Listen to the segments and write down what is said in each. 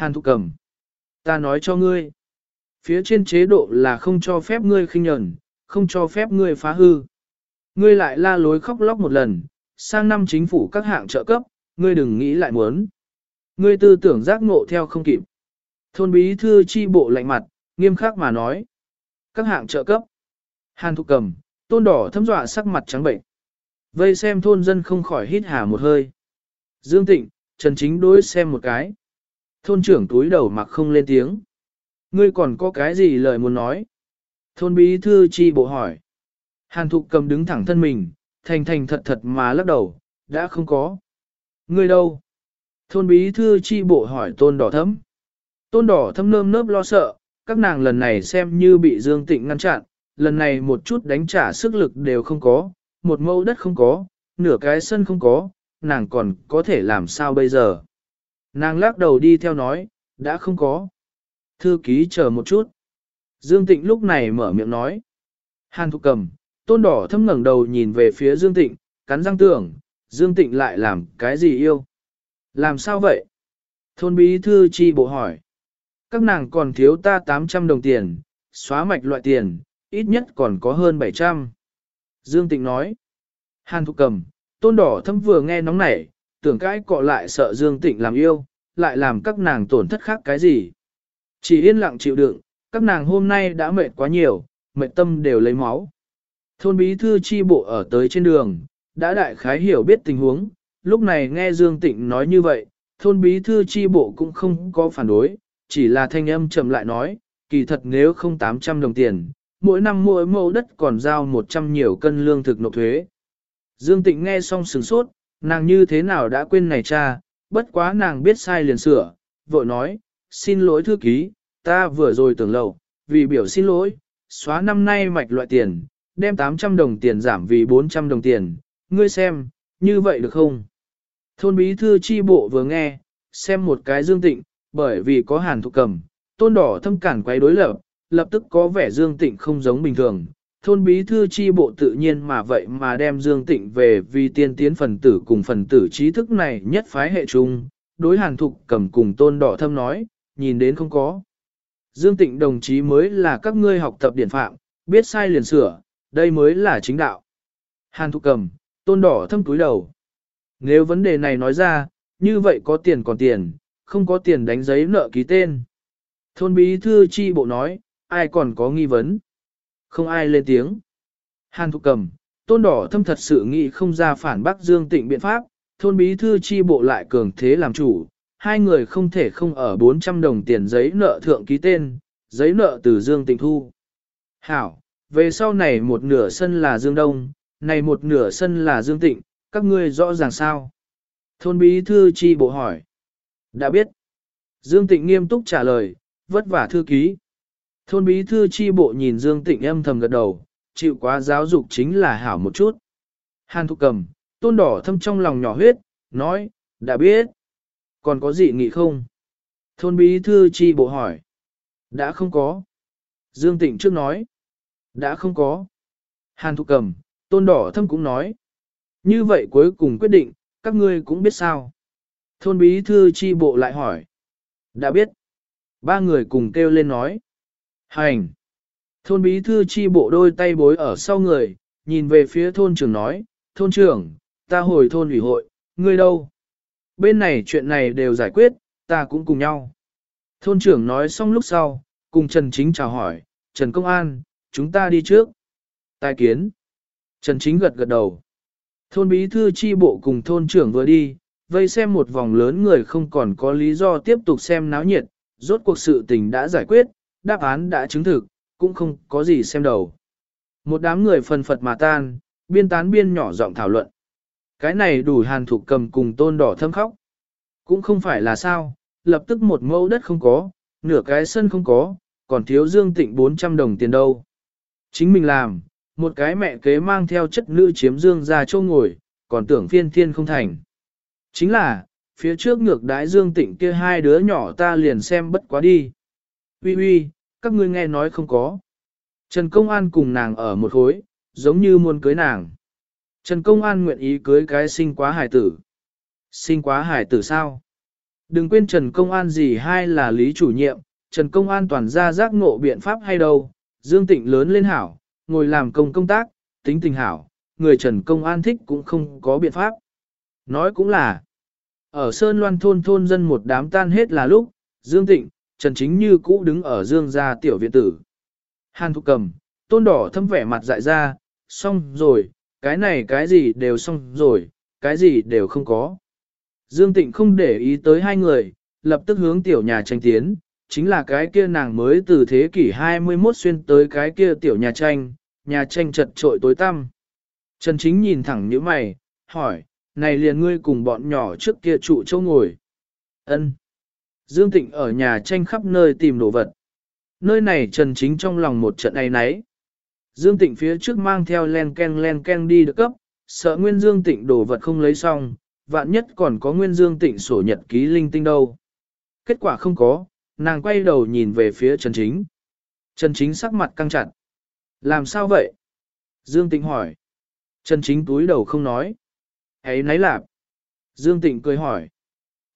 Hàn Thục Cầm. Ta nói cho ngươi. Phía trên chế độ là không cho phép ngươi khinh nhẫn, không cho phép ngươi phá hư. Ngươi lại la lối khóc lóc một lần, sang năm chính phủ các hạng trợ cấp, ngươi đừng nghĩ lại muốn. Ngươi tư tưởng giác ngộ theo không kịp. Thôn bí thư chi bộ lạnh mặt, nghiêm khắc mà nói. Các hạng trợ cấp. Hàn thục cầm, tôn đỏ thâm dọa sắc mặt trắng bệnh. Vây xem thôn dân không khỏi hít hà một hơi. Dương Tịnh, Trần Chính đối xem một cái. Thôn trưởng túi đầu mặc không lên tiếng. Ngươi còn có cái gì lời muốn nói? Thôn bí thư chi bộ hỏi. Hàn thục cầm đứng thẳng thân mình, thành thành thật thật mà lắc đầu, đã không có. Ngươi đâu? Thôn bí thư chi bộ hỏi tôn đỏ thấm. Tôn đỏ thấm nơm nớp lo sợ, các nàng lần này xem như bị Dương Tịnh ngăn chặn, lần này một chút đánh trả sức lực đều không có, một mẫu đất không có, nửa cái sân không có, nàng còn có thể làm sao bây giờ. Nàng lắc đầu đi theo nói, đã không có. Thư ký chờ một chút. Dương Tịnh lúc này mở miệng nói. Hàn Thục Cầm, tôn đỏ thâm ngẩng đầu nhìn về phía Dương Tịnh, cắn răng tưởng, Dương Tịnh lại làm cái gì yêu? Làm sao vậy? Thôn bí thư chi bộ hỏi. Các nàng còn thiếu ta 800 đồng tiền, xóa mạch loại tiền, ít nhất còn có hơn 700. Dương Tịnh nói. Hàn Thục Cầm, tôn đỏ thâm vừa nghe nóng nảy, tưởng cái cọ lại sợ Dương Tịnh làm yêu, lại làm các nàng tổn thất khác cái gì. Chỉ yên lặng chịu đựng, các nàng hôm nay đã mệt quá nhiều, mệt tâm đều lấy máu. Thôn bí thư chi bộ ở tới trên đường, đã đại khái hiểu biết tình huống, lúc này nghe Dương Tịnh nói như vậy, thôn bí thư chi bộ cũng không có phản đối, chỉ là thanh âm chậm lại nói, kỳ thật nếu không 800 đồng tiền, mỗi năm mỗi mẫu đất còn giao 100 nhiều cân lương thực nộp thuế. Dương Tịnh nghe xong sừng sốt, nàng như thế nào đã quên này cha, bất quá nàng biết sai liền sửa, vội nói, xin lỗi thư ký, ta vừa rồi tưởng lầu, vì biểu xin lỗi, xóa năm nay mạch loại tiền, đem 800 đồng tiền giảm vì 400 đồng tiền, ngươi xem, như vậy được không? Thôn bí thư chi bộ vừa nghe, xem một cái dương tịnh, bởi vì có hàn thục cầm, tôn đỏ thâm cản quay đối lập, lập tức có vẻ dương tịnh không giống bình thường. Thôn bí thư chi bộ tự nhiên mà vậy mà đem Dương Tịnh về vì tiên tiến phần tử cùng phần tử trí thức này nhất phái hệ chung, đối hàn thục cầm cùng tôn đỏ thâm nói, nhìn đến không có. Dương Tịnh đồng chí mới là các ngươi học tập điển phạm, biết sai liền sửa, đây mới là chính đạo. Hàn thục cầm, tôn đỏ thâm túi đầu. Nếu vấn đề này nói ra, như vậy có tiền còn tiền, không có tiền đánh giấy nợ ký tên. Thôn bí thư chi bộ nói, ai còn có nghi vấn? Không ai lên tiếng. Hàn thục cầm, tôn đỏ thâm thật sự nghĩ không ra phản bác Dương Tịnh biện pháp, thôn bí thư chi bộ lại cường thế làm chủ, hai người không thể không ở 400 đồng tiền giấy nợ thượng ký tên, giấy nợ từ Dương Tịnh thu. Hảo, về sau này một nửa sân là Dương Đông, này một nửa sân là Dương Tịnh, các ngươi rõ ràng sao? Thôn bí thư chi bộ hỏi. Đã biết. Dương Tịnh nghiêm túc trả lời, vất vả thư ký. Thôn bí thư chi bộ nhìn Dương Tịnh âm thầm gật đầu, chịu quá giáo dục chính là hảo một chút. Hàn thục cầm, tôn đỏ thâm trong lòng nhỏ huyết, nói, đã biết. Còn có gì nghị không? Thôn bí thư chi bộ hỏi. Đã không có. Dương Tịnh trước nói. Đã không có. Hàn thục cầm, tôn đỏ thâm cũng nói. Như vậy cuối cùng quyết định, các ngươi cũng biết sao. Thôn bí thư chi bộ lại hỏi. Đã biết. Ba người cùng kêu lên nói. Hành. Thôn bí thư chi bộ đôi tay bối ở sau người, nhìn về phía thôn trưởng nói, thôn trưởng, ta hồi thôn ủy hội, ngươi đâu? Bên này chuyện này đều giải quyết, ta cũng cùng nhau. Thôn trưởng nói xong lúc sau, cùng Trần Chính chào hỏi, Trần Công An, chúng ta đi trước. Tài kiến. Trần Chính gật gật đầu. Thôn bí thư chi bộ cùng thôn trưởng vừa đi, vây xem một vòng lớn người không còn có lý do tiếp tục xem náo nhiệt, rốt cuộc sự tình đã giải quyết, đáp án đã chứng thực, cũng không có gì xem đầu. Một đám người phần phật mà tan, biên tán biên nhỏ giọng thảo luận. Cái này đủ hàn thục cầm cùng tôn đỏ thâm khóc. Cũng không phải là sao, lập tức một mẫu đất không có, nửa cái sân không có, còn thiếu dương tịnh 400 đồng tiền đâu. Chính mình làm, một cái mẹ kế mang theo chất nữ chiếm dương ra châu ngồi, còn tưởng phiên thiên không thành. Chính là, phía trước ngược đái dương tịnh kia hai đứa nhỏ ta liền xem bất quá đi. Uy uy, các ngươi nghe nói không có. Trần Công An cùng nàng ở một khối, giống như muốn cưới nàng. Trần Công An nguyện ý cưới cái sinh quá hải tử. Sinh quá hải tử sao? Đừng quên Trần Công An gì hai là lý chủ nhiệm, Trần Công An toàn ra giác ngộ biện pháp hay đâu, Dương Tịnh lớn lên hảo, ngồi làm công công tác, tính tình hảo, người Trần Công An thích cũng không có biện pháp. Nói cũng là, ở Sơn Loan thôn thôn dân một đám tan hết là lúc, Dương Tịnh, Trần Chính Như cũ đứng ở Dương gia tiểu viện tử. Hàn Thục Cầm, tôn đỏ thâm vẻ mặt dại ra, xong rồi, cái này cái gì đều xong rồi, cái gì đều không có. Dương Tịnh không để ý tới hai người, lập tức hướng tiểu nhà tranh tiến, chính là cái kia nàng mới từ thế kỷ 21 xuyên tới cái kia tiểu nhà tranh, nhà tranh chật trội tối tăm. Trần Chính nhìn thẳng như mày, hỏi, này liền ngươi cùng bọn nhỏ trước kia trụ châu ngồi. ân Dương Tịnh ở nhà tranh khắp nơi tìm đồ vật. Nơi này Trần Chính trong lòng một trận ấy nấy. Dương Tịnh phía trước mang theo len ken len ken đi được cấp, sợ Nguyên Dương Tịnh đồ vật không lấy xong, vạn nhất còn có Nguyên Dương Tịnh sổ nhật ký linh tinh đâu. Kết quả không có, nàng quay đầu nhìn về phía Trần Chính. Trần Chính sắc mặt căng chặt. Làm sao vậy? Dương Tịnh hỏi. Trần Chính túi đầu không nói. Ấy nấy lạp. Dương Tịnh cười hỏi.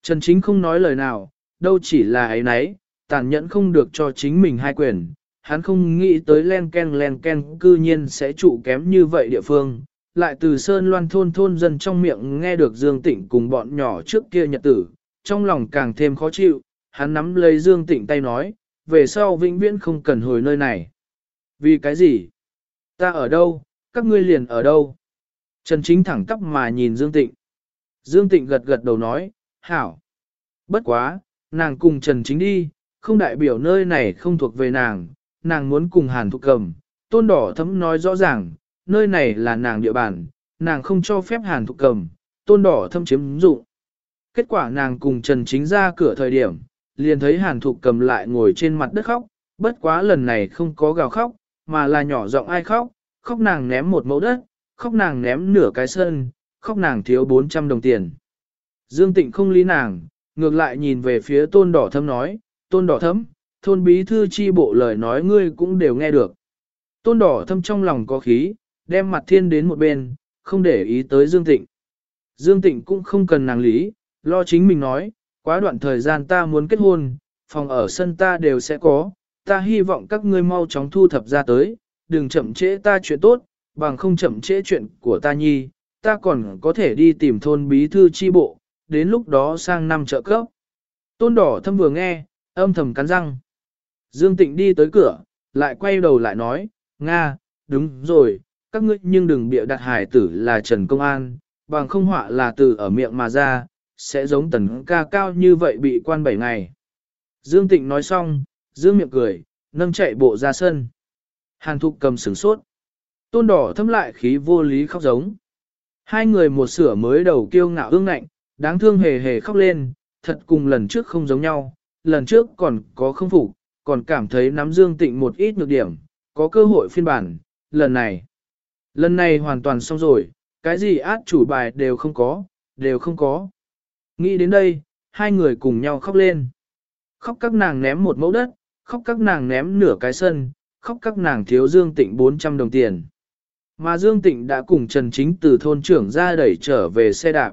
Trần Chính không nói lời nào, đâu chỉ là ấy nấy, tàn nhẫn không được cho chính mình hai quyền. Hắn không nghĩ tới len ken len ken cư nhiên sẽ trụ kém như vậy địa phương. Lại từ sơn loan thôn thôn dân trong miệng nghe được Dương Tịnh cùng bọn nhỏ trước kia nhật tử, trong lòng càng thêm khó chịu, hắn nắm lấy Dương Tịnh tay nói, về sau vĩnh viễn không cần hồi nơi này. Vì cái gì? Ta ở đâu, các ngươi liền ở đâu? Trần Chính thẳng tắp mà nhìn Dương Tịnh. Dương Tịnh gật gật đầu nói, hảo. Bất quá, nàng cùng Trần Chính đi, không đại biểu nơi này không thuộc về nàng, nàng muốn cùng Hàn Thục Cầm. Tôn Đỏ Thấm nói rõ ràng, nơi này là nàng địa bàn, nàng không cho phép Hàn Thục Cầm, Tôn Đỏ Thâm chiếm dụng. Kết quả nàng cùng Trần Chính ra cửa thời điểm, liền thấy Hàn Thục Cầm lại ngồi trên mặt đất khóc, bất quá lần này không có gào khóc, mà là nhỏ giọng ai khóc, khóc nàng ném một mẫu đất, khóc nàng ném nửa cái sân, khóc nàng thiếu 400 đồng tiền. Dương Tịnh không lý nàng, ngược lại nhìn về phía tôn đỏ thâm nói, tôn đỏ thâm, thôn bí thư chi bộ lời nói ngươi cũng đều nghe được. Tôn đỏ thâm trong lòng có khí, đem mặt thiên đến một bên, không để ý tới Dương Tịnh. Dương Tịnh cũng không cần nàng lý, lo chính mình nói, quá đoạn thời gian ta muốn kết hôn, phòng ở sân ta đều sẽ có, ta hy vọng các ngươi mau chóng thu thập ra tới, đừng chậm trễ ta chuyện tốt, bằng không chậm trễ chuyện của ta nhi, ta còn có thể đi tìm thôn bí thư chi bộ, đến lúc đó sang năm trợ cấp. Tôn đỏ thâm vừa nghe, âm thầm cắn răng. Dương Tịnh đi tới cửa, lại quay đầu lại nói, Nga, đúng rồi, các ngươi nhưng đừng bịa đặt hải tử là Trần Công An, bằng không họa là từ ở miệng mà ra, sẽ giống tần ca cao như vậy bị quan bảy ngày. Dương Tịnh nói xong, Dương miệng cười, nâng chạy bộ ra sân. Hàn Thục cầm sửng sốt. Tôn đỏ thâm lại khí vô lý khóc giống. Hai người một sửa mới đầu kiêu ngạo ương ngạnh, đáng thương hề hề khóc lên, thật cùng lần trước không giống nhau, lần trước còn có không phục, còn cảm thấy nắm Dương Tịnh một ít nhược điểm, có cơ hội phiên bản, lần này. Lần này hoàn toàn xong rồi, cái gì át chủ bài đều không có, đều không có. Nghĩ đến đây, hai người cùng nhau khóc lên. Khóc các nàng ném một mẫu đất, khóc các nàng ném nửa cái sân, khóc các nàng thiếu Dương Tịnh 400 đồng tiền. Mà Dương Tịnh đã cùng Trần Chính từ thôn trưởng ra đẩy trở về xe đạp.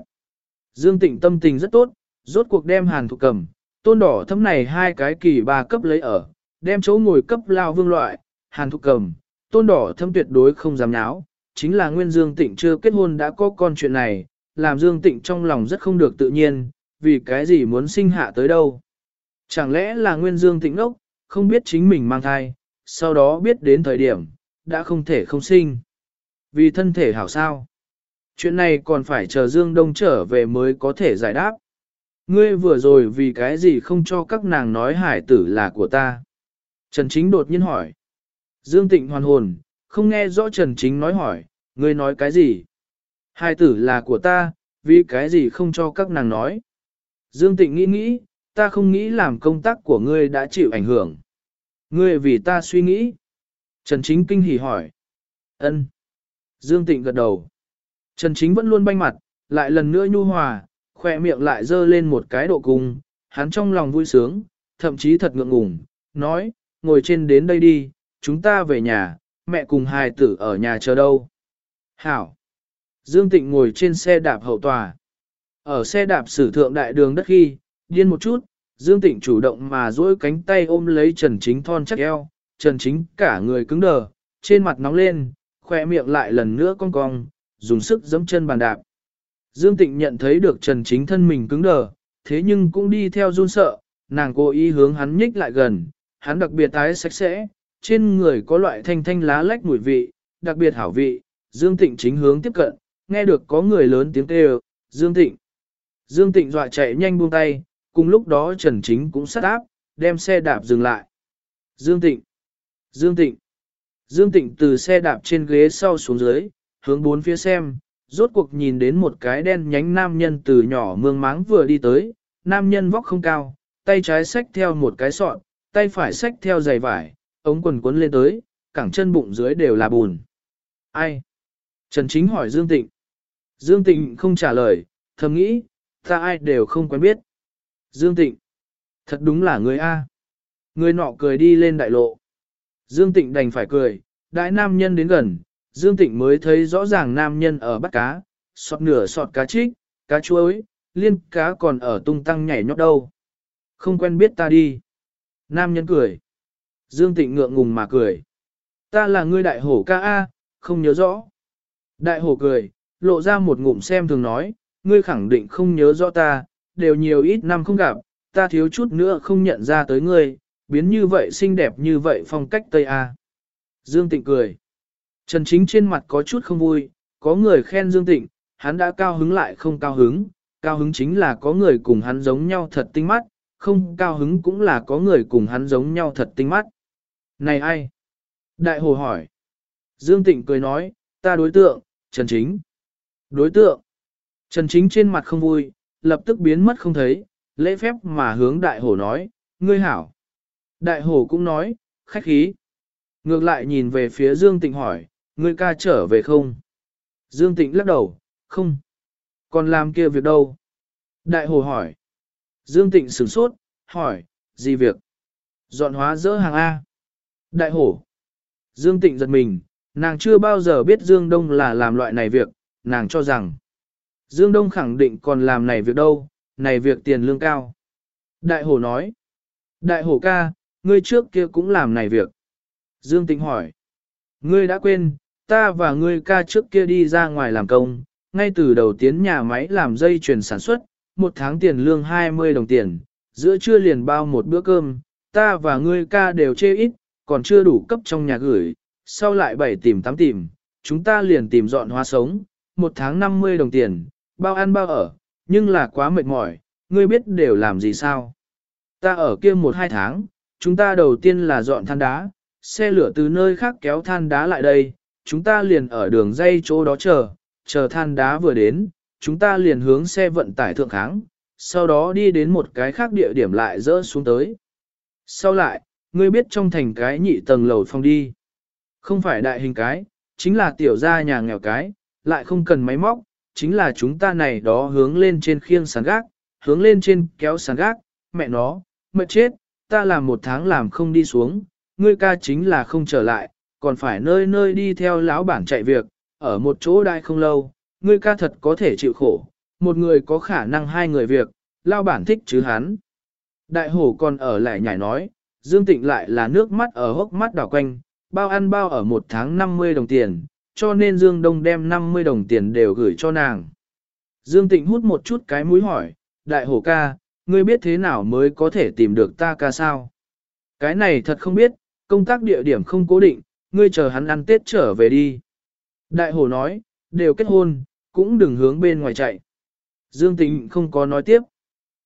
Dương Tịnh tâm tình rất tốt, rốt cuộc đem hàn thục cầm, tôn đỏ thấm này hai cái kỳ ba cấp lấy ở, đem chỗ ngồi cấp lao vương loại, hàn thục cầm, tôn đỏ thấm tuyệt đối không dám nháo, chính là nguyên Dương Tịnh chưa kết hôn đã có con chuyện này, làm Dương Tịnh trong lòng rất không được tự nhiên, vì cái gì muốn sinh hạ tới đâu. Chẳng lẽ là nguyên Dương Tịnh ốc, không biết chính mình mang thai, sau đó biết đến thời điểm, đã không thể không sinh. Vì thân thể hảo sao. Chuyện này còn phải chờ Dương Đông trở về mới có thể giải đáp. Ngươi vừa rồi vì cái gì không cho các nàng nói hải tử là của ta? Trần Chính đột nhiên hỏi. Dương Tịnh hoàn hồn, không nghe rõ Trần Chính nói hỏi, ngươi nói cái gì? Hải tử là của ta, vì cái gì không cho các nàng nói? Dương Tịnh nghĩ nghĩ, ta không nghĩ làm công tác của ngươi đã chịu ảnh hưởng. Ngươi vì ta suy nghĩ. Trần Chính kinh hỉ hỏi. Ân. Dương Tịnh gật đầu. Trần Chính vẫn luôn banh mặt, lại lần nữa nhu hòa, khỏe miệng lại dơ lên một cái độ cung, hắn trong lòng vui sướng, thậm chí thật ngượng ngùng, nói, ngồi trên đến đây đi, chúng ta về nhà, mẹ cùng hài tử ở nhà chờ đâu. Hảo. Dương Tịnh ngồi trên xe đạp hậu tòa. Ở xe đạp sử thượng đại đường đất khi, điên một chút, Dương Tịnh chủ động mà duỗi cánh tay ôm lấy Trần Chính thon chắc eo, Trần Chính cả người cứng đờ, trên mặt nóng lên, khoe miệng lại lần nữa cong cong, dùng sức giẫm chân bàn đạp. Dương Tịnh nhận thấy được Trần Chính thân mình cứng đờ, thế nhưng cũng đi theo run sợ, nàng cố ý hướng hắn nhích lại gần, hắn đặc biệt tái sạch sẽ, trên người có loại thanh thanh lá lách mùi vị, đặc biệt hảo vị, Dương Tịnh chính hướng tiếp cận, nghe được có người lớn tiếng kêu, Dương Tịnh. Dương Tịnh dọa chạy nhanh buông tay, cùng lúc đó Trần Chính cũng sát áp, đem xe đạp dừng lại. Dương Tịnh. Dương Tịnh. Dương Tịnh từ xe đạp trên ghế sau xuống dưới, hướng bốn phía xem, rốt cuộc nhìn đến một cái đen nhánh nam nhân từ nhỏ mương máng vừa đi tới, nam nhân vóc không cao, tay trái xách theo một cái sọn, tay phải xách theo giày vải, ống quần cuốn lên tới, cẳng chân bụng dưới đều là bùn. Ai? Trần Chính hỏi Dương Tịnh. Dương Tịnh không trả lời, thầm nghĩ, ta ai đều không quen biết. Dương Tịnh. Thật đúng là người A. Người nọ cười đi lên đại lộ. Dương Tịnh đành phải cười, đại nam nhân đến gần, Dương Tịnh mới thấy rõ ràng nam nhân ở bắt cá, sọt nửa sọt cá trích, cá chuối, liên cá còn ở tung tăng nhảy nhót đâu. Không quen biết ta đi. Nam nhân cười. Dương Tịnh ngượng ngùng mà cười. Ta là ngươi đại hổ ca A, không nhớ rõ. Đại hổ cười, lộ ra một ngụm xem thường nói, ngươi khẳng định không nhớ rõ ta, đều nhiều ít năm không gặp, ta thiếu chút nữa không nhận ra tới ngươi, biến như vậy xinh đẹp như vậy phong cách Tây A. Dương Tịnh cười. Trần Chính trên mặt có chút không vui, có người khen Dương Tịnh, hắn đã cao hứng lại không cao hứng, cao hứng chính là có người cùng hắn giống nhau thật tinh mắt, không cao hứng cũng là có người cùng hắn giống nhau thật tinh mắt. Này ai? Đại hồ hỏi. Dương Tịnh cười nói, ta đối tượng, Trần Chính. Đối tượng. Trần Chính trên mặt không vui, lập tức biến mất không thấy, lễ phép mà hướng đại hồ nói, ngươi hảo. Đại hồ cũng nói, khách khí. Ngược lại nhìn về phía Dương Tịnh hỏi, ngươi ca trở về không? Dương Tịnh lắc đầu, không. Còn làm kia việc đâu? Đại hồ hỏi. Dương Tịnh sửng sốt, hỏi, gì việc? Dọn hóa dỡ hàng A. Đại hổ. Dương Tịnh giật mình, nàng chưa bao giờ biết Dương Đông là làm loại này việc, nàng cho rằng. Dương Đông khẳng định còn làm này việc đâu, này việc tiền lương cao. Đại hổ nói. Đại hổ ca, ngươi trước kia cũng làm này việc. Dương Tịnh hỏi. Ngươi đã quên, ta và ngươi ca trước kia đi ra ngoài làm công, ngay từ đầu tiến nhà máy làm dây chuyền sản xuất, một tháng tiền lương 20 đồng tiền, giữa trưa liền bao một bữa cơm, ta và ngươi ca đều chê ít, còn chưa đủ cấp trong nhà gửi, sau lại bảy tìm tám tìm, chúng ta liền tìm dọn hoa sống, một tháng 50 đồng tiền, bao ăn bao ở, nhưng là quá mệt mỏi, ngươi biết đều làm gì sao. Ta ở kia một hai tháng, chúng ta đầu tiên là dọn than đá, xe lửa từ nơi khác kéo than đá lại đây, chúng ta liền ở đường dây chỗ đó chờ, chờ than đá vừa đến, chúng ta liền hướng xe vận tải thượng kháng, sau đó đi đến một cái khác địa điểm lại dỡ xuống tới. Sau lại, ngươi biết trong thành cái nhị tầng lầu phong đi. Không phải đại hình cái, chính là tiểu gia nhà nghèo cái, lại không cần máy móc, chính là chúng ta này đó hướng lên trên khiêng sàn gác, hướng lên trên kéo sàn gác, mẹ nó, mệt chết, ta làm một tháng làm không đi xuống, ngươi ca chính là không trở lại, còn phải nơi nơi đi theo lão bản chạy việc, ở một chỗ đại không lâu, ngươi ca thật có thể chịu khổ, một người có khả năng hai người việc, lao bản thích chứ hắn. Đại hổ còn ở lại nhảy nói, Dương Tịnh lại là nước mắt ở hốc mắt đảo quanh, bao ăn bao ở một tháng 50 đồng tiền, cho nên Dương Đông đem 50 đồng tiền đều gửi cho nàng. Dương Tịnh hút một chút cái mũi hỏi, đại hổ ca, ngươi biết thế nào mới có thể tìm được ta ca sao? Cái này thật không biết, công tác địa điểm không cố định, ngươi chờ hắn ăn Tết trở về đi. Đại hổ nói, đều kết hôn, cũng đừng hướng bên ngoài chạy. Dương Tịnh không có nói tiếp.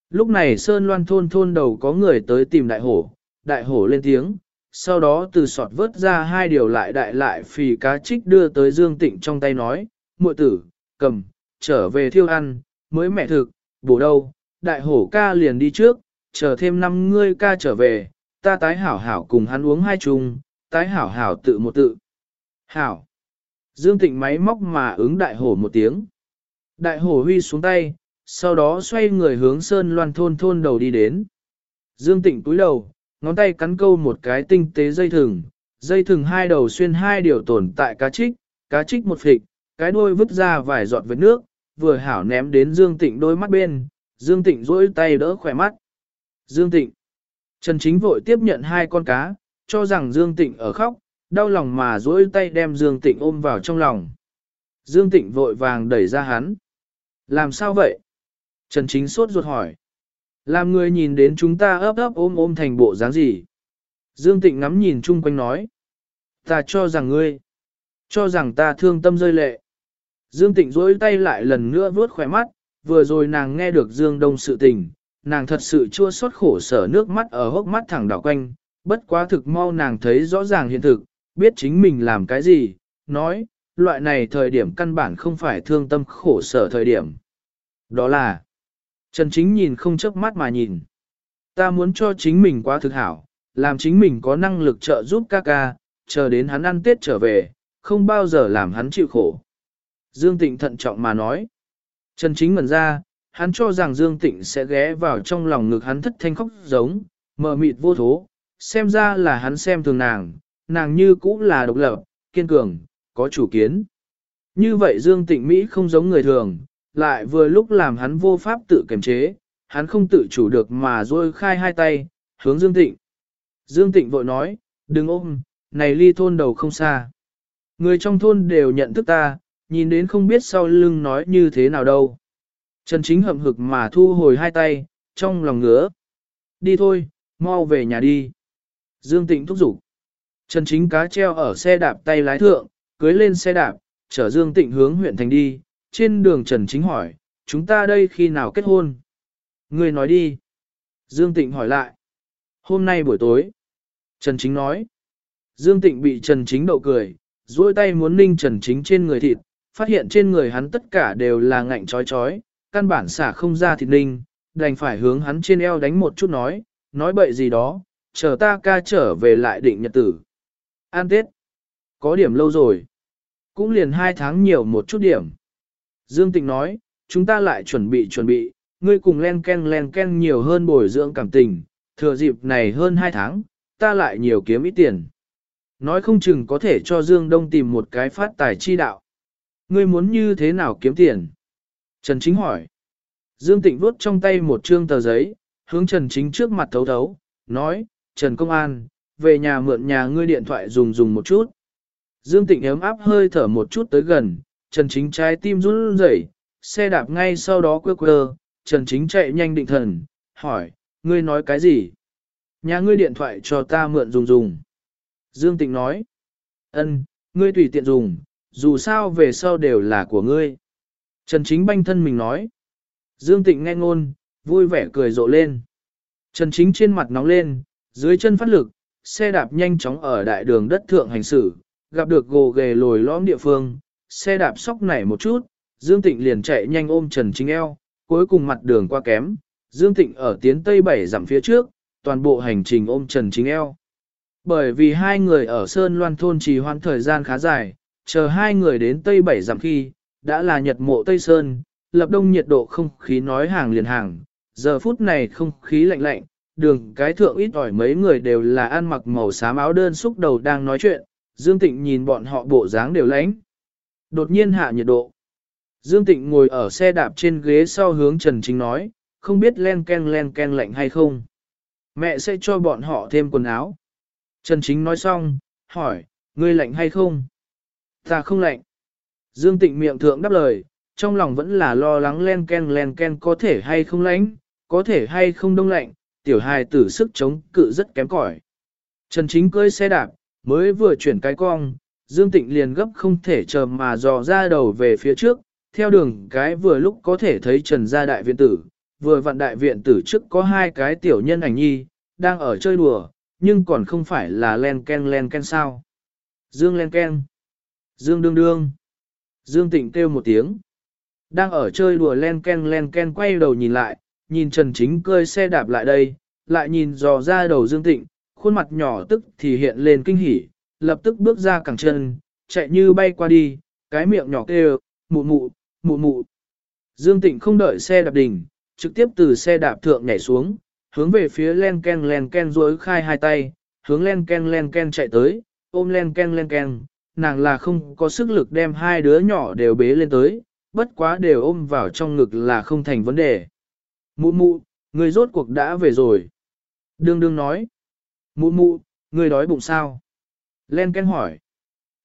Lúc này Sơn Loan thôn thôn đầu có người tới tìm đại hổ, đại hổ lên tiếng, sau đó từ sọt vớt ra hai điều lại đại lại phì cá trích đưa tới Dương Tịnh trong tay nói, muội tử, cầm, trở về thiêu ăn, mới mẹ thực, bổ đâu, đại hổ ca liền đi trước, chờ thêm năm ngươi ca trở về, ta tái hảo hảo cùng hắn uống hai chung, tái hảo hảo tự một tự. Hảo. Dương Tịnh máy móc mà ứng đại hổ một tiếng. Đại hổ huy xuống tay, sau đó xoay người hướng sơn loan thôn thôn đầu đi đến. Dương Tịnh túi đầu, ngón tay cắn câu một cái tinh tế dây thừng, dây thừng hai đầu xuyên hai điều tồn tại cá trích, cá trích một phịch, cái đuôi vứt ra vài giọt với nước, vừa hảo ném đến Dương Tịnh đôi mắt bên, Dương Tịnh duỗi tay đỡ khỏe mắt. Dương Tịnh. Trần Chính vội tiếp nhận hai con cá, cho rằng Dương Tịnh ở khóc, đau lòng mà duỗi tay đem Dương Tịnh ôm vào trong lòng. Dương Tịnh vội vàng đẩy ra hắn. Làm sao vậy? Trần Chính sốt ruột hỏi. Làm người nhìn đến chúng ta ấp ấp ôm ôm thành bộ dáng gì? Dương Tịnh ngắm nhìn chung quanh nói. Ta cho rằng ngươi, cho rằng ta thương tâm rơi lệ. Dương Tịnh duỗi tay lại lần nữa vuốt khỏe mắt, vừa rồi nàng nghe được Dương Đông sự tình, nàng thật sự chua xót khổ sở nước mắt ở hốc mắt thẳng đảo quanh, bất quá thực mau nàng thấy rõ ràng hiện thực, biết chính mình làm cái gì, nói, loại này thời điểm căn bản không phải thương tâm khổ sở thời điểm. Đó là, Trần Chính nhìn không chớp mắt mà nhìn. Ta muốn cho chính mình quá thực hảo, làm chính mình có năng lực trợ giúp ca ca, chờ đến hắn ăn tết trở về, không bao giờ làm hắn chịu khổ. Dương Tịnh thận trọng mà nói. Trần Chính ngẩn ra, hắn cho rằng Dương Tịnh sẽ ghé vào trong lòng ngực hắn thất thanh khóc giống, mờ mịt vô thố, xem ra là hắn xem thường nàng, nàng như cũng là độc lập, kiên cường, có chủ kiến. Như vậy Dương Tịnh Mỹ không giống người thường, lại vừa lúc làm hắn vô pháp tự kiềm chế, hắn không tự chủ được mà rôi khai hai tay, hướng Dương Tịnh. Dương Tịnh vội nói, đừng ôm, này ly thôn đầu không xa. Người trong thôn đều nhận thức ta, nhìn đến không biết sau lưng nói như thế nào đâu. Trần Chính hậm hực mà thu hồi hai tay, trong lòng ngứa. Đi thôi, mau về nhà đi. Dương Tịnh thúc giục. Trần Chính cá treo ở xe đạp tay lái thượng, cưới lên xe đạp, chở Dương Tịnh hướng huyện thành đi. Trên đường Trần Chính hỏi, chúng ta đây khi nào kết hôn? Người nói đi. Dương Tịnh hỏi lại. Hôm nay buổi tối. Trần Chính nói. Dương Tịnh bị Trần Chính đậu cười, duỗi tay muốn ninh Trần Chính trên người thịt, phát hiện trên người hắn tất cả đều là ngạnh chói chói, căn bản xả không ra thịt ninh, đành phải hướng hắn trên eo đánh một chút nói, nói bậy gì đó, chờ ta ca trở về lại định nhật tử. An Tết, có điểm lâu rồi, cũng liền hai tháng nhiều một chút điểm. Dương Tịnh nói, chúng ta lại chuẩn bị chuẩn bị, ngươi cùng len ken len ken nhiều hơn bồi dưỡng cảm tình, thừa dịp này hơn hai tháng, ta lại nhiều kiếm ít tiền. Nói không chừng có thể cho Dương Đông tìm một cái phát tài chi đạo. Ngươi muốn như thế nào kiếm tiền? Trần Chính hỏi. Dương Tịnh vuốt trong tay một trương tờ giấy, hướng Trần Chính trước mặt thấu thấu, nói, Trần Công An, về nhà mượn nhà ngươi điện thoại dùng dùng một chút. Dương Tịnh ấm áp hơi thở một chút tới gần, Trần Chính trái tim run rẩy, xe đạp ngay sau đó quơ quơ, Trần Chính chạy nhanh định thần, hỏi, ngươi nói cái gì? Nhà ngươi điện thoại cho ta mượn dùng dùng. Dương Tịnh nói, ân, ngươi tùy tiện dùng, dù sao về sau đều là của ngươi. Trần Chính banh thân mình nói. Dương Tịnh nghe ngôn, vui vẻ cười rộ lên. Trần Chính trên mặt nóng lên, dưới chân phát lực, xe đạp nhanh chóng ở đại đường đất thượng hành xử, gặp được gồ ghề lồi lõm địa phương, xe đạp sóc nảy một chút, Dương Tịnh liền chạy nhanh ôm Trần Chính eo, cuối cùng mặt đường qua kém, Dương Tịnh ở tiến tây bảy dặm phía trước, toàn bộ hành trình ôm Trần Chính eo. Bởi vì hai người ở Sơn Loan Thôn trì hoãn thời gian khá dài, chờ hai người đến Tây Bảy giảm khi, đã là nhật mộ Tây Sơn, lập đông nhiệt độ không khí nói hàng liền hàng, giờ phút này không khí lạnh lạnh, đường cái thượng ít ỏi mấy người đều là ăn mặc màu xám áo đơn xúc đầu đang nói chuyện, Dương Tịnh nhìn bọn họ bộ dáng đều lãnh. Đột nhiên hạ nhiệt độ. Dương Tịnh ngồi ở xe đạp trên ghế sau hướng Trần Chính nói, không biết len ken len ken lạnh hay không. Mẹ sẽ cho bọn họ thêm quần áo. Trần Chính nói xong, hỏi, ngươi lạnh hay không? Ta không lạnh. Dương Tịnh miệng thượng đáp lời, trong lòng vẫn là lo lắng len ken len ken có thể hay không lạnh, có thể hay không đông lạnh, tiểu hài tử sức chống cự rất kém cỏi. Trần Chính cưỡi xe đạp, mới vừa chuyển cái cong, Dương Tịnh liền gấp không thể chờ mà dò ra đầu về phía trước, theo đường cái vừa lúc có thể thấy Trần gia đại viện tử, vừa vặn đại viện tử trước có hai cái tiểu nhân ảnh nhi, đang ở chơi đùa, nhưng còn không phải là len ken len ken sao. Dương len ken. Dương đương đương. Dương tịnh kêu một tiếng. Đang ở chơi đùa len ken len ken quay đầu nhìn lại, nhìn Trần Chính cơi xe đạp lại đây, lại nhìn dò ra đầu Dương tịnh, khuôn mặt nhỏ tức thì hiện lên kinh hỉ, lập tức bước ra cẳng chân, chạy như bay qua đi, cái miệng nhỏ kêu, mụ mụ, mụ mụ. Dương tịnh không đợi xe đạp đỉnh, trực tiếp từ xe đạp thượng nhảy xuống, hướng về phía len ken len ken rối khai hai tay, hướng len ken len ken chạy tới, ôm len ken len ken, nàng là không có sức lực đem hai đứa nhỏ đều bế lên tới, bất quá đều ôm vào trong ngực là không thành vấn đề. Mụ mụ, người rốt cuộc đã về rồi. Đương đương nói. Mụ mụ, người đói bụng sao? Len Ken hỏi.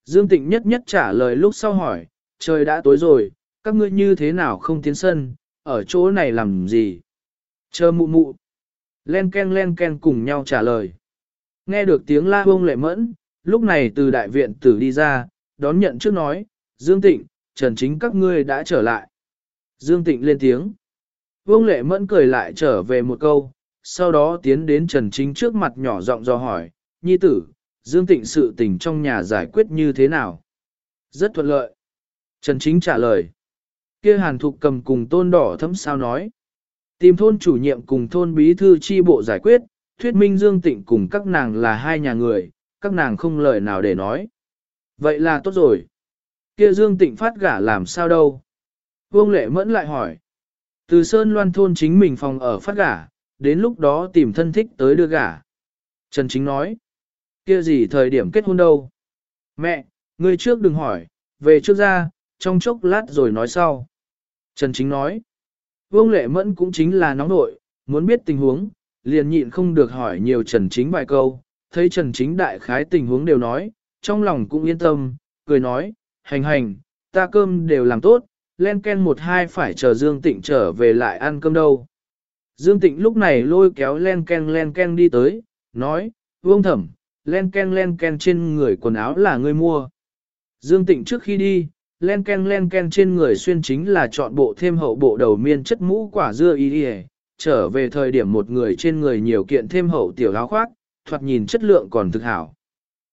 Dương Tịnh nhất nhất trả lời lúc sau hỏi, trời đã tối rồi, các ngươi như thế nào không tiến sân, ở chỗ này làm gì? Chờ mụ mụ. Len Ken Len Ken cùng nhau trả lời. Nghe được tiếng la hông lệ mẫn, lúc này từ đại viện tử đi ra, đón nhận trước nói, Dương Tịnh, Trần Chính các ngươi đã trở lại. Dương Tịnh lên tiếng. Vương Lệ Mẫn cười lại trở về một câu, sau đó tiến đến Trần Chính trước mặt nhỏ giọng do hỏi, Nhi tử, Dương Tịnh sự tình trong nhà giải quyết như thế nào? Rất thuận lợi. Trần Chính trả lời. kia hàn thục cầm cùng tôn đỏ thấm sao nói. Tìm thôn chủ nhiệm cùng thôn bí thư chi bộ giải quyết, thuyết minh Dương Tịnh cùng các nàng là hai nhà người, các nàng không lời nào để nói. Vậy là tốt rồi. Kia Dương Tịnh phát gả làm sao đâu? Vương Lệ Mẫn lại hỏi. Từ Sơn Loan thôn chính mình phòng ở phát gả, đến lúc đó tìm thân thích tới đưa gả. Trần Chính nói. Kia gì thời điểm kết hôn đâu? Mẹ, ngươi trước đừng hỏi, về trước ra, trong chốc lát rồi nói sau. Trần Chính nói. Vương Lệ Mẫn cũng chính là nóng nội, muốn biết tình huống, liền nhịn không được hỏi nhiều Trần Chính vài câu, thấy Trần Chính đại khái tình huống đều nói, trong lòng cũng yên tâm, cười nói, hành hành, ta cơm đều làm tốt, len ken một hai phải chờ Dương Tịnh trở về lại ăn cơm đâu. Dương Tịnh lúc này lôi kéo len ken len ken đi tới, nói, vương thẩm, len ken len ken trên người quần áo là người mua. Dương Tịnh trước khi đi, len ken len ken trên người xuyên chính là chọn bộ thêm hậu bộ đầu miên chất mũ quả dưa y y trở về thời điểm một người trên người nhiều kiện thêm hậu tiểu áo khoác, thoạt nhìn chất lượng còn thực hảo.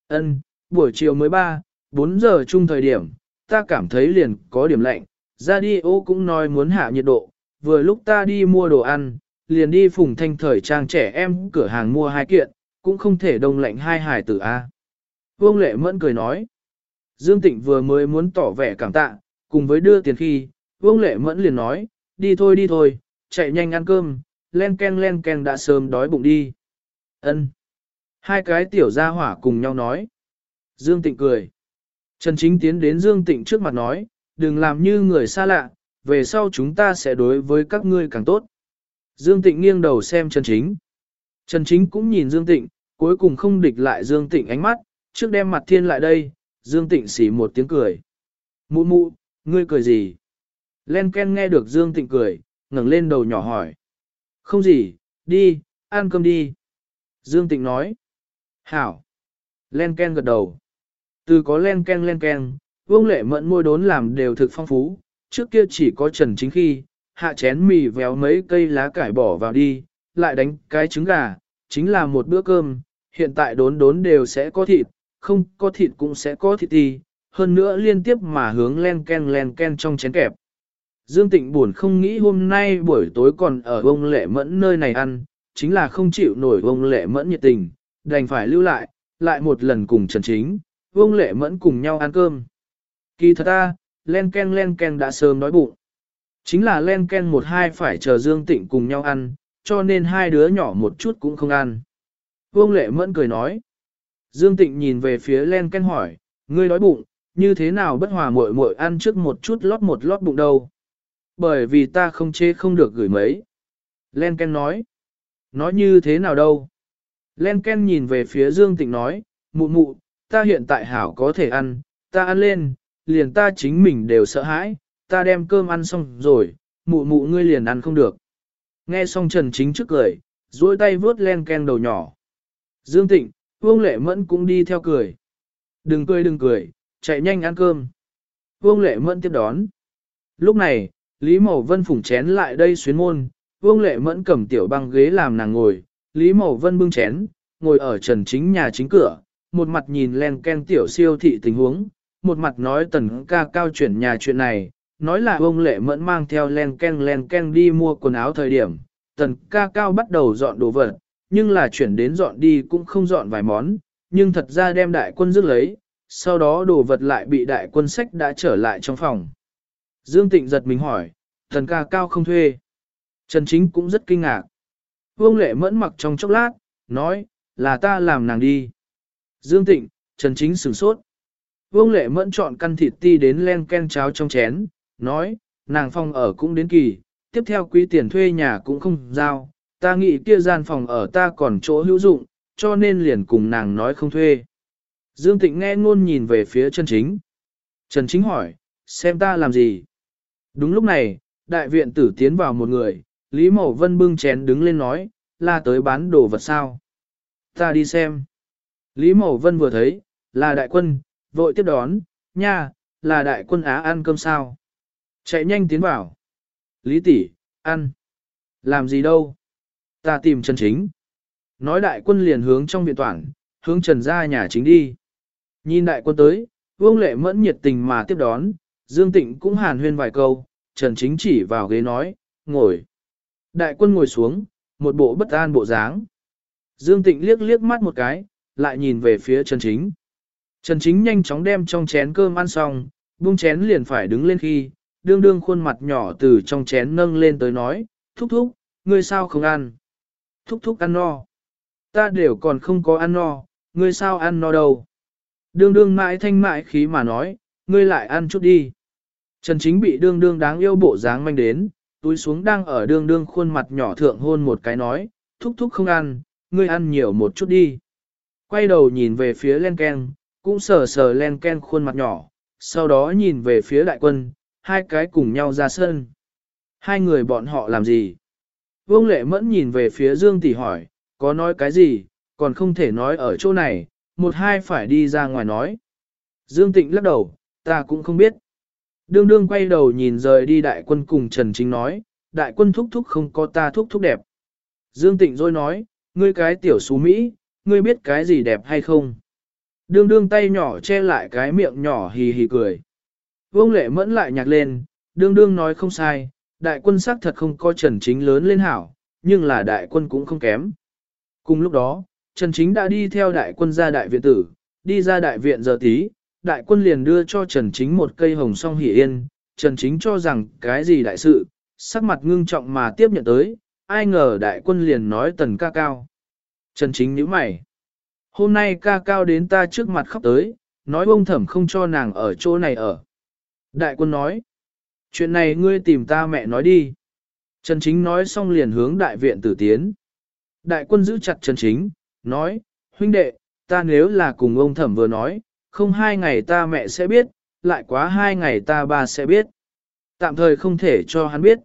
Ân, buổi chiều mới 3, 4 giờ chung thời điểm, ta cảm thấy liền có điểm lạnh, ra đi ô cũng nói muốn hạ nhiệt độ, vừa lúc ta đi mua đồ ăn, liền đi phùng thanh thời trang trẻ em cửa hàng mua hai kiện, cũng không thể đông lạnh hai hải tử A. Vương Lệ Mẫn cười nói, Dương Tịnh vừa mới muốn tỏ vẻ cảm tạ, cùng với đưa tiền khi, Vương Lệ Mẫn liền nói, đi thôi đi thôi, chạy nhanh ăn cơm, len ken len ken đã sớm đói bụng đi. Ân. Hai cái tiểu gia hỏa cùng nhau nói. Dương Tịnh cười. Trần Chính tiến đến Dương Tịnh trước mặt nói, đừng làm như người xa lạ, về sau chúng ta sẽ đối với các ngươi càng tốt. Dương Tịnh nghiêng đầu xem Trần Chính. Trần Chính cũng nhìn Dương Tịnh, cuối cùng không địch lại Dương Tịnh ánh mắt, trước đem mặt thiên lại đây, Dương Tịnh xỉ một tiếng cười. Mụ mụ, ngươi cười gì? Len Ken nghe được Dương Tịnh cười, ngẩng lên đầu nhỏ hỏi. Không gì, đi, ăn cơm đi. Dương Tịnh nói. Hảo. Len Ken gật đầu. Từ có len ken len ken, vương lệ mẫn môi đốn làm đều thực phong phú, trước kia chỉ có trần chính khi, hạ chén mì véo mấy cây lá cải bỏ vào đi, lại đánh cái trứng gà, chính là một bữa cơm, hiện tại đốn đốn đều sẽ có thịt, không có thịt cũng sẽ có thịt thì. hơn nữa liên tiếp mà hướng len ken len ken trong chén kẹp. Dương Tịnh buồn không nghĩ hôm nay buổi tối còn ở ông lệ mẫn nơi này ăn, chính là không chịu nổi ông lệ mẫn nhiệt tình, đành phải lưu lại, lại một lần cùng Trần Chính, Vương Lệ Mẫn cùng nhau ăn cơm. Kỳ thật ta, len ken len ken đã sớm nói bụng. Chính là len ken một hai phải chờ Dương Tịnh cùng nhau ăn, cho nên hai đứa nhỏ một chút cũng không ăn. Vương Lệ Mẫn cười nói. Dương Tịnh nhìn về phía len ken hỏi, ngươi nói bụng, như thế nào bất hòa muội muội ăn trước một chút lót một lót bụng đâu. Bởi vì ta không chê không được gửi mấy. Len Ken nói. Nói như thế nào đâu? Len Ken nhìn về phía Dương Tịnh nói, mụ mụ, ta hiện tại hảo có thể ăn, ta ăn lên, liền ta chính mình đều sợ hãi, ta đem cơm ăn xong rồi, mụ mụ ngươi liền ăn không được. Nghe xong Trần Chính trước cười, duỗi tay vướt len ken đầu nhỏ. Dương Tịnh, Vương Lệ Mẫn cũng đi theo cười. Đừng cười đừng cười, chạy nhanh ăn cơm. Vương Lệ Mẫn tiếp đón. Lúc này, Lý Mậu Vân phủng chén lại đây xuyến môn, Vương Lệ Mẫn cầm tiểu băng ghế làm nàng ngồi, Lý Mậu Vân bưng chén, ngồi ở Trần Chính nhà chính cửa, một mặt nhìn len ken tiểu siêu thị tình huống, một mặt nói tần ca cao chuyển nhà chuyện này, nói là ông lệ mẫn mang theo len ken len ken đi mua quần áo thời điểm, tần ca cao bắt đầu dọn đồ vật, nhưng là chuyển đến dọn đi cũng không dọn vài món, nhưng thật ra đem đại quân dứt lấy, sau đó đồ vật lại bị đại quân sách đã trở lại trong phòng. Dương Tịnh giật mình hỏi, tần ca cao không thuê. Trần Chính cũng rất kinh ngạc. Vương lệ mẫn mặc trong chốc lát, nói, là ta làm nàng đi. Dương Tịnh, Trần Chính sửng sốt. Vương Lệ Mẫn chọn căn thịt ti đến len ken cháo trong chén, nói, nàng phòng ở cũng đến kỳ, tiếp theo quý tiền thuê nhà cũng không giao, ta nghĩ kia gian phòng ở ta còn chỗ hữu dụng, cho nên liền cùng nàng nói không thuê. Dương Tịnh nghe ngôn nhìn về phía Trần Chính. Trần Chính hỏi, xem ta làm gì? Đúng lúc này, đại viện tử tiến vào một người, Lý Mậu Vân bưng chén đứng lên nói, là tới bán đồ vật sao? Ta đi xem. Lý Mậu Vân vừa thấy, là đại quân, vội tiếp đón, nha, là đại quân Á ăn cơm sao? Chạy nhanh tiến vào. Lý tỷ, ăn. Làm gì đâu? Ta tìm Trần Chính. Nói đại quân liền hướng trong viện toàn, hướng Trần ra nhà chính đi. Nhìn đại quân tới, vương lệ mẫn nhiệt tình mà tiếp đón, Dương Tịnh cũng hàn huyên vài câu, Trần Chính chỉ vào ghế nói, ngồi. Đại quân ngồi xuống, một bộ bất an bộ dáng. Dương Tịnh liếc liếc mắt một cái, lại nhìn về phía Trần Chính. Trần Chính nhanh chóng đem trong chén cơm ăn xong, buông chén liền phải đứng lên khi, đương đương khuôn mặt nhỏ từ trong chén nâng lên tới nói, thúc thúc, ngươi sao không ăn? Thúc thúc ăn no. Ta đều còn không có ăn no, ngươi sao ăn no đâu? Đương đương mãi thanh mãi khí mà nói, ngươi lại ăn chút đi. Trần chính bị đương đương đáng yêu bộ dáng manh đến, túi xuống đang ở đương đương khuôn mặt nhỏ thượng hôn một cái nói, thúc thúc không ăn, ngươi ăn nhiều một chút đi. Quay đầu nhìn về phía len ken, cũng sờ sờ len ken khuôn mặt nhỏ, sau đó nhìn về phía đại quân, hai cái cùng nhau ra sân. Hai người bọn họ làm gì? Vương lệ mẫn nhìn về phía Dương Tỷ hỏi, có nói cái gì, còn không thể nói ở chỗ này, một hai phải đi ra ngoài nói. Dương Tịnh lắc đầu, ta cũng không biết. Đương đương quay đầu nhìn rời đi đại quân cùng Trần Chính nói, đại quân thúc thúc không có ta thúc thúc đẹp. Dương Tịnh rồi nói, ngươi cái tiểu xú Mỹ, ngươi biết cái gì đẹp hay không? Đương đương tay nhỏ che lại cái miệng nhỏ hì hì cười. Vương lệ mẫn lại nhạc lên, đương đương nói không sai, đại quân xác thật không có Trần Chính lớn lên hảo, nhưng là đại quân cũng không kém. Cùng lúc đó, Trần Chính đã đi theo đại quân ra đại viện tử, đi ra đại viện giờ tí, đại quân liền đưa cho Trần Chính một cây hồng song hỉ yên, Trần Chính cho rằng cái gì đại sự, sắc mặt ngưng trọng mà tiếp nhận tới, ai ngờ đại quân liền nói tần ca cao. Trần Chính nhíu mày. Hôm nay ca cao đến ta trước mặt khóc tới, nói ông thẩm không cho nàng ở chỗ này ở. Đại quân nói, chuyện này ngươi tìm ta mẹ nói đi. Trần Chính nói xong liền hướng đại viện tử tiến. Đại quân giữ chặt Trần Chính, nói, huynh đệ, ta nếu là cùng ông thẩm vừa nói, không hai ngày ta mẹ sẽ biết, lại quá hai ngày ta ba sẽ biết. Tạm thời không thể cho hắn biết.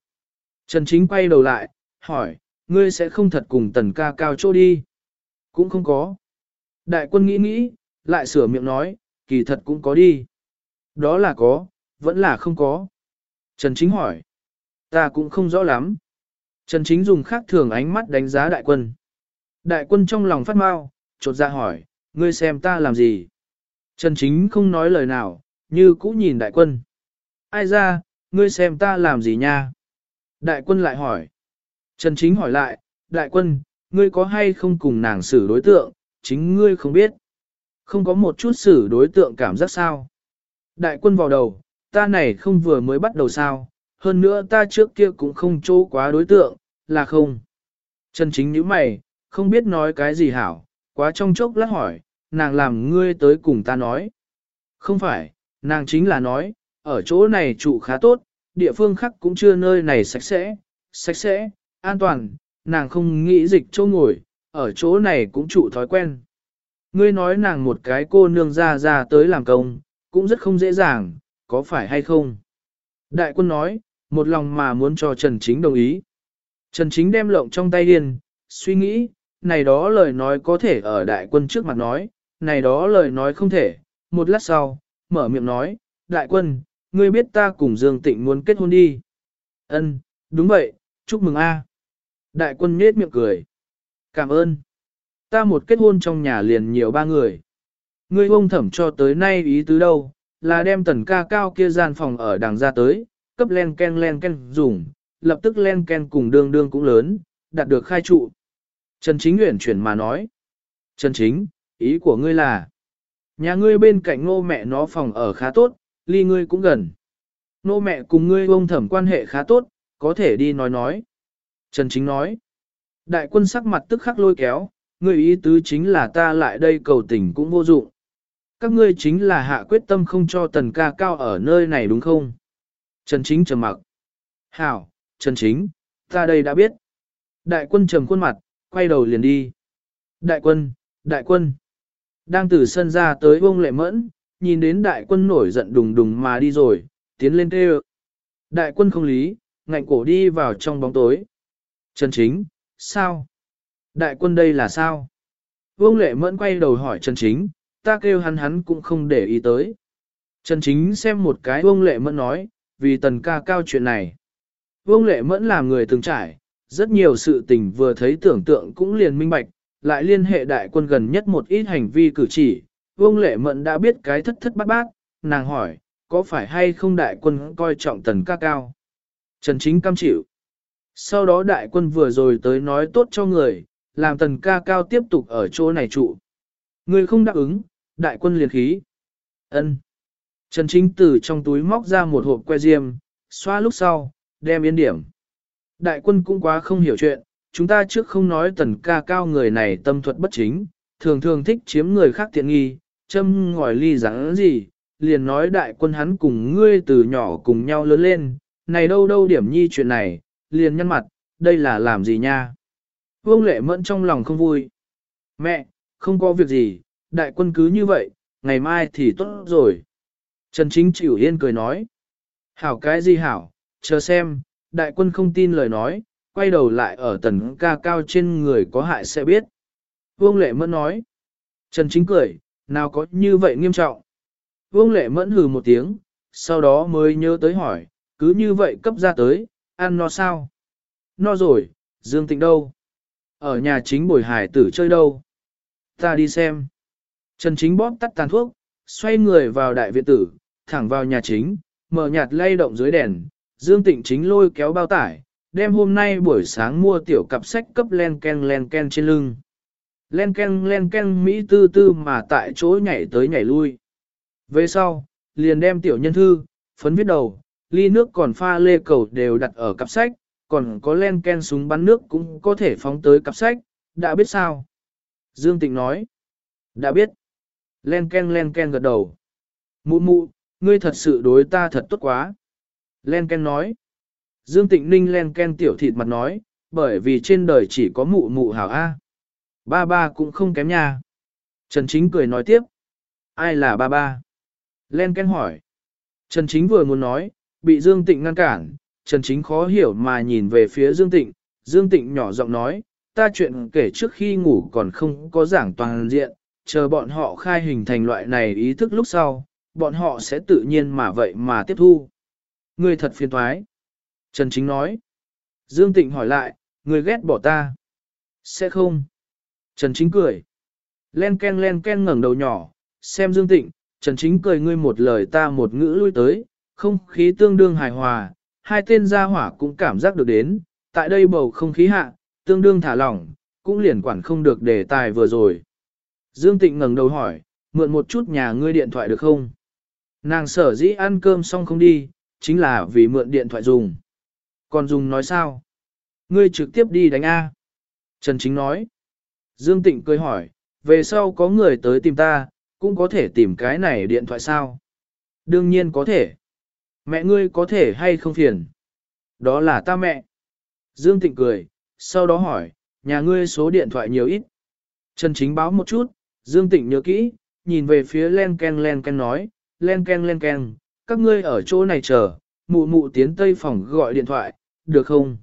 Trần Chính quay đầu lại, hỏi, ngươi sẽ không thật cùng tần ca cao chỗ đi. Cũng không có. Đại quân nghĩ nghĩ, lại sửa miệng nói, kỳ thật cũng có đi. Đó là có, vẫn là không có. Trần Chính hỏi. Ta cũng không rõ lắm. Trần Chính dùng khác thường ánh mắt đánh giá đại quân. Đại quân trong lòng phát mau, chột ra dạ hỏi, ngươi xem ta làm gì? Trần Chính không nói lời nào, như cũ nhìn đại quân. Ai ra, ngươi xem ta làm gì nha? Đại quân lại hỏi. Trần Chính hỏi lại, đại quân, ngươi có hay không cùng nàng xử đối tượng, chính ngươi không biết. Không có một chút xử đối tượng cảm giác sao. Đại quân vào đầu, ta này không vừa mới bắt đầu sao, hơn nữa ta trước kia cũng không chỗ quá đối tượng, là không. Trần Chính như mày, không biết nói cái gì hảo, quá trong chốc lát hỏi, nàng làm ngươi tới cùng ta nói. Không phải, nàng chính là nói, ở chỗ này trụ khá tốt, địa phương khác cũng chưa nơi này sạch sẽ, sạch sẽ, an toàn, nàng không nghĩ dịch chỗ ngồi, ở chỗ này cũng trụ thói quen. Ngươi nói nàng một cái cô nương ra ra tới làm công, cũng rất không dễ dàng, có phải hay không? Đại quân nói, một lòng mà muốn cho Trần Chính đồng ý. Trần Chính đem lộng trong tay điên, suy nghĩ, này đó lời nói có thể ở đại quân trước mặt nói, này đó lời nói không thể. Một lát sau, mở miệng nói, đại quân, ngươi biết ta cùng Dương Tịnh muốn kết hôn đi. Ân, đúng vậy, chúc mừng a. Đại quân nhết miệng cười. Cảm ơn. Ta một kết hôn trong nhà liền nhiều ba người. Ngươi ông thẩm cho tới nay ý tứ đâu, là đem tần ca cao kia gian phòng ở đằng ra tới, cấp len ken len ken dùng, lập tức len ken cùng đương đương cũng lớn, đạt được khai trụ. Trần Chính Nguyễn chuyển mà nói. Trần Chính, ý của ngươi là, nhà ngươi bên cạnh ngô mẹ nó phòng ở khá tốt, ly ngươi cũng gần. Nô mẹ cùng ngươi ông thẩm quan hệ khá tốt, có thể đi nói nói. Trần Chính nói, đại quân sắc mặt tức khắc lôi kéo, người ý tứ chính là ta lại đây cầu tình cũng vô dụng. Các ngươi chính là hạ quyết tâm không cho tần ca cao ở nơi này đúng không? Trần Chính trầm mặc. Hảo, Trần Chính, ta đây đã biết. Đại quân trầm khuôn mặt, quay đầu liền đi. Đại quân, đại quân. Đang từ sân ra tới bông lệ mẫn, nhìn đến đại quân nổi giận đùng đùng mà đi rồi, tiến lên kêu. Đại quân không lý, ngạnh cổ đi vào trong bóng tối. Trần Chính, sao? Đại quân đây là sao? Vương Lệ Mẫn quay đầu hỏi Trần Chính, ta kêu hắn hắn cũng không để ý tới. Trần Chính xem một cái Vương Lệ Mẫn nói, vì tần ca cao chuyện này. Vương Lệ Mẫn là người từng trải, rất nhiều sự tình vừa thấy tưởng tượng cũng liền minh bạch, lại liên hệ đại quân gần nhất một ít hành vi cử chỉ. Vương Lệ Mẫn đã biết cái thất thất bát bát, nàng hỏi, có phải hay không đại quân coi trọng tần ca cao? Trần Chính cam chịu. Sau đó đại quân vừa rồi tới nói tốt cho người, làm tần ca cao tiếp tục ở chỗ này trụ. Người không đáp ứng, đại quân liền khí. ân Trần Chính từ trong túi móc ra một hộp que diêm, xoa lúc sau, đem yên điểm. Đại quân cũng quá không hiểu chuyện, chúng ta trước không nói tần ca cao người này tâm thuật bất chính, thường thường thích chiếm người khác tiện nghi, châm ngòi ly rắn gì, liền nói đại quân hắn cùng ngươi từ nhỏ cùng nhau lớn lên, này đâu đâu điểm nhi chuyện này, liền nhăn mặt, đây là làm gì nha. Vương lệ mẫn trong lòng không vui. Mẹ, không có việc gì, đại quân cứ như vậy, ngày mai thì tốt rồi. Trần Chính chịu yên cười nói. Hảo cái gì hảo, chờ xem, đại quân không tin lời nói, quay đầu lại ở tần ca cao trên người có hại sẽ biết. Vương Lệ Mẫn nói. Trần Chính cười, nào có như vậy nghiêm trọng. Vương Lệ Mẫn hừ một tiếng, sau đó mới nhớ tới hỏi, cứ như vậy cấp ra tới, ăn no sao? No rồi, Dương Tịnh đâu? Ở nhà chính bồi hải tử chơi đâu? Ta đi xem. Trần Chính bóp tắt tàn thuốc, xoay người vào đại viện tử, thẳng vào nhà chính, mở nhạt lay động dưới đèn, Dương Tịnh chính lôi kéo bao tải, đem hôm nay buổi sáng mua tiểu cặp sách cấp len ken len ken trên lưng. Len ken len ken Mỹ tư tư mà tại chỗ nhảy tới nhảy lui. Về sau, liền đem tiểu nhân thư, phấn viết đầu, ly nước còn pha lê cầu đều đặt ở cặp sách, còn có len ken súng bắn nước cũng có thể phóng tới cặp sách, đã biết sao? Dương Tịnh nói, đã biết. Len ken len ken gật đầu. Mụ mụ, ngươi thật sự đối ta thật tốt quá. Len ken nói. Dương Tịnh Ninh len ken tiểu thịt mặt nói, bởi vì trên đời chỉ có mụ mụ hảo A. Ba ba cũng không kém nha. Trần Chính cười nói tiếp. Ai là ba ba? Len ken hỏi. Trần Chính vừa muốn nói, bị Dương Tịnh ngăn cản, Trần Chính khó hiểu mà nhìn về phía Dương Tịnh, Dương Tịnh nhỏ giọng nói, ta chuyện kể trước khi ngủ còn không có giảng toàn diện, chờ bọn họ khai hình thành loại này ý thức lúc sau, bọn họ sẽ tự nhiên mà vậy mà tiếp thu. Ngươi thật phiền thoái. Trần Chính nói. Dương Tịnh hỏi lại, ngươi ghét bỏ ta. Sẽ không. Trần Chính cười. Len ken len ken ngẩng đầu nhỏ, xem Dương Tịnh, Trần Chính cười ngươi một lời ta một ngữ lui tới, không khí tương đương hài hòa, hai tên gia hỏa cũng cảm giác được đến, tại đây bầu không khí hạ, tương đương thả lỏng, cũng liền quản không được đề tài vừa rồi. Dương Tịnh ngẩng đầu hỏi, mượn một chút nhà ngươi điện thoại được không? Nàng sở dĩ ăn cơm xong không đi, chính là vì mượn điện thoại dùng. Còn dùng nói sao? Ngươi trực tiếp đi đánh A. Trần Chính nói. Dương Tịnh cười hỏi, về sau có người tới tìm ta, cũng có thể tìm cái này điện thoại sao? Đương nhiên có thể. Mẹ ngươi có thể hay không phiền? Đó là ta mẹ. Dương Tịnh cười, sau đó hỏi, nhà ngươi số điện thoại nhiều ít. Trần Chính báo một chút, Dương Tịnh nhớ kỹ, nhìn về phía len ken len ken nói, len ken len ken, các ngươi ở chỗ này chờ, mụ mụ tiến tây phòng gọi điện thoại, được không?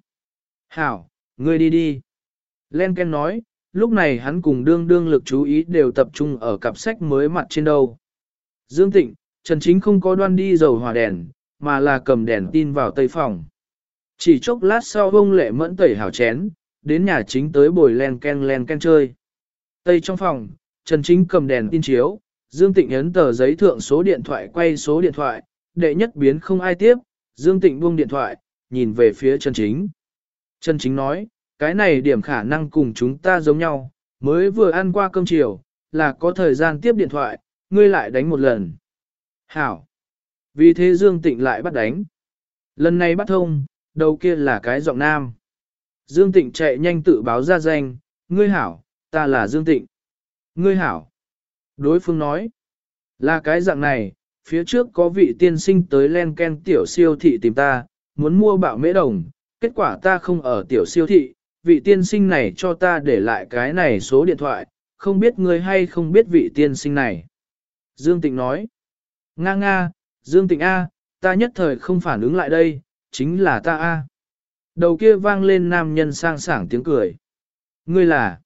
Hảo, ngươi đi đi. Len ken nói, lúc này hắn cùng đương đương lực chú ý đều tập trung ở cặp sách mới mặt trên đầu. Dương Tịnh, Trần Chính không có đoan đi dầu hỏa đèn, mà là cầm đèn tin vào tây phòng. Chỉ chốc lát sau ông lệ mẫn tẩy hảo chén, đến nhà chính tới bồi len ken len ken chơi. Tây trong phòng, Trần Chính cầm đèn tin chiếu, Dương Tịnh ấn tờ giấy thượng số điện thoại quay số điện thoại, đệ nhất biến không ai tiếp, Dương Tịnh buông điện thoại, nhìn về phía Trần Chính. Trần Chính nói, cái này điểm khả năng cùng chúng ta giống nhau, mới vừa ăn qua cơm chiều, là có thời gian tiếp điện thoại, ngươi lại đánh một lần. Hảo. Vì thế Dương Tịnh lại bắt đánh. Lần này bắt thông, đầu kia là cái giọng nam. Dương Tịnh chạy nhanh tự báo ra danh, ngươi hảo, ta là Dương Tịnh. Ngươi hảo. Đối phương nói, là cái dạng này, phía trước có vị tiên sinh tới len ken tiểu siêu thị tìm ta, muốn mua bạo mễ đồng, kết quả ta không ở tiểu siêu thị, vị tiên sinh này cho ta để lại cái này số điện thoại, không biết ngươi hay không biết vị tiên sinh này. Dương Tịnh nói, Nga nga, Dương Tịnh A, ta nhất thời không phản ứng lại đây, chính là ta A. Đầu kia vang lên nam nhân sang sảng tiếng cười. Ngươi là?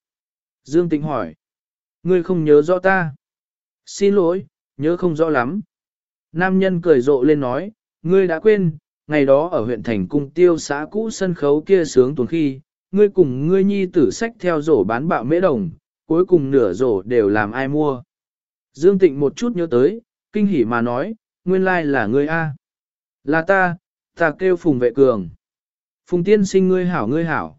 Dương Tịnh hỏi. Ngươi không nhớ rõ ta. Xin lỗi, nhớ không rõ lắm. Nam nhân cười rộ lên nói, ngươi đã quên, ngày đó ở huyện thành cung tiêu xã cũ sân khấu kia sướng tuần khi, ngươi cùng ngươi nhi tử sách theo rổ bán bạo mễ đồng, cuối cùng nửa rổ đều làm ai mua. Dương Tịnh một chút nhớ tới, kinh hỉ mà nói, nguyên lai là ngươi A. Là ta, ta kêu Phùng Vệ Cường. Phùng tiên sinh ngươi hảo ngươi hảo.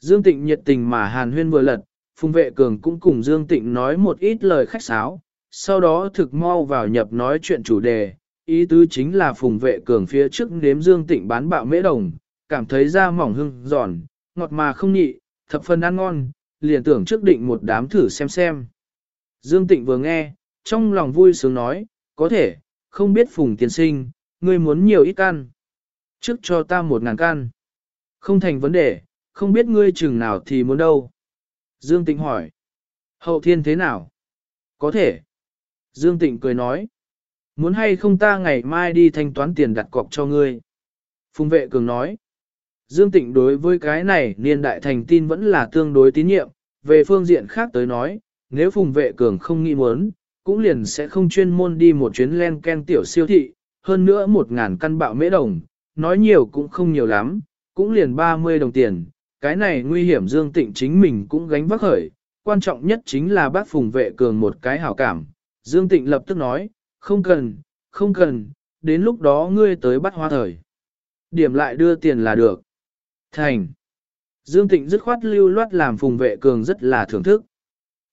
Dương Tịnh nhiệt tình mà hàn huyên vừa lật, Phùng Vệ Cường cũng cùng Dương Tịnh nói một ít lời khách sáo, sau đó thực mau vào nhập nói chuyện chủ đề, ý tứ chính là Phùng Vệ Cường phía trước nếm Dương Tịnh bán bạo mễ đồng, cảm thấy da mỏng hưng, giòn, ngọt mà không nhị, thập phần ăn ngon, liền tưởng trước định một đám thử xem xem. Dương Tịnh vừa nghe, trong lòng vui sướng nói, có thể, không biết Phùng tiên sinh, ngươi muốn nhiều ít căn. Trước cho ta một ngàn căn. Không thành vấn đề, không biết ngươi chừng nào thì muốn đâu. Dương Tịnh hỏi. Hậu thiên thế nào? Có thể. Dương Tịnh cười nói. Muốn hay không ta ngày mai đi thanh toán tiền đặt cọc cho ngươi? Phùng vệ cường nói. Dương Tịnh đối với cái này niên đại thành tin vẫn là tương đối tín nhiệm. Về phương diện khác tới nói, nếu Phùng vệ cường không nghĩ muốn, cũng liền sẽ không chuyên môn đi một chuyến len ken tiểu siêu thị, hơn nữa một ngàn căn bạo mễ đồng, nói nhiều cũng không nhiều lắm, cũng liền 30 đồng tiền, cái này nguy hiểm Dương Tịnh chính mình cũng gánh vác khởi, quan trọng nhất chính là bác Phùng vệ cường một cái hảo cảm. Dương Tịnh lập tức nói, không cần, không cần, đến lúc đó ngươi tới bắt hoa thời. Điểm lại đưa tiền là được. Thành. Dương Tịnh dứt khoát lưu loát làm Phùng vệ cường rất là thưởng thức.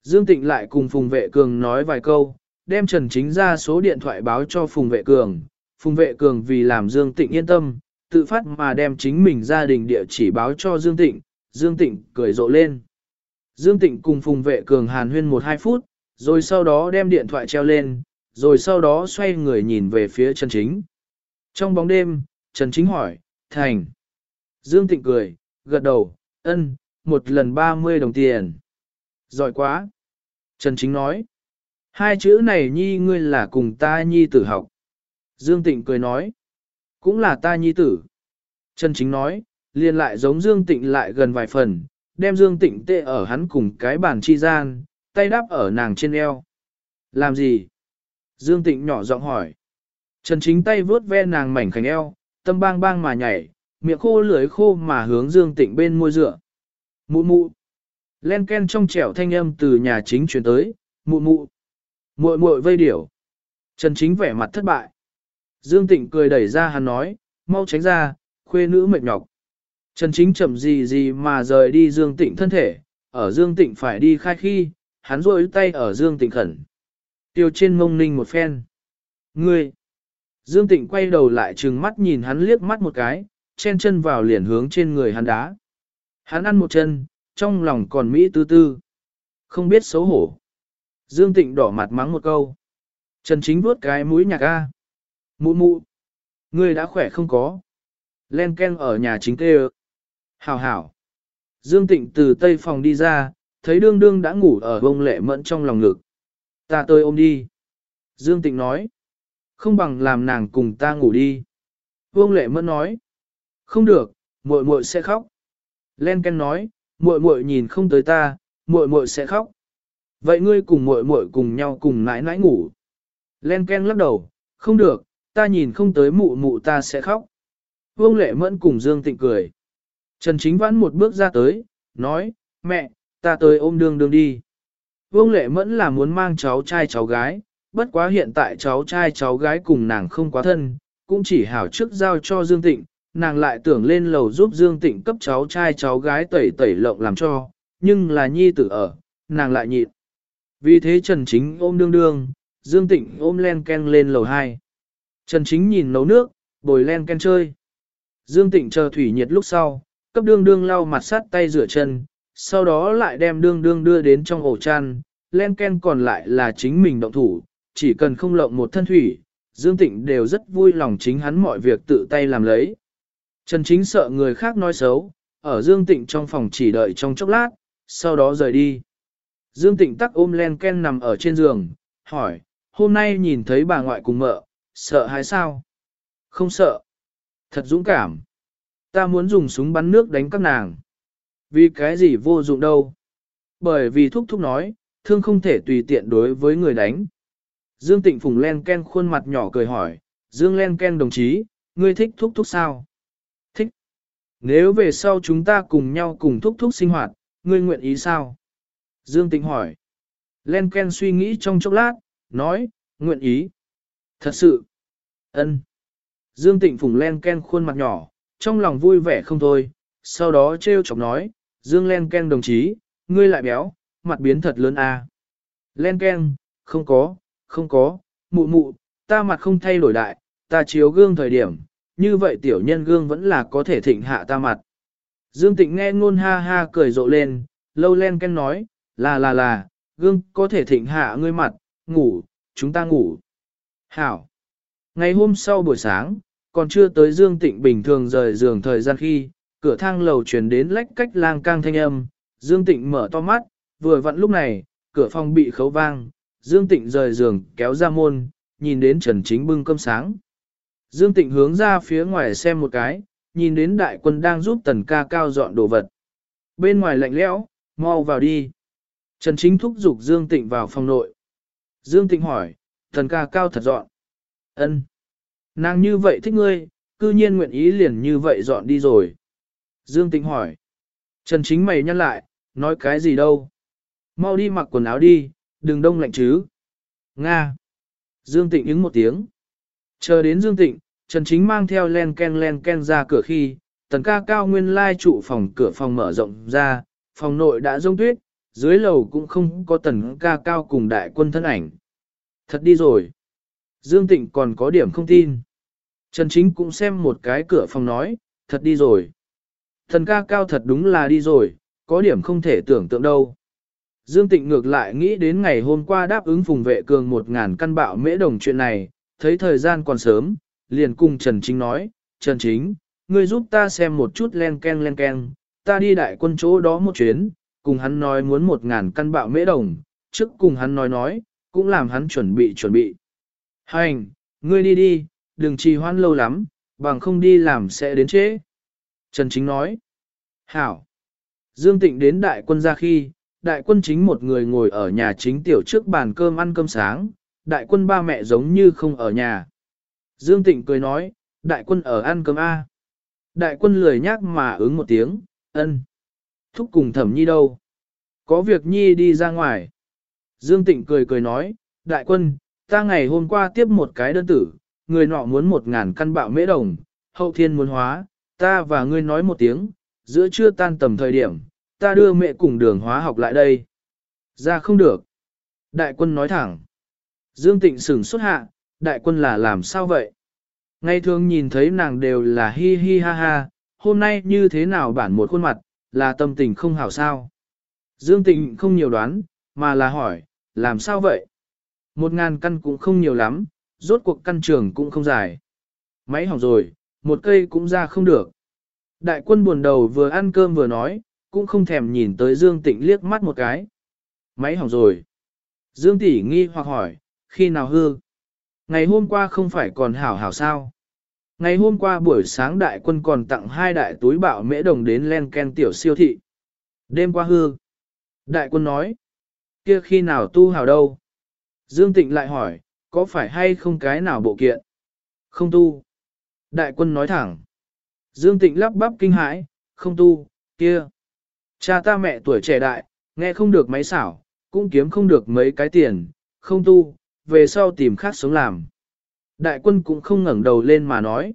Dương Tịnh lại cùng Phùng Vệ Cường nói vài câu, đem Trần Chính ra số điện thoại báo cho Phùng Vệ Cường. Phùng Vệ Cường vì làm Dương Tịnh yên tâm, tự phát mà đem chính mình gia đình địa chỉ báo cho Dương Tịnh, Dương Tịnh cười rộ lên. Dương Tịnh cùng Phùng Vệ Cường hàn huyên một hai phút, rồi sau đó đem điện thoại treo lên, rồi sau đó xoay người nhìn về phía Trần Chính. Trong bóng đêm, Trần Chính hỏi, Thành. Dương Tịnh cười, gật đầu, ân, một lần 30 đồng tiền. Giỏi quá. Trần Chính nói. Hai chữ này nhi ngươi là cùng ta nhi tử học. Dương Tịnh cười nói. Cũng là ta nhi tử. Trần Chính nói, liền lại giống Dương Tịnh lại gần vài phần, đem Dương Tịnh tê ở hắn cùng cái bàn chi gian, tay đáp ở nàng trên eo. Làm gì? Dương Tịnh nhỏ giọng hỏi. Trần Chính tay vướt ve nàng mảnh khảnh eo, tâm bang bang mà nhảy, miệng khô lưỡi khô mà hướng Dương Tịnh bên môi dựa. Mụ mụ. Len ken trong trẻo thanh âm từ nhà chính chuyển tới, mụ mụ. muội muội vây điểu. Trần chính vẻ mặt thất bại. Dương Tịnh cười đẩy ra hắn nói, mau tránh ra, khuê nữ mệt nhọc. Trần chính chậm gì gì mà rời đi Dương Tịnh thân thể, ở Dương Tịnh phải đi khai khi, hắn rôi tay ở Dương Tịnh khẩn. Tiêu trên mông ninh một phen. Ngươi! Dương Tịnh quay đầu lại trừng mắt nhìn hắn liếc mắt một cái, chen chân vào liền hướng trên người hắn đá. Hắn ăn một chân, trong lòng còn Mỹ tư tư. Không biết xấu hổ. Dương Tịnh đỏ mặt mắng một câu. Trần Chính vuốt cái mũi nhạc A. Mụ mụ. Ngươi đã khỏe không có. Len Ken ở nhà chính tê Hảo hảo. Dương Tịnh từ tây phòng đi ra, thấy đương đương đã ngủ ở bông lệ mẫn trong lòng ngực. Ta tôi ôm đi. Dương Tịnh nói. Không bằng làm nàng cùng ta ngủ đi. Vương lệ mẫn nói. Không được, muội muội sẽ khóc. Len Ken nói, muội muội nhìn không tới ta, muội muội sẽ khóc. Vậy ngươi cùng muội muội cùng nhau cùng nãi nãi ngủ. Len Ken lắc đầu, không được, ta nhìn không tới mụ mụ ta sẽ khóc. Vương Lệ Mẫn cùng Dương Tịnh cười. Trần Chính Vãn một bước ra tới, nói, mẹ, ta tới ôm đương đương đi. Vương Lệ Mẫn là muốn mang cháu trai cháu gái, bất quá hiện tại cháu trai cháu gái cùng nàng không quá thân, cũng chỉ hảo trước giao cho Dương Tịnh, nàng lại tưởng lên lầu giúp Dương Tịnh cấp cháu trai cháu gái tẩy tẩy lộng làm cho, nhưng là nhi tử ở, nàng lại nhịn. Vì thế Trần Chính ôm đương đương, Dương Tịnh ôm len ken lên lầu 2. Trần Chính nhìn nấu nước, bồi len ken chơi. Dương Tịnh chờ thủy nhiệt lúc sau, cấp đương đương lau mặt sát tay rửa chân, sau đó lại đem đương đương đưa đến trong ổ chăn, len ken còn lại là chính mình động thủ, chỉ cần không lộng một thân thủy, Dương Tịnh đều rất vui lòng chính hắn mọi việc tự tay làm lấy. Trần Chính sợ người khác nói xấu, ở Dương Tịnh trong phòng chỉ đợi trong chốc lát, sau đó rời đi. Dương Tịnh tắc ôm len ken nằm ở trên giường, hỏi, hôm nay nhìn thấy bà ngoại cùng mợ, sợ hay sao? Không sợ. Thật dũng cảm. Ta muốn dùng súng bắn nước đánh các nàng. Vì cái gì vô dụng đâu. Bởi vì thúc thúc nói, thương không thể tùy tiện đối với người đánh. Dương Tịnh Phùng len ken khuôn mặt nhỏ cười hỏi, Dương len ken đồng chí, ngươi thích thúc thúc sao? Nếu về sau chúng ta cùng nhau cùng thúc thúc sinh hoạt, ngươi nguyện ý sao? Dương Tịnh hỏi. Len ken suy nghĩ trong chốc lát, nói, nguyện ý. Thật sự. ân. Dương Tịnh Phùng len ken khuôn mặt nhỏ, trong lòng vui vẻ không thôi, sau đó trêu chọc nói, Dương len ken đồng chí, ngươi lại béo, mặt biến thật lớn à. Len ken, không có, không có, mụ mụ, ta mặt không thay đổi đại, ta chiếu gương thời điểm, như vậy tiểu nhân gương vẫn là có thể thịnh hạ ta mặt. Dương Tịnh nghe ngôn ha ha cười rộ lên, lâu len ken nói, là là là, gương có thể thịnh hạ ngươi mặt, ngủ, chúng ta ngủ. Hảo. Ngày hôm sau buổi sáng, còn chưa tới Dương Tịnh bình thường rời giường thời gian khi, cửa thang lầu truyền đến lách cách lang cang thanh âm, Dương Tịnh mở to mắt, vừa vặn lúc này, cửa phòng bị khấu vang, Dương Tịnh rời giường kéo ra môn, nhìn đến Trần Chính bưng cơm sáng. Dương Tịnh hướng ra phía ngoài xem một cái, nhìn đến đại quân đang giúp tần ca cao dọn đồ vật. Bên ngoài lạnh lẽo, mau vào đi. Trần Chính thúc giục Dương Tịnh vào phòng nội. Dương Tịnh hỏi, tần ca cao thật dọn. ân Nàng như vậy thích ngươi, cư nhiên nguyện ý liền như vậy dọn đi rồi. Dương Tịnh hỏi. Trần Chính mày nhăn lại, nói cái gì đâu. Mau đi mặc quần áo đi, đừng đông lạnh chứ. Nga. Dương Tịnh ứng một tiếng. Chờ đến Dương Tịnh, Trần Chính mang theo len ken len ken ra cửa khi, tần ca cao nguyên lai trụ phòng cửa phòng mở rộng ra, phòng nội đã rông tuyết, dưới lầu cũng không có tần ca cao cùng đại quân thân ảnh. Thật đi rồi. Dương Tịnh còn có điểm không tin. Trần Chính cũng xem một cái cửa phòng nói, thật đi rồi. Thần ca cao thật đúng là đi rồi, có điểm không thể tưởng tượng đâu. Dương Tịnh ngược lại nghĩ đến ngày hôm qua đáp ứng phùng vệ cường một ngàn căn bạo mễ đồng chuyện này, thấy thời gian còn sớm, liền cùng Trần Chính nói, Trần Chính, ngươi giúp ta xem một chút len ken len ken, ta đi đại quân chỗ đó một chuyến, cùng hắn nói muốn một ngàn căn bạo mễ đồng, trước cùng hắn nói nói, cũng làm hắn chuẩn bị chuẩn bị. Hành, ngươi đi đi, đừng trì hoãn lâu lắm, bằng không đi làm sẽ đến trễ. Trần Chính nói, Hảo. Dương Tịnh đến đại quân ra khi, đại quân chính một người ngồi ở nhà chính tiểu trước bàn cơm ăn cơm sáng, đại quân ba mẹ giống như không ở nhà. Dương Tịnh cười nói, đại quân ở ăn cơm A. Đại quân lười nhác mà ứng một tiếng, ân. Thúc cùng thẩm nhi đâu? Có việc nhi đi ra ngoài. Dương Tịnh cười cười nói, đại quân, ta ngày hôm qua tiếp một cái đơn tử, người nọ muốn một ngàn căn bạo mễ đồng, hậu thiên muốn hóa, ta và ngươi nói một tiếng, giữa trưa tan tầm thời điểm, ta đưa mẹ cùng đường hóa học lại đây. Ra không được. Đại quân nói thẳng. Dương Tịnh sửng xuất hạ, đại quân là làm sao vậy? Ngày thường nhìn thấy nàng đều là hi hi ha ha, hôm nay như thế nào bản một khuôn mặt, là tâm tình không hảo sao? Dương Tịnh không nhiều đoán, mà là hỏi, làm sao vậy? Một ngàn căn cũng không nhiều lắm, rốt cuộc căn trường cũng không dài. Máy hỏng rồi, một cây cũng ra không được. Đại quân buồn đầu vừa ăn cơm vừa nói, cũng không thèm nhìn tới Dương Tịnh liếc mắt một cái. Máy hỏng rồi. Dương Tỷ nghi hoặc hỏi, khi nào hư? Ngày hôm qua không phải còn hảo hảo sao? Ngày hôm qua buổi sáng đại quân còn tặng hai đại túi bạo mễ đồng đến len ken tiểu siêu thị. Đêm qua hư. Đại quân nói, kia khi nào tu hảo đâu? Dương Tịnh lại hỏi, có phải hay không cái nào bộ kiện? Không tu. Đại quân nói thẳng. Dương Tịnh lắp bắp kinh hãi, không tu, kia. Cha ta mẹ tuổi trẻ đại, nghe không được máy xảo, cũng kiếm không được mấy cái tiền, không tu, về sau tìm khác sống làm. Đại quân cũng không ngẩng đầu lên mà nói.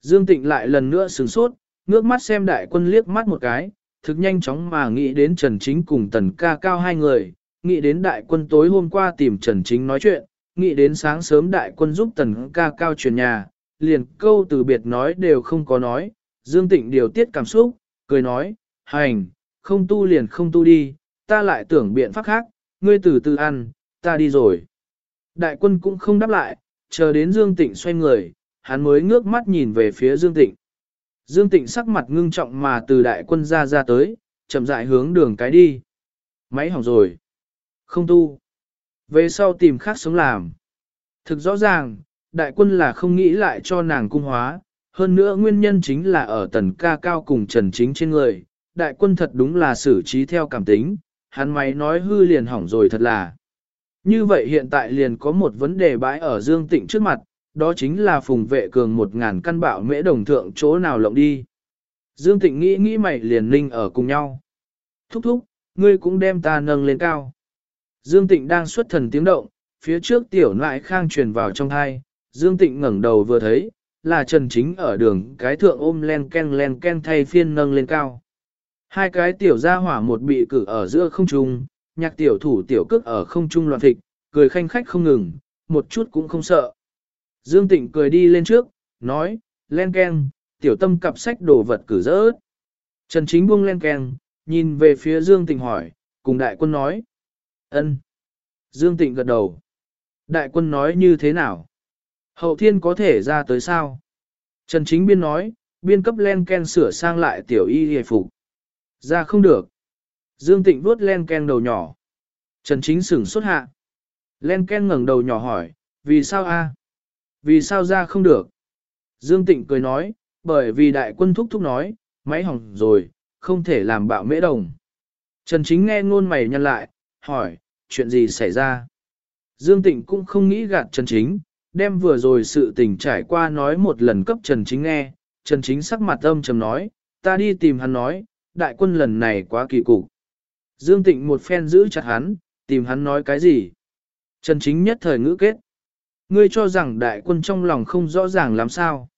Dương Tịnh lại lần nữa sửng sốt, ngước mắt xem đại quân liếc mắt một cái, thực nhanh chóng mà nghĩ đến Trần Chính cùng Tần Ca Cao hai người, nghĩ đến đại quân tối hôm qua tìm Trần Chính nói chuyện, nghĩ đến sáng sớm đại quân giúp Tần Ca Cao chuyển nhà, liền câu từ biệt nói đều không có nói, Dương Tịnh điều tiết cảm xúc, cười nói, hành, không tu liền không tu đi, ta lại tưởng biện pháp khác, ngươi từ từ ăn, ta đi rồi. Đại quân cũng không đáp lại, chờ đến Dương Tịnh xoay người, hắn mới ngước mắt nhìn về phía Dương Tịnh. Dương Tịnh sắc mặt ngưng trọng mà từ đại quân ra ra tới, chậm rãi hướng đường cái đi. Máy hỏng rồi. Không tu. Về sau tìm khác sống làm. Thực rõ ràng, đại quân là không nghĩ lại cho nàng cung hóa, hơn nữa nguyên nhân chính là ở tần ca cao cùng trần chính trên người, đại quân thật đúng là xử trí theo cảm tính, hắn máy nói hư liền hỏng rồi thật là. Như vậy hiện tại liền có một vấn đề bãi ở Dương Tịnh trước mặt, đó chính là phùng vệ cường một ngàn căn bạo mễ đồng thượng chỗ nào lộng đi. Dương Tịnh nghĩ nghĩ mày liền ninh ở cùng nhau. Thúc thúc, ngươi cũng đem ta nâng lên cao. Dương Tịnh đang xuất thần tiếng động, phía trước tiểu nại khang truyền vào trong thai, Dương Tịnh ngẩng đầu vừa thấy, là Trần Chính ở đường cái thượng ôm len ken len ken thay phiên nâng lên cao. Hai cái tiểu gia hỏa một bị cử ở giữa không trung, nhạc tiểu thủ tiểu cước ở không trung loạn thịt cười khanh khách không ngừng, một chút cũng không sợ. Dương Tịnh cười đi lên trước, nói, len keng tiểu tâm cặp sách đồ vật cử rỡ. Trần Chính buông len keng nhìn về phía Dương Tịnh hỏi, cùng đại quân nói. ân. Dương Tịnh gật đầu. Đại quân nói như thế nào? Hậu thiên có thể ra tới sao? Trần Chính Biên nói, biên cấp len ken sửa sang lại tiểu y hề phục. Ra không được. Dương Tịnh vuốt len ken đầu nhỏ. Trần Chính sửng xuất hạ. Len ken ngẩng đầu nhỏ hỏi, vì sao a? Vì sao ra không được? Dương Tịnh cười nói, bởi vì đại quân thúc thúc nói, máy hỏng rồi, không thể làm bạo mễ đồng. Trần Chính nghe ngôn mày nhăn lại, hỏi, chuyện gì xảy ra? Dương Tịnh cũng không nghĩ gạt Trần Chính, đem vừa rồi sự tình trải qua nói một lần cấp Trần Chính nghe. Trần Chính sắc mặt âm trầm nói, ta đi tìm hắn nói, đại quân lần này quá kỳ cục. Dương Tịnh một phen giữ chặt hắn, tìm hắn nói cái gì? Trần Chính nhất thời ngữ kết. Ngươi cho rằng đại quân trong lòng không rõ ràng làm sao?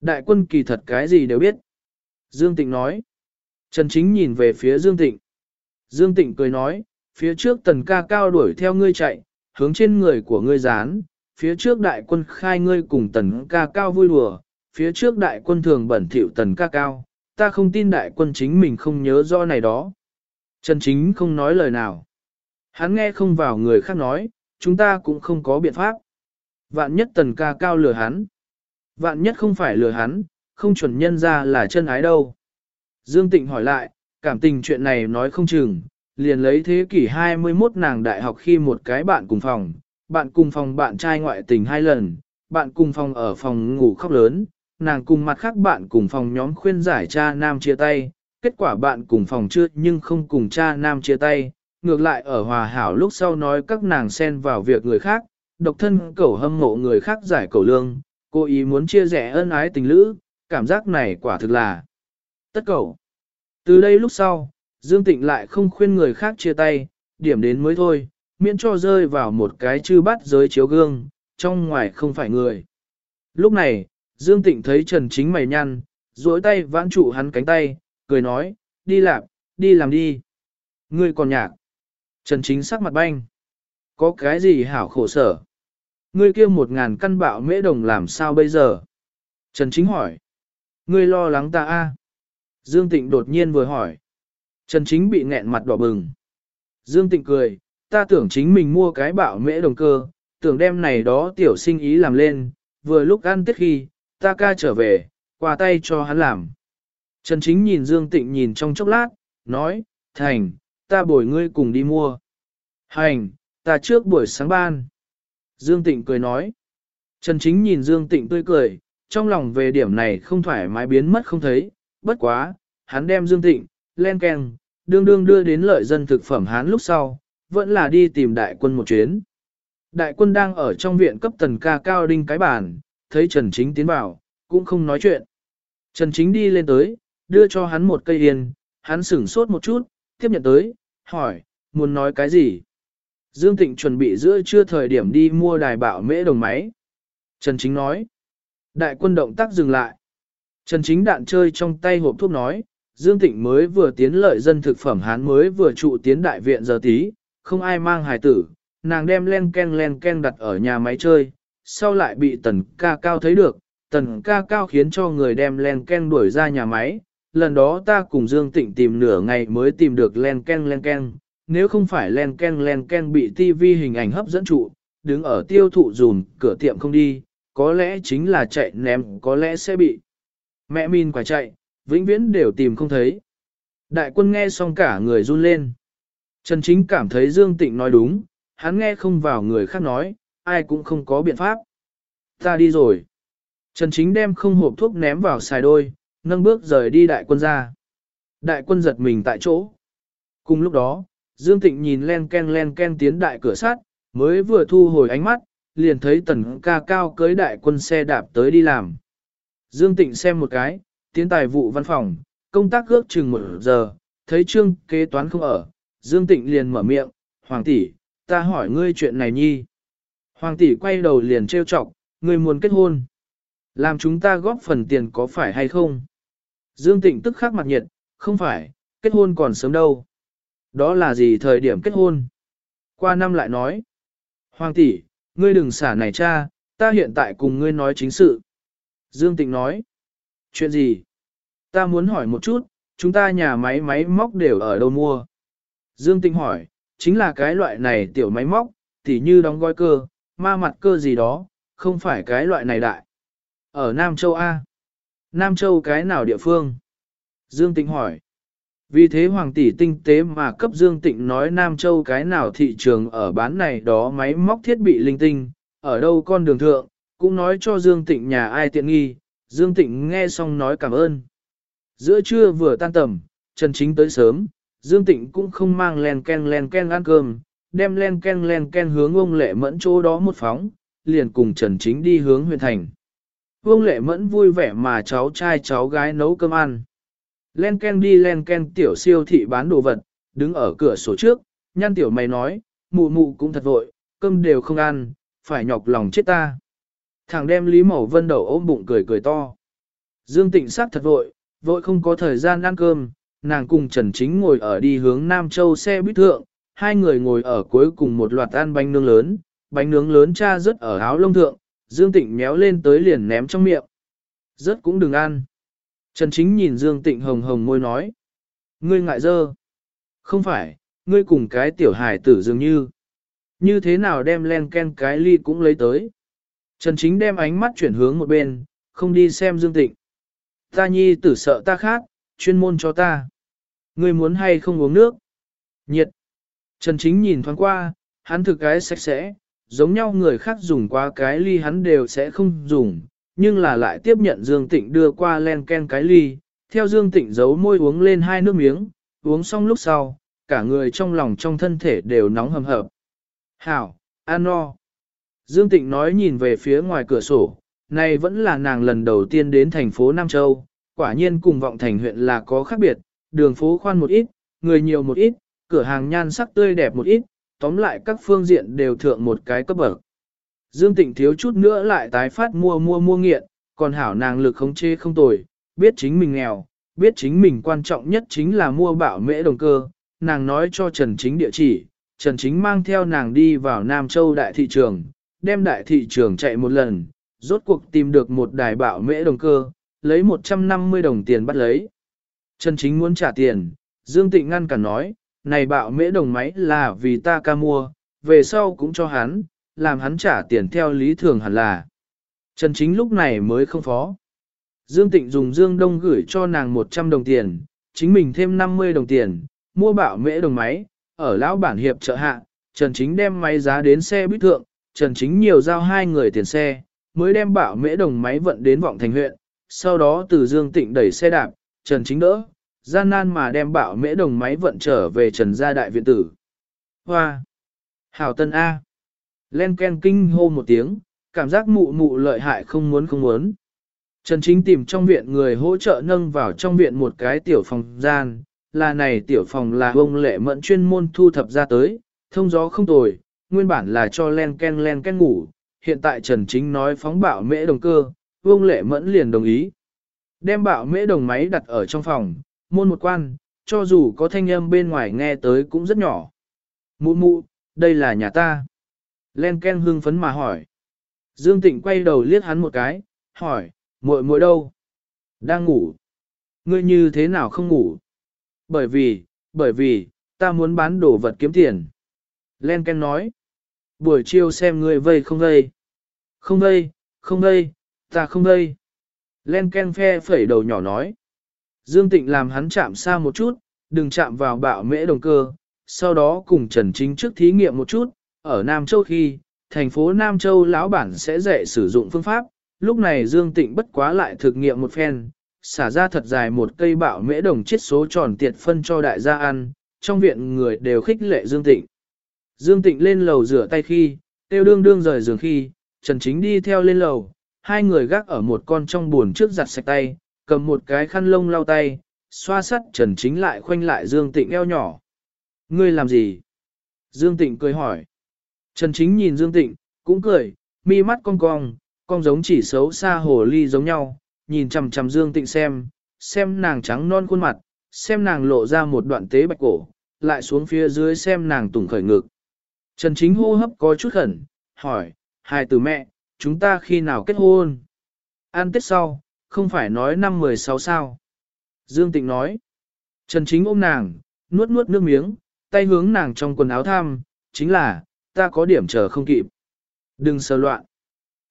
Đại quân kỳ thật cái gì đều biết. Dương Tịnh nói. Trần Chính nhìn về phía Dương Tịnh. Dương Tịnh cười nói, phía trước tần ca cao đuổi theo ngươi chạy, hướng trên người của ngươi dán, phía trước đại quân khai ngươi cùng tần ca cao vui đùa, phía trước đại quân thường bẩn thỉu tần ca cao, ta không tin đại quân chính mình không nhớ rõ này đó. Trần Chính không nói lời nào. Hắn nghe không vào người khác nói, chúng ta cũng không có biện pháp. Vạn nhất tần ca cao lừa hắn. Vạn nhất không phải lừa hắn, không chuẩn nhân ra là chân ái đâu. Dương Tịnh hỏi lại, cảm tình chuyện này nói không chừng, liền lấy thế kỷ 21 nàng đại học khi một cái bạn cùng phòng, bạn cùng phòng bạn trai ngoại tình hai lần, bạn cùng phòng ở phòng ngủ khóc lớn, nàng cùng mặt khác bạn cùng phòng nhóm khuyên giải cha nam chia tay, kết quả bạn cùng phòng chưa nhưng không cùng cha nam chia tay, ngược lại ở hòa hảo lúc sau nói các nàng xen vào việc người khác, độc thân cẩu hâm mộ người khác giải cẩu lương, cô ý muốn chia rẽ ân ái tình lữ, cảm giác này quả thực là tất cẩu. Từ đây lúc sau, Dương Tịnh lại không khuyên người khác chia tay, điểm đến mới thôi, miễn cho rơi vào một cái chư bắt giới chiếu gương, trong ngoài không phải người. Lúc này, Dương Tịnh thấy Trần Chính mày nhăn, duỗi tay vãn trụ hắn cánh tay, cười nói, đi làm, đi làm đi. Ngươi còn nhạc. Trần Chính sắc mặt banh. Có cái gì hảo khổ sở? Ngươi kia một ngàn căn bạo mễ đồng làm sao bây giờ? Trần Chính hỏi. Ngươi lo lắng ta a? Dương Tịnh đột nhiên vừa hỏi. Trần Chính bị nghẹn mặt đỏ bừng. Dương Tịnh cười, ta tưởng chính mình mua cái bạo mễ đồng cơ, tưởng đem này đó tiểu sinh ý làm lên, vừa lúc ăn tiết khi, ta ca trở về, qua tay cho hắn làm. Trần Chính nhìn Dương Tịnh nhìn trong chốc lát, nói, Thành, ta bồi ngươi cùng đi mua. Hành, ta trước buổi sáng ban. Dương Tịnh cười nói. Trần Chính nhìn Dương Tịnh tươi cười, trong lòng về điểm này không thoải mái biến mất không thấy, bất quá, hắn đem Dương Tịnh, len keng, đương đương đưa đến lợi dân thực phẩm hắn lúc sau, vẫn là đi tìm đại quân một chuyến. Đại quân đang ở trong viện cấp tần ca cao đinh cái bàn, thấy Trần Chính tiến vào, cũng không nói chuyện. Trần Chính đi lên tới, đưa cho hắn một cây yên, hắn sửng sốt một chút, tiếp nhận tới, hỏi, muốn nói cái gì? Dương Tịnh chuẩn bị giữa trưa thời điểm đi mua đài bạo mễ đồng máy. Trần Chính nói, đại quân động tác dừng lại. Trần Chính đạn chơi trong tay hộp thuốc nói, Dương Tịnh mới vừa tiến lợi dân thực phẩm hán mới vừa trụ tiến đại viện giờ tí, không ai mang hài tử, nàng đem len ken len ken đặt ở nhà máy chơi, sau lại bị tần ca cao thấy được, tần ca cao khiến cho người đem len ken đuổi ra nhà máy, lần đó ta cùng Dương Tịnh tìm nửa ngày mới tìm được len ken len ken, nếu không phải len ken len ken bị TV hình ảnh hấp dẫn trụ, đứng ở tiêu thụ dùm cửa tiệm không đi, có lẽ chính là chạy ném, có lẽ sẽ bị Mẹ min quả chạy, vĩnh viễn đều tìm không thấy. Đại quân nghe xong cả người run lên. Trần Chính cảm thấy Dương Tịnh nói đúng, hắn nghe không vào người khác nói, ai cũng không có biện pháp. Ta đi rồi. Trần Chính đem không hộp thuốc ném vào xài đôi, nâng bước rời đi đại quân ra. Đại quân giật mình tại chỗ. Cùng lúc đó, Dương Tịnh nhìn len ken len ken tiến đại cửa sát mới vừa thu hồi ánh mắt, liền thấy tần ca cao cưới đại quân xe đạp tới đi làm. Dương Tịnh xem một cái, tiến tài vụ văn phòng, công tác ước chừng một giờ, thấy trương kế toán không ở, Dương Tịnh liền mở miệng, Hoàng tỷ, ta hỏi ngươi chuyện này nhi. Hoàng tỷ quay đầu liền trêu chọc, ngươi muốn kết hôn. Làm chúng ta góp phần tiền có phải hay không? Dương Tịnh tức khắc mặt nhiệt, không phải, kết hôn còn sớm đâu. Đó là gì thời điểm kết hôn? Qua năm lại nói. Hoàng tỷ, ngươi đừng xả này cha, ta hiện tại cùng ngươi nói chính sự. Dương Tịnh nói. Chuyện gì? Ta muốn hỏi một chút, chúng ta nhà máy máy móc đều ở đâu mua? Dương Tịnh hỏi, chính là cái loại này tiểu máy móc, tỉ như đóng gói cơ, ma mặt cơ gì đó, không phải cái loại này đại. Ở Nam Châu A. Nam Châu cái nào địa phương? Dương Tịnh hỏi. Vì thế Hoàng tỷ tinh tế mà cấp Dương Tịnh nói Nam Châu cái nào thị trường ở bán này đó máy móc thiết bị linh tinh, ở đâu con đường thượng, cũng nói cho Dương Tịnh nhà ai tiện nghi, Dương Tịnh nghe xong nói cảm ơn. Giữa trưa vừa tan tầm, Trần Chính tới sớm, Dương Tịnh cũng không mang len ken len ken ăn cơm, đem len ken len ken hướng ông lệ mẫn chỗ đó một phóng, liền cùng Trần Chính đi hướng huyện thành. Vương lệ mẫn vui vẻ mà cháu trai cháu gái nấu cơm ăn. Len ken đi len ken tiểu siêu thị bán đồ vật, đứng ở cửa sổ trước, nhăn tiểu mày nói, mụ mụ cũng thật vội, cơm đều không ăn, phải nhọc lòng chết ta. Thằng đem Lý Mẫu Vân đầu ôm bụng cười cười to. Dương Tịnh sắc thật vội, vội không có thời gian ăn cơm, nàng cùng Trần Chính ngồi ở đi hướng Nam Châu xe buýt thượng, hai người ngồi ở cuối cùng một loạt ăn bánh nướng lớn, bánh nướng lớn cha rớt ở áo lông thượng, Dương Tịnh méo lên tới liền ném trong miệng. Rớt cũng đừng ăn. Trần Chính nhìn Dương Tịnh hồng hồng môi nói. Ngươi ngại dơ. Không phải, ngươi cùng cái tiểu hải tử dường như. Như thế nào đem len ken cái ly cũng lấy tới. Trần Chính đem ánh mắt chuyển hướng một bên, không đi xem Dương Tịnh. Ta nhi tử sợ ta khác, chuyên môn cho ta. Ngươi muốn hay không uống nước? Nhiệt. Trần Chính nhìn thoáng qua, hắn thực cái sạch sẽ, giống nhau người khác dùng qua cái ly hắn đều sẽ không dùng, nhưng là lại tiếp nhận Dương Tịnh đưa qua len ken cái ly, theo Dương Tịnh giấu môi uống lên hai nước miếng, uống xong lúc sau, cả người trong lòng trong thân thể đều nóng hầm hập. Hảo, an no. Dương Tịnh nói nhìn về phía ngoài cửa sổ, này vẫn là nàng lần đầu tiên đến thành phố Nam Châu, quả nhiên cùng vọng thành huyện là có khác biệt, đường phố khoan một ít, người nhiều một ít, cửa hàng nhan sắc tươi đẹp một ít, tóm lại các phương diện đều thượng một cái cấp bậc. Dương Tịnh thiếu chút nữa lại tái phát mua mua mua nghiện, còn hảo nàng lực khống chế không tồi, biết chính mình nghèo, biết chính mình quan trọng nhất chính là mua bảo mễ đồng cơ, nàng nói cho Trần Chính địa chỉ, Trần Chính mang theo nàng đi vào Nam Châu đại thị trường, đem đại thị trường chạy một lần, rốt cuộc tìm được một đài bảo mễ đồng cơ, lấy 150 đồng tiền bắt lấy. Trần Chính muốn trả tiền, Dương Tịnh ngăn cản nói, này bạo mễ đồng máy là vì ta ca mua, về sau cũng cho hắn, làm hắn trả tiền theo lý thường hẳn là. Trần Chính lúc này mới không phó. Dương Tịnh dùng Dương Đông gửi cho nàng 100 đồng tiền, chính mình thêm 50 đồng tiền, mua bạo mễ đồng máy, ở lão bản hiệp chợ hạ, Trần Chính đem máy giá đến xe buýt thượng, Trần Chính nhiều giao hai người tiền xe, mới đem bạo mễ đồng máy vận đến vọng thành huyện, sau đó từ Dương Tịnh đẩy xe đạp, Trần Chính đỡ, gian nan mà đem bạo mễ đồng máy vận trở về Trần gia đại viện tử. Hoa! Hảo Tân A! Len Ken kinh hô một tiếng, cảm giác mụ mụ lợi hại không muốn không muốn. Trần Chính tìm trong viện người hỗ trợ nâng vào trong viện một cái tiểu phòng gian, là này tiểu phòng là ông lệ mẫn chuyên môn thu thập ra tới, thông gió không tồi, nguyên bản là cho len ken len ken ngủ, hiện tại Trần Chính nói phóng bạo mễ đồng cơ, ông lệ mẫn liền đồng ý. Đem bạo mễ đồng máy đặt ở trong phòng, môn một quan, cho dù có thanh âm bên ngoài nghe tới cũng rất nhỏ. Mụ mụ, đây là nhà ta. Len Ken hưng phấn mà hỏi. Dương Tịnh quay đầu liếc hắn một cái, hỏi, muội muội đâu? Đang ngủ. Ngươi như thế nào không ngủ? Bởi vì, bởi vì, ta muốn bán đồ vật kiếm tiền. Len Ken nói. Buổi chiều xem ngươi vây không vây. Không vây, không vây, ta không vây. Len ken phe phẩy đầu nhỏ nói. Dương Tịnh làm hắn chạm xa một chút, đừng chạm vào bạo mễ đồng cơ, sau đó cùng Trần Chính trước thí nghiệm một chút, ở Nam Châu khi, thành phố Nam Châu lão bản sẽ dạy sử dụng phương pháp, lúc này Dương Tịnh bất quá lại thực nghiệm một phen, xả ra thật dài một cây bạo mễ đồng chiết số tròn tiệt phân cho đại gia ăn, trong viện người đều khích lệ Dương Tịnh. Dương Tịnh lên lầu rửa tay khi, tiêu đương đương rời giường khi, Trần Chính đi theo lên lầu, hai người gác ở một con trong buồn trước giặt sạch tay, cầm một cái khăn lông lau tay, xoa sắt Trần Chính lại khoanh lại Dương Tịnh eo nhỏ. Ngươi làm gì? Dương Tịnh cười hỏi. Trần Chính nhìn Dương Tịnh, cũng cười, mi mắt cong cong, cong giống chỉ xấu xa hồ ly giống nhau, nhìn chằm chằm Dương Tịnh xem, xem nàng trắng non khuôn mặt, xem nàng lộ ra một đoạn tế bạch cổ, lại xuống phía dưới xem nàng tùng khởi ngực. Trần Chính hô hấp có chút khẩn, hỏi, hai từ mẹ, chúng ta khi nào kết hôn? An tết sau, không phải nói năm 16 sao? Dương Tịnh nói. Trần Chính ôm nàng, nuốt nuốt nước miếng, tay hướng nàng trong quần áo tham, chính là, ta có điểm chờ không kịp. Đừng sờ loạn.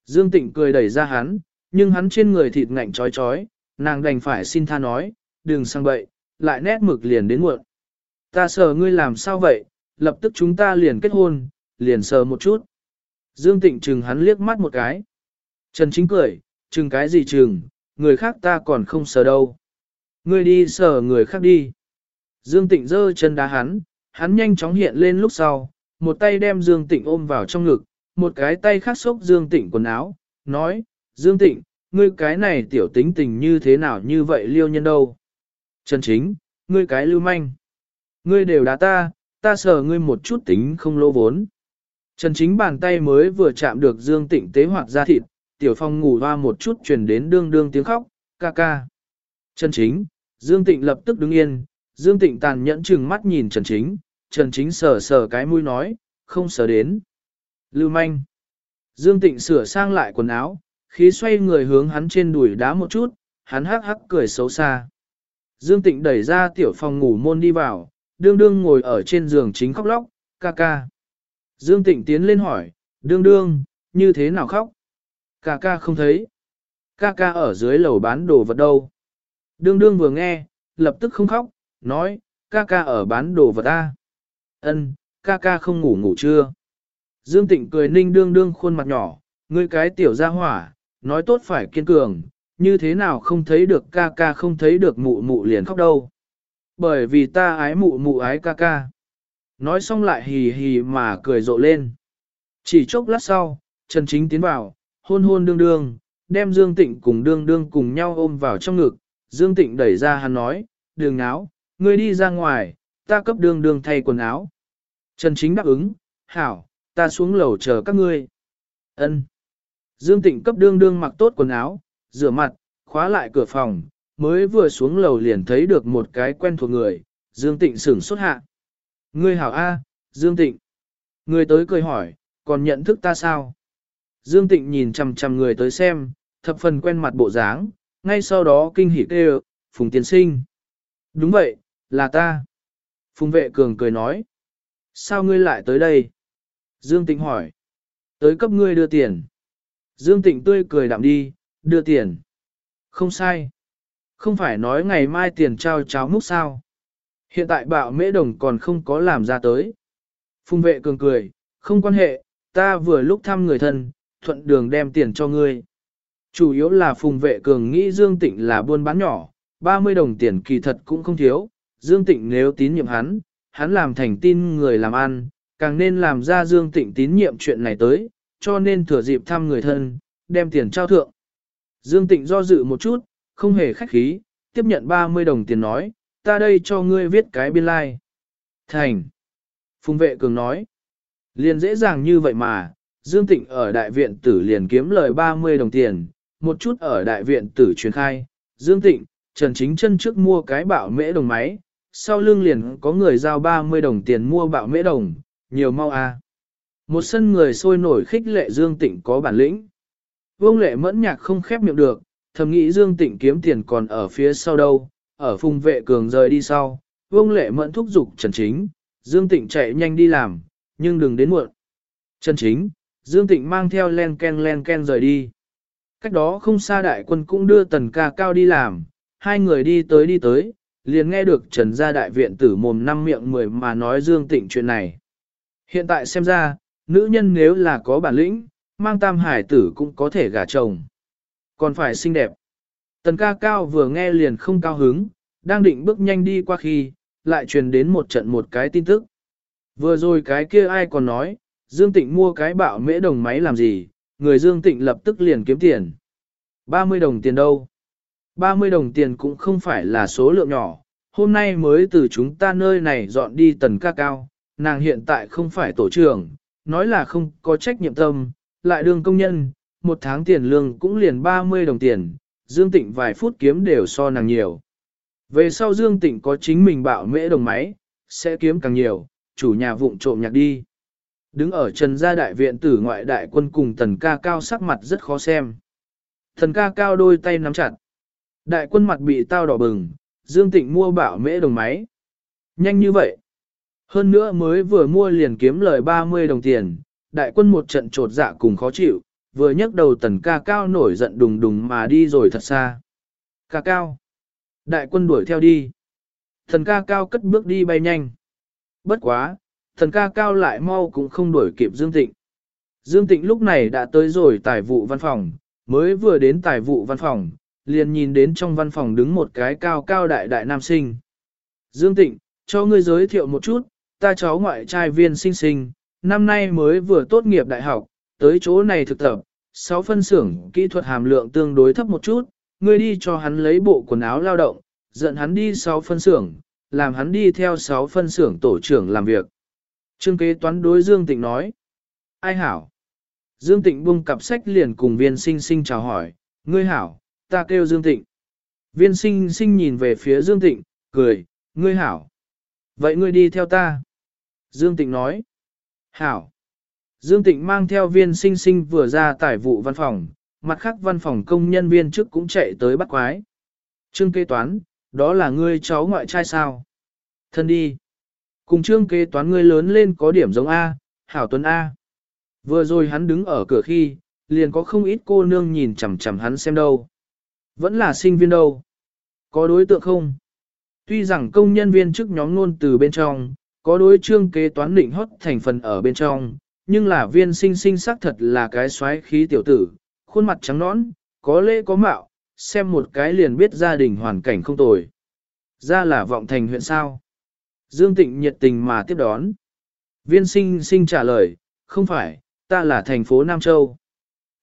Dương Tịnh cười đẩy ra hắn, nhưng hắn trên người thịt ngạnh trói trói, nàng đành phải xin tha nói, đừng sang bậy, lại nét mực liền đến muộn. Ta sờ ngươi làm sao vậy, lập tức chúng ta liền kết hôn, liền sờ một chút. Dương Tịnh chừng hắn liếc mắt một cái. Trần Chính cười, chừng cái gì chừng, người khác ta còn không sờ đâu. Ngươi đi sờ người khác đi. Dương Tịnh giơ chân đá hắn, hắn nhanh chóng hiện lên lúc sau, một tay đem Dương Tịnh ôm vào trong ngực, một cái tay khác xốc Dương Tịnh quần áo, nói, Dương Tịnh, ngươi cái này tiểu tính tình như thế nào như vậy liêu nhân đâu. Trần Chính, ngươi cái lưu manh. Ngươi đều đá ta, ta sờ ngươi một chút tính không lỗ vốn. Trần Chính bàn tay mới vừa chạm được Dương Tịnh tế hoạt ra thịt, tiểu phong ngủ hoa một chút truyền đến đương đương tiếng khóc, ca ca. Trần Chính, Dương Tịnh lập tức đứng yên, Dương Tịnh tàn nhẫn chừng mắt nhìn Trần Chính, Trần Chính sờ sờ cái mũi nói, không sờ đến. Lưu manh. Dương Tịnh sửa sang lại quần áo, khí xoay người hướng hắn trên đùi đá một chút, hắn hắc hắc cười xấu xa. Dương Tịnh đẩy ra tiểu phòng ngủ môn đi vào, đương đương ngồi ở trên giường chính khóc lóc, ca ca. Dương Tịnh tiến lên hỏi, đương đương, như thế nào khóc? Ca ca không thấy. Ca ca ở dưới lầu bán đồ vật đâu? Đương đương vừa nghe, lập tức không khóc, nói, ca ca ở bán đồ vật ta. Ân, ca ca không ngủ ngủ chưa? Dương Tịnh cười ninh đương đương khuôn mặt nhỏ, ngươi cái tiểu gia hỏa, nói tốt phải kiên cường, như thế nào không thấy được ca ca không thấy được mụ mụ liền khóc đâu. Bởi vì ta ái mụ mụ ái ca ca. Nói xong lại hì hì mà cười rộ lên. Chỉ chốc lát sau, Trần Chính tiến vào, hôn hôn đương đương, đem Dương Tịnh cùng đương đương cùng nhau ôm vào trong ngực. Dương Tịnh đẩy ra hắn nói, đường áo, ngươi đi ra ngoài, ta cấp đương đương thay quần áo. Trần Chính đáp ứng, hảo, ta xuống lầu chờ các ngươi. Ân. Dương Tịnh cấp đương đương mặc tốt quần áo, rửa mặt, khóa lại cửa phòng, mới vừa xuống lầu liền thấy được một cái quen thuộc người, Dương Tịnh sửng sốt hạ. Ngươi hảo A, Dương Tịnh. Người tới cười hỏi, còn nhận thức ta sao? Dương Tịnh nhìn chằm chằm người tới xem, thập phần quen mặt bộ dáng, ngay sau đó kinh hỉ kêu, Phùng Tiến Sinh. Đúng vậy, là ta. Phùng Vệ Cường cười nói. Sao ngươi lại tới đây? Dương Tịnh hỏi. Tới cấp ngươi đưa tiền. Dương Tịnh tươi cười đạm đi, đưa tiền. Không sai. Không phải nói ngày mai tiền trao cháo múc sao. Hiện tại bạo mễ đồng còn không có làm ra tới. Phùng vệ cường cười, không quan hệ, ta vừa lúc thăm người thân, thuận đường đem tiền cho ngươi. Chủ yếu là phùng vệ cường nghĩ Dương Tịnh là buôn bán nhỏ, 30 đồng tiền kỳ thật cũng không thiếu. Dương Tịnh nếu tín nhiệm hắn, hắn làm thành tin người làm ăn, càng nên làm ra Dương Tịnh tín nhiệm chuyện này tới, cho nên thừa dịp thăm người thân, đem tiền trao thượng. Dương Tịnh do dự một chút, không hề khách khí, tiếp nhận 30 đồng tiền nói, ta đây cho ngươi viết cái biên lai. Like. Thành. Phùng vệ cường nói. Liền dễ dàng như vậy mà, Dương Tịnh ở đại viện tử liền kiếm lời 30 đồng tiền, một chút ở đại viện tử truyền khai. Dương Tịnh, Trần Chính chân trước mua cái bạo mễ đồng máy, sau lưng liền có người giao 30 đồng tiền mua bạo mễ đồng, nhiều mau à. Một sân người sôi nổi khích lệ Dương Tịnh có bản lĩnh. Vương lệ mẫn nhạc không khép miệng được, thầm nghĩ Dương Tịnh kiếm tiền còn ở phía sau đâu, ở phùng vệ cường rời đi sau. Vương lệ mẫn thúc giục Trần Chính, Dương Tịnh chạy nhanh đi làm, nhưng đừng đến muộn. Trần Chính, Dương Tịnh mang theo len ken len ken rời đi. Cách đó không xa đại quân cũng đưa tần ca cao đi làm, hai người đi tới đi tới, liền nghe được trần gia đại viện tử mồm năm miệng mười mà nói dương tịnh chuyện này. Hiện tại xem ra, nữ nhân nếu là có bản lĩnh, mang tam hải tử cũng có thể gả chồng. Còn phải xinh đẹp. Tần ca cao vừa nghe liền không cao hứng, đang định bước nhanh đi qua khi, lại truyền đến một trận một cái tin tức. Vừa rồi cái kia ai còn nói, Dương Tịnh mua cái bạo mễ đồng máy làm gì, người Dương Tịnh lập tức liền kiếm tiền. 30 đồng tiền đâu? 30 đồng tiền cũng không phải là số lượng nhỏ, hôm nay mới từ chúng ta nơi này dọn đi tần ca cao, nàng hiện tại không phải tổ trưởng, nói là không có trách nhiệm tâm, lại đương công nhân, một tháng tiền lương cũng liền 30 đồng tiền, Dương Tịnh vài phút kiếm đều so nàng nhiều. Về sau Dương Tịnh có chính mình bạo mễ đồng máy, sẽ kiếm càng nhiều, chủ nhà vụng trộm nhạc đi. Đứng ở trần gia đại viện tử ngoại đại quân cùng tần ca cao sắc mặt rất khó xem. Thần ca cao đôi tay nắm chặt. Đại quân mặt bị tao đỏ bừng, Dương Tịnh mua bảo mễ đồng máy. Nhanh như vậy. Hơn nữa mới vừa mua liền kiếm lời 30 đồng tiền, đại quân một trận trột dạ cùng khó chịu, vừa nhấc đầu tần ca cao nổi giận đùng đùng mà đi rồi thật xa. Ca cao. Đại quân đuổi theo đi. Thần ca cao cất bước đi bay nhanh. Bất quá, thần ca cao lại mau cũng không đuổi kịp Dương Tịnh. Dương Tịnh lúc này đã tới rồi tài vụ văn phòng, mới vừa đến tài vụ văn phòng, liền nhìn đến trong văn phòng đứng một cái cao cao đại đại nam sinh. Dương Tịnh, cho ngươi giới thiệu một chút, ta cháu ngoại trai viên sinh sinh, năm nay mới vừa tốt nghiệp đại học, tới chỗ này thực tập, 6 phân xưởng kỹ thuật hàm lượng tương đối thấp một chút, ngươi đi cho hắn lấy bộ quần áo lao động, dẫn hắn đi 6 phân xưởng, làm hắn đi theo 6 phân xưởng tổ trưởng làm việc. Trương kế toán đối Dương Tịnh nói, ai hảo? Dương Tịnh buông cặp sách liền cùng viên sinh sinh chào hỏi, ngươi hảo, ta kêu Dương Tịnh. Viên sinh sinh nhìn về phía Dương Tịnh, cười, ngươi hảo. Vậy ngươi đi theo ta. Dương Tịnh nói, hảo. Dương Tịnh mang theo viên sinh sinh vừa ra tải vụ văn phòng, mặt khác văn phòng công nhân viên trước cũng chạy tới bắt quái. Trương kế toán, đó là ngươi cháu ngoại trai sao? Thân đi. Cùng trương kế toán ngươi lớn lên có điểm giống A, hảo tuấn A. Vừa rồi hắn đứng ở cửa khi, liền có không ít cô nương nhìn chằm chằm hắn xem đâu. Vẫn là sinh viên đâu. Có đối tượng không? Tuy rằng công nhân viên chức nhóm ngôn từ bên trong, có đối trương kế toán định hót thành phần ở bên trong, nhưng là viên sinh sinh sắc thật là cái xoáy khí tiểu tử, khuôn mặt trắng nõn, có lễ có mạo, xem một cái liền biết gia đình hoàn cảnh không tồi. Ra là vọng thành huyện sao. Dương Tịnh nhiệt tình mà tiếp đón. Viên sinh sinh trả lời, không phải, ta là thành phố Nam Châu.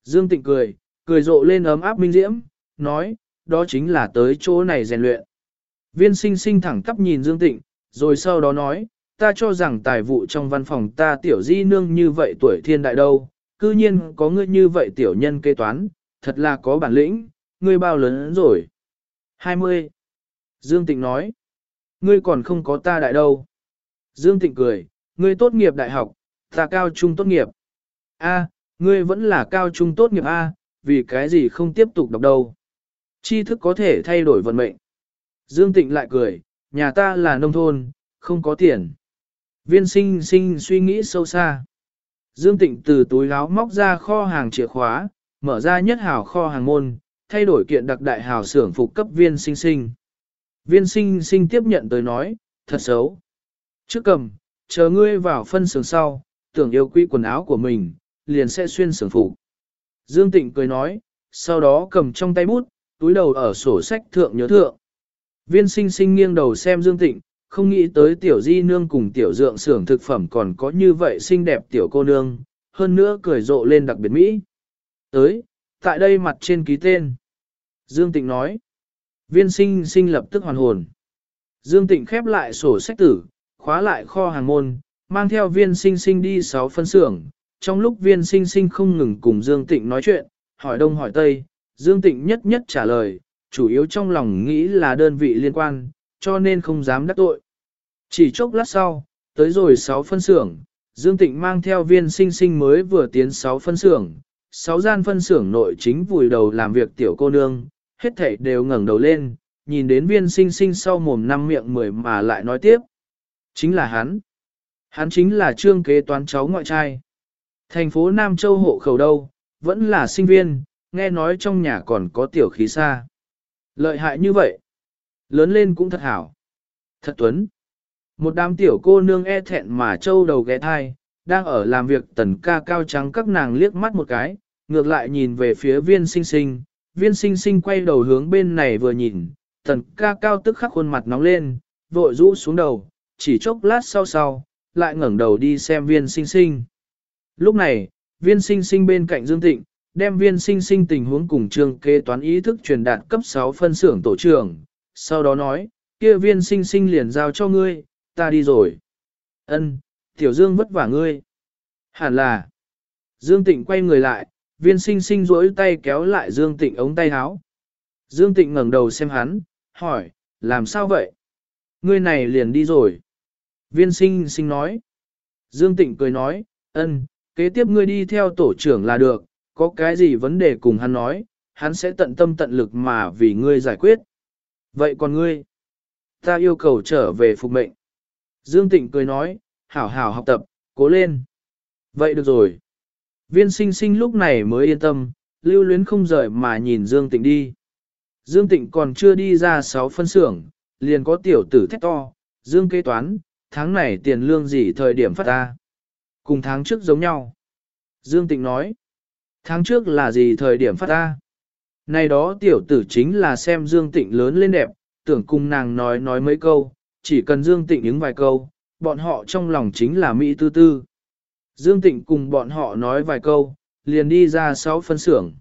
Dương Tịnh cười, cười rộ lên ấm áp minh diễm, nói, đó chính là tới chỗ này rèn luyện. Viên sinh sinh thẳng tắp nhìn Dương Tịnh, rồi sau đó nói, ta cho rằng tài vụ trong văn phòng ta tiểu di nương như vậy tuổi thiên đại đâu, cư nhiên có ngươi như vậy tiểu nhân kế toán, thật là có bản lĩnh, ngươi bao lớn rồi. 20. Dương Tịnh nói, ngươi còn không có ta đại đâu. Dương Tịnh cười, ngươi tốt nghiệp đại học, ta cao trung tốt nghiệp. A, ngươi vẫn là cao trung tốt nghiệp A, vì cái gì không tiếp tục đọc đâu. Tri thức có thể thay đổi vận mệnh. Dương Tịnh lại cười, nhà ta là nông thôn, không có tiền. Viên sinh sinh suy nghĩ sâu xa. Dương Tịnh từ túi áo móc ra kho hàng chìa khóa, mở ra nhất hào kho hàng môn, thay đổi kiện đặc đại hào xưởng phục cấp viên sinh sinh. Viên sinh sinh tiếp nhận tới nói, thật xấu. Trước cầm, chờ ngươi vào phân xưởng sau, tưởng yêu quý quần áo của mình, liền sẽ xuyên xưởng phục. Dương Tịnh cười nói, sau đó cầm trong tay bút, túi đầu ở sổ sách thượng nhớ thượng. Viên sinh sinh nghiêng đầu xem Dương Tịnh, không nghĩ tới tiểu di nương cùng tiểu dượng xưởng thực phẩm còn có như vậy xinh đẹp tiểu cô nương, hơn nữa cười rộ lên đặc biệt Mỹ. Tới, tại đây mặt trên ký tên. Dương Tịnh nói. Viên sinh sinh lập tức hoàn hồn. Dương Tịnh khép lại sổ sách tử, khóa lại kho hàng môn, mang theo viên sinh sinh đi sáu phân xưởng. Trong lúc viên sinh sinh không ngừng cùng Dương Tịnh nói chuyện, hỏi đông hỏi tây, Dương Tịnh nhất nhất trả lời, chủ yếu trong lòng nghĩ là đơn vị liên quan, cho nên không dám đắc tội. Chỉ chốc lát sau, tới rồi 6 phân xưởng, Dương Tịnh mang theo viên sinh sinh mới vừa tiến 6 phân xưởng, 6 gian phân xưởng nội chính vùi đầu làm việc tiểu cô nương, hết thảy đều ngẩng đầu lên, nhìn đến viên sinh sinh sau mồm năm miệng mười mà lại nói tiếp. Chính là hắn. Hắn chính là trương kế toán cháu ngoại trai. Thành phố Nam Châu hộ khẩu đâu, vẫn là sinh viên, nghe nói trong nhà còn có tiểu khí xa. Lợi hại như vậy. Lớn lên cũng thật hảo. Thật tuấn. Một đám tiểu cô nương e thẹn mà châu đầu ghé thai, đang ở làm việc tần ca cao trắng các nàng liếc mắt một cái, ngược lại nhìn về phía viên sinh sinh, viên sinh sinh quay đầu hướng bên này vừa nhìn, tần ca cao tức khắc khuôn mặt nóng lên, vội rũ xuống đầu, chỉ chốc lát sau sau, lại ngẩng đầu đi xem viên sinh sinh. Lúc này, viên sinh sinh bên cạnh Dương Tịnh, đem viên sinh sinh tình huống cùng trường kế toán ý thức truyền đạt cấp 6 phân xưởng tổ trưởng, sau đó nói, kia viên sinh sinh liền giao cho ngươi, ta đi rồi. Ân, tiểu Dương vất vả ngươi. Hẳn là. Dương Tịnh quay người lại, viên sinh sinh rỗi tay kéo lại Dương Tịnh ống tay áo. Dương Tịnh ngẩng đầu xem hắn, hỏi, làm sao vậy? Ngươi này liền đi rồi. Viên sinh sinh nói. Dương Tịnh cười nói, ân, kế tiếp ngươi đi theo tổ trưởng là được, có cái gì vấn đề cùng hắn nói, hắn sẽ tận tâm tận lực mà vì ngươi giải quyết. Vậy còn ngươi? Ta yêu cầu trở về phục mệnh. Dương Tịnh cười nói, hảo hảo học tập, cố lên. Vậy được rồi. Viên sinh sinh lúc này mới yên tâm, lưu luyến không rời mà nhìn Dương Tịnh đi. Dương Tịnh còn chưa đi ra sáu phân xưởng, liền có tiểu tử thét to, Dương kế toán, tháng này tiền lương gì thời điểm phát ta. Cùng tháng trước giống nhau. Dương Tịnh nói, tháng trước là gì thời điểm phát ta. Này đó tiểu tử chính là xem Dương Tịnh lớn lên đẹp, tưởng cùng nàng nói nói mấy câu, chỉ cần Dương Tịnh ứng vài câu, bọn họ trong lòng chính là Mỹ tư tư. Dương Tịnh cùng bọn họ nói vài câu, liền đi ra sáu phân xưởng.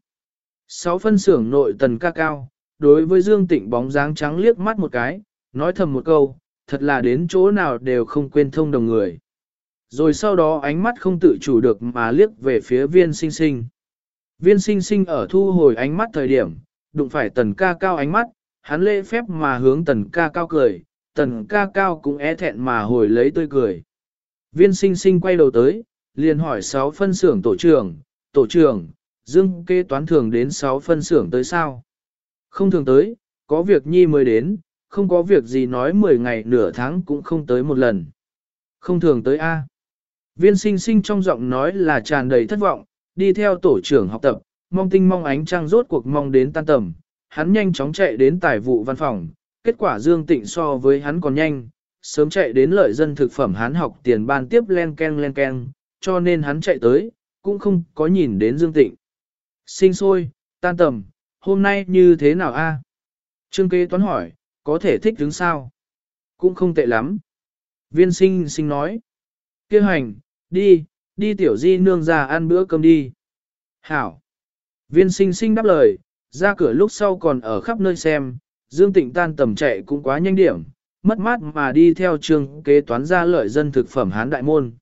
Sáu phân xưởng nội tần ca cao, đối với Dương Tịnh bóng dáng trắng liếc mắt một cái, nói thầm một câu, thật là đến chỗ nào đều không quên thông đồng người. Rồi sau đó ánh mắt không tự chủ được mà liếc về phía viên sinh sinh. Viên sinh sinh ở thu hồi ánh mắt thời điểm, đụng phải tần ca cao ánh mắt, hắn lễ phép mà hướng tần ca cao cười, tần ca cao cũng e thẹn mà hồi lấy tươi cười. Viên sinh sinh quay đầu tới, liền hỏi 6 phân xưởng tổ trưởng, tổ trưởng, dương kê toán thường đến 6 phân xưởng tới sao? Không thường tới, có việc nhi mới đến, không có việc gì nói 10 ngày nửa tháng cũng không tới một lần. Không thường tới A. Viên sinh sinh trong giọng nói là tràn đầy thất vọng, đi theo tổ trưởng học tập, mong tinh mong ánh trăng rốt cuộc mong đến tan tầm. Hắn nhanh chóng chạy đến tài vụ văn phòng, kết quả Dương Tịnh so với hắn còn nhanh, sớm chạy đến lợi dân thực phẩm hắn học tiền ban tiếp len ken len ken, cho nên hắn chạy tới, cũng không có nhìn đến Dương Tịnh. Sinh sôi, tan tầm, hôm nay như thế nào a? Trương kế toán hỏi, có thể thích đứng sao? Cũng không tệ lắm. Viên sinh sinh nói. Kêu hành, đi, đi tiểu di nương ra ăn bữa cơm đi. Hảo. Viên sinh sinh đáp lời, ra cửa lúc sau còn ở khắp nơi xem, Dương Tịnh tan tầm chạy cũng quá nhanh điểm, mất mát mà đi theo trường kế toán ra lợi dân thực phẩm hán đại môn.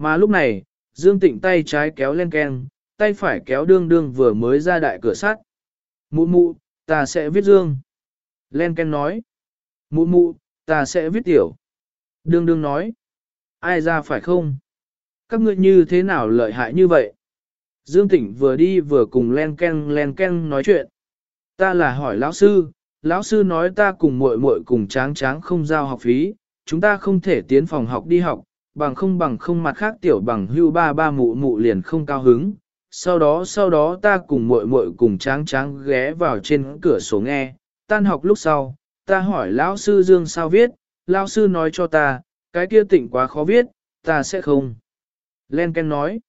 Mà lúc này, Dương Tịnh tay trái kéo lên keng, tay phải kéo đương đương vừa mới ra đại cửa sắt. Mụ mụ, ta sẽ viết Dương. Len Ken nói. Mụ mụ, ta sẽ viết tiểu. Đương đương nói. Ai ra phải không? Các ngươi như thế nào lợi hại như vậy? Dương Tịnh vừa đi vừa cùng Len Ken Len Ken nói chuyện. Ta là hỏi lão sư, lão sư nói ta cùng muội muội cùng tráng tráng không giao học phí, chúng ta không thể tiến phòng học đi học, bằng không bằng không mặt khác tiểu bằng hưu ba ba mụ mụ liền không cao hứng. Sau đó sau đó ta cùng muội muội cùng tráng tráng ghé vào trên cửa sổ nghe, tan học lúc sau, ta hỏi lão sư Dương sao viết, lão sư nói cho ta, cái kia tịnh quá khó viết, ta sẽ không. Len Ken nói.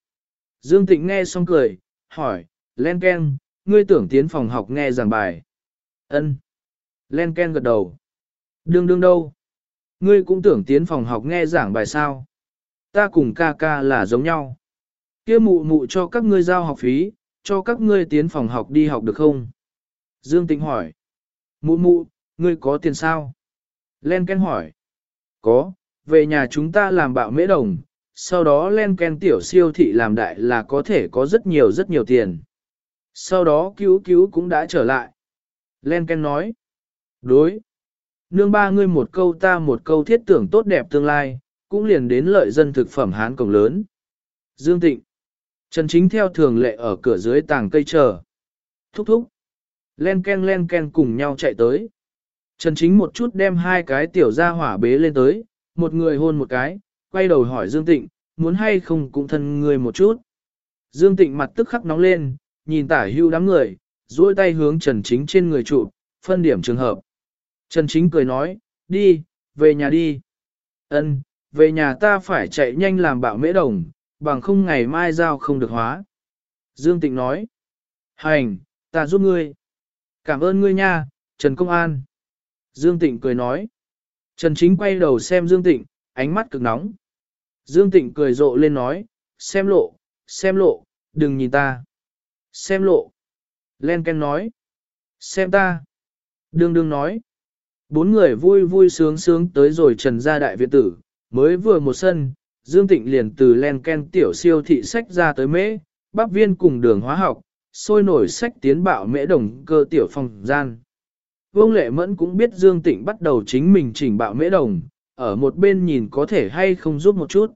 Dương Tịnh nghe xong cười, hỏi, Len Ken, ngươi tưởng tiến phòng học nghe giảng bài. Ân. Len Ken gật đầu. Đương đương đâu? Ngươi cũng tưởng tiến phòng học nghe giảng bài sao? Ta cùng ca ca là giống nhau. Kia mụ mụ cho các ngươi giao học phí, cho các ngươi tiến phòng học đi học được không? Dương Tĩnh hỏi. Mụ mụ, ngươi có tiền sao? Len Ken hỏi. Có, về nhà chúng ta làm bạo mễ đồng, sau đó Len Ken tiểu siêu thị làm đại là có thể có rất nhiều rất nhiều tiền. Sau đó cứu cứu cũng đã trở lại. Len Ken nói. Đối. Nương ba ngươi một câu ta một câu thiết tưởng tốt đẹp tương lai, cũng liền đến lợi dân thực phẩm hán cổng lớn. Dương Tịnh. Trần Chính theo thường lệ ở cửa dưới tàng cây chờ. Thúc thúc. Len ken len ken cùng nhau chạy tới. Trần Chính một chút đem hai cái tiểu ra hỏa bế lên tới, một người hôn một cái, quay đầu hỏi Dương Tịnh, muốn hay không cũng thân người một chút. Dương Tịnh mặt tức khắc nóng lên, nhìn tả hưu đám người, duỗi tay hướng Trần Chính trên người trụ, phân điểm trường hợp. Trần Chính cười nói, đi, về nhà đi. Ân, về nhà ta phải chạy nhanh làm bạo mễ đồng, bằng không ngày mai giao không được hóa. Dương Tịnh nói, hành, ta giúp ngươi. Cảm ơn ngươi nha, Trần Công An. Dương Tịnh cười nói. Trần Chính quay đầu xem Dương Tịnh, ánh mắt cực nóng. Dương Tịnh cười rộ lên nói, xem lộ, xem lộ, đừng nhìn ta. Xem lộ. Len Ken nói. Xem ta. Đương đương nói. Bốn người vui vui sướng sướng tới rồi trần gia đại viện tử, mới vừa một sân, Dương Tịnh liền từ Len Ken tiểu siêu thị sách ra tới mễ, bắp viên cùng đường hóa học, sôi nổi sách tiến bạo mễ đồng cơ tiểu phòng gian. Vương Lệ Mẫn cũng biết Dương Tịnh bắt đầu chính mình chỉnh bạo mễ đồng, ở một bên nhìn có thể hay không giúp một chút.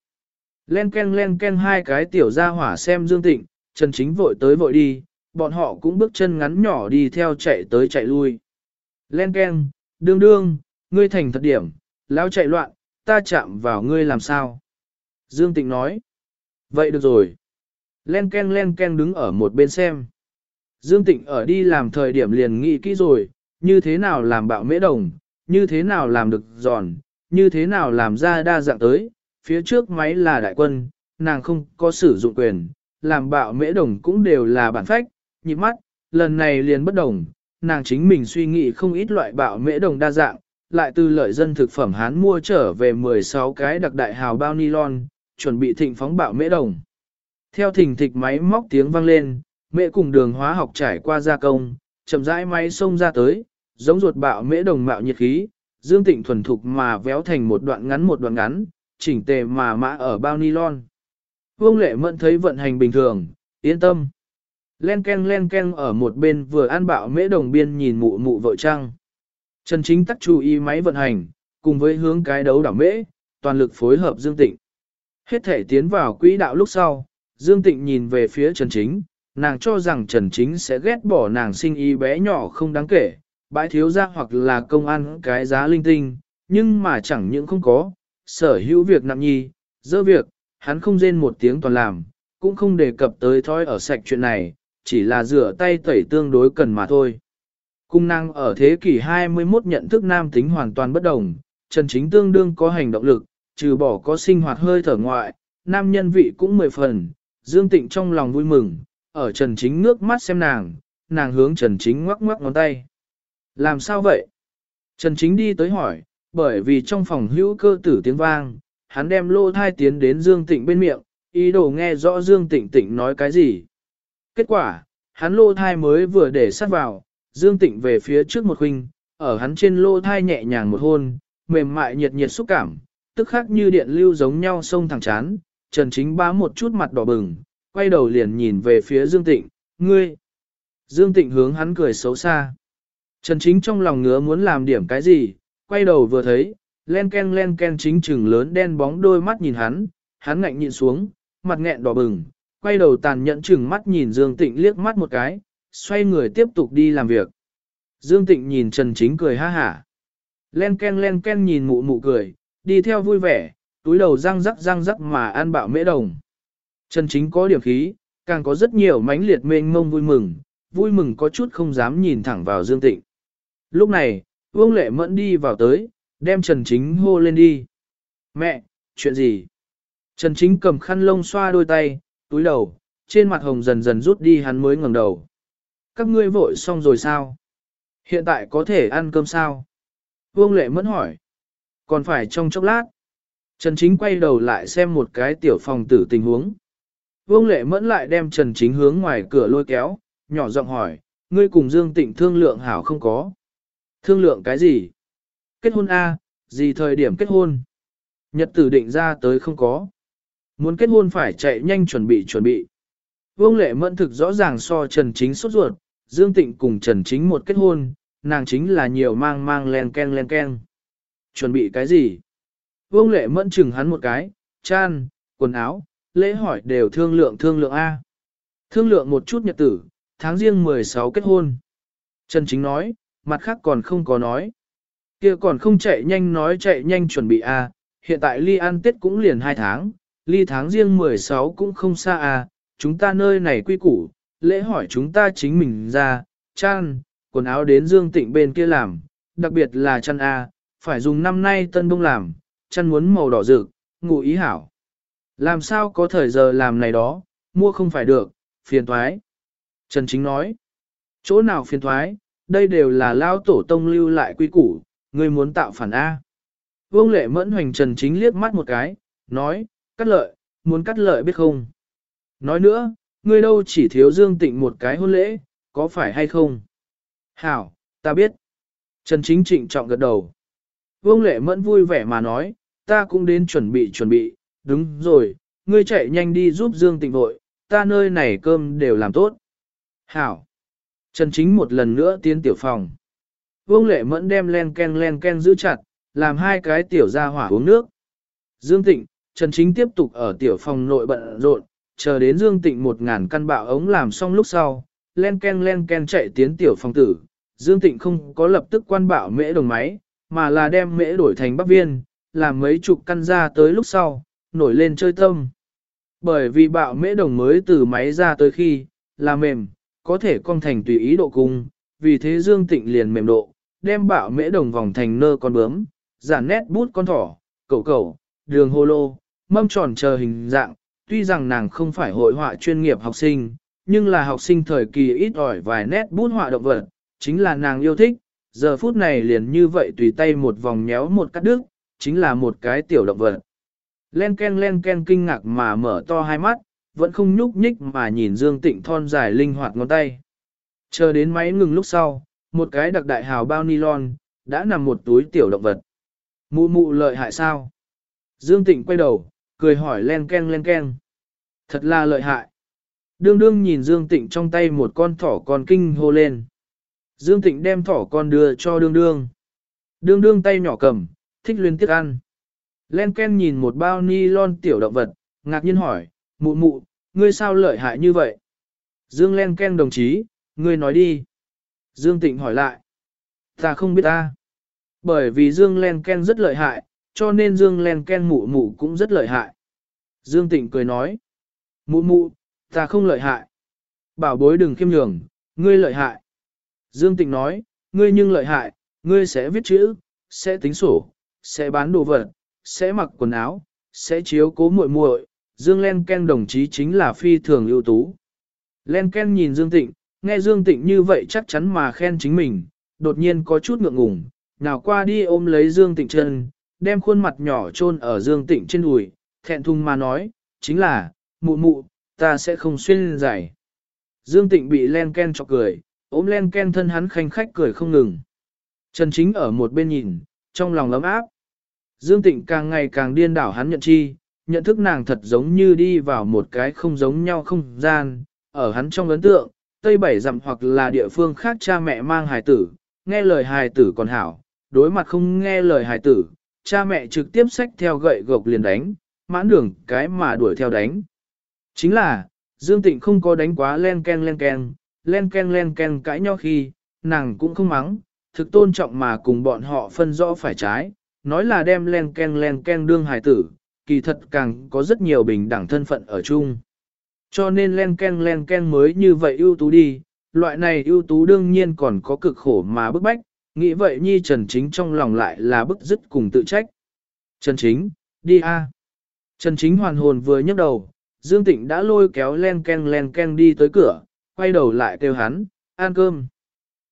Len ken len ken hai cái tiểu ra hỏa xem Dương Tịnh, Trần Chính vội tới vội đi, bọn họ cũng bước chân ngắn nhỏ đi theo chạy tới chạy lui. Len ken, đương đương, ngươi thành thật điểm, lão chạy loạn, ta chạm vào ngươi làm sao? Dương Tịnh nói. Vậy được rồi. Len ken len ken đứng ở một bên xem. Dương Tịnh ở đi làm thời điểm liền nghĩ kỹ rồi, như thế nào làm bạo mễ đồng, như thế nào làm được giòn, như thế nào làm ra đa dạng tới, phía trước máy là đại quân, nàng không có sử dụng quyền, làm bạo mễ đồng cũng đều là bản phách, nhịp mắt, lần này liền bất đồng, nàng chính mình suy nghĩ không ít loại bạo mễ đồng đa dạng, lại từ lợi dân thực phẩm Hán mua trở về 16 cái đặc đại hào bao nylon, chuẩn bị thịnh phóng bạo mễ đồng. Theo thỉnh thịch máy móc tiếng vang lên, mẹ cùng đường hóa học trải qua gia công, chậm rãi máy xông ra tới, giống ruột bạo mễ đồng mạo nhiệt khí, dương tịnh thuần thục mà véo thành một đoạn ngắn một đoạn ngắn, chỉnh tề mà mã ở bao nylon. Vương lệ mẫn thấy vận hành bình thường, yên tâm. Len ken len ken ở một bên vừa ăn bạo mễ đồng biên nhìn mụ mụ vợ trăng. Trần chính tắc chú ý máy vận hành, cùng với hướng cái đấu đảo mễ, toàn lực phối hợp Dương Tịnh. Hết thể tiến vào quỹ đạo lúc sau, Dương Tịnh nhìn về phía Trần Chính, nàng cho rằng Trần Chính sẽ ghét bỏ nàng sinh y bé nhỏ không đáng kể, bãi thiếu ra hoặc là công an cái giá linh tinh, nhưng mà chẳng những không có, sở hữu việc nặng nhi, dơ việc, hắn không rên một tiếng toàn làm, cũng không đề cập tới thói ở sạch chuyện này, chỉ là rửa tay tẩy tương đối cần mà thôi. Cung năng ở thế kỷ 21 nhận thức nam tính hoàn toàn bất đồng, Trần Chính tương đương có hành động lực, trừ bỏ có sinh hoạt hơi thở ngoại, nam nhân vị cũng mười phần, Dương Tịnh trong lòng vui mừng, ở Trần Chính nước mắt xem nàng, nàng hướng Trần Chính ngoắc ngoắc ngón tay. Làm sao vậy? Trần Chính đi tới hỏi, bởi vì trong phòng hữu cơ tử tiếng vang, hắn đem lô thai tiến đến Dương Tịnh bên miệng, ý đồ nghe rõ Dương Tịnh Tịnh nói cái gì. Kết quả, hắn lô thai mới vừa để sát vào, Dương Tịnh về phía trước một huynh, ở hắn trên lô thai nhẹ nhàng một hôn, mềm mại nhiệt nhiệt xúc cảm, tức khác như điện lưu giống nhau sông thẳng chán, Trần Chính bá một chút mặt đỏ bừng, quay đầu liền nhìn về phía Dương Tịnh, ngươi. Dương Tịnh hướng hắn cười xấu xa. Trần Chính trong lòng ngứa muốn làm điểm cái gì, quay đầu vừa thấy, len ken len ken chính trừng lớn đen bóng đôi mắt nhìn hắn, hắn ngạnh nhịn xuống, mặt nghẹn đỏ bừng, quay đầu tàn nhẫn chừng mắt nhìn Dương Tịnh liếc mắt một cái, xoay người tiếp tục đi làm việc. Dương Tịnh nhìn Trần Chính cười ha hả. Len ken len ken nhìn mụ mụ cười, đi theo vui vẻ, túi đầu răng rắc răng rắc mà ăn bạo mễ đồng. Trần Chính có điểm khí, càng có rất nhiều mánh liệt mênh mông vui mừng, vui mừng có chút không dám nhìn thẳng vào Dương Tịnh. Lúc này, Vương Lệ Mẫn đi vào tới, đem Trần Chính hô lên đi. Mẹ, chuyện gì? Trần Chính cầm khăn lông xoa đôi tay, túi đầu, trên mặt hồng dần dần rút đi hắn mới ngẩng đầu. Các ngươi vội xong rồi sao? Hiện tại có thể ăn cơm sao? Vương Lệ Mẫn hỏi. Còn phải trong chốc lát. Trần Chính quay đầu lại xem một cái tiểu phòng tử tình huống. Vương Lệ Mẫn lại đem Trần Chính hướng ngoài cửa lôi kéo, nhỏ giọng hỏi, ngươi cùng Dương Tịnh thương lượng hảo không có? Thương lượng cái gì? Kết hôn A, gì thời điểm kết hôn? Nhật tử định ra tới không có. Muốn kết hôn phải chạy nhanh chuẩn bị chuẩn bị. Vương Lệ Mẫn thực rõ ràng so Trần Chính sốt ruột, Dương Tịnh cùng Trần Chính một kết hôn, nàng chính là nhiều mang mang len ken len ken. Chuẩn bị cái gì? Vương Lệ Mẫn chừng hắn một cái, chan, quần áo, lễ hỏi đều thương lượng thương lượng A. Thương lượng một chút nhật tử, tháng riêng 16 kết hôn. Trần Chính nói, mặt khác còn không có nói. kia còn không chạy nhanh nói chạy nhanh chuẩn bị A, hiện tại ly ăn tết cũng liền 2 tháng, ly tháng riêng 16 cũng không xa A, chúng ta nơi này quy củ, lễ hỏi chúng ta chính mình ra, chăn, quần áo đến Dương Tịnh bên kia làm, đặc biệt là chăn A, phải dùng năm nay tân bông làm, chăn muốn màu đỏ rực, ngụ ý hảo. Làm sao có thời giờ làm này đó, mua không phải được, phiền thoái. Trần Chính nói, chỗ nào phiền thoái, đây đều là lao tổ tông lưu lại quy củ, người muốn tạo phản A. Vương lệ mẫn hoành Trần Chính liếc mắt một cái, nói, cắt lợi, muốn cắt lợi biết không? Nói nữa, ngươi đâu chỉ thiếu Dương Tịnh một cái hôn lễ, có phải hay không? Hảo, ta biết. Trần Chính trịnh trọng gật đầu. Vương Lệ Mẫn vui vẻ mà nói, ta cũng đến chuẩn bị chuẩn bị, đúng rồi, ngươi chạy nhanh đi giúp Dương Tịnh vội, ta nơi này cơm đều làm tốt. Hảo. Trần Chính một lần nữa tiến tiểu phòng. Vương Lệ Mẫn đem len ken len ken giữ chặt, làm hai cái tiểu ra hỏa uống nước. Dương Tịnh, Trần Chính tiếp tục ở tiểu phòng nội bận rộn, chờ đến Dương Tịnh một ngàn căn bạo ống làm xong lúc sau, len ken len ken chạy tiến tiểu phòng tử. Dương Tịnh không có lập tức quan bạo mễ đồng máy, mà là đem mễ đổi thành bắc viên, làm mấy chục căn ra tới lúc sau, nổi lên chơi tâm. Bởi vì bạo mễ đồng mới từ máy ra tới khi, là mềm, có thể cong thành tùy ý độ cung, vì thế Dương Tịnh liền mềm độ, đem bạo mễ đồng vòng thành nơ con bướm, giản nét bút con thỏ, cẩu cẩu, đường hô lô, mâm tròn chờ hình dạng, tuy rằng nàng không phải hội họa chuyên nghiệp học sinh, nhưng là học sinh thời kỳ ít ỏi vài nét bút họa động vật, chính là nàng yêu thích, giờ phút này liền như vậy tùy tay một vòng nhéo một cắt đứt, chính là một cái tiểu động vật. Len ken len ken kinh ngạc mà mở to hai mắt, vẫn không nhúc nhích mà nhìn Dương Tịnh thon dài linh hoạt ngón tay. Chờ đến máy ngừng lúc sau, một cái đặc đại hào bao nylon, đã nằm một túi tiểu động vật. Mụ mụ lợi hại sao? Dương Tịnh quay đầu, cười hỏi len ken len ken. Thật là lợi hại. Đương đương nhìn Dương Tịnh trong tay một con thỏ con kinh hô lên. Dương Tịnh đem thỏ con đưa cho đương đương. Đương đương tay nhỏ cầm, thích liên tiếc ăn. Len Ken nhìn một bao ni lon tiểu động vật, ngạc nhiên hỏi, mụ mụ, ngươi sao lợi hại như vậy? Dương Len Ken đồng chí, ngươi nói đi. Dương Tịnh hỏi lại. Ta không biết ta. Bởi vì Dương Len Ken rất lợi hại, cho nên Dương Len Ken mụ mụ cũng rất lợi hại. Dương Tịnh cười nói. Mụ mụ, ta không lợi hại. Bảo bối đừng khiêm nhường, ngươi lợi hại. Dương Tịnh nói, ngươi nhưng lợi hại, ngươi sẽ viết chữ, sẽ tính sổ, sẽ bán đồ vật, sẽ mặc quần áo, sẽ chiếu cố muội muội. Dương Len Ken đồng chí chính là phi thường ưu tú. Len Ken nhìn Dương Tịnh, nghe Dương Tịnh như vậy chắc chắn mà khen chính mình, đột nhiên có chút ngượng ngùng, nào qua đi ôm lấy Dương Tịnh chân, đem khuôn mặt nhỏ chôn ở Dương Tịnh trên đùi, thẹn thùng mà nói, chính là, mụ mụ, ta sẽ không xuyên giải. Dương Tịnh bị Len Ken chọc cười, ôm Len Ken thân hắn khanh khách cười không ngừng. Trần Chính ở một bên nhìn, trong lòng lấm áp. Dương Tịnh càng ngày càng điên đảo hắn nhận chi, nhận thức nàng thật giống như đi vào một cái không giống nhau không gian, ở hắn trong ấn tượng, Tây Bảy dặm hoặc là địa phương khác cha mẹ mang hài tử, nghe lời hài tử còn hảo, đối mặt không nghe lời hài tử, cha mẹ trực tiếp xách theo gậy gộc liền đánh, mãn đường cái mà đuổi theo đánh. Chính là, Dương Tịnh không có đánh quá len ken len ken, len ken len ken cãi nhau khi, nàng cũng không mắng, thực tôn trọng mà cùng bọn họ phân rõ phải trái, nói là đem len ken len ken đương hài tử, kỳ thật càng có rất nhiều bình đẳng thân phận ở chung. Cho nên len ken len ken mới như vậy ưu tú đi, loại này ưu tú đương nhiên còn có cực khổ mà bức bách, nghĩ vậy nhi Trần Chính trong lòng lại là bức dứt cùng tự trách. Trần Chính, đi a. Trần Chính hoàn hồn vừa nhấc đầu, Dương Tịnh đã lôi kéo len ken len ken đi tới cửa, quay đầu lại kêu hắn, ăn cơm.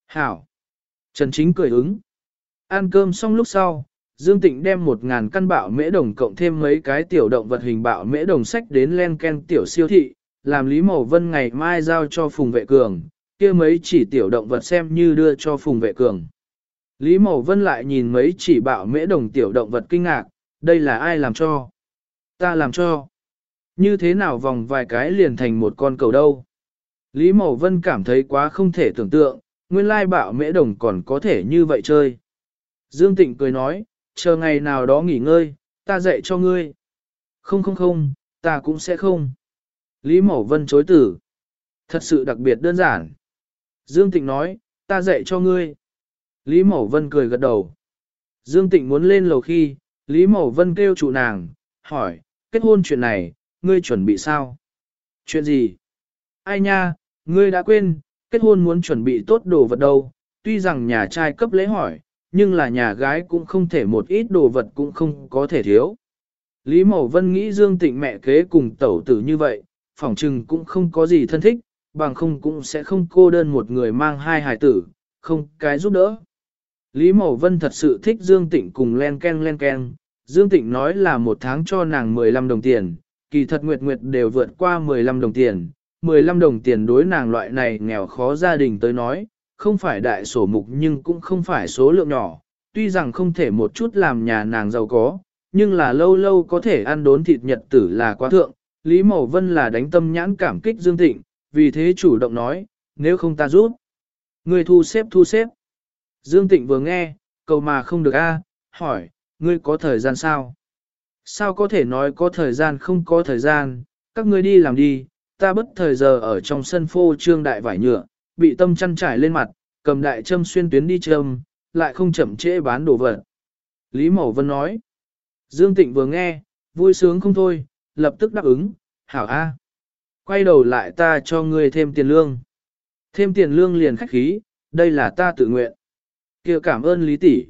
Hảo. Trần Chính cười ứng. Ăn cơm xong lúc sau, Dương Tịnh đem một ngàn căn bạo mễ đồng cộng thêm mấy cái tiểu động vật hình bạo mễ đồng sách đến len ken tiểu siêu thị, làm Lý Mậu Vân ngày mai giao cho Phùng Vệ Cường, kia mấy chỉ tiểu động vật xem như đưa cho Phùng Vệ Cường. Lý Mậu Vân lại nhìn mấy chỉ bạo mễ đồng tiểu động vật kinh ngạc, đây là ai làm cho? Ta làm cho. Như thế nào vòng vài cái liền thành một con cầu đâu? Lý Mậu Vân cảm thấy quá không thể tưởng tượng, nguyên lai bạo mễ đồng còn có thể như vậy chơi. Dương Tịnh cười nói, chờ ngày nào đó nghỉ ngơi, ta dạy cho ngươi. Không không không, ta cũng sẽ không. Lý Mậu Vân chối tử. Thật sự đặc biệt đơn giản. Dương Tịnh nói, ta dạy cho ngươi. Lý Mậu Vân cười gật đầu. Dương Tịnh muốn lên lầu khi, Lý Mậu Vân kêu trụ nàng, hỏi, kết hôn chuyện này, ngươi chuẩn bị sao? Chuyện gì? Ai nha, ngươi đã quên, kết hôn muốn chuẩn bị tốt đồ vật đâu, tuy rằng nhà trai cấp lễ hỏi, nhưng là nhà gái cũng không thể một ít đồ vật cũng không có thể thiếu. Lý Mậu Vân nghĩ Dương Tịnh mẹ kế cùng tẩu tử như vậy, phỏng trừng cũng không có gì thân thích, bằng không cũng sẽ không cô đơn một người mang hai hài tử, không cái giúp đỡ. Lý Mậu Vân thật sự thích Dương Tịnh cùng len ken len ken, Dương Tịnh nói là một tháng cho nàng 15 đồng tiền, kỳ thật Nguyệt Nguyệt đều vượt qua 15 đồng tiền, 15 đồng tiền đối nàng loại này nghèo khó gia đình tới nói, không phải đại sổ mục nhưng cũng không phải số lượng nhỏ, tuy rằng không thể một chút làm nhà nàng giàu có, nhưng là lâu lâu có thể ăn đốn thịt nhật tử là quá thượng, Lý Mậu Vân là đánh tâm nhãn cảm kích Dương Tịnh, vì thế chủ động nói, nếu không ta giúp. Ngươi thu xếp thu xếp. Dương Tịnh vừa nghe, cầu mà không được a, hỏi, ngươi có thời gian sao? Sao có thể nói có thời gian không có thời gian, các ngươi đi làm đi, ta bất thời giờ ở trong sân phô trương đại vải nhựa, bị tâm chăn trải lên mặt, cầm đại châm xuyên tuyến đi châm, lại không chậm trễ bán đồ vật. Lý Mậu Vân nói, Dương Tịnh vừa nghe, vui sướng không thôi, lập tức đáp ứng, hảo a. Quay đầu lại ta cho ngươi thêm tiền lương. Thêm tiền lương liền khách khí, đây là ta tự nguyện. kia cảm ơn Lý tỷ.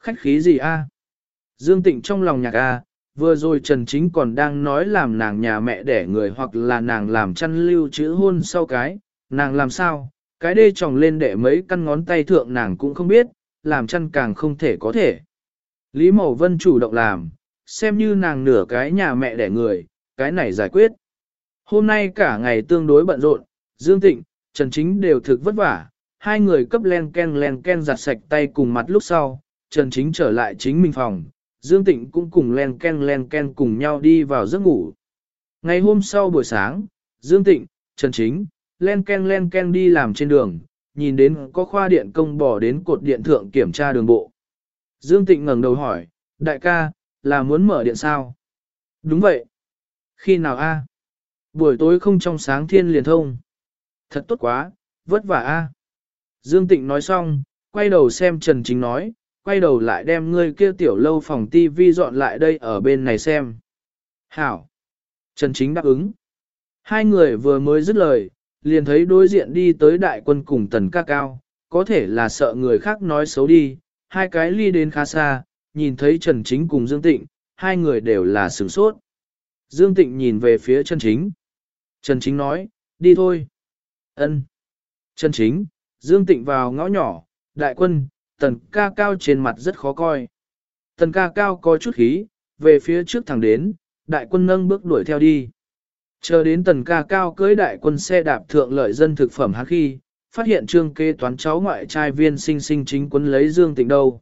Khách khí gì a? Dương Tịnh trong lòng nhạc a, vừa rồi Trần Chính còn đang nói làm nàng nhà mẹ đẻ người hoặc là nàng làm chăn lưu chữ hôn sau cái, nàng làm sao, cái đê tròng lên để mấy căn ngón tay thượng nàng cũng không biết, làm chăn càng không thể có thể. Lý Mậu Vân chủ động làm, xem như nàng nửa cái nhà mẹ đẻ người, cái này giải quyết. Hôm nay cả ngày tương đối bận rộn, Dương Tịnh, Trần Chính đều thực vất vả, hai người cấp len ken len ken giặt sạch tay cùng mặt lúc sau, Trần Chính trở lại chính mình phòng, Dương Tịnh cũng cùng len ken len ken cùng nhau đi vào giấc ngủ. Ngày hôm sau buổi sáng, Dương Tịnh, Trần Chính, len ken len ken đi làm trên đường, nhìn đến có khoa điện công bỏ đến cột điện thượng kiểm tra đường bộ. Dương Tịnh ngẩng đầu hỏi, đại ca, là muốn mở điện sao? Đúng vậy. Khi nào a? Buổi tối không trong sáng thiên liền thông. Thật tốt quá, vất vả a. Dương Tịnh nói xong, quay đầu xem Trần Chính nói, quay đầu lại đem ngươi kia tiểu lâu phòng tivi dọn lại đây ở bên này xem. Hảo. Trần Chính đáp ứng. Hai người vừa mới dứt lời, liền thấy đối diện đi tới đại quân cùng tần ca cao, có thể là sợ người khác nói xấu đi, hai cái ly đến khá xa, nhìn thấy Trần Chính cùng Dương Tịnh, hai người đều là sửng sốt. Dương Tịnh nhìn về phía Trần Chính. Trần Chính nói, đi thôi. Ân. Trần Chính, Dương Tịnh vào ngõ nhỏ, đại quân, tần ca cao trên mặt rất khó coi. Tần ca cao có chút khí, về phía trước thẳng đến, đại quân nâng bước đuổi theo đi. Chờ đến tần ca cao cưới đại quân xe đạp thượng lợi dân thực phẩm hát khi, phát hiện trương kê toán cháu ngoại trai viên sinh sinh chính quân lấy Dương Tịnh đâu.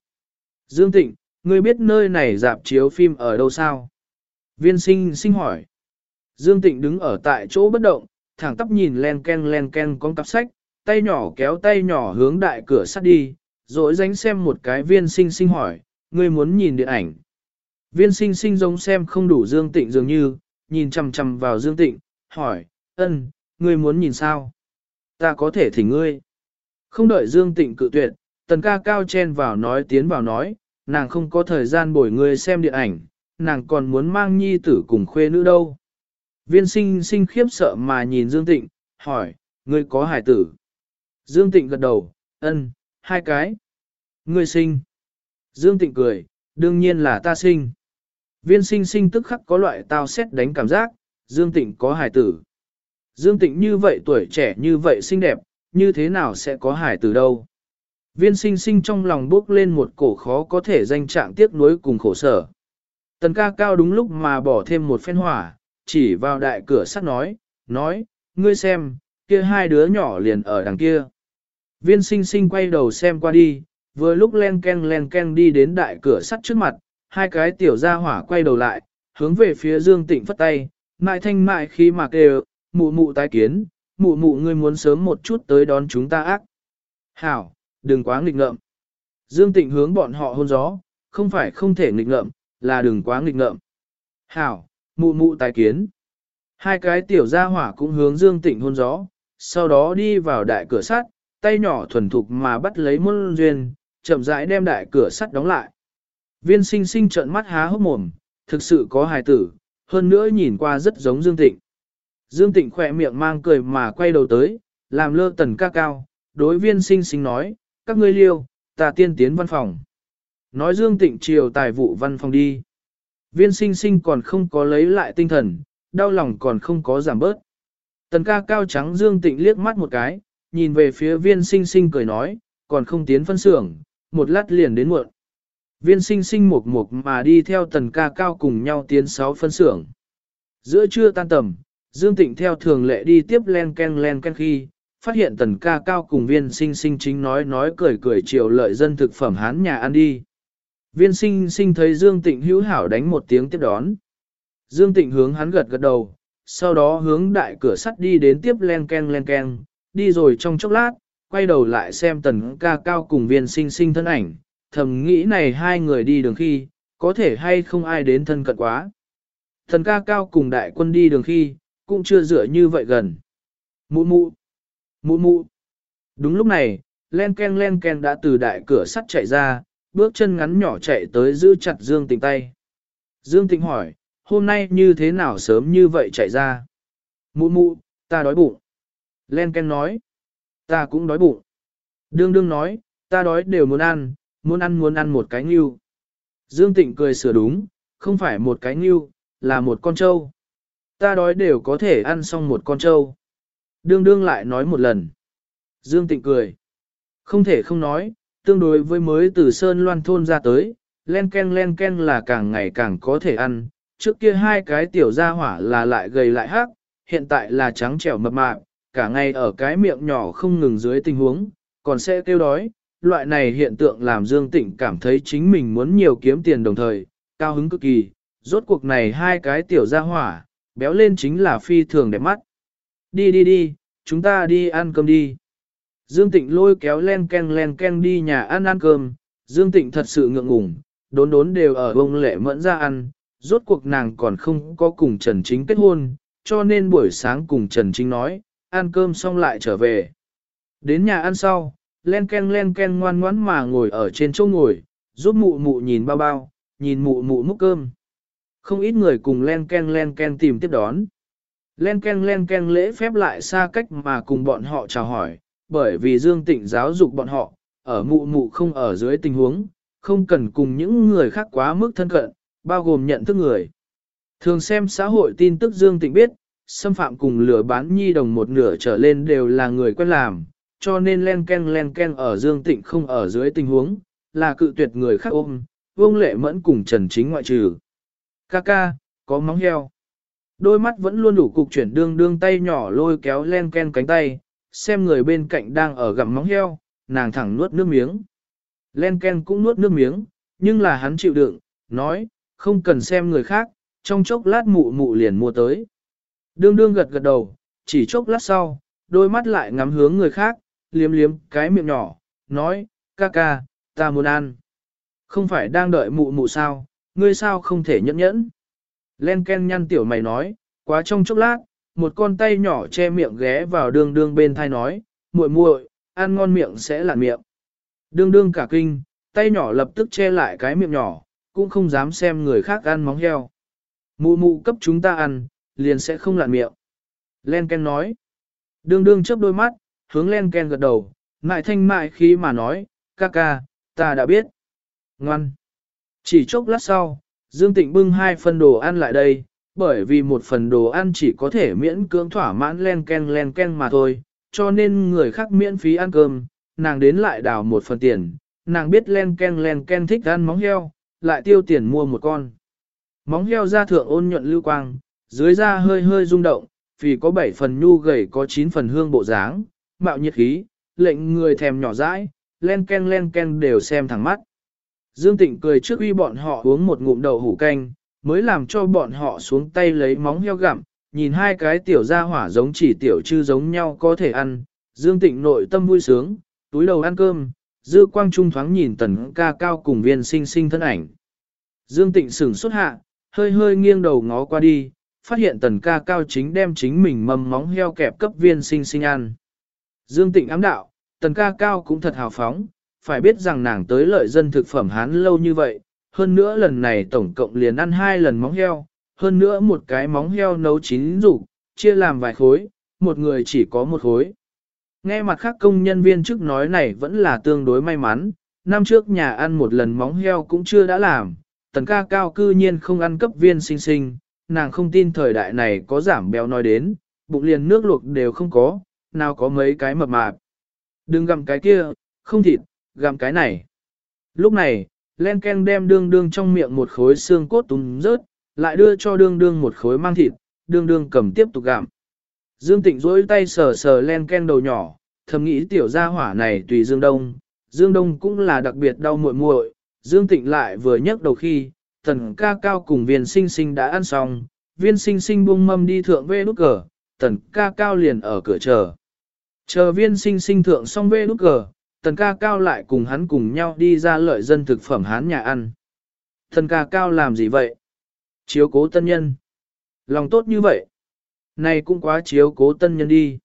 Dương Tịnh, ngươi biết nơi này dạp chiếu phim ở đâu sao? Viên sinh sinh hỏi. Dương Tịnh đứng ở tại chỗ bất động, thẳng tắp nhìn len ken len ken con cặp sách, tay nhỏ kéo tay nhỏ hướng đại cửa sắt đi, rồi dánh xem một cái viên sinh sinh hỏi, ngươi muốn nhìn điện ảnh. Viên sinh sinh giống xem không đủ Dương Tịnh dường như, nhìn chằm chằm vào Dương Tịnh, hỏi, ân, ngươi muốn nhìn sao? Ta có thể thỉnh ngươi. Không đợi Dương Tịnh cự tuyệt, tần ca cao chen vào nói tiến vào nói, nàng không có thời gian bồi ngươi xem điện ảnh, nàng còn muốn mang nhi tử cùng khuê nữ đâu. Viên sinh sinh khiếp sợ mà nhìn Dương Tịnh, hỏi, ngươi có hải tử? Dương Tịnh gật đầu, ân, hai cái. Ngươi sinh. Dương Tịnh cười, đương nhiên là ta sinh. Viên sinh sinh tức khắc có loại tao xét đánh cảm giác, Dương Tịnh có hài tử. Dương Tịnh như vậy tuổi trẻ như vậy xinh đẹp, như thế nào sẽ có hài tử đâu? Viên sinh sinh trong lòng bước lên một cổ khó có thể danh trạng tiếc nuối cùng khổ sở. Tần ca cao đúng lúc mà bỏ thêm một phen hỏa, chỉ vào đại cửa sắt nói, nói, ngươi xem, kia hai đứa nhỏ liền ở đằng kia. Viên sinh sinh quay đầu xem qua đi, vừa lúc len ken len ken đi đến đại cửa sắt trước mặt, hai cái tiểu gia hỏa quay đầu lại, hướng về phía Dương Tịnh phất tay, mại thanh mại khi mà kêu, mụ mụ tái kiến, mụ mụ ngươi muốn sớm một chút tới đón chúng ta ác. Hảo, đừng quá nghịch ngợm. Dương Tịnh hướng bọn họ hôn gió, không phải không thể nghịch ngợm, là đừng quá nghịch ngợm. Hảo, mụ mụ tái kiến. Hai cái tiểu gia hỏa cũng hướng Dương Tịnh hôn gió, sau đó đi vào đại cửa sắt, tay nhỏ thuần thục mà bắt lấy môn duyên, chậm rãi đem đại cửa sắt đóng lại. Viên sinh sinh trợn mắt há hốc mồm, thực sự có hài tử, hơn nữa nhìn qua rất giống Dương Tịnh. Dương Tịnh khỏe miệng mang cười mà quay đầu tới, làm lơ tần ca cao, đối viên sinh sinh nói, các ngươi liêu, ta tiên tiến văn phòng. Nói Dương Tịnh chiều tài vụ văn phòng đi. Viên sinh sinh còn không có lấy lại tinh thần, đau lòng còn không có giảm bớt. Tần ca cao trắng Dương Tịnh liếc mắt một cái, nhìn về phía viên sinh sinh cười nói, còn không tiến phân xưởng, một lát liền đến muộn. Viên sinh sinh mục mục mà đi theo tần ca cao cùng nhau tiến sáu phân xưởng. Giữa trưa tan tầm, Dương Tịnh theo thường lệ đi tiếp len ken len ken khi, phát hiện tần ca cao cùng viên sinh sinh chính nói nói cười cười chiều lợi dân thực phẩm hán nhà ăn đi. Viên sinh sinh thấy Dương Tịnh hữu hảo đánh một tiếng tiếp đón. Dương Tịnh hướng hắn gật gật đầu, sau đó hướng đại cửa sắt đi đến tiếp len ken len ken, đi rồi trong chốc lát, quay đầu lại xem tần ca cao cùng viên sinh sinh thân ảnh, thầm nghĩ này hai người đi đường khi, có thể hay không ai đến thân cận quá. Thần ca cao cùng đại quân đi đường khi, cũng chưa rửa như vậy gần. Mụ mụ, mụ mụ. Đúng lúc này, len ken len ken đã từ đại cửa sắt chạy ra, bước chân ngắn nhỏ chạy tới giữ chặt Dương Tịnh tay. Dương Tịnh hỏi, hôm nay như thế nào sớm như vậy chạy ra? Mụ mụ, ta đói bụng. Len ken nói, ta cũng đói bụng. Đương đương nói, ta đói đều muốn ăn, muốn ăn muốn ăn một cái nghiêu. Dương Tịnh cười sửa đúng, không phải một cái nghiêu, là một con trâu. Ta đói đều có thể ăn xong một con trâu. Đương đương lại nói một lần. Dương Tịnh cười. Không thể không nói, tương đối với mới từ Sơn Loan thôn ra tới, len ken len ken là càng ngày càng có thể ăn. Trước kia hai cái tiểu gia hỏa là lại gầy lại hắc, hiện tại là trắng trẻo mập mạp, cả ngày ở cái miệng nhỏ không ngừng dưới tình huống, còn sẽ kêu đói. Loại này hiện tượng làm Dương Tịnh cảm thấy chính mình muốn nhiều kiếm tiền đồng thời, cao hứng cực kỳ, rốt cuộc này hai cái tiểu gia hỏa, béo lên chính là phi thường đẹp mắt. Đi đi đi, chúng ta đi ăn cơm đi. Dương Tịnh lôi kéo len ken len ken đi nhà ăn ăn cơm, Dương Tịnh thật sự ngượng ngùng, đốn đốn đều ở bông lệ mẫn ra ăn, rốt cuộc nàng còn không có cùng Trần Chính kết hôn, cho nên buổi sáng cùng Trần Chính nói, ăn cơm xong lại trở về. Đến nhà ăn sau, len ken len ken ngoan ngoãn mà ngồi ở trên chỗ ngồi, giúp mụ mụ nhìn bao bao, nhìn mụ mụ múc cơm. Không ít người cùng len ken len ken tìm tiếp đón. Len ken len ken lễ phép lại xa cách mà cùng bọn họ chào hỏi, bởi vì Dương Tịnh giáo dục bọn họ, ở mụ mụ không ở dưới tình huống, không cần cùng những người khác quá mức thân cận, bao gồm nhận thức người. Thường xem xã hội tin tức Dương Tịnh biết, xâm phạm cùng lửa bán nhi đồng một nửa trở lên đều là người quen làm, cho nên len ken len ken ở Dương Tịnh không ở dưới tình huống, là cự tuyệt người khác ôm, vương lệ mẫn cùng Trần Chính ngoại trừ. Kaka có móng heo. Đôi mắt vẫn luôn đủ cục chuyển đương đương tay nhỏ lôi kéo len ken cánh tay, xem người bên cạnh đang ở gặm móng heo, nàng thẳng nuốt nước miếng. Len ken cũng nuốt nước miếng, nhưng là hắn chịu đựng, nói, không cần xem người khác, trong chốc lát mụ mụ liền mua tới. Đương đương gật gật đầu, chỉ chốc lát sau, đôi mắt lại ngắm hướng người khác, liếm liếm cái miệng nhỏ, nói, ca ca, ta muốn ăn. Không phải đang đợi mụ mụ sao, ngươi sao không thể nhẫn nhẫn. Len Ken nhăn tiểu mày nói, quá trong chốc lát, một con tay nhỏ che miệng ghé vào đường đương bên thai nói, muội muội, ăn ngon miệng sẽ lạn miệng. Đương đương cả kinh, tay nhỏ lập tức che lại cái miệng nhỏ, cũng không dám xem người khác ăn móng heo. Mụ mụ cấp chúng ta ăn, liền sẽ không lạn miệng. Len Ken nói. Đương đương chớp đôi mắt, hướng Len Ken gật đầu, mại thanh mại khí mà nói, ca ca, ta đã biết. Ngoan. Chỉ chốc lát sau, Dương Tịnh bưng hai phần đồ ăn lại đây, bởi vì một phần đồ ăn chỉ có thể miễn cưỡng thỏa mãn len ken len ken mà thôi, cho nên người khác miễn phí ăn cơm, nàng đến lại đào một phần tiền, nàng biết len ken len ken thích ăn móng heo, lại tiêu tiền mua một con. Móng heo da thượng ôn nhuận lưu quang, dưới da hơi hơi rung động, vì có 7 phần nhu gầy có 9 phần hương bộ dáng, mạo nhiệt khí, lệnh người thèm nhỏ dãi, len ken len ken đều xem thẳng mắt. Dương Tịnh cười trước uy bọn họ uống một ngụm đậu hủ canh, mới làm cho bọn họ xuống tay lấy móng heo gặm, nhìn hai cái tiểu gia hỏa giống chỉ tiểu chư giống nhau có thể ăn. Dương Tịnh nội tâm vui sướng, túi đầu ăn cơm, dư quang trung thoáng nhìn tần ca cao cùng viên sinh sinh thân ảnh. Dương Tịnh sửng xuất hạ, hơi hơi nghiêng đầu ngó qua đi, phát hiện tần ca cao chính đem chính mình mầm móng heo kẹp cấp viên sinh sinh ăn. Dương Tịnh ám đạo, tần ca cao cũng thật hào phóng, phải biết rằng nàng tới lợi dân thực phẩm hán lâu như vậy, hơn nữa lần này tổng cộng liền ăn hai lần móng heo, hơn nữa một cái móng heo nấu chín rủ, chia làm vài khối, một người chỉ có một khối. Nghe mặt khác công nhân viên trước nói này vẫn là tương đối may mắn, năm trước nhà ăn một lần móng heo cũng chưa đã làm, tần ca cao cư nhiên không ăn cấp viên sinh sinh, nàng không tin thời đại này có giảm béo nói đến, bụng liền nước luộc đều không có, nào có mấy cái mập mạp. Đừng gặm cái kia, không thịt, gặm cái này. Lúc này, Len Ken đem đương đương trong miệng một khối xương cốt túm rớt, lại đưa cho đương đương một khối mang thịt, đương đương cầm tiếp tục gặm. Dương Tịnh duỗi tay sờ sờ Len Ken đầu nhỏ, thầm nghĩ tiểu gia hỏa này tùy Dương Đông. Dương Đông cũng là đặc biệt đau muội muội. Dương Tịnh lại vừa nhấc đầu khi, tần ca cao cùng viên sinh sinh đã ăn xong, viên sinh sinh buông mâm đi thượng vê nút cờ, tần ca cao liền ở cửa chờ. Chờ viên sinh sinh thượng xong vê nút cờ, tần ca cao lại cùng hắn cùng nhau đi ra lợi dân thực phẩm hán nhà ăn. Tần ca cao làm gì vậy? Chiếu cố tân nhân. Lòng tốt như vậy. Này cũng quá chiếu cố tân nhân đi.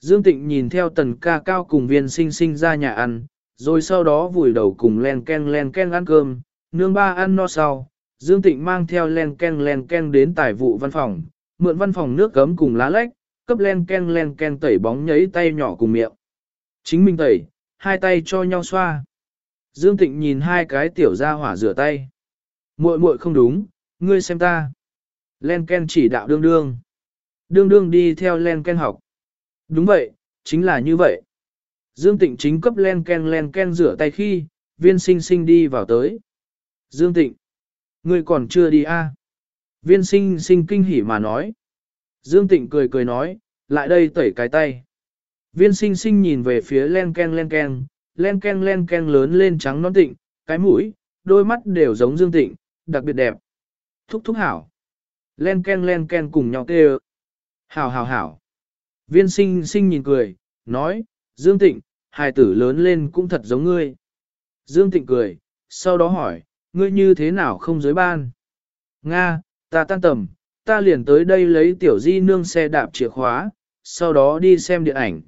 Dương Tịnh nhìn theo tần ca cao cùng viên sinh sinh ra nhà ăn, rồi sau đó vùi đầu cùng len ken len ken ăn cơm, nương ba ăn no sau. Dương Tịnh mang theo len ken len ken đến tài vụ văn phòng, mượn văn phòng nước cấm cùng lá lách, cấp len ken len ken tẩy bóng nhấy tay nhỏ cùng miệng. Chính mình tẩy, hai tay cho nhau xoa. Dương Tịnh nhìn hai cái tiểu ra hỏa rửa tay. muội muội không đúng, ngươi xem ta. Len ken chỉ đạo đương đương. Đương đương đi theo len ken học. Đúng vậy, chính là như vậy. Dương Tịnh chính cấp len ken len ken rửa tay khi, viên sinh sinh đi vào tới. Dương Tịnh, ngươi còn chưa đi à? Viên sinh sinh kinh hỉ mà nói. Dương Tịnh cười cười nói, lại đây tẩy cái tay. Viên sinh sinh nhìn về phía len ken len ken, len ken len ken lớn lên trắng non tịnh, cái mũi, đôi mắt đều giống Dương Tịnh, đặc biệt đẹp. Thúc thúc hảo. Len ken len ken cùng nhau kêu. Hảo hảo hảo. Viên sinh sinh nhìn cười, nói, Dương Tịnh, hài tử lớn lên cũng thật giống ngươi. Dương Tịnh cười, sau đó hỏi, ngươi như thế nào không giới ban? Nga, ta tan tầm, ta liền tới đây lấy tiểu di nương xe đạp chìa khóa, sau đó đi xem điện ảnh.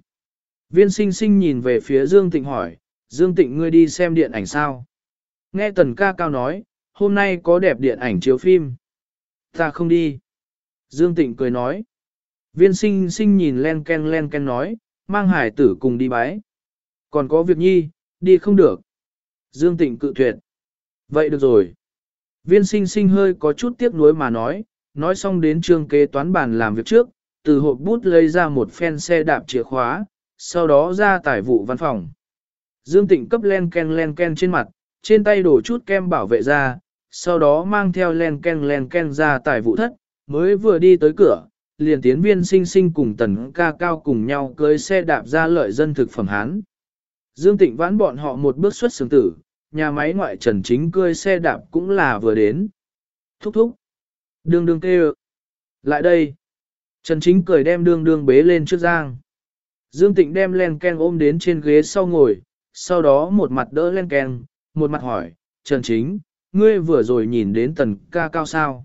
Viên sinh sinh nhìn về phía Dương Tịnh hỏi, Dương Tịnh ngươi đi xem điện ảnh sao? Nghe tần ca cao nói, hôm nay có đẹp điện ảnh chiếu phim. Ta không đi. Dương Tịnh cười nói. Viên sinh sinh nhìn len ken len ken nói, mang hải tử cùng đi bái. Còn có việc nhi, đi không được. Dương Tịnh cự tuyệt. Vậy được rồi. Viên sinh sinh hơi có chút tiếc nuối mà nói, nói xong đến trương kế toán bản làm việc trước, từ hộp bút lấy ra một phen xe đạp chìa khóa, sau đó ra tải vụ văn phòng. Dương Tịnh cấp len ken len ken trên mặt, trên tay đổ chút kem bảo vệ ra, sau đó mang theo len ken len ken ra tải vụ thất, mới vừa đi tới cửa, liền tiến viên sinh sinh cùng tần ca cao cùng nhau cưới xe đạp ra lợi dân thực phẩm Hán. Dương Tịnh vãn bọn họ một bước xuất sướng tử, nhà máy ngoại trần chính cưới xe đạp cũng là vừa đến. Thúc thúc. Đương đương kêu. Lại đây. Trần chính cười đem đương đương bế lên trước giang. Dương Tịnh đem len ken ôm đến trên ghế sau ngồi, sau đó một mặt đỡ len ken, một mặt hỏi, Trần chính, ngươi vừa rồi nhìn đến tần ca cao sao?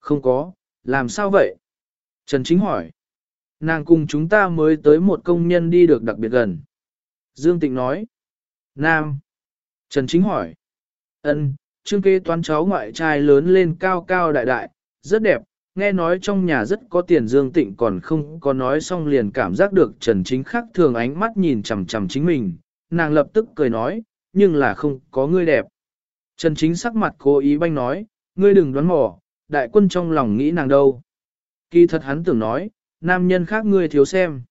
Không có, làm sao vậy? Trần Chính hỏi. Nàng cùng chúng ta mới tới một công nhân đi được đặc biệt gần. Dương Tịnh nói. Nam. Trần Chính hỏi. Ân, trương kế toán cháu ngoại trai lớn lên cao cao đại đại, rất đẹp, nghe nói trong nhà rất có tiền Dương Tịnh còn không có nói xong liền cảm giác được Trần Chính khác thường ánh mắt nhìn chằm chằm chính mình, nàng lập tức cười nói, nhưng là không có ngươi đẹp. Trần Chính sắc mặt cố ý banh nói, ngươi đừng đoán mò, đại quân trong lòng nghĩ nàng đâu. Kỳ thật hắn tưởng nói, nam nhân khác ngươi thiếu xem.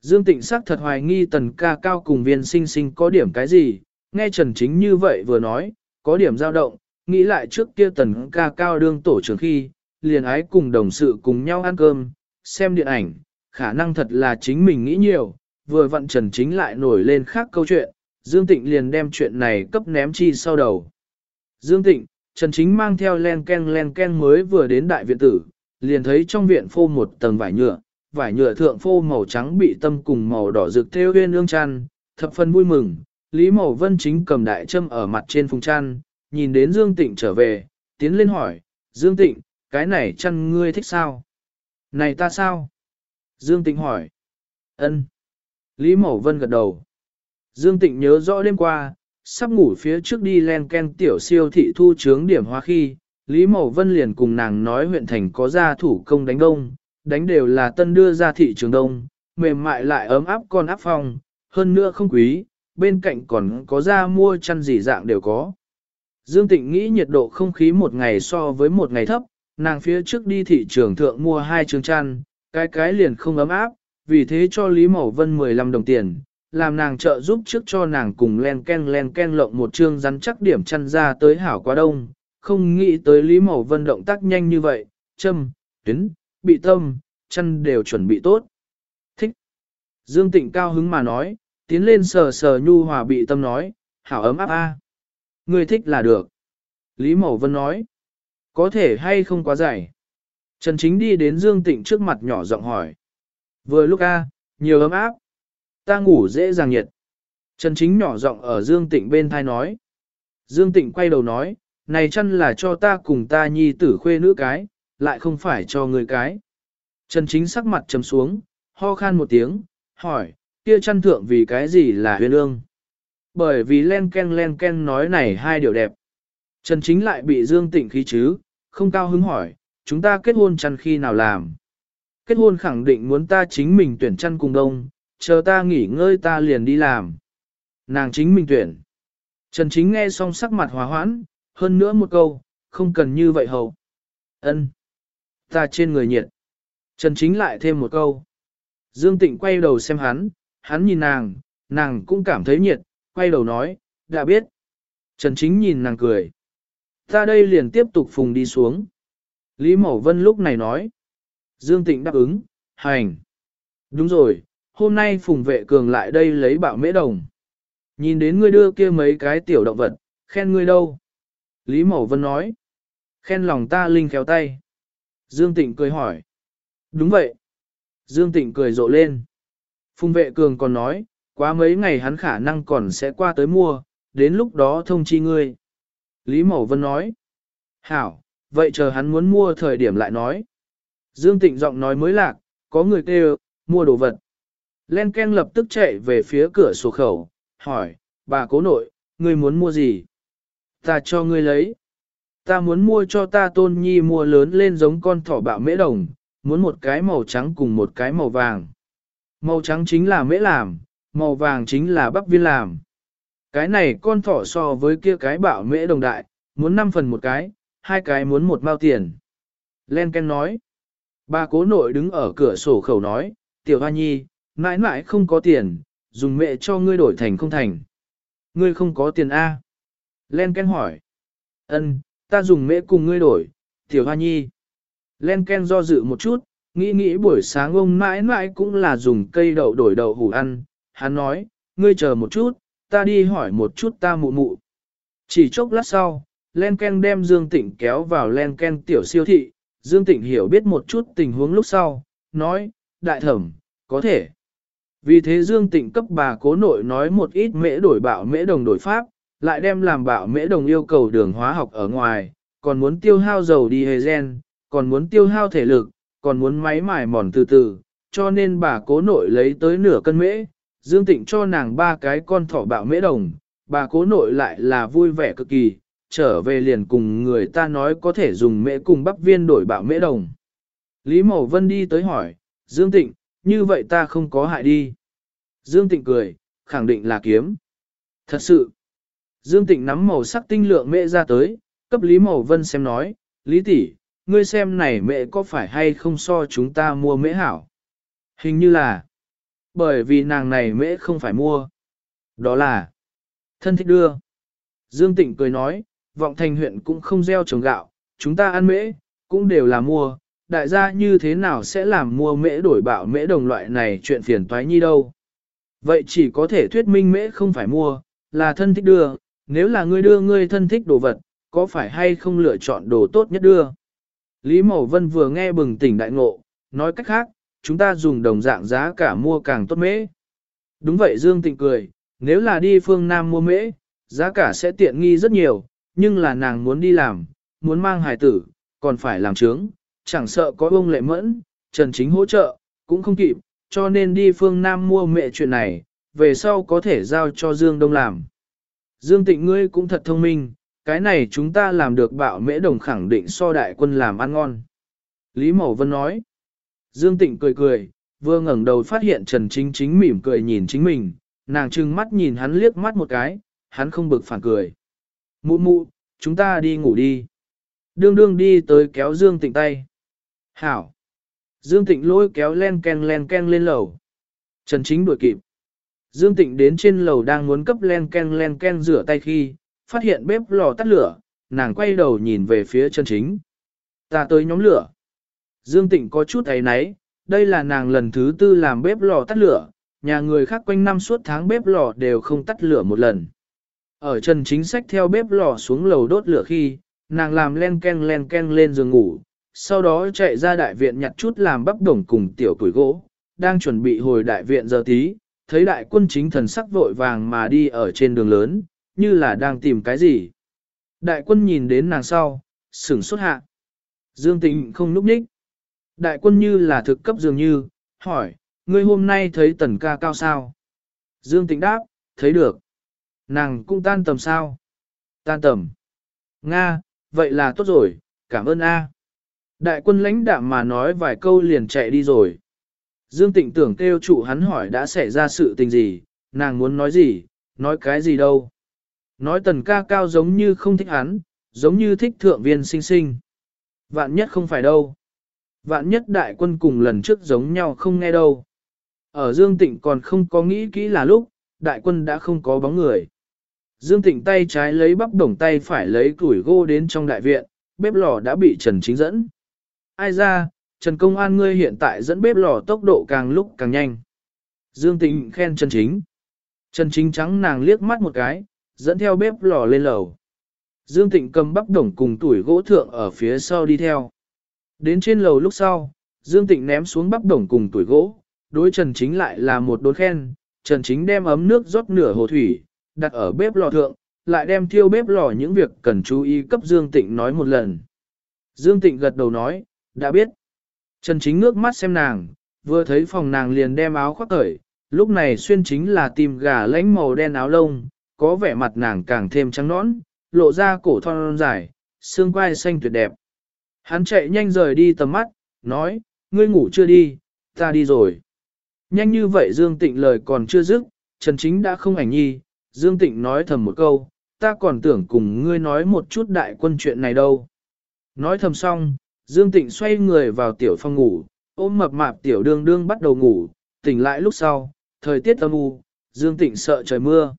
Dương Tịnh sắc thật hoài nghi tần ca cao cùng viên sinh sinh có điểm cái gì, nghe Trần Chính như vậy vừa nói, có điểm dao động, nghĩ lại trước kia tần ca cao đương tổ trưởng khi, liền ái cùng đồng sự cùng nhau ăn cơm, xem điện ảnh, khả năng thật là chính mình nghĩ nhiều, vừa vặn Trần Chính lại nổi lên khác câu chuyện, Dương Tịnh liền đem chuyện này cấp ném chi sau đầu. Dương Tịnh, Trần Chính mang theo len ken len ken mới vừa đến đại viện tử, liền thấy trong viện phô một tầng vải nhựa, vải nhựa thượng phô màu trắng bị tâm cùng màu đỏ rực theo huyên ương chăn, thập phần vui mừng. Lý Mậu Vân chính cầm đại châm ở mặt trên phùng chăn, nhìn đến Dương Tịnh trở về, tiến lên hỏi, Dương Tịnh, cái này chăn ngươi thích sao? Này ta sao? Dương Tịnh hỏi. Ân. Lý Mậu Vân gật đầu. Dương Tịnh nhớ rõ đêm qua, sắp ngủ phía trước đi len ken tiểu siêu thị thu trướng điểm hoa khi, Lý Mậu Vân liền cùng nàng nói huyện thành có gia thủ công đánh đông, đánh đều là tân đưa ra thị trường đông, mềm mại lại ấm áp con áp phong, hơn nữa không quý, bên cạnh còn có ra mua chăn gì dạng đều có. Dương Tịnh nghĩ nhiệt độ không khí một ngày so với một ngày thấp, nàng phía trước đi thị trường thượng mua hai trường chăn, cái cái liền không ấm áp, vì thế cho Lý Mậu Vân 15 đồng tiền, làm nàng trợ giúp trước cho nàng cùng len ken len ken lộng một chương rắn chắc điểm chăn ra tới hảo quá đông, không nghĩ tới Lý Mậu Vân động tác nhanh như vậy, châm, tuyến, bị tâm, chăn đều chuẩn bị tốt. Thích. Dương Tịnh cao hứng mà nói, tiến lên sờ sờ nhu hòa bị tâm nói, hảo ấm áp a. Ngươi thích là được. Lý Mậu Vân nói, có thể hay không quá dài. Trần Chính đi đến Dương Tịnh trước mặt nhỏ giọng hỏi. Vừa lúc a, nhiều ấm áp. Ta ngủ dễ dàng nhiệt. Trần Chính nhỏ giọng ở Dương Tịnh bên thai nói. Dương Tịnh quay đầu nói, này chăn là cho ta cùng ta nhi tử khuê nữ cái, lại không phải cho người cái. Trần Chính sắc mặt trầm xuống, ho khan một tiếng, hỏi, kia chăn thượng vì cái gì là huyền ương? Bởi vì len ken len ken nói này hai điều đẹp. Trần Chính lại bị Dương Tịnh khí chứ, không cao hứng hỏi, chúng ta kết hôn chăn khi nào làm? Kết hôn khẳng định muốn ta chính mình tuyển chăn cùng đông, chờ ta nghỉ ngơi ta liền đi làm. Nàng chính mình tuyển. Trần Chính nghe xong sắc mặt hòa hoãn, hơn nữa một câu, không cần như vậy hầu. Ân, Ta trên người nhiệt. Trần Chính lại thêm một câu. Dương Tịnh quay đầu xem hắn, hắn nhìn nàng, nàng cũng cảm thấy nhiệt, quay đầu nói, đã biết. Trần Chính nhìn nàng cười. Ta đây liền tiếp tục phùng đi xuống. Lý Mẫu Vân lúc này nói. Dương Tịnh đáp ứng, hành. Đúng rồi, hôm nay phùng vệ cường lại đây lấy bạo mễ đồng. Nhìn đến ngươi đưa kia mấy cái tiểu động vật, khen ngươi đâu? Lý Mẫu Vân nói. Khen lòng ta linh khéo tay. Dương Tịnh cười hỏi. Đúng vậy. Dương Tịnh cười rộ lên. Phùng vệ cường còn nói, quá mấy ngày hắn khả năng còn sẽ qua tới mua, đến lúc đó thông chi ngươi. Lý Mẫu Vân nói. Hảo, vậy chờ hắn muốn mua thời điểm lại nói. Dương Tịnh giọng nói mới lạc, có người kêu, mua đồ vật. Len Ken lập tức chạy về phía cửa sổ khẩu, hỏi, bà cố nội, ngươi muốn mua gì? Ta cho ngươi lấy. Ta muốn mua cho ta tôn nhi mua lớn lên giống con thỏ bạo mễ đồng, muốn một cái màu trắng cùng một cái màu vàng. Màu trắng chính là mễ làm, màu vàng chính là bắp viên làm. Cái này con thỏ so với kia cái bạo mễ đồng đại, muốn 5 phần một cái, hai cái muốn một mao tiền. Len Ken nói. Bà cố nội đứng ở cửa sổ khẩu nói, tiểu hoa nhi, mãi mãi không có tiền, dùng mẹ cho ngươi đổi thành không thành. Ngươi không có tiền A. Len Ken hỏi. Ân, ta dùng mẹ cùng ngươi đổi, tiểu hoa nhi. Len Ken do dự một chút, nghĩ nghĩ buổi sáng ông mãi mãi cũng là dùng cây đậu đổi đậu hủ ăn. Hắn nói, ngươi chờ một chút, ta đi hỏi một chút ta mụ mụ. Chỉ chốc lát sau, Len Ken đem Dương Tịnh kéo vào Len Ken tiểu siêu thị, Dương Tịnh hiểu biết một chút tình huống lúc sau, nói, đại thẩm, có thể. Vì thế Dương Tịnh cấp bà cố nội nói một ít mễ đổi bạo mễ đồng đổi pháp, lại đem làm bạo mễ đồng yêu cầu đường hóa học ở ngoài, còn muốn tiêu hao dầu đi hề gen, còn muốn tiêu hao thể lực, còn muốn máy mài mòn từ từ, cho nên bà cố nội lấy tới nửa cân mễ, Dương Tịnh cho nàng ba cái con thỏ bạo mễ đồng, bà cố nội lại là vui vẻ cực kỳ, trở về liền cùng người ta nói có thể dùng mễ cùng bắp viên đổi bạo mễ đồng. Lý Mậu Vân đi tới hỏi, Dương Tịnh, như vậy ta không có hại đi. Dương Tịnh cười, khẳng định là kiếm. Thật sự, Dương Tịnh nắm màu sắc tinh lượng mễ ra tới, cấp Lý Mậu Vân xem nói, Lý tỷ, ngươi xem này mẹ có phải hay không so chúng ta mua mễ hảo? Hình như là, bởi vì nàng này mễ không phải mua. Đó là, thân thích đưa. Dương Tịnh cười nói, vọng thành huyện cũng không gieo trồng gạo, chúng ta ăn mễ, cũng đều là mua, đại gia như thế nào sẽ làm mua mễ đổi bạo mễ đồng loại này chuyện phiền toái nhi đâu. Vậy chỉ có thể thuyết minh mễ không phải mua, là thân thích đưa, nếu là ngươi đưa ngươi thân thích đồ vật, có phải hay không lựa chọn đồ tốt nhất đưa. Lý Mậu Vân vừa nghe bừng tỉnh đại ngộ, nói cách khác, chúng ta dùng đồng dạng giá cả mua càng tốt mễ. Đúng vậy Dương Tịnh cười, nếu là đi phương Nam mua mễ, giá cả sẽ tiện nghi rất nhiều, nhưng là nàng muốn đi làm, muốn mang hài tử, còn phải làm trướng, chẳng sợ có ông lệ mẫn, Trần Chính hỗ trợ, cũng không kịp, cho nên đi phương Nam mua mẹ chuyện này, về sau có thể giao cho Dương Đông làm. Dương Tịnh ngươi cũng thật thông minh, cái này chúng ta làm được bạo mễ đồng khẳng định so đại quân làm ăn ngon. Lý Mậu Vân nói, Dương Tịnh cười cười, vừa ngẩng đầu phát hiện Trần Chính Chính mỉm cười nhìn chính mình, nàng trừng mắt nhìn hắn liếc mắt một cái, hắn không bực phản cười. Mụ mụ, chúng ta đi ngủ đi. Đương đương đi tới kéo Dương Tịnh tay. Hảo. Dương Tịnh lôi kéo len ken len ken lên lầu. Trần Chính đuổi kịp. Dương Tịnh đến trên lầu đang muốn cấp len ken len ken rửa tay khi, phát hiện bếp lò tắt lửa, nàng quay đầu nhìn về phía Trần Chính. Ta tới nhóm lửa. Dương Tịnh có chút ấy náy, đây là nàng lần thứ tư làm bếp lò tắt lửa, nhà người khác quanh năm suốt tháng bếp lò đều không tắt lửa một lần. Ở Trần Chính sách theo bếp lò xuống lầu đốt lửa khi, nàng làm len ken len ken lên giường ngủ, sau đó chạy ra đại viện nhặt chút làm bắp đồng cùng tiểu củi gỗ, đang chuẩn bị hồi đại viện giờ tí, thấy đại quân chính thần sắc vội vàng mà đi ở trên đường lớn, như là đang tìm cái gì. Đại quân nhìn đến nàng sau, sửng xuất hạ. Dương Tịnh không núp nhích. Đại quân như là thực cấp dường như, hỏi, ngươi hôm nay thấy tần ca cao sao? Dương Tịnh đáp, thấy được. Nàng cũng tan tầm sao? Tan tầm. Nga, vậy là tốt rồi, cảm ơn A. Đại quân lãnh đạm mà nói vài câu liền chạy đi rồi. Dương Tịnh tưởng kêu chủ hắn hỏi đã xảy ra sự tình gì, nàng muốn nói gì, nói cái gì đâu. Nói tần ca cao giống như không thích hắn, giống như thích thượng viên sinh sinh. Vạn nhất không phải đâu. Vạn nhất đại quân cùng lần trước giống nhau không nghe đâu. Ở Dương Tịnh còn không có nghĩ kỹ là lúc, đại quân đã không có bóng người. Dương Tịnh tay trái lấy bắp đồng tay phải lấy củi gô đến trong đại viện, bếp lò đã bị Trần Chính dẫn. Ai ra, Trần Công An ngươi hiện tại dẫn bếp lò tốc độ càng lúc càng nhanh. Dương Tịnh khen Trần Chính. Trần Chính trắng nàng liếc mắt một cái, dẫn theo bếp lò lên lầu. Dương Tịnh cầm bắp đồng cùng tuổi gỗ thượng ở phía sau đi theo. Đến trên lầu lúc sau, Dương Tịnh ném xuống bắp đồng cùng tuổi gỗ, đối Trần Chính lại là một đốn khen, Trần Chính đem ấm nước rót nửa hồ thủy, đặt ở bếp lò thượng, lại đem thiêu bếp lò những việc cần chú ý cấp Dương Tịnh nói một lần. Dương Tịnh gật đầu nói, đã biết. Trần Chính ngước mắt xem nàng, vừa thấy phòng nàng liền đem áo khoác cởi, lúc này xuyên chính là tìm gà lãnh màu đen áo lông, có vẻ mặt nàng càng thêm trắng nõn, lộ ra cổ thon dài, xương quai xanh tuyệt đẹp. Hắn chạy nhanh rời đi tầm mắt, nói, ngươi ngủ chưa đi, ta đi rồi. Nhanh như vậy Dương Tịnh lời còn chưa dứt, Trần Chính đã không ảnh nhi, Dương Tịnh nói thầm một câu, ta còn tưởng cùng ngươi nói một chút đại quân chuyện này đâu. Nói thầm xong, Dương Tịnh xoay người vào tiểu phòng ngủ, ôm mập mạp tiểu đương đương bắt đầu ngủ, tỉnh lại lúc sau, thời tiết âm u, Dương Tịnh sợ trời mưa.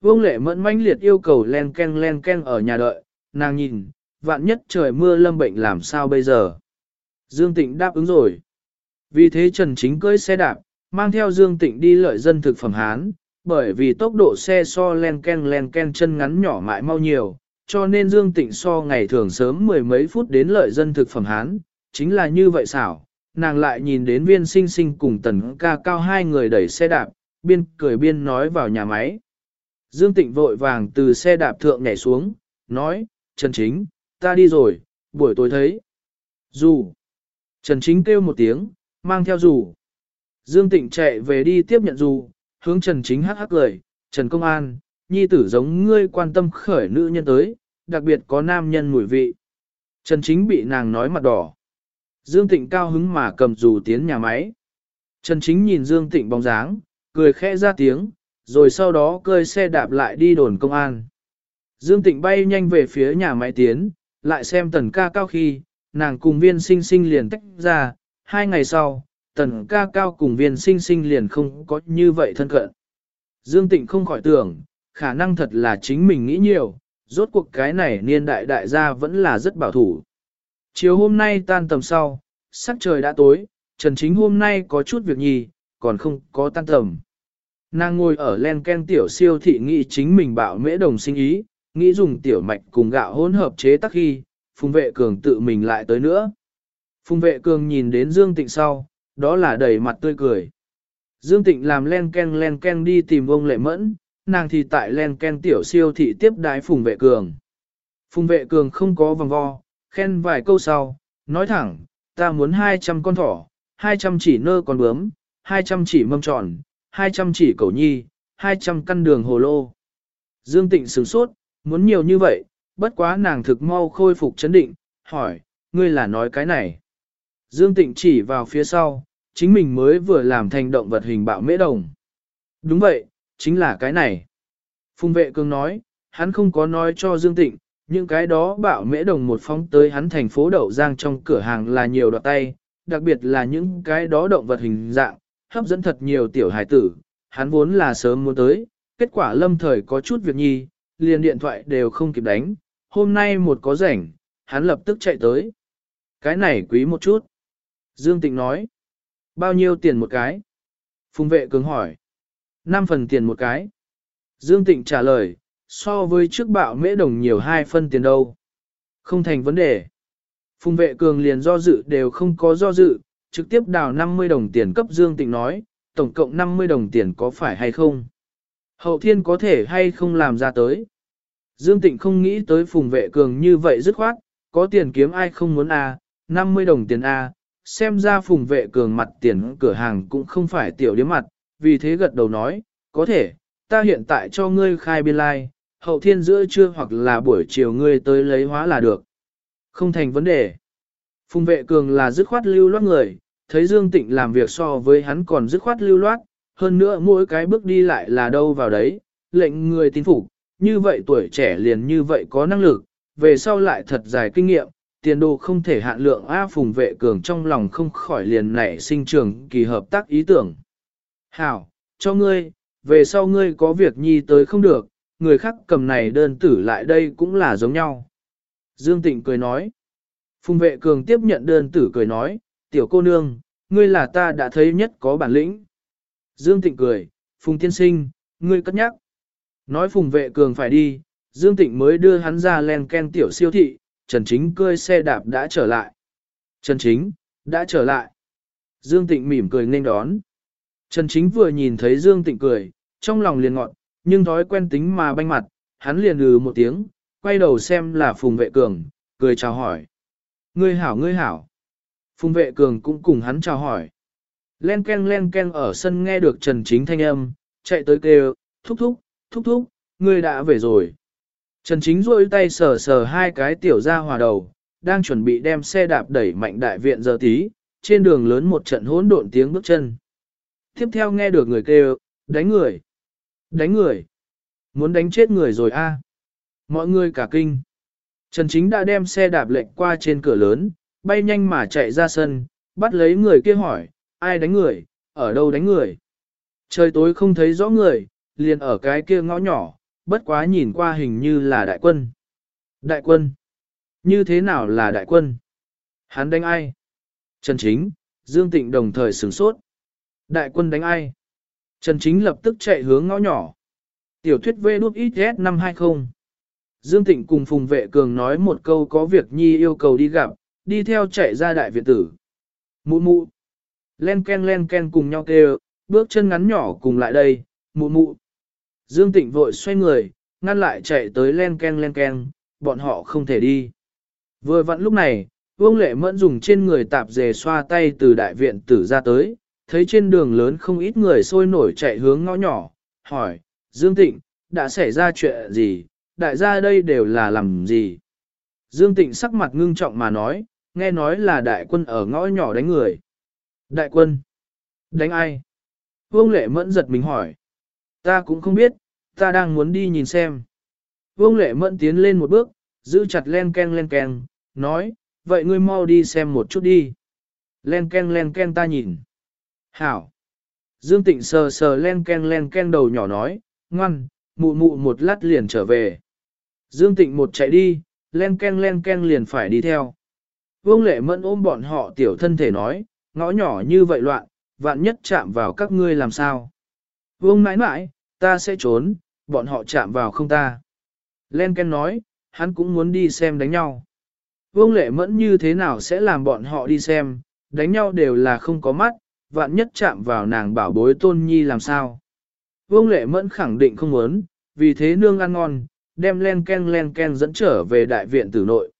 Vương lệ mẫn manh liệt yêu cầu len ken len ken ở nhà đợi, nàng nhìn, vạn nhất trời mưa lâm bệnh làm sao bây giờ. Dương Tịnh đáp ứng rồi. Vì thế Trần Chính cưỡi xe đạp, mang theo Dương Tịnh đi lợi dân thực phẩm Hán, bởi vì tốc độ xe so len ken len ken chân ngắn nhỏ mại mau nhiều, cho nên Dương Tịnh so ngày thường sớm mười mấy phút đến lợi dân thực phẩm Hán, chính là như vậy xảo, nàng lại nhìn đến viên sinh sinh cùng tần ca cao hai người đẩy xe đạp, biên cười biên nói vào nhà máy. Dương Tịnh vội vàng từ xe đạp thượng nhảy xuống, nói, Trần Chính, ta đi rồi, buổi tối thấy. Dù. Trần Chính kêu một tiếng, mang theo dù. Dương Tịnh chạy về đi tiếp nhận dù, hướng Trần Chính hắc hắc cười, Trần Công An, nhi tử giống ngươi quan tâm khởi nữ nhân tới, đặc biệt có nam nhân mùi vị. Trần Chính bị nàng nói mặt đỏ. Dương Tịnh cao hứng mà cầm dù tiến nhà máy. Trần Chính nhìn Dương Tịnh bóng dáng, cười khẽ ra tiếng, rồi sau đó cơi xe đạp lại đi đồn công an. Dương Tịnh bay nhanh về phía nhà máy tiến, lại xem tần ca cao khi, nàng cùng viên sinh sinh liền tách ra, hai ngày sau, tần ca cao cùng viên sinh sinh liền không có như vậy thân cận. Dương Tịnh không khỏi tưởng, khả năng thật là chính mình nghĩ nhiều, rốt cuộc cái này niên đại đại gia vẫn là rất bảo thủ. Chiều hôm nay tan tầm sau, sắc trời đã tối, Trần Chính hôm nay có chút việc nhì, còn không có tan tầm. Nàng ngồi ở len ken tiểu siêu thị nghĩ chính mình bảo mễ đồng sinh ý, nghĩ dùng tiểu mạch cùng gạo hỗn hợp chế tắc khi, phùng vệ cường tự mình lại tới nữa. Phùng vệ cường nhìn đến Dương Tịnh sau, đó là đầy mặt tươi cười. Dương Tịnh làm len ken len ken đi tìm ông lệ mẫn, nàng thì tại len ken tiểu siêu thị tiếp đái phùng vệ cường. Phùng vệ cường không có vòng vo, khen vài câu sau, nói thẳng, ta muốn 200 con thỏ, 200 chỉ nơ con bướm, 200 chỉ mâm tròn, 200 chỉ cầu nhi, 200 căn đường hồ lô. Dương Tịnh sửng sốt, muốn nhiều như vậy, bất quá nàng thực mau khôi phục chấn định, hỏi, ngươi là nói cái này. Dương Tịnh chỉ vào phía sau, chính mình mới vừa làm thành động vật hình bạo mễ đồng. Đúng vậy, chính là cái này. Phùng vệ cường nói, hắn không có nói cho Dương Tịnh, những cái đó bạo mễ đồng một phóng tới hắn thành phố Đậu Giang trong cửa hàng là nhiều đoạt tay, đặc biệt là những cái đó động vật hình dạng, hấp dẫn thật nhiều tiểu hải tử, hắn vốn là sớm muốn tới, kết quả lâm thời có chút việc nhi, liền điện thoại đều không kịp đánh, hôm nay một có rảnh, hắn lập tức chạy tới. Cái này quý một chút. Dương Tịnh nói, bao nhiêu tiền một cái? Phùng vệ cường hỏi, 5 phần tiền một cái. Dương Tịnh trả lời, so với trước bạo mễ đồng nhiều hai phân tiền đâu. Không thành vấn đề. Phùng vệ cường liền do dự đều không có do dự, trực tiếp đào 50 đồng tiền cấp Dương Tịnh nói, tổng cộng 50 đồng tiền có phải hay không? Hậu thiên có thể hay không làm ra tới? Dương Tịnh không nghĩ tới phùng vệ cường như vậy dứt khoát, có tiền kiếm ai không muốn a à, 50 đồng tiền a à, xem ra phùng vệ cường mặt tiền cửa hàng cũng không phải tiểu điếm mặt, vì thế gật đầu nói, có thể, ta hiện tại cho ngươi khai biên lai, like, hậu thiên giữa trưa hoặc là buổi chiều ngươi tới lấy hóa là được. Không thành vấn đề. Phùng vệ cường là dứt khoát lưu loát người, thấy Dương Tịnh làm việc so với hắn còn dứt khoát lưu loát, hơn nữa mỗi cái bước đi lại là đâu vào đấy, lệnh người tin phục, như vậy tuổi trẻ liền như vậy có năng lực, về sau lại thật dài kinh nghiệm, tiền đồ không thể hạn lượng A Phùng vệ cường trong lòng không khỏi liền nảy sinh trường kỳ hợp tác ý tưởng. Hảo, cho ngươi, về sau ngươi có việc nhi tới không được, người khác cầm này đơn tử lại đây cũng là giống nhau. Dương Tịnh cười nói. Phùng vệ cường tiếp nhận đơn tử cười nói, tiểu cô nương, ngươi là ta đã thấy nhất có bản lĩnh. Dương Tịnh cười, Phùng tiên sinh, ngươi cất nhắc. Nói Phùng vệ cường phải đi, Dương Tịnh mới đưa hắn ra len ken tiểu siêu thị, Trần Chính cưỡi xe đạp đã trở lại. Trần Chính, đã trở lại. Dương Tịnh mỉm cười nên đón. Trần Chính vừa nhìn thấy Dương Tịnh cười, trong lòng liền ngọn, nhưng thói quen tính mà banh mặt, hắn liền lừ một tiếng, quay đầu xem là Phùng Vệ Cường, cười chào hỏi. Ngươi hảo ngươi hảo. Phùng Vệ Cường cũng cùng hắn chào hỏi. Len ken len ken ở sân nghe được Trần Chính thanh âm, chạy tới kêu, thúc thúc, thúc thúc, ngươi đã về rồi. Trần Chính rôi tay sờ sờ hai cái tiểu ra hòa đầu, đang chuẩn bị đem xe đạp đẩy mạnh đại viện giờ tí, trên đường lớn một trận hỗn độn tiếng bước chân. Tiếp theo nghe được người kêu, đánh người. Đánh người. Muốn đánh chết người rồi a. Mọi người cả kinh. Trần Chính đã đem xe đạp lệnh qua trên cửa lớn, bay nhanh mà chạy ra sân, bắt lấy người kia hỏi, ai đánh người, ở đâu đánh người. Trời tối không thấy rõ người, liền ở cái kia ngõ nhỏ, bất quá nhìn qua hình như là đại quân. Đại quân? Như thế nào là đại quân? Hắn đánh ai? Trần Chính, Dương Tịnh đồng thời sửng sốt. Đại quân đánh ai? Trần Chính lập tức chạy hướng ngõ nhỏ. Tiểu thuyết V đút XS 520. Dương Tịnh cùng Phùng Vệ Cường nói một câu có việc nhi yêu cầu đi gặp, đi theo chạy ra đại viện tử. Mụ mụ. Len ken len ken cùng nhau kêu, bước chân ngắn nhỏ cùng lại đây, mụ mụ. Dương Tịnh vội xoay người, ngăn lại chạy tới len ken len ken, bọn họ không thể đi. Vừa vặn lúc này, Vương Lệ Mẫn dùng trên người tạp dề xoa tay từ đại viện tử ra tới, thấy trên đường lớn không ít người sôi nổi chạy hướng ngõ nhỏ, hỏi, Dương Tịnh, đã xảy ra chuyện gì, đại gia đây đều là làm gì? Dương Tịnh sắc mặt ngưng trọng mà nói, nghe nói là đại quân ở ngõ nhỏ đánh người. Đại quân? Đánh ai? Vương Lệ Mẫn giật mình hỏi. Ta cũng không biết, ta đang muốn đi nhìn xem. Vương Lệ Mẫn tiến lên một bước, giữ chặt len ken len ken, nói, vậy ngươi mau đi xem một chút đi. Len ken len ken ta nhìn. Hảo. Dương Tịnh sờ sờ len ken len ken đầu nhỏ nói, ngoan, mụ mụ một lát liền trở về. Dương Tịnh một chạy đi, len ken len ken liền phải đi theo. Vương Lệ Mẫn ôm bọn họ tiểu thân thể nói, ngõ nhỏ như vậy loạn, vạn nhất chạm vào các ngươi làm sao. Vương nãi nãi, ta sẽ trốn, bọn họ chạm vào không ta. Len Ken nói, hắn cũng muốn đi xem đánh nhau. Vương Lệ Mẫn như thế nào sẽ làm bọn họ đi xem, đánh nhau đều là không có mắt, vạn nhất chạm vào nàng bảo bối tôn nhi làm sao. Vương lệ mẫn khẳng định không muốn, vì thế nương ăn ngon, đem len ken len ken dẫn trở về đại viện tử nội.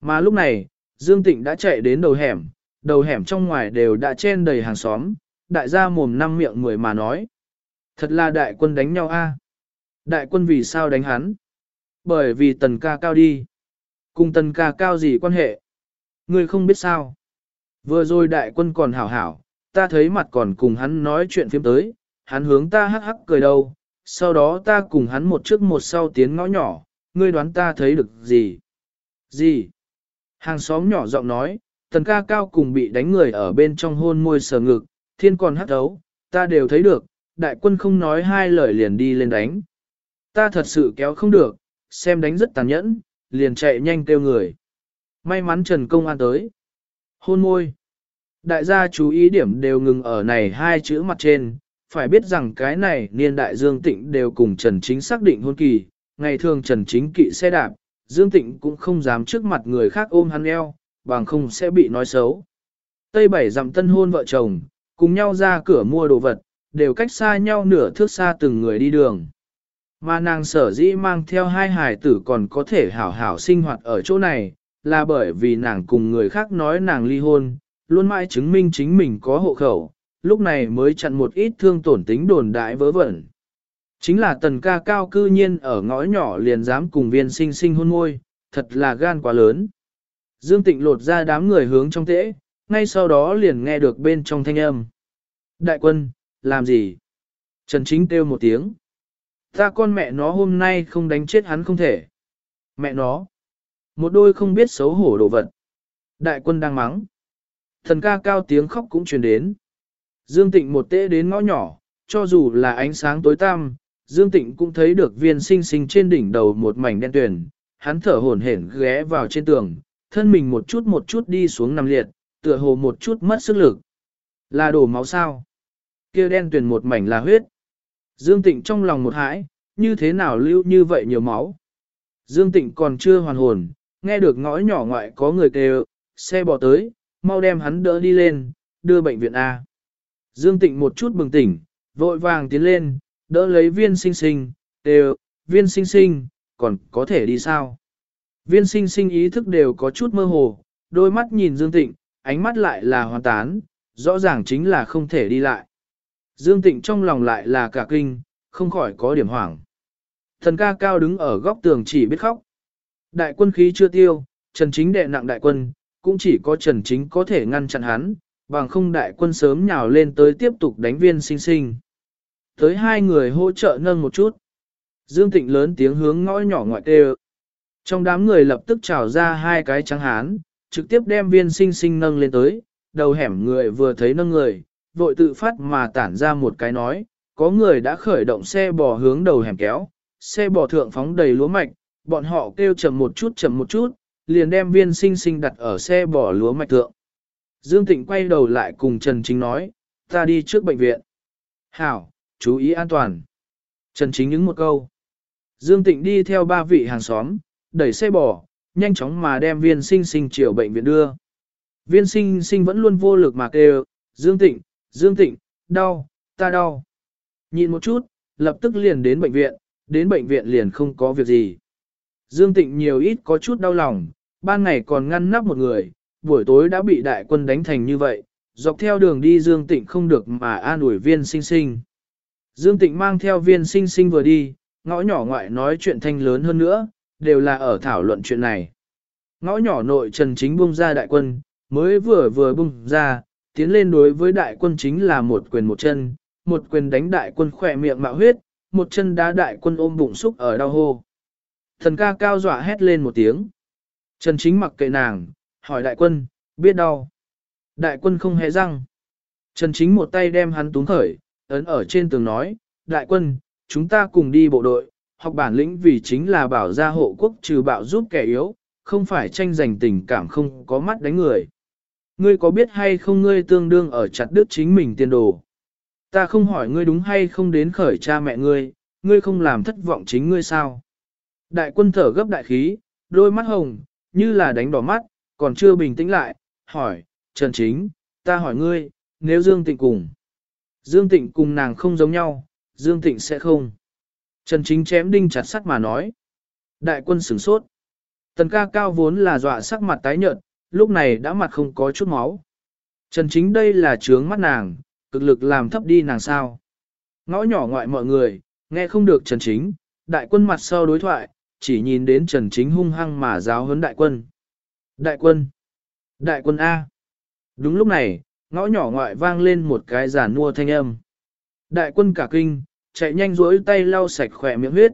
Mà lúc này, Dương Tịnh đã chạy đến đầu hẻm, đầu hẻm trong ngoài đều đã chen đầy hàng xóm, đại gia mồm năm miệng mười mà nói. Thật là đại quân đánh nhau a. Đại quân vì sao đánh hắn? Bởi vì tần ca cao đi. Cùng tần ca cao gì quan hệ? Ngươi không biết sao. Vừa rồi đại quân còn hảo hảo, ta thấy mặt còn cùng hắn nói chuyện phim tới, hắn hướng ta hắc hắc cười đâu, sau đó ta cùng hắn một trước một sau tiến ngõ nhỏ, ngươi đoán ta thấy được gì? Gì? Hàng xóm nhỏ giọng nói, tần ca cao cùng bị đánh người ở bên trong hôn môi sờ ngực, thiên còn hắc đấu, ta đều thấy được, đại quân không nói hai lời liền đi lên đánh. Ta thật sự kéo không được, xem đánh rất tàn nhẫn, liền chạy nhanh kêu người. May mắn Trần Công An tới. Hôn môi. Đại gia chú ý điểm đều ngừng ở này hai chữ mặt trên, phải biết rằng cái này niên đại Dương Tịnh đều cùng Trần Chính xác định hôn kỳ, ngày thường Trần Chính kỵ xe đạp, Dương Tịnh cũng không dám trước mặt người khác ôm hắn eo, bằng không sẽ bị nói xấu. Tây bảy dặm tân hôn vợ chồng, cùng nhau ra cửa mua đồ vật, đều cách xa nhau nửa thước xa từng người đi đường. Mà nàng sở dĩ mang theo hai hài tử còn có thể hảo hảo sinh hoạt ở chỗ này, là bởi vì nàng cùng người khác nói nàng ly hôn, luôn mãi chứng minh chính mình có hộ khẩu, lúc này mới chặn một ít thương tổn tính đồn đại vớ vẩn. Chính là tần ca cao cư nhiên ở ngõ nhỏ liền dám cùng viên sinh sinh hôn môi, thật là gan quá lớn. Dương Tịnh lột ra đám người hướng trong tễ, ngay sau đó liền nghe được bên trong thanh âm. Đại quân, làm gì? Trần Chính kêu một tiếng. Ta con mẹ nó hôm nay không đánh chết hắn không thể. Mẹ nó. Một đôi không biết xấu hổ đồ vật. Đại quân đang mắng. Thần ca cao tiếng khóc cũng truyền đến. Dương Tịnh một tễ đến ngõ nhỏ, cho dù là ánh sáng tối tăm, Dương Tịnh cũng thấy được viên sinh sinh trên đỉnh đầu một mảnh đen tuyền, hắn thở hổn hển ghé vào trên tường, thân mình một chút một chút đi xuống nằm liệt, tựa hồ một chút mất sức lực. Là đổ máu sao? kia đen tuyền một mảnh là huyết. Dương Tịnh trong lòng một hãi, như thế nào lưu như vậy nhiều máu? Dương Tịnh còn chưa hoàn hồn, nghe được ngõ nhỏ ngoại có người kêu, xe bỏ tới, mau đem hắn đỡ đi lên, đưa bệnh viện A. Dương Tịnh một chút bừng tỉnh, vội vàng tiến lên, đỡ lấy viên sinh sinh, đều, viên sinh sinh, còn có thể đi sao? Viên sinh sinh ý thức đều có chút mơ hồ, đôi mắt nhìn Dương Tịnh, ánh mắt lại là hoàn tán, rõ ràng chính là không thể đi lại. Dương Tịnh trong lòng lại là cả kinh, không khỏi có điểm hoảng. Thần ca cao đứng ở góc tường chỉ biết khóc. Đại quân khí chưa tiêu, Trần Chính đệ nặng đại quân, cũng chỉ có Trần Chính có thể ngăn chặn hắn, bằng không đại quân sớm nhào lên tới tiếp tục đánh viên sinh sinh. Tới hai người hỗ trợ nâng một chút. Dương Tịnh lớn tiếng hướng ngõ nhỏ ngoại tê Trong đám người lập tức trào ra hai cái trắng hán, trực tiếp đem viên sinh sinh nâng lên tới, đầu hẻm người vừa thấy nâng người, vội tự phát mà tản ra một cái nói, có người đã khởi động xe bò hướng đầu hẻm kéo, xe bò thượng phóng đầy lúa mạch, bọn họ kêu chậm một chút chậm một chút, liền đem viên sinh sinh đặt ở xe bò lúa mạch thượng. Dương Tịnh quay đầu lại cùng Trần Chính nói, ta đi trước bệnh viện. Hảo, chú ý an toàn. Trần Chính những một câu. Dương Tịnh đi theo ba vị hàng xóm, đẩy xe bò, nhanh chóng mà đem viên sinh sinh chiều bệnh viện đưa. Viên sinh sinh vẫn luôn vô lực mà kêu, Dương Tịnh, Dương Tịnh, đau, ta đau. Nhìn một chút, lập tức liền đến bệnh viện, đến bệnh viện liền không có việc gì. Dương Tịnh nhiều ít có chút đau lòng, ban ngày còn ngăn nắp một người, buổi tối đã bị đại quân đánh thành như vậy, dọc theo đường đi Dương Tịnh không được mà an ủi viên sinh sinh. Dương Tịnh mang theo viên sinh sinh vừa đi, ngõ nhỏ ngoại nói chuyện thanh lớn hơn nữa, đều là ở thảo luận chuyện này. Ngõ nhỏ nội Trần Chính bung ra đại quân, mới vừa vừa bung ra, tiến lên đối với đại quân chính là một quyền một chân, một quyền đánh đại quân khỏe miệng mạo huyết, một chân đá đại quân ôm bụng xúc ở đau hô. Thần ca cao dọa hét lên một tiếng. Trần Chính mặc kệ nàng, hỏi đại quân, biết đau. Đại quân không hề răng. Trần Chính một tay đem hắn túng khởi, ấn ở trên tường nói, đại quân, chúng ta cùng đi bộ đội, học bản lĩnh vì chính là bảo gia hộ quốc trừ bạo giúp kẻ yếu, không phải tranh giành tình cảm không có mắt đánh người. Ngươi có biết hay không ngươi tương đương ở chặt đứt chính mình tiền đồ. Ta không hỏi ngươi đúng hay không đến khởi cha mẹ ngươi, ngươi không làm thất vọng chính ngươi sao. Đại quân thở gấp đại khí, đôi mắt hồng, như là đánh đỏ mắt, còn chưa bình tĩnh lại, hỏi, Trần Chính, ta hỏi ngươi, nếu Dương Tịnh cùng. Dương Tịnh cùng nàng không giống nhau, Dương Tịnh sẽ không. Trần Chính chém đinh chặt sắt mà nói. Đại quân sửng sốt. Tần ca cao vốn là dọa sắc mặt tái nhợt, lúc này đã mặt không có chút máu. Trần Chính đây là trướng mắt nàng, cực lực làm thấp đi nàng sao. Ngõ nhỏ ngoại mọi người, nghe không được Trần Chính, đại quân mặt sau đối thoại, chỉ nhìn đến Trần Chính hung hăng mà giáo huấn đại quân. Đại quân! Đại quân A! Đúng lúc này, ngõ nhỏ ngoại vang lên một cái giả mua thanh âm. Đại quân cả kinh, chạy nhanh rỗi tay lau sạch khỏe miệng huyết.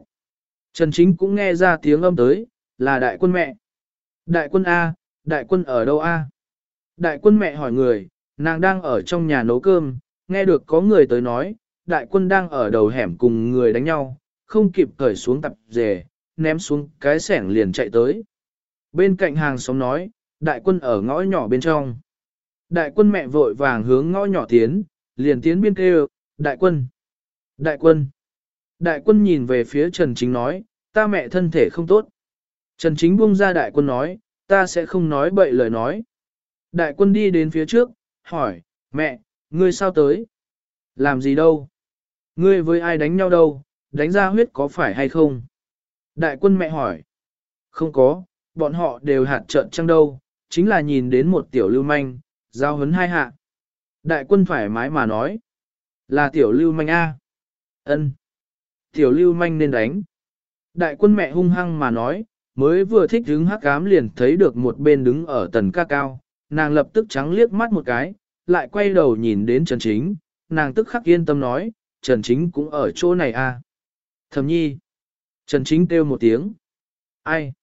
Trần Chính cũng nghe ra tiếng âm tới, là đại quân mẹ. Đại quân A, đại quân ở đâu A? Đại quân mẹ hỏi người, nàng đang ở trong nhà nấu cơm, nghe được có người tới nói, đại quân đang ở đầu hẻm cùng người đánh nhau, không kịp cởi xuống tập rề, ném xuống cái sẻng liền chạy tới. Bên cạnh hàng xóm nói, đại quân ở ngõ nhỏ bên trong. Đại quân mẹ vội vàng hướng ngõ nhỏ tiến, liền tiến biên kêu, đại quân, đại quân. Đại quân nhìn về phía Trần Chính nói, ta mẹ thân thể không tốt. Trần Chính buông ra đại quân nói, ta sẽ không nói bậy lời nói. Đại quân đi đến phía trước, hỏi, mẹ, ngươi sao tới? Làm gì đâu? Ngươi với ai đánh nhau đâu? Đánh ra huyết có phải hay không? Đại quân mẹ hỏi. Không có, bọn họ đều hạt trợn trăng đâu, chính là nhìn đến một tiểu lưu manh, giao hấn hai hạ. Đại quân thoải mái mà nói. Là tiểu lưu manh A. ân Tiểu lưu manh nên đánh. Đại quân mẹ hung hăng mà nói, mới vừa thích đứng hắc cám liền thấy được một bên đứng ở tần ca cao, nàng lập tức trắng liếc mắt một cái, lại quay đầu nhìn đến Trần Chính, nàng tức khắc yên tâm nói, Trần Chính cũng ở chỗ này à. Thầm nhi. Trần Chính kêu một tiếng. Ai?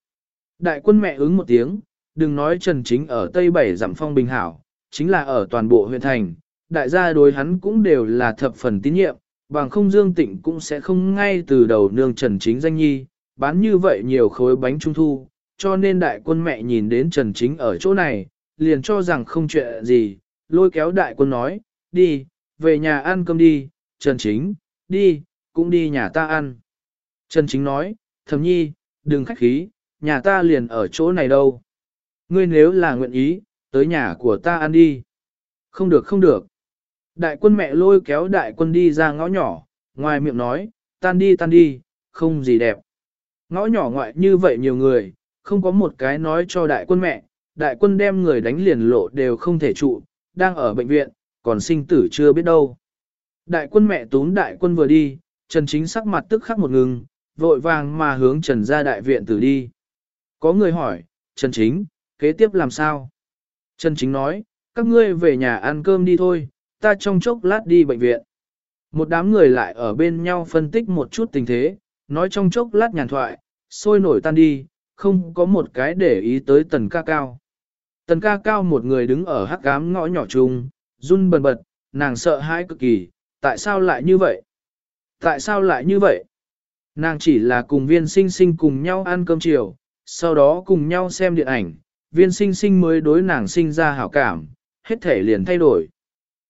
Đại quân mẹ ứng một tiếng, đừng nói Trần Chính ở Tây Bảy giảm phong bình hảo, chính là ở toàn bộ huyện thành, đại gia đối hắn cũng đều là thập phần tín nhiệm, bằng không Dương Tịnh cũng sẽ không ngay từ đầu nương Trần Chính danh nhi, bán như vậy nhiều khối bánh trung thu, cho nên đại quân mẹ nhìn đến Trần Chính ở chỗ này, liền cho rằng không chuyện gì, lôi kéo đại quân nói, đi, về nhà ăn cơm đi, Trần Chính, đi, cũng đi nhà ta ăn. Trần Chính nói, thầm nhi, đừng khách khí, nhà ta liền ở chỗ này đâu. Ngươi nếu là nguyện ý, tới nhà của ta ăn đi. Không được không được. Đại quân mẹ lôi kéo đại quân đi ra ngõ nhỏ, ngoài miệng nói, tan đi tan đi, không gì đẹp. Ngõ nhỏ ngoại như vậy nhiều người, không có một cái nói cho đại quân mẹ, đại quân đem người đánh liền lộ đều không thể trụ, đang ở bệnh viện, còn sinh tử chưa biết đâu. Đại quân mẹ tún đại quân vừa đi, Trần Chính sắc mặt tức khắc một ngừng, vội vàng mà hướng Trần ra đại viện tử đi. Có người hỏi, Trần Chính, kế tiếp làm sao? Trần Chính nói, các ngươi về nhà ăn cơm đi thôi, ta trong chốc lát đi bệnh viện. Một đám người lại ở bên nhau phân tích một chút tình thế, nói trong chốc lát nhàn thoại, sôi nổi tan đi, không có một cái để ý tới tần ca cao. Tần ca cao một người đứng ở hắc cám ngõ nhỏ chung, run bần bật, nàng sợ hãi cực kỳ, tại sao lại như vậy? Tại sao lại như vậy? Nàng chỉ là cùng viên sinh sinh cùng nhau ăn cơm chiều, sau đó cùng nhau xem điện ảnh, viên sinh sinh mới đối nàng sinh ra hảo cảm, hết thể liền thay đổi.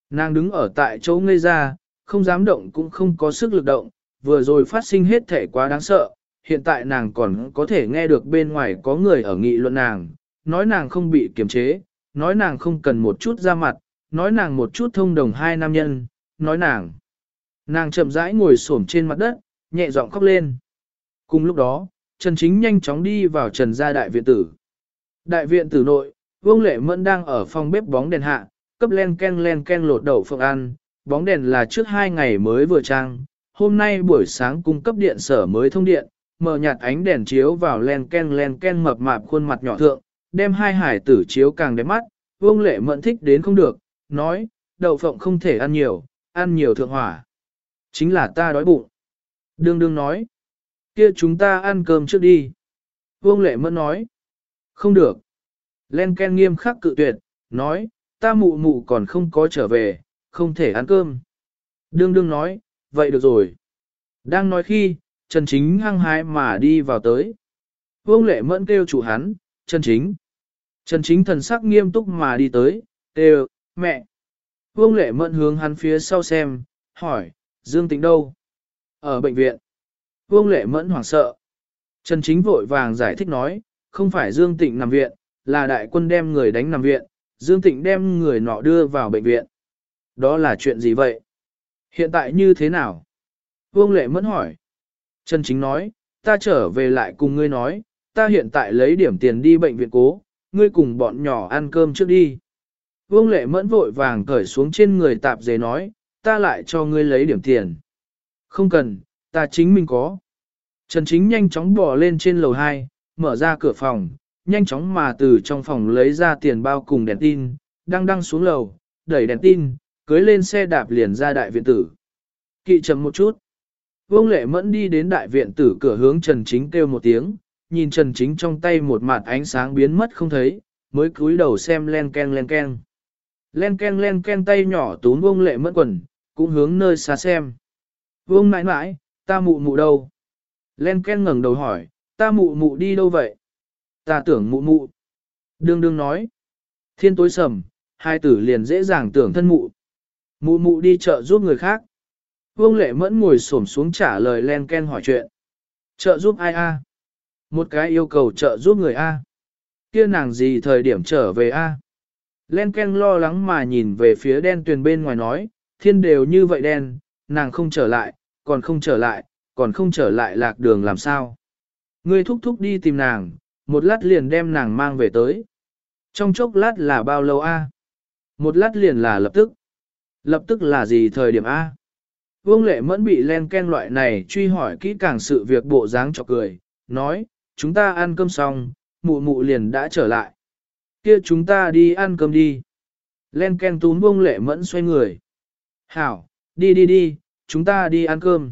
Nàng đứng ở tại chỗ ngây ra, không dám động cũng không có sức lực động, vừa rồi phát sinh hết thể quá đáng sợ, hiện tại nàng còn có thể nghe được bên ngoài có người ở nghị luận nàng, nói nàng không bị kiềm chế, nói nàng không cần một chút ra mặt, nói nàng một chút thông đồng hai nam nhân, nói nàng. Nàng chậm rãi ngồi xổm trên mặt đất, nhẹ giọng khóc lên. Cùng lúc đó, Trần Chính nhanh chóng đi vào Trần gia đại viện tử. Đại viện tử nội, Vương Lệ Mẫn đang ở phòng bếp bóng đèn hạ, cấp len ken len ken lột đậu phượng ăn, bóng đèn là trước hai ngày mới vừa trang, hôm nay buổi sáng cung cấp điện sở mới thông điện, mở nhạt ánh đèn chiếu vào len ken len ken mập mạp khuôn mặt nhỏ thượng, đem hai hải tử chiếu càng đẹp mắt, Vương Lệ Mẫn thích đến không được, nói, đậu phộng không thể ăn nhiều, ăn nhiều thượng hỏa. Chính là ta đói bụng. Đương đương nói, kia chúng ta ăn cơm trước đi. Vương Lệ Mẫn nói, không được. Len Ken nghiêm khắc cự tuyệt, nói, ta mụ mụ còn không có trở về, không thể ăn cơm. Đương đương nói, vậy được rồi. Đang nói khi, Trần Chính hăng hái mà đi vào tới. Vương Lệ Mẫn kêu chủ hắn, Trần Chính. Trần Chính thần sắc nghiêm túc mà đi tới, kêu, mẹ. Vương Lệ Mẫn hướng hắn phía sau xem, hỏi, Dương Tĩnh đâu? Ở bệnh viện. Vương Lệ Mẫn hoảng sợ. Trần Chính vội vàng giải thích nói, không phải Dương Tịnh nằm viện, là đại quân đem người đánh nằm viện, Dương Tịnh đem người nọ đưa vào bệnh viện. Đó là chuyện gì vậy? Hiện tại như thế nào? Vương Lệ Mẫn hỏi. Trần Chính nói, ta trở về lại cùng ngươi nói, ta hiện tại lấy điểm tiền đi bệnh viện cố, ngươi cùng bọn nhỏ ăn cơm trước đi. Vương Lệ Mẫn vội vàng cởi xuống trên người tạp dề nói, ta lại cho ngươi lấy điểm tiền. Không cần, ta chính mình có. Trần Chính nhanh chóng bỏ lên trên lầu 2, mở ra cửa phòng, nhanh chóng mà từ trong phòng lấy ra tiền bao cùng đèn tin, đang đăng xuống lầu, đẩy đèn tin, cưới lên xe đạp liền ra đại viện tử. Kỵ chậm một chút. Vương lệ mẫn đi đến đại viện tử cửa hướng Trần Chính kêu một tiếng, nhìn Trần Chính trong tay một mặt ánh sáng biến mất không thấy, mới cúi đầu xem len ken len ken. Len ken len ken tay nhỏ túm vương lệ mẫn quần, cũng hướng nơi xa xem. Vương mãi mãi, ta mụ mụ đâu? Len ken ngẩng đầu hỏi, ta mụ mụ đi đâu vậy? Ta tưởng mụ mụ. Đương đương nói. Thiên tối sầm, hai tử liền dễ dàng tưởng thân mụ. Mụ mụ đi chợ giúp người khác. Vương lệ mẫn ngồi xổm xuống trả lời len ken hỏi chuyện. Chợ giúp ai a? Một cái yêu cầu trợ giúp người a. Kia nàng gì thời điểm trở về a? Len ken lo lắng mà nhìn về phía đen tuyền bên ngoài nói, thiên đều như vậy đen, nàng không trở lại, còn không trở lại, còn không trở lại lạc đường làm sao. Ngươi thúc thúc đi tìm nàng, một lát liền đem nàng mang về tới. Trong chốc lát là bao lâu a? Một lát liền là lập tức. Lập tức là gì thời điểm a? Vương lệ mẫn bị len ken loại này truy hỏi kỹ càng sự việc bộ dáng cho cười, nói, chúng ta ăn cơm xong, mụ mụ liền đã trở lại. Kia chúng ta đi ăn cơm đi. Len ken tún vương lệ mẫn xoay người. Hảo, đi đi đi, chúng ta đi ăn cơm.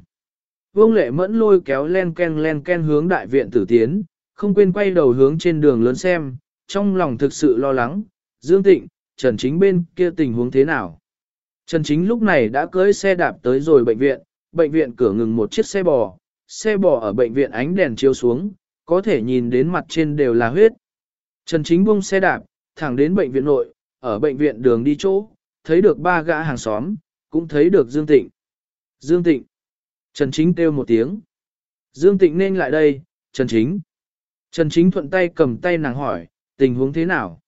Vương lệ mẫn lôi kéo len ken len ken hướng đại viện tử tiến, không quên quay đầu hướng trên đường lớn xem, trong lòng thực sự lo lắng, Dương Tịnh, Trần Chính bên kia tình huống thế nào. Trần Chính lúc này đã cưỡi xe đạp tới rồi bệnh viện, bệnh viện cửa ngừng một chiếc xe bò, xe bò ở bệnh viện ánh đèn chiếu xuống, có thể nhìn đến mặt trên đều là huyết. Trần Chính buông xe đạp, thẳng đến bệnh viện nội, ở bệnh viện đường đi chỗ, thấy được ba gã hàng xóm, cũng thấy được Dương Tịnh. Dương Tịnh. Trần Chính kêu một tiếng. Dương Tịnh nên lại đây, Trần Chính. Trần Chính thuận tay cầm tay nàng hỏi, tình huống thế nào?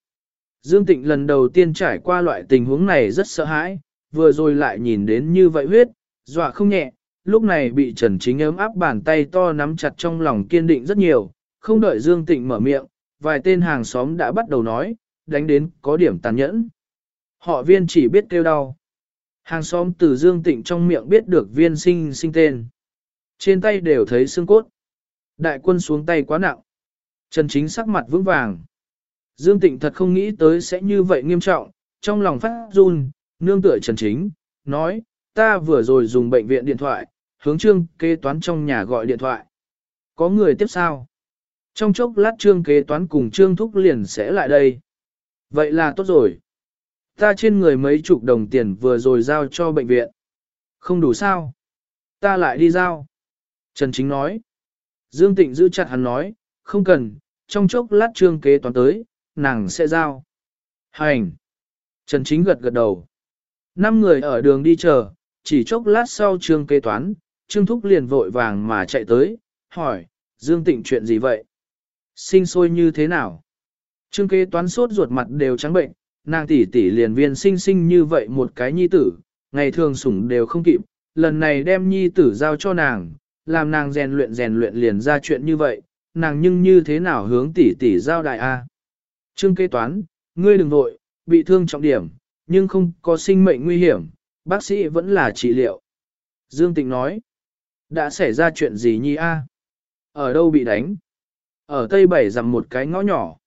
Dương Tịnh lần đầu tiên trải qua loại tình huống này rất sợ hãi, vừa rồi lại nhìn đến như vậy huyết, dọa không nhẹ, lúc này bị Trần Chính ấm áp bàn tay to nắm chặt trong lòng kiên định rất nhiều, không đợi Dương Tịnh mở miệng, vài tên hàng xóm đã bắt đầu nói, đánh đến có điểm tàn nhẫn. Họ viên chỉ biết kêu đau. Hàng xóm từ Dương Tịnh trong miệng biết được viên sinh sinh tên. Trên tay đều thấy xương cốt. Đại quân xuống tay quá nặng. Trần Chính sắc mặt vững vàng. Dương Tịnh thật không nghĩ tới sẽ như vậy nghiêm trọng, trong lòng phát run, nương tựa Trần Chính, nói, ta vừa rồi dùng bệnh viện điện thoại, hướng trương kế toán trong nhà gọi điện thoại. Có người tiếp sao? Trong chốc lát trương kế toán cùng trương thúc liền sẽ lại đây. Vậy là tốt rồi. Ta trên người mấy chục đồng tiền vừa rồi giao cho bệnh viện. Không đủ sao? Ta lại đi giao. Trần Chính nói. Dương Tịnh giữ chặt hắn nói, không cần, trong chốc lát trương kế toán tới, nàng sẽ giao. Hành. Trần Chính gật gật đầu. Năm người ở đường đi chờ, chỉ chốc lát sau trương kế toán, trương thúc liền vội vàng mà chạy tới, hỏi, Dương Tịnh chuyện gì vậy? Sinh sôi như thế nào? Trương kế toán sốt ruột mặt đều trắng bệnh, nàng tỷ tỷ liền viên sinh sinh như vậy một cái nhi tử, ngày thường sủng đều không kịp, lần này đem nhi tử giao cho nàng, làm nàng rèn luyện rèn luyện liền ra chuyện như vậy, nàng nhưng như thế nào hướng tỷ tỷ giao đại a? Trương kế toán, ngươi đừng vội, bị thương trọng điểm, nhưng không có sinh mệnh nguy hiểm, bác sĩ vẫn là trị liệu. Dương Tịnh nói, đã xảy ra chuyện gì nhi a? Ở đâu bị đánh? Ở Tây Bảy dặm một cái ngõ nhỏ.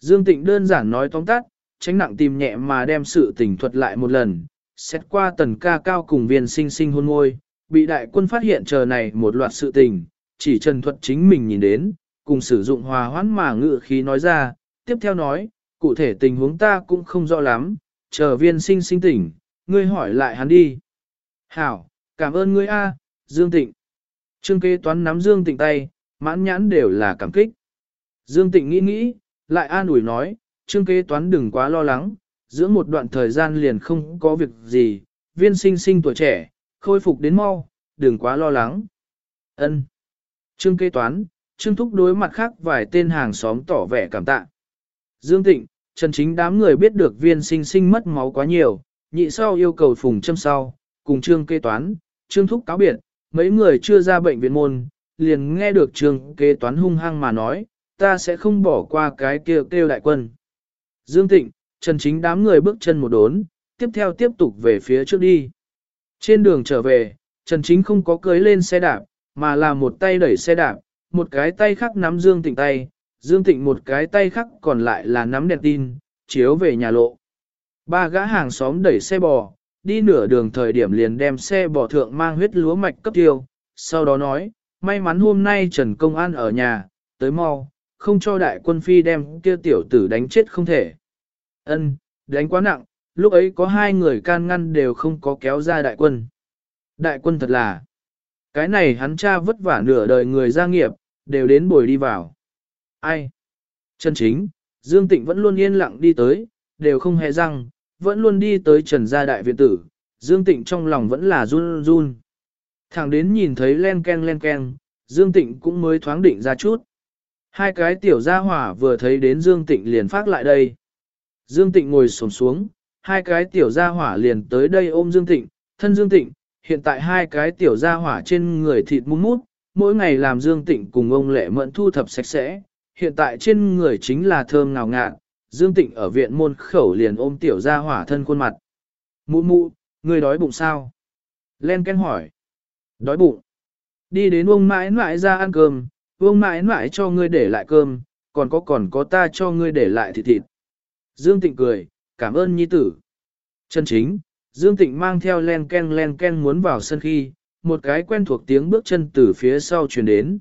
Dương Tịnh đơn giản nói tóm tắt, tránh nặng tìm nhẹ mà đem sự tình thuật lại một lần, xét qua tần ca cao cùng viên sinh sinh hôn ngôi, bị đại quân phát hiện chờ này một loạt sự tình, chỉ trần thuật chính mình nhìn đến, cùng sử dụng hòa hoãn mà ngự khí nói ra, tiếp theo nói, cụ thể tình huống ta cũng không rõ lắm, chờ viên sinh sinh tỉnh, ngươi hỏi lại hắn đi. Hảo, cảm ơn ngươi A, Dương Tịnh. Trương kế toán nắm Dương Tịnh tay, mãn nhãn đều là cảm kích. Dương Tịnh nghĩ nghĩ, lại an ủi nói, Trương kế toán đừng quá lo lắng, giữa một đoạn thời gian liền không có việc gì, viên sinh sinh tuổi trẻ, khôi phục đến mau, đừng quá lo lắng. Ân. Trương kế toán, Trương thúc đối mặt khác vài tên hàng xóm tỏ vẻ cảm tạ. Dương Tịnh, Trần Chính đám người biết được viên sinh sinh mất máu quá nhiều, nhị sau yêu cầu phùng châm sau, cùng trương kế toán, trương thúc cáo biệt, mấy người chưa ra bệnh viện môn, liền nghe được trương kế toán hung hăng mà nói, ta sẽ không bỏ qua cái kêu kêu đại quân. Dương Tịnh, Trần Chính đám người bước chân một đốn, tiếp theo tiếp tục về phía trước đi. Trên đường trở về, Trần Chính không có cưới lên xe đạp, mà là một tay đẩy xe đạp, một cái tay khác nắm Dương Tịnh tay, Dương Tịnh một cái tay khác còn lại là nắm đèn tin, chiếu về nhà lộ. Ba gã hàng xóm đẩy xe bò, đi nửa đường thời điểm liền đem xe bò thượng mang huyết lúa mạch cấp tiêu, sau đó nói, may mắn hôm nay Trần Công An ở nhà, tới mau, không cho đại quân phi đem kia tiểu tử đánh chết không thể. Ân, đánh quá nặng, lúc ấy có hai người can ngăn đều không có kéo ra đại quân. Đại quân thật là, cái này hắn cha vất vả nửa đời người gia nghiệp, đều đến bồi đi vào. Ai? Chân chính, Dương Tịnh vẫn luôn yên lặng đi tới, đều không hề răng, vẫn luôn đi tới trần gia đại viện tử, Dương Tịnh trong lòng vẫn là run run. Thẳng đến nhìn thấy len ken len ken, Dương Tịnh cũng mới thoáng định ra chút. Hai cái tiểu gia hỏa vừa thấy đến Dương Tịnh liền phát lại đây. Dương Tịnh ngồi xổm xuống, hai cái tiểu gia hỏa liền tới đây ôm Dương Tịnh, thân Dương Tịnh, hiện tại hai cái tiểu gia hỏa trên người thịt mút mút, mỗi ngày làm Dương Tịnh cùng ông Lệ Mẫn thu thập sạch sẽ, hiện tại trên người chính là thơm ngào ngạt, Dương Tịnh ở viện môn khẩu liền ôm tiểu gia hỏa thân khuôn mặt. Mụ mụ, người đói bụng sao? Len Ken hỏi. Đói bụng. Đi đến ông mãi mãi ra ăn cơm, Vương mãi mãi cho ngươi để lại cơm, còn có còn có ta cho ngươi để lại thịt thịt. Dương Tịnh cười, cảm ơn nhi tử. Chân chính, Dương Tịnh mang theo len ken len ken muốn vào sân khi, một cái quen thuộc tiếng bước chân từ phía sau truyền đến.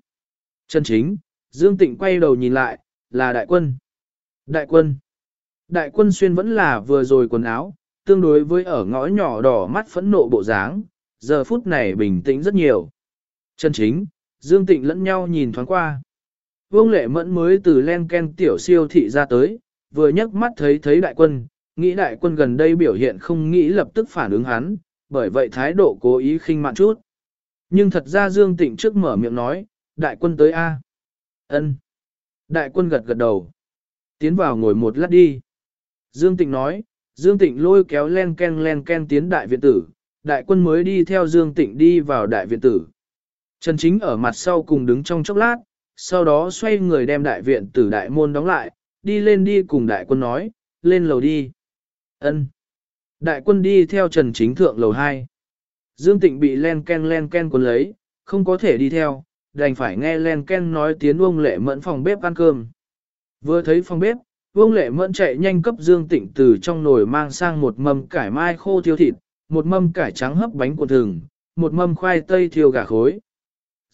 Chân chính, Dương Tịnh quay đầu nhìn lại, là đại quân. Đại quân. Đại quân xuyên vẫn là vừa rồi quần áo, tương đối với ở ngõ nhỏ đỏ mắt phẫn nộ bộ dáng, giờ phút này bình tĩnh rất nhiều. Chân chính, Dương Tịnh lẫn nhau nhìn thoáng qua. Vương Lệ Mẫn mới từ len ken tiểu siêu thị ra tới, vừa nhấc mắt thấy thấy đại quân, nghĩ đại quân gần đây biểu hiện không nghĩ lập tức phản ứng hắn, bởi vậy thái độ cố ý khinh mạn chút. Nhưng thật ra Dương Tịnh trước mở miệng nói, đại quân tới A. ân Đại quân gật gật đầu. Tiến vào ngồi một lát đi. Dương Tịnh nói, Dương Tịnh lôi kéo len ken len ken tiến đại viện tử, đại quân mới đi theo Dương Tịnh đi vào đại viện tử. Trần Chính ở mặt sau cùng đứng trong chốc lát, sau đó xoay người đem đại viện tử đại môn đóng lại, đi lên đi cùng đại quân nói, lên lầu đi. Ân. Đại quân đi theo Trần Chính thượng lầu 2. Dương Tịnh bị len ken len ken cuốn lấy, không có thể đi theo, đành phải nghe len ken nói tiếng ông lệ mẫn phòng bếp ăn cơm. Vừa thấy phòng bếp, Vương lệ mẫn chạy nhanh cấp Dương Tịnh từ trong nồi mang sang một mâm cải mai khô thiêu thịt, một mâm cải trắng hấp bánh cuộn thường, một mâm khoai tây thiêu gà khối.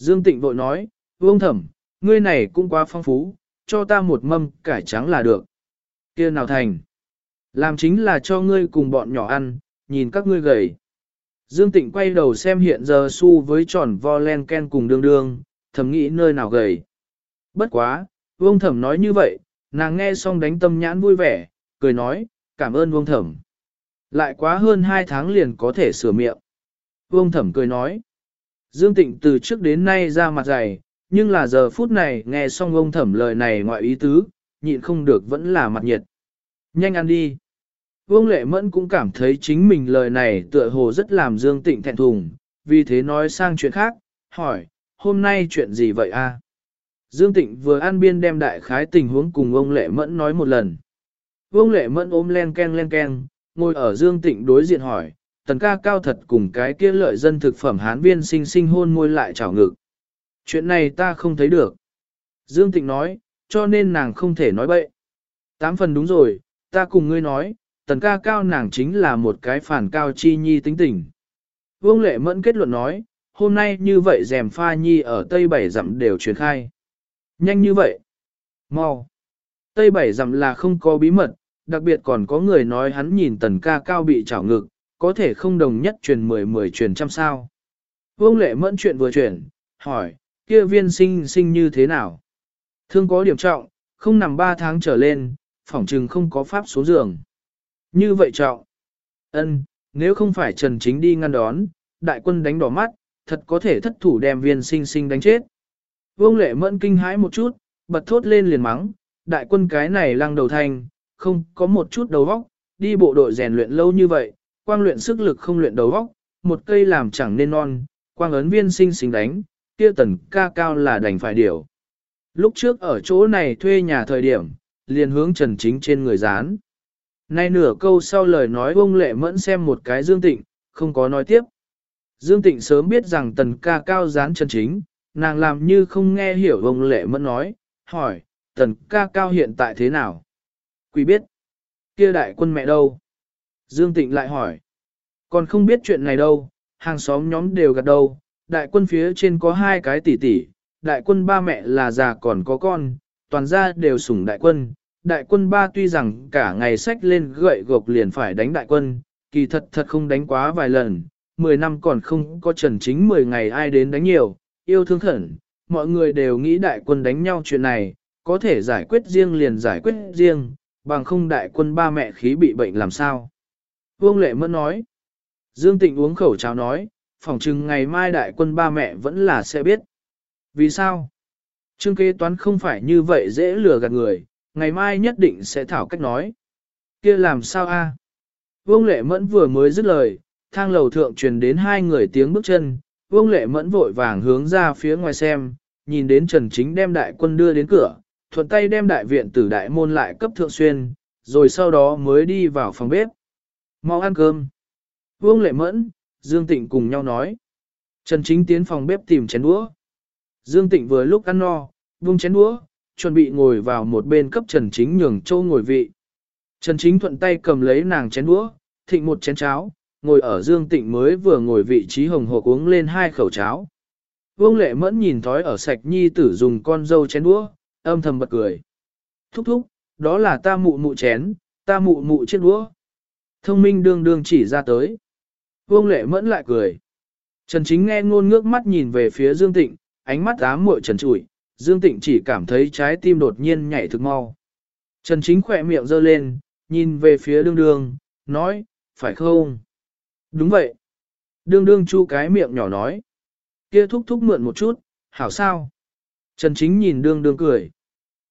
Dương Tịnh vội nói, vương thẩm, ngươi này cũng quá phong phú, cho ta một mâm cải trắng là được. kia nào thành? Làm chính là cho ngươi cùng bọn nhỏ ăn, nhìn các ngươi gầy. Dương Tịnh quay đầu xem hiện giờ su với tròn vo len ken cùng đương đương, thầm nghĩ nơi nào gầy. Bất quá, vương thẩm nói như vậy, nàng nghe xong đánh tâm nhãn vui vẻ, cười nói, cảm ơn vương thẩm. Lại quá hơn hai tháng liền có thể sửa miệng. Vương thẩm cười nói, Dương Tịnh từ trước đến nay ra mặt dày, nhưng là giờ phút này nghe xong ông thẩm lời này ngoại ý tứ, nhịn không được vẫn là mặt nhiệt. Nhanh ăn đi. Vương Lệ Mẫn cũng cảm thấy chính mình lời này tựa hồ rất làm Dương Tịnh thẹn thùng, vì thế nói sang chuyện khác, hỏi, hôm nay chuyện gì vậy a? Dương Tịnh vừa ăn biên đem đại khái tình huống cùng ông Lệ Mẫn nói một lần. Vương Lệ Mẫn ôm len ken len ken, ngồi ở Dương Tịnh đối diện hỏi, tần ca cao thật cùng cái kia lợi dân thực phẩm hán viên sinh sinh hôn môi lại trào ngực. Chuyện này ta không thấy được. Dương Tịnh nói, cho nên nàng không thể nói bậy. Tám phần đúng rồi, ta cùng ngươi nói, tần ca cao nàng chính là một cái phản cao chi nhi tính tình. Vương Lệ Mẫn kết luận nói, hôm nay như vậy rèm pha nhi ở Tây Bảy dặm đều truyền khai. Nhanh như vậy. Mau. Tây Bảy dặm là không có bí mật, đặc biệt còn có người nói hắn nhìn tần ca cao bị trảo ngực, có thể không đồng nhất truyền mười mười truyền trăm sao. Vương Lệ Mẫn chuyện vừa chuyển, hỏi, kia viên sinh sinh như thế nào? Thương có điểm trọng, không nằm ba tháng trở lên, phỏng trừng không có pháp số giường. Như vậy trọng. ân nếu không phải Trần Chính đi ngăn đón, đại quân đánh đỏ mắt, thật có thể thất thủ đem viên sinh sinh đánh chết. Vương lệ mẫn kinh hãi một chút, bật thốt lên liền mắng, đại quân cái này lăng đầu thành không có một chút đầu óc, đi bộ đội rèn luyện lâu như vậy, quang luyện sức lực không luyện đầu óc, một cây làm chẳng nên non, quang ấn viên sinh sinh đánh, kia tần ca cao là đành phải điều. Lúc trước ở chỗ này thuê nhà thời điểm, liền hướng Trần Chính trên người dán. Nay nửa câu sau lời nói ông lệ mẫn xem một cái Dương Tịnh, không có nói tiếp. Dương Tịnh sớm biết rằng tần ca cao dán Trần Chính, nàng làm như không nghe hiểu ông lệ mẫn nói, hỏi, tần ca cao hiện tại thế nào? Quý biết, kia đại quân mẹ đâu? Dương Tịnh lại hỏi. Còn không biết chuyện này đâu, hàng xóm nhóm đều gật đầu, đại quân phía trên có hai cái tỷ tỷ, đại quân ba mẹ là già còn có con, toàn gia đều sủng đại quân. Đại quân ba tuy rằng cả ngày sách lên gậy gộc liền phải đánh đại quân, kỳ thật thật không đánh quá vài lần, 10 năm còn không có trần chính 10 ngày ai đến đánh nhiều, yêu thương khẩn, mọi người đều nghĩ đại quân đánh nhau chuyện này, có thể giải quyết riêng liền giải quyết riêng, bằng không đại quân ba mẹ khí bị bệnh làm sao. Vương Lệ Mẫn nói, Dương Tịnh uống khẩu cháo nói, phỏng chừng ngày mai đại quân ba mẹ vẫn là sẽ biết. Vì sao? Trương kế toán không phải như vậy dễ lừa gạt người, ngày mai nhất định sẽ thảo cách nói. kia làm sao a? Vương Lệ Mẫn vừa mới dứt lời, thang lầu thượng truyền đến hai người tiếng bước chân, Vương Lệ Mẫn vội vàng hướng ra phía ngoài xem, nhìn đến Trần Chính đem đại quân đưa đến cửa, thuận tay đem đại viện tử đại môn lại cấp thượng xuyên, rồi sau đó mới đi vào phòng bếp. Mau ăn cơm. Vương Lệ Mẫn, Dương Tịnh cùng nhau nói. Trần Chính tiến phòng bếp tìm chén đũa. Dương Tịnh vừa lúc ăn no, vung chén đũa, chuẩn bị ngồi vào một bên cấp Trần Chính nhường châu ngồi vị. Trần Chính thuận tay cầm lấy nàng chén đũa, thịnh một chén cháo, ngồi ở Dương Tịnh mới vừa ngồi vị trí hồng hộp uống lên hai khẩu cháo. Vương Lệ Mẫn nhìn thói ở sạch nhi tử dùng con dâu chén đũa, âm thầm bật cười. Thúc thúc, đó là ta mụ mụ chén, ta mụ mụ chiếc đũa. Thông minh đương đương chỉ ra tới. Vương Lệ Mẫn lại cười. Trần Chính nghe ngôn ngước mắt nhìn về phía Dương Tịnh, ánh mắt ám muội trần trụi, Dương Tịnh chỉ cảm thấy trái tim đột nhiên nhảy thực mau. Trần Chính khỏe miệng giơ lên, nhìn về phía đương đương, nói, phải không? Đúng vậy. Đương đương chu cái miệng nhỏ nói. Kia thúc thúc mượn một chút, hảo sao? Trần Chính nhìn đương đương cười.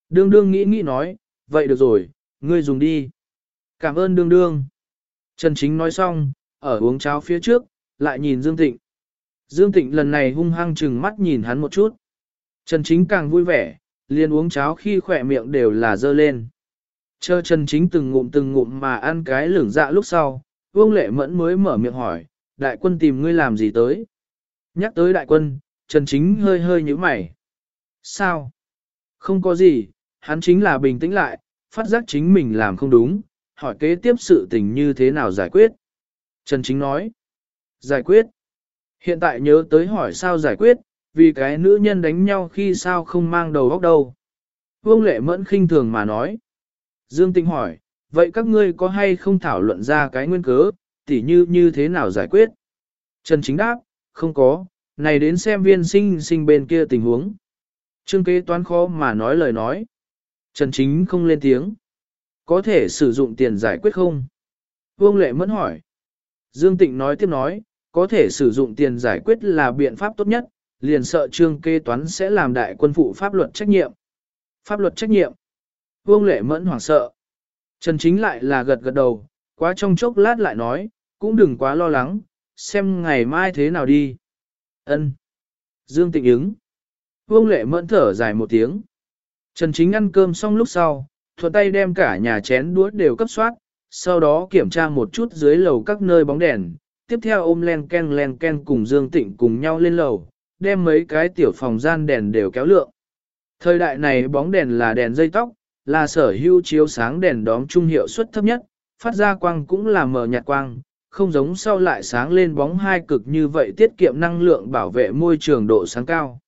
Đương đương nghĩ nghĩ nói, vậy được rồi, ngươi dùng đi. Cảm ơn đương đương. Trần Chính nói xong, ở uống cháo phía trước, lại nhìn Dương Tịnh. Dương Tịnh lần này hung hăng chừng mắt nhìn hắn một chút. Trần Chính càng vui vẻ, liền uống cháo khi khỏe miệng đều là dơ lên. Chờ Trần Chính từng ngụm từng ngụm mà ăn cái lửng dạ lúc sau, Vương Lệ Mẫn mới mở miệng hỏi, đại quân tìm ngươi làm gì tới? Nhắc tới đại quân, Trần Chính hơi hơi nhíu mày. Sao? Không có gì, hắn chính là bình tĩnh lại, phát giác chính mình làm không đúng, hỏi kế tiếp sự tình như thế nào giải quyết. Trần Chính nói, giải quyết. Hiện tại nhớ tới hỏi sao giải quyết, vì cái nữ nhân đánh nhau khi sao không mang đầu góc đâu. Vương Lệ Mẫn khinh thường mà nói. Dương Tinh hỏi, vậy các ngươi có hay không thảo luận ra cái nguyên cớ, tỉ như như thế nào giải quyết? Trần Chính đáp, không có, này đến xem viên sinh sinh bên kia tình huống. Trương kế toán khó mà nói lời nói. Trần Chính không lên tiếng. Có thể sử dụng tiền giải quyết không? Vương Lệ Mẫn hỏi. Dương Tịnh nói tiếp nói, có thể sử dụng tiền giải quyết là biện pháp tốt nhất, liền sợ trương Kê toán sẽ làm đại quân phụ pháp luật trách nhiệm. Pháp luật trách nhiệm. Vương Lệ Mẫn hoảng sợ. Trần Chính lại là gật gật đầu, quá trong chốc lát lại nói, cũng đừng quá lo lắng, xem ngày mai thế nào đi. Ân. Dương Tịnh ứng. Vương Lệ Mẫn thở dài một tiếng. Trần Chính ăn cơm xong lúc sau, thuận tay đem cả nhà chén đũa đều cấp soát, sau đó kiểm tra một chút dưới lầu các nơi bóng đèn, tiếp theo ôm len ken len ken cùng Dương Tịnh cùng nhau lên lầu, đem mấy cái tiểu phòng gian đèn đều kéo lượng. Thời đại này bóng đèn là đèn dây tóc, là sở hữu chiếu sáng đèn đóm trung hiệu suất thấp nhất, phát ra quang cũng là mờ nhạt quang, không giống sau lại sáng lên bóng hai cực như vậy tiết kiệm năng lượng bảo vệ môi trường độ sáng cao.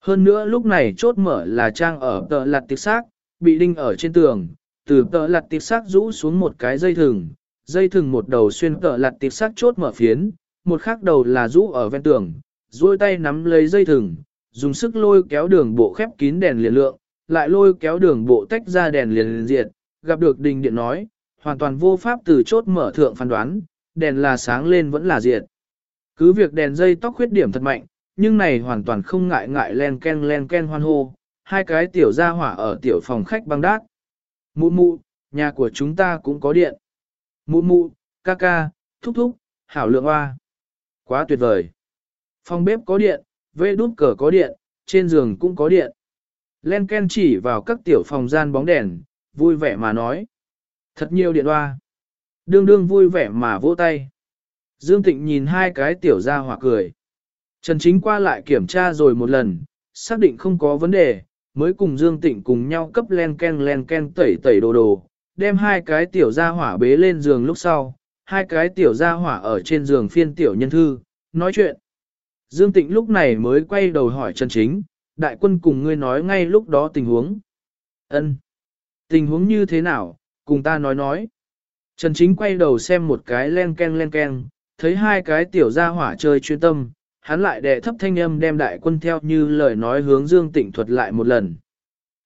Hơn nữa lúc này chốt mở là trang ở tờ lặt tiệc xác, bị đinh ở trên tường, từ tờ lặt tiệp sắc rũ xuống một cái dây thừng, dây thừng một đầu xuyên tờ lặt tiệp sắc chốt mở phiến, một khác đầu là rũ ở ven tường, duỗi tay nắm lấy dây thừng, dùng sức lôi kéo đường bộ khép kín đèn liền lượng, lại lôi kéo đường bộ tách ra đèn liền liền diệt, gặp được đình điện nói, hoàn toàn vô pháp từ chốt mở thượng phán đoán, đèn là sáng lên vẫn là diệt. Cứ việc đèn dây tóc khuyết điểm thật mạnh, nhưng này hoàn toàn không ngại ngại len ken len ken hoan hô, hai cái tiểu gia hỏa ở tiểu phòng khách băng đát. Mụ mụ, nhà của chúng ta cũng có điện. Mụ mụ, ca ca, thúc thúc, hảo lượng hoa. Quá tuyệt vời. Phòng bếp có điện, vê đút cờ có điện, trên giường cũng có điện. Len Ken chỉ vào các tiểu phòng gian bóng đèn, vui vẻ mà nói. Thật nhiều điện hoa. Đương đương vui vẻ mà vỗ tay. Dương Tịnh nhìn hai cái tiểu ra hỏa cười. Trần Chính qua lại kiểm tra rồi một lần, xác định không có vấn đề, mới cùng Dương Tịnh cùng nhau cấp len ken len ken tẩy tẩy đồ đồ, đem hai cái tiểu gia hỏa bế lên giường lúc sau, hai cái tiểu gia hỏa ở trên giường phiên tiểu nhân thư, nói chuyện. Dương Tịnh lúc này mới quay đầu hỏi Trần Chính, đại quân cùng ngươi nói ngay lúc đó tình huống. Ân, Tình huống như thế nào, cùng ta nói nói. Trần Chính quay đầu xem một cái len ken len ken, thấy hai cái tiểu gia hỏa chơi chuyên tâm, hắn lại đệ thấp thanh âm đem đại quân theo như lời nói hướng Dương Tịnh thuật lại một lần.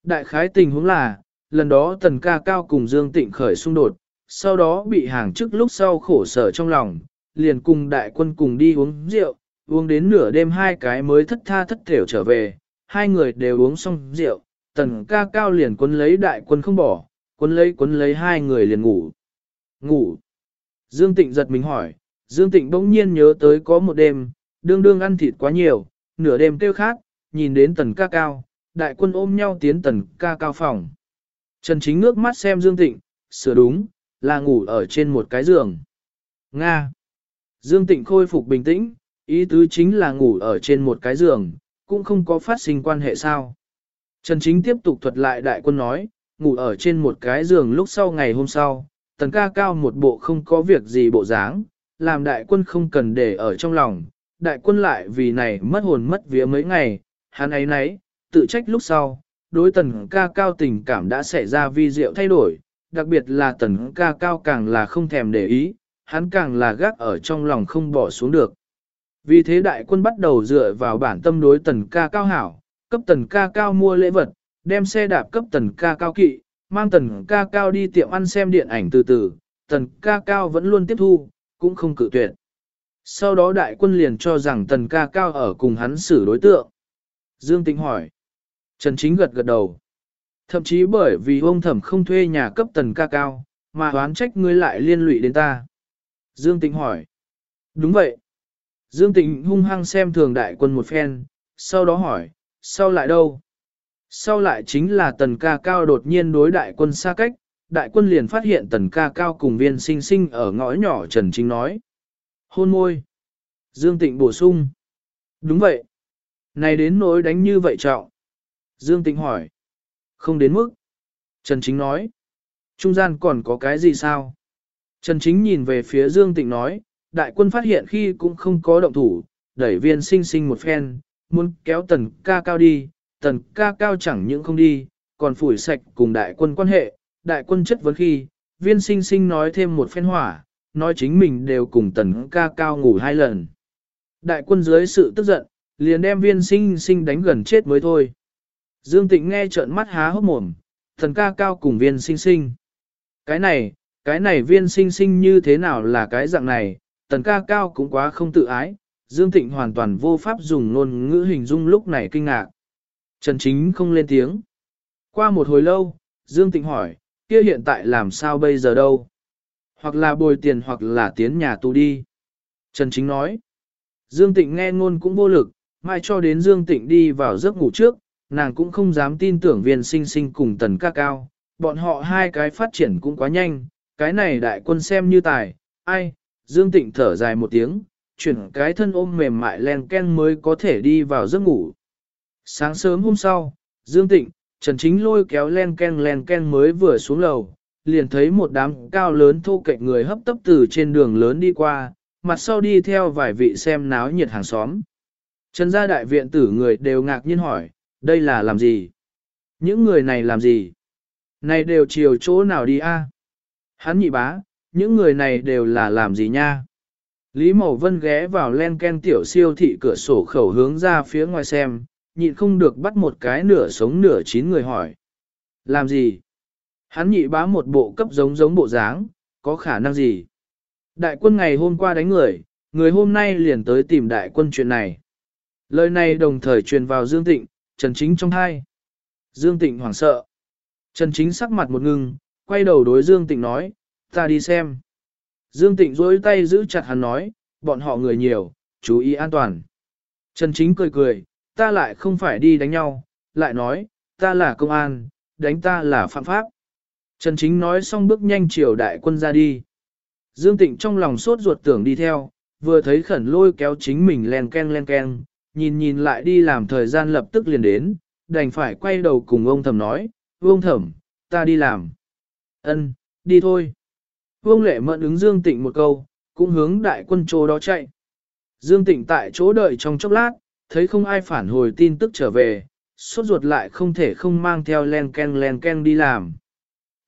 Đại khái tình huống là, lần đó tần ca cao cùng Dương Tịnh khởi xung đột, sau đó bị hàng chức lúc sau khổ sở trong lòng, liền cùng đại quân cùng đi uống rượu, uống đến nửa đêm hai cái mới thất tha thất thểu trở về, hai người đều uống xong rượu, tần ca cao liền quân lấy đại quân không bỏ, quân lấy quân lấy hai người liền ngủ. Ngủ. Dương Tịnh giật mình hỏi, Dương Tịnh bỗng nhiên nhớ tới có một đêm, đương đương ăn thịt quá nhiều, nửa đêm tiêu khát, nhìn đến tần ca cao, đại quân ôm nhau tiến tần ca cao phòng. Trần Chính ngước mắt xem Dương Tịnh, sửa đúng, là ngủ ở trên một cái giường. Nga. Dương Tịnh khôi phục bình tĩnh, ý tứ chính là ngủ ở trên một cái giường, cũng không có phát sinh quan hệ sao. Trần Chính tiếp tục thuật lại đại quân nói, ngủ ở trên một cái giường lúc sau ngày hôm sau, tần ca cao một bộ không có việc gì bộ dáng, làm đại quân không cần để ở trong lòng, đại quân lại vì này mất hồn mất vía mấy ngày, hắn ấy nấy, tự trách lúc sau, đối tần ca cao tình cảm đã xảy ra vi diệu thay đổi, đặc biệt là tần ca cao càng là không thèm để ý, hắn càng là gác ở trong lòng không bỏ xuống được. Vì thế đại quân bắt đầu dựa vào bản tâm đối tần ca cao hảo, cấp tần ca cao mua lễ vật, đem xe đạp cấp tần ca cao kỵ, mang tần ca cao đi tiệm ăn xem điện ảnh từ từ, tần ca cao vẫn luôn tiếp thu, cũng không cự tuyệt. Sau đó đại quân liền cho rằng tần ca cao ở cùng hắn xử đối tượng. Dương Tĩnh hỏi. Trần Chính gật gật đầu. Thậm chí bởi vì ông thẩm không thuê nhà cấp tần ca cao, mà oán trách ngươi lại liên lụy đến ta. Dương Tĩnh hỏi. Đúng vậy. Dương Tĩnh hung hăng xem thường đại quân một phen, sau đó hỏi, sau lại đâu? Sau lại chính là tần ca cao đột nhiên đối đại quân xa cách, đại quân liền phát hiện tần ca cao cùng viên sinh sinh ở ngõ nhỏ Trần Chính nói. Hôn môi. Dương Tịnh bổ sung. Đúng vậy. Này đến nỗi đánh như vậy trọng. Dương Tịnh hỏi. Không đến mức. Trần Chính nói. Trung gian còn có cái gì sao? Trần Chính nhìn về phía Dương Tịnh nói, đại quân phát hiện khi cũng không có động thủ, đẩy viên sinh sinh một phen, muốn kéo tần ca cao đi, tần ca cao chẳng những không đi, còn phủi sạch cùng đại quân quan hệ, đại quân chất vấn khi, viên sinh sinh nói thêm một phen hỏa, nói chính mình đều cùng tần ca cao ngủ hai lần. Đại quân dưới sự tức giận, liền đem viên sinh sinh đánh gần chết mới thôi. Dương Tịnh nghe trợn mắt há hốc mồm, thần ca cao cùng viên sinh sinh. Cái này, cái này viên sinh sinh như thế nào là cái dạng này, tần ca cao cũng quá không tự ái, Dương Tịnh hoàn toàn vô pháp dùng ngôn ngữ hình dung lúc này kinh ngạc. Trần Chính không lên tiếng. Qua một hồi lâu, Dương Tịnh hỏi, kia hiện tại làm sao bây giờ đâu? Hoặc là bồi tiền hoặc là tiến nhà tù đi. Trần Chính nói. Dương Tịnh nghe ngôn cũng vô lực, mai cho đến Dương Tịnh đi vào giấc ngủ trước, nàng cũng không dám tin tưởng viên sinh sinh cùng tần ca cao. Bọn họ hai cái phát triển cũng quá nhanh, cái này đại quân xem như tài, ai, Dương Tịnh thở dài một tiếng, chuyển cái thân ôm mềm mại len ken mới có thể đi vào giấc ngủ. Sáng sớm hôm sau, Dương Tịnh, Trần Chính lôi kéo len ken len ken mới vừa xuống lầu, liền thấy một đám cao lớn thô cạnh người hấp tấp từ trên đường lớn đi qua, mặt sau đi theo vài vị xem náo nhiệt hàng xóm. Trần gia đại viện tử người đều ngạc nhiên hỏi, đây là làm gì? Những người này làm gì? Này đều chiều chỗ nào đi a? Hắn nhị bá, những người này đều là làm gì nha? Lý Mậu Vân ghé vào len ken tiểu siêu thị cửa sổ khẩu hướng ra phía ngoài xem, nhịn không được bắt một cái nửa sống nửa chín người hỏi. Làm gì? Hắn nhị bá một bộ cấp giống giống bộ dáng, có khả năng gì? Đại quân ngày hôm qua đánh người, người hôm nay liền tới tìm đại quân chuyện này. Lời này đồng thời truyền vào Dương Tịnh, Trần Chính trong hai. Dương Tịnh hoảng sợ. Trần Chính sắc mặt một ngưng, quay đầu đối Dương Tịnh nói, ta đi xem. Dương Tịnh dối tay giữ chặt hắn nói, bọn họ người nhiều, chú ý an toàn. Trần Chính cười cười, ta lại không phải đi đánh nhau, lại nói, ta là công an, đánh ta là phạm pháp. Trần Chính nói xong bước nhanh chiều đại quân ra đi. Dương Tịnh trong lòng sốt ruột tưởng đi theo, vừa thấy khẩn lôi kéo chính mình len ken len ken, nhìn nhìn lại đi làm thời gian lập tức liền đến, đành phải quay đầu cùng ông Thẩm nói, ông thẩm, ta đi làm. Ân, đi thôi. Vương lệ mận ứng Dương Tịnh một câu, cũng hướng đại quân chỗ đó chạy. Dương Tịnh tại chỗ đợi trong chốc lát, thấy không ai phản hồi tin tức trở về, sốt ruột lại không thể không mang theo len ken len ken đi làm.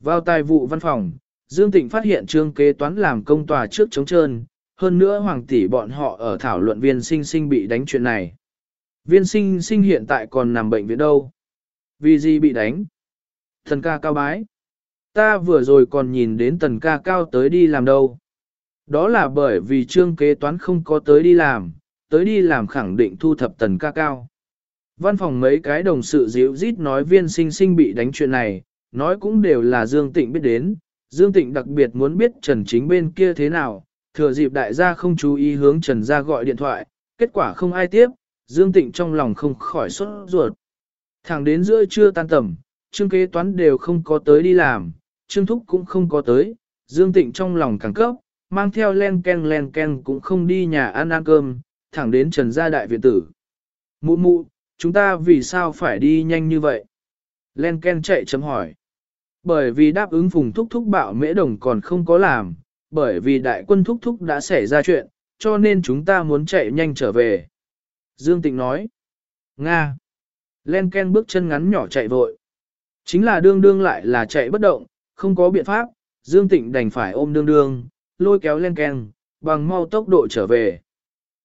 Vào tài vụ văn phòng, Dương Tịnh phát hiện trương kế toán làm công tòa trước chống trơn, hơn nữa hoàng tỷ bọn họ ở thảo luận viên sinh sinh bị đánh chuyện này. Viên sinh sinh hiện tại còn nằm bệnh viện đâu? Vì gì bị đánh? Thần ca cao bái. Ta vừa rồi còn nhìn đến tần ca cao tới đi làm đâu. Đó là bởi vì trương kế toán không có tới đi làm, tới đi làm khẳng định thu thập tần ca cao. Văn phòng mấy cái đồng sự dịu rít nói viên sinh sinh bị đánh chuyện này, nói cũng đều là Dương Tịnh biết đến. Dương Tịnh đặc biệt muốn biết Trần Chính bên kia thế nào, thừa dịp đại gia không chú ý hướng Trần gia gọi điện thoại, kết quả không ai tiếp, Dương Tịnh trong lòng không khỏi sốt ruột. Thẳng đến giữa trưa tan tầm, Trương kế toán đều không có tới đi làm, Trương Thúc cũng không có tới, Dương Tịnh trong lòng càng cấp, mang theo len ken len ken cũng không đi nhà ăn ăn cơm, thẳng đến Trần gia đại viện tử. Mụ mụ, chúng ta vì sao phải đi nhanh như vậy? Len ken chạy chấm hỏi. Bởi vì đáp ứng phùng thúc thúc bạo mễ đồng còn không có làm, bởi vì đại quân thúc thúc đã xảy ra chuyện, cho nên chúng ta muốn chạy nhanh trở về. Dương Tịnh nói. Nga. Len Ken bước chân ngắn nhỏ chạy vội. Chính là đương đương lại là chạy bất động, không có biện pháp, Dương Tịnh đành phải ôm đương đương, lôi kéo Len Ken, bằng mau tốc độ trở về.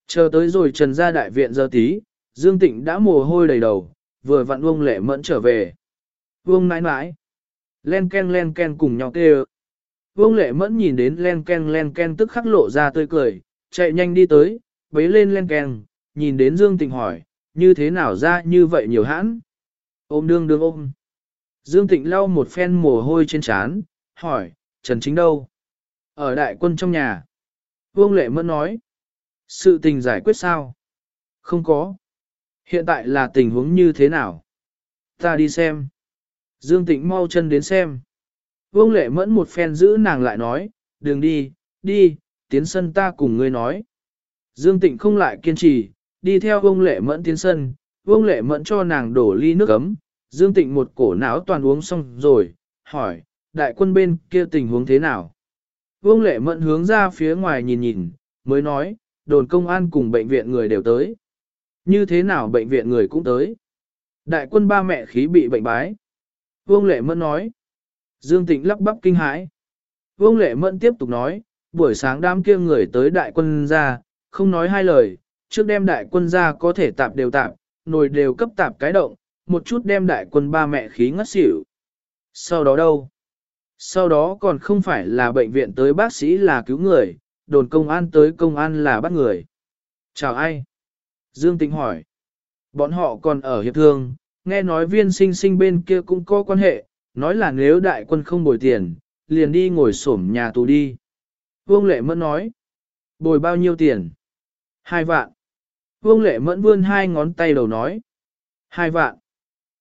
Chờ tới rồi trần ra đại viện giờ tí, Dương Tịnh đã mồ hôi đầy đầu, vừa vặn uông Lệ Mẫn trở về. Uông nãi nãi. Len Ken Len Ken cùng nhau kêu. Vương Lệ Mẫn nhìn đến Len Ken Len Ken tức khắc lộ ra tươi cười, chạy nhanh đi tới, bấy lên Len Ken, nhìn đến Dương Tịnh hỏi, như thế nào ra như vậy nhiều hãn? Ôm đương đương ôm. Dương Tịnh lau một phen mồ hôi trên trán, hỏi, Trần Chính đâu? Ở đại quân trong nhà. Vương Lệ Mẫn nói, sự tình giải quyết sao? Không có. Hiện tại là tình huống như thế nào? Ta đi xem. Dương Tịnh mau chân đến xem. Vương Lệ Mẫn một phen giữ nàng lại nói, đừng đi, đi, tiến sân ta cùng ngươi nói. Dương Tịnh không lại kiên trì, đi theo Vương Lệ Mẫn tiến sân, Vương Lệ Mẫn cho nàng đổ ly nước ấm, Dương Tịnh một cổ não toàn uống xong rồi, hỏi, đại quân bên kia tình huống thế nào? Vương Lệ Mẫn hướng ra phía ngoài nhìn nhìn, mới nói, đồn công an cùng bệnh viện người đều tới. Như thế nào bệnh viện người cũng tới? Đại quân ba mẹ khí bị bệnh bái. Vương Lệ Mẫn nói. Dương Tịnh lắp bắp kinh hãi. Vương Lệ Mẫn tiếp tục nói, buổi sáng đám kia người tới đại quân ra, không nói hai lời, trước đem đại quân ra có thể tạp đều tạp, nồi đều cấp tạp cái động, một chút đem đại quân ba mẹ khí ngất xỉu. Sau đó đâu? Sau đó còn không phải là bệnh viện tới bác sĩ là cứu người, đồn công an tới công an là bắt người. Chào ai? Dương Tĩnh hỏi. Bọn họ còn ở hiệp thương, nghe nói viên sinh sinh bên kia cũng có quan hệ, nói là nếu đại quân không bồi tiền, liền đi ngồi xổm nhà tù đi. Vương Lệ Mẫn nói. Bồi bao nhiêu tiền? Hai vạn. Vương Lệ Mẫn vươn hai ngón tay đầu nói. Hai vạn.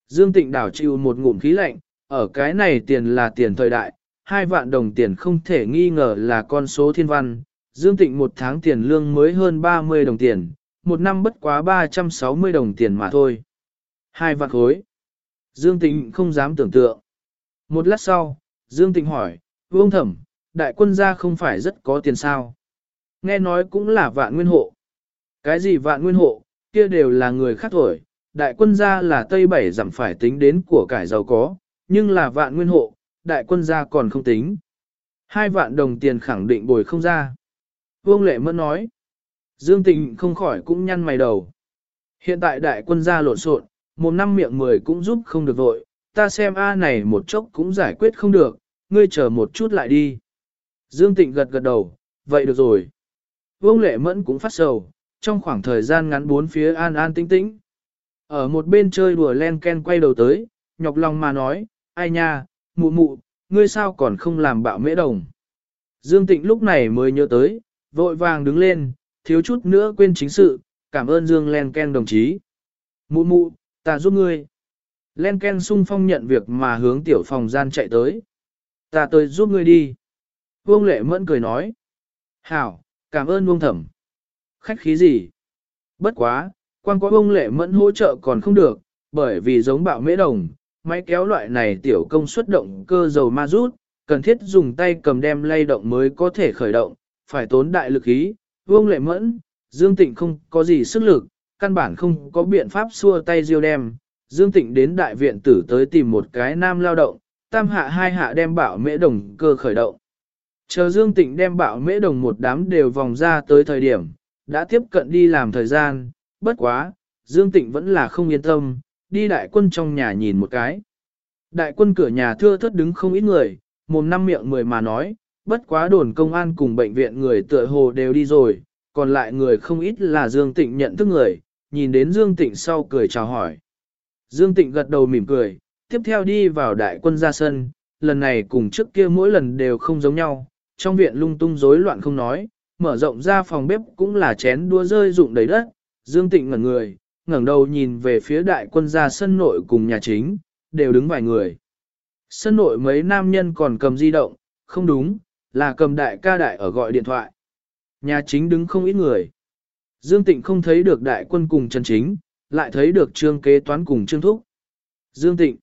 Dương Tịnh đảo chịu một ngụm khí lạnh, ở cái này tiền là tiền thời đại, hai vạn đồng tiền không thể nghi ngờ là con số thiên văn. Dương Tịnh một tháng tiền lương mới hơn 30 đồng tiền, một năm bất quá 360 đồng tiền mà thôi. Hai vạn khối. Dương Tịnh không dám tưởng tượng. Một lát sau, Dương Tịnh hỏi, Vương Thẩm, đại quân gia không phải rất có tiền sao? Nghe nói cũng là vạn nguyên hộ. Cái gì vạn nguyên hộ, kia đều là người khác tuổi, đại quân gia là Tây Bảy giảm phải tính đến của cải giàu có, nhưng là vạn nguyên hộ, đại quân gia còn không tính. Hai vạn đồng tiền khẳng định bồi không ra. Vương Lệ Mẫn nói, Dương Tịnh không khỏi cũng nhăn mày đầu. Hiện tại đại quân gia lộn xộn, một năm miệng mười cũng giúp không được vội, ta xem A này một chốc cũng giải quyết không được, ngươi chờ một chút lại đi. Dương Tịnh gật gật đầu, vậy được rồi. Vương Lệ Mẫn cũng phát sầu, trong khoảng thời gian ngắn bốn phía an an tĩnh tĩnh. Ở một bên chơi đùa len ken quay đầu tới, nhọc lòng mà nói, ai nha, mụ mụ, ngươi sao còn không làm bạo mễ đồng. Dương Tịnh lúc này mới nhớ tới, vội vàng đứng lên, thiếu chút nữa quên chính sự, cảm ơn Dương len ken đồng chí. Mụ mụ, ta giúp ngươi. Len ken sung phong nhận việc mà hướng tiểu phòng gian chạy tới. Ta tới giúp ngươi đi. Vương lệ mẫn cười nói. Hảo, cảm ơn vương thẩm. Khách khí gì? Bất quá, quan có vương lệ mẫn hỗ trợ còn không được, bởi vì giống bạo mễ đồng, máy kéo loại này tiểu công suất động cơ dầu ma rút, cần thiết dùng tay cầm đem lay động mới có thể khởi động, phải tốn đại lực ý, vương lệ mẫn, Dương Tịnh không có gì sức lực, căn bản không có biện pháp xua tay diêu đem. Dương Tịnh đến đại viện tử tới tìm một cái nam lao động, tam hạ hai hạ đem bảo mễ đồng cơ khởi động. Chờ Dương Tịnh đem bảo mễ đồng một đám đều vòng ra tới thời điểm, đã tiếp cận đi làm thời gian, bất quá, Dương Tịnh vẫn là không yên tâm, đi đại quân trong nhà nhìn một cái. Đại quân cửa nhà thưa thớt đứng không ít người, mồm năm miệng mười mà nói, bất quá đồn công an cùng bệnh viện người tựa hồ đều đi rồi, còn lại người không ít là Dương Tịnh nhận thức người, nhìn đến Dương Tịnh sau cười chào hỏi. Dương Tịnh gật đầu mỉm cười, tiếp theo đi vào đại quân ra sân, lần này cùng trước kia mỗi lần đều không giống nhau, trong viện lung tung rối loạn không nói, mở rộng ra phòng bếp cũng là chén đua rơi rụng đầy đất, Dương Tịnh ngẩn người, ngẩng đầu nhìn về phía đại quân ra sân nội cùng nhà chính, đều đứng vài người. Sân nội mấy nam nhân còn cầm di động, không đúng, là cầm đại ca đại ở gọi điện thoại. Nhà chính đứng không ít người. Dương Tịnh không thấy được đại quân cùng Trần Chính, lại thấy được trương kế toán cùng trương thúc. Dương Tịnh.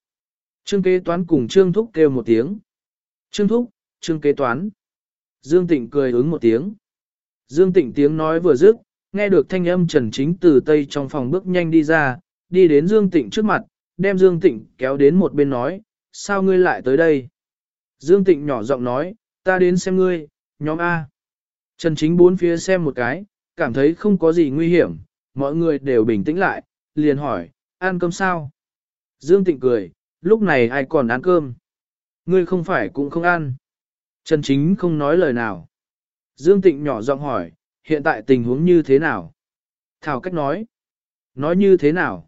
Trương kế toán cùng trương thúc kêu một tiếng. Trương thúc, trương kế toán. Dương Tịnh cười ứng một tiếng. Dương Tịnh tiếng nói vừa dứt, nghe được thanh âm Trần Chính từ tây trong phòng bước nhanh đi ra, đi đến Dương Tịnh trước mặt, đem Dương Tịnh kéo đến một bên nói, sao ngươi lại tới đây? Dương Tịnh nhỏ giọng nói, ta đến xem ngươi, nhóm A. Trần Chính bốn phía xem một cái, cảm thấy không có gì nguy hiểm, mọi người đều bình tĩnh lại, liền hỏi, ăn cơm sao? Dương Tịnh cười, lúc này ai còn ăn cơm? Ngươi không phải cũng không ăn. Trần Chính không nói lời nào. Dương Tịnh nhỏ giọng hỏi, hiện tại tình huống như thế nào? Thảo cách nói. Nói như thế nào?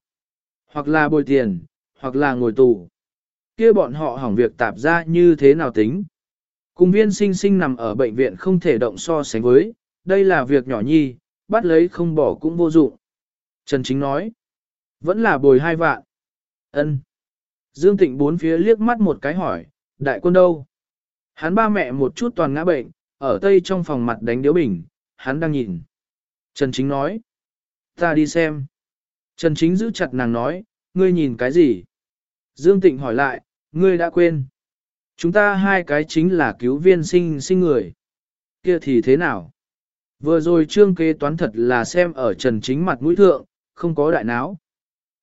Hoặc là bồi tiền, hoặc là ngồi tù. kia bọn họ hỏng việc tạp ra như thế nào tính? Cùng viên sinh sinh nằm ở bệnh viện không thể động so sánh với, đây là việc nhỏ nhi, bắt lấy không bỏ cũng vô dụng. Trần Chính nói, vẫn là bồi hai vạn. ân Dương Tịnh bốn phía liếc mắt một cái hỏi, đại quân đâu? Hắn ba mẹ một chút toàn ngã bệnh, ở tây trong phòng mặt đánh điếu bình, hắn đang nhìn. Trần Chính nói, ta đi xem. Trần Chính giữ chặt nàng nói, ngươi nhìn cái gì? Dương Tịnh hỏi lại, ngươi đã quên. Chúng ta hai cái chính là cứu viên sinh sinh người. Kia thì thế nào? Vừa rồi trương kế toán thật là xem ở trần chính mặt mũi thượng, không có đại náo.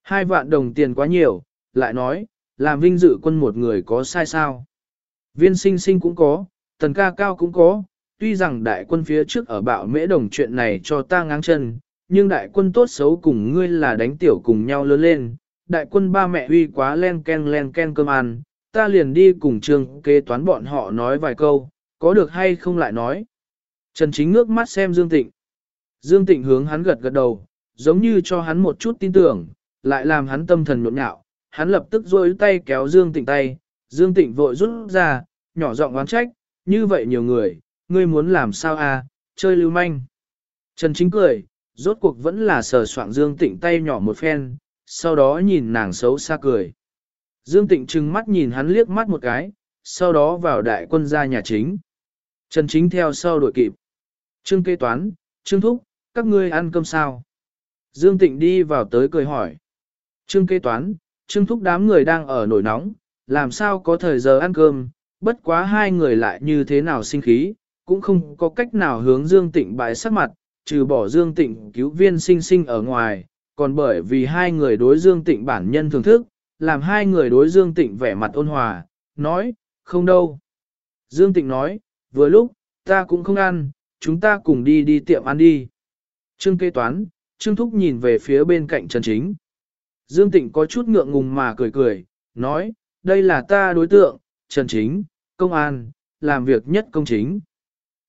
Hai vạn đồng tiền quá nhiều, lại nói, làm vinh dự quân một người có sai sao. Viên sinh sinh cũng có, tần ca cao cũng có, tuy rằng đại quân phía trước ở bạo mễ đồng chuyện này cho ta ngáng chân, nhưng đại quân tốt xấu cùng ngươi là đánh tiểu cùng nhau lớn lên, đại quân ba mẹ huy quá len ken len ken cơm ăn, ta liền đi cùng trường kế toán bọn họ nói vài câu, có được hay không lại nói. Trần Chính ngước mắt xem Dương Tịnh. Dương Tịnh hướng hắn gật gật đầu, giống như cho hắn một chút tin tưởng, lại làm hắn tâm thần nhộn nhạo. Hắn lập tức rôi tay kéo Dương Tịnh tay, Dương Tịnh vội rút ra, nhỏ giọng oán trách, như vậy nhiều người, ngươi muốn làm sao à, chơi lưu manh. Trần Chính cười, rốt cuộc vẫn là sờ soạng Dương Tịnh tay nhỏ một phen, sau đó nhìn nàng xấu xa cười. Dương Tịnh trừng mắt nhìn hắn liếc mắt một cái, sau đó vào đại quân gia nhà chính. Trần Chính theo sau đội kịp. Trương kế toán, Trương Thúc, các ngươi ăn cơm sao? Dương Tịnh đi vào tới cười hỏi. Trương kế toán, Trương Thúc đám người đang ở nổi nóng, làm sao có thời giờ ăn cơm, bất quá hai người lại như thế nào sinh khí, cũng không có cách nào hướng Dương Tịnh bại sắc mặt, trừ bỏ Dương Tịnh cứu viên sinh sinh ở ngoài, còn bởi vì hai người đối Dương Tịnh bản nhân thưởng thức, làm hai người đối Dương Tịnh vẻ mặt ôn hòa, nói, không đâu. Dương Tịnh nói, vừa lúc, ta cũng không ăn, chúng ta cùng đi đi tiệm ăn đi. Trương kế toán, Trương Thúc nhìn về phía bên cạnh Trần Chính. Dương Tịnh có chút ngượng ngùng mà cười cười, nói, đây là ta đối tượng, Trần Chính, công an, làm việc nhất công chính.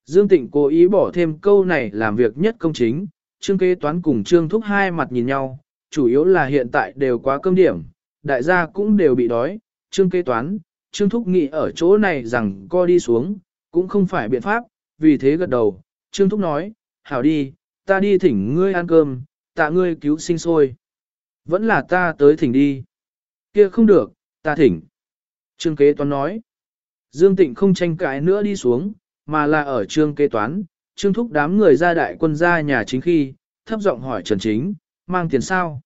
Dương Tịnh cố ý bỏ thêm câu này làm việc nhất công chính, Trương kế toán cùng Trương Thúc hai mặt nhìn nhau, chủ yếu là hiện tại đều quá cơm điểm, đại gia cũng đều bị đói, Trương kế toán, Trương Thúc nghị ở chỗ này rằng co đi xuống, cũng không phải biện pháp, vì thế gật đầu, Trương Thúc nói, hảo đi, ta đi thỉnh ngươi ăn cơm, tạ ngươi cứu sinh sôi. Vẫn là ta tới thỉnh đi. kia không được, ta thỉnh. Trương kế toán nói. Dương Tịnh không tranh cãi nữa đi xuống, mà là ở trương kế toán, trương thúc đám người ra đại quân ra nhà chính khi, thấp giọng hỏi Trần Chính, mang tiền sao?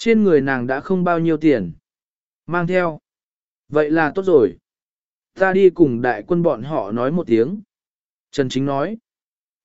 Trên người nàng đã không bao nhiêu tiền. Mang theo. Vậy là tốt rồi. Ta đi cùng đại quân bọn họ nói một tiếng. Trần Chính nói.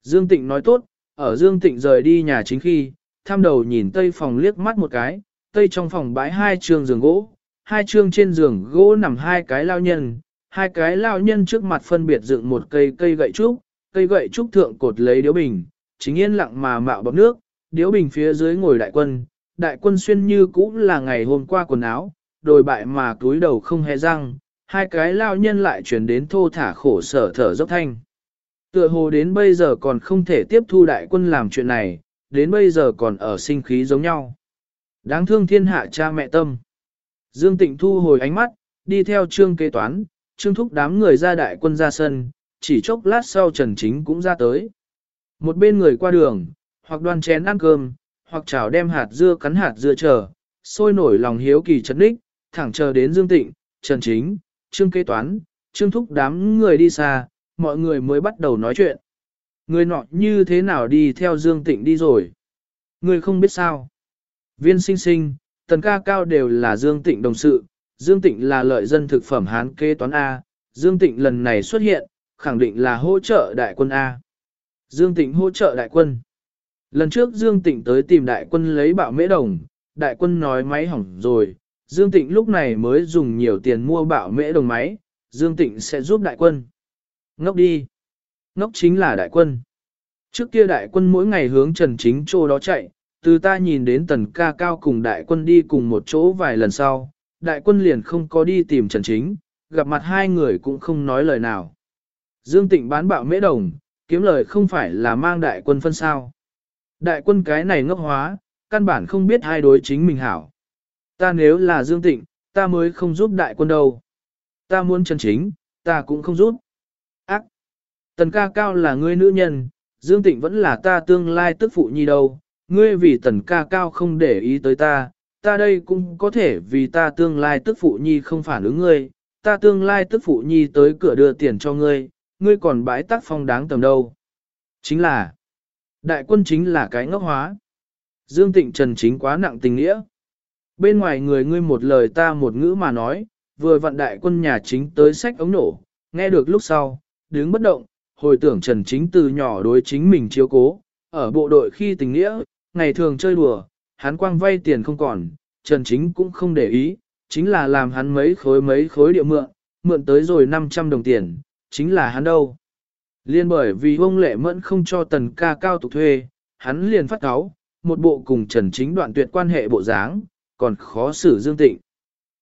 Dương Tịnh nói tốt, ở Dương Tịnh rời đi nhà chính khi, tham đầu nhìn tây phòng liếc mắt một cái, tây trong phòng bãi hai trường giường gỗ, hai trường trên giường gỗ nằm hai cái lao nhân, hai cái lao nhân trước mặt phân biệt dựng một cây cây gậy trúc, cây gậy trúc thượng cột lấy điếu bình, chính yên lặng mà mạo bọc nước, điếu bình phía dưới ngồi đại quân, đại quân xuyên như cũ là ngày hôm qua quần áo, đồi bại mà túi đầu không hề răng, hai cái lao nhân lại chuyển đến thô thả khổ sở thở dốc thanh. Tựa hồ đến bây giờ còn không thể tiếp thu đại quân làm chuyện này, đến bây giờ còn ở sinh khí giống nhau. Đáng thương thiên hạ cha mẹ tâm. Dương Tịnh thu hồi ánh mắt, đi theo trương kế toán, trương thúc đám người ra đại quân ra sân, chỉ chốc lát sau Trần Chính cũng ra tới. Một bên người qua đường, hoặc đoan chén ăn cơm, hoặc chảo đem hạt dưa cắn hạt dưa chờ, sôi nổi lòng hiếu kỳ chấn đích, thẳng chờ đến Dương Tịnh, Trần Chính, Trương Kế Toán, Trương Thúc đám người đi xa, mọi người mới bắt đầu nói chuyện. Người nọ như thế nào đi theo Dương Tịnh đi rồi? Người không biết sao. Viên sinh sinh, tần ca cao đều là Dương Tịnh đồng sự, Dương Tịnh là lợi dân thực phẩm hán kế toán A, Dương Tịnh lần này xuất hiện, khẳng định là hỗ trợ đại quân A. Dương Tịnh hỗ trợ đại quân. Lần trước Dương Tịnh tới tìm đại quân lấy bạo mễ đồng, đại quân nói máy hỏng rồi, Dương Tịnh lúc này mới dùng nhiều tiền mua bạo mễ đồng máy, Dương Tịnh sẽ giúp đại quân. Ngốc đi. Ngốc chính là đại quân. Trước kia đại quân mỗi ngày hướng Trần Chính chỗ đó chạy, từ ta nhìn đến tần ca cao cùng đại quân đi cùng một chỗ vài lần sau, đại quân liền không có đi tìm Trần Chính, gặp mặt hai người cũng không nói lời nào. Dương Tịnh bán bạo mễ đồng, kiếm lời không phải là mang đại quân phân sao. Đại quân cái này ngốc hóa, căn bản không biết hai đối chính mình hảo. Ta nếu là Dương Tịnh, ta mới không giúp đại quân đâu. Ta muốn chân chính, ta cũng không giúp. Ác! Tần ca cao là ngươi nữ nhân, Dương Tịnh vẫn là ta tương lai tức phụ nhi đâu. Ngươi vì tần ca cao không để ý tới ta, ta đây cũng có thể vì ta tương lai tức phụ nhi không phản ứng ngươi. Ta tương lai tức phụ nhi tới cửa đưa tiền cho ngươi, ngươi còn bãi tác phong đáng tầm đâu. Chính là, đại quân chính là cái ngốc hóa. Dương Tịnh Trần chính quá nặng tình nghĩa. Bên ngoài người ngươi một lời ta một ngữ mà nói, vừa vận đại quân nhà chính tới sách ống nổ, nghe được lúc sau, đứng bất động, hồi tưởng Trần Chính từ nhỏ đối chính mình chiếu cố, ở bộ đội khi tình nghĩa, ngày thường chơi đùa, hắn quang vay tiền không còn, Trần Chính cũng không để ý, chính là làm hắn mấy khối mấy khối địa mượn, mượn tới rồi 500 đồng tiền, chính là hắn đâu. Liên bởi vì ông lệ mẫn không cho tần ca cao tục thuê, hắn liền phát cáo, một bộ cùng Trần Chính đoạn tuyệt quan hệ bộ dáng, còn khó xử Dương Tịnh.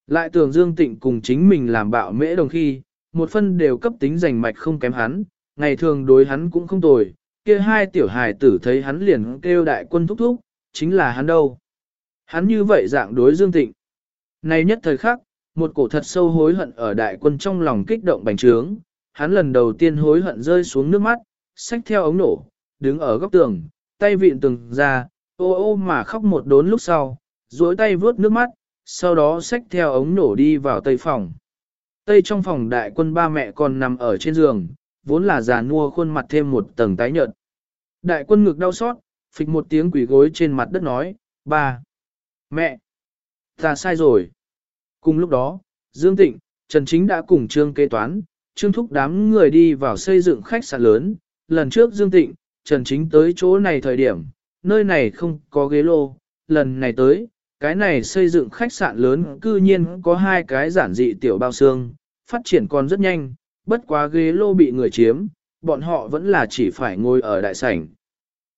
Lại tưởng Dương Tịnh cùng chính mình làm bạo mễ đồng khi, một phân đều cấp tính giành mạch không kém hắn, ngày thường đối hắn cũng không tồi, kia hai tiểu hài tử thấy hắn liền kêu đại quân thúc thúc, chính là hắn đâu. Hắn như vậy dạng đối Dương Tịnh. Này nhất thời khắc, một cổ thật sâu hối hận ở đại quân trong lòng kích động bành trướng, hắn lần đầu tiên hối hận rơi xuống nước mắt, xách theo ống nổ, đứng ở góc tường, tay vịn từng ra, ô ô mà khóc một đốn lúc sau, duỗi tay vướt nước mắt, sau đó xách theo ống nổ đi vào tây phòng. Tây trong phòng đại quân ba mẹ còn nằm ở trên giường, vốn là già nua khuôn mặt thêm một tầng tái nhợt. Đại quân ngực đau xót, phịch một tiếng quỷ gối trên mặt đất nói, ba, mẹ, ta sai rồi. Cùng lúc đó, Dương Tịnh, Trần Chính đã cùng Trương kế toán, Trương Thúc đám người đi vào xây dựng khách sạn lớn. Lần trước Dương Tịnh, Trần Chính tới chỗ này thời điểm, nơi này không có ghế lô, lần này tới, cái này xây dựng khách sạn lớn cư nhiên có hai cái giản dị tiểu bao xương, phát triển còn rất nhanh, bất quá ghế lô bị người chiếm, bọn họ vẫn là chỉ phải ngồi ở đại sảnh.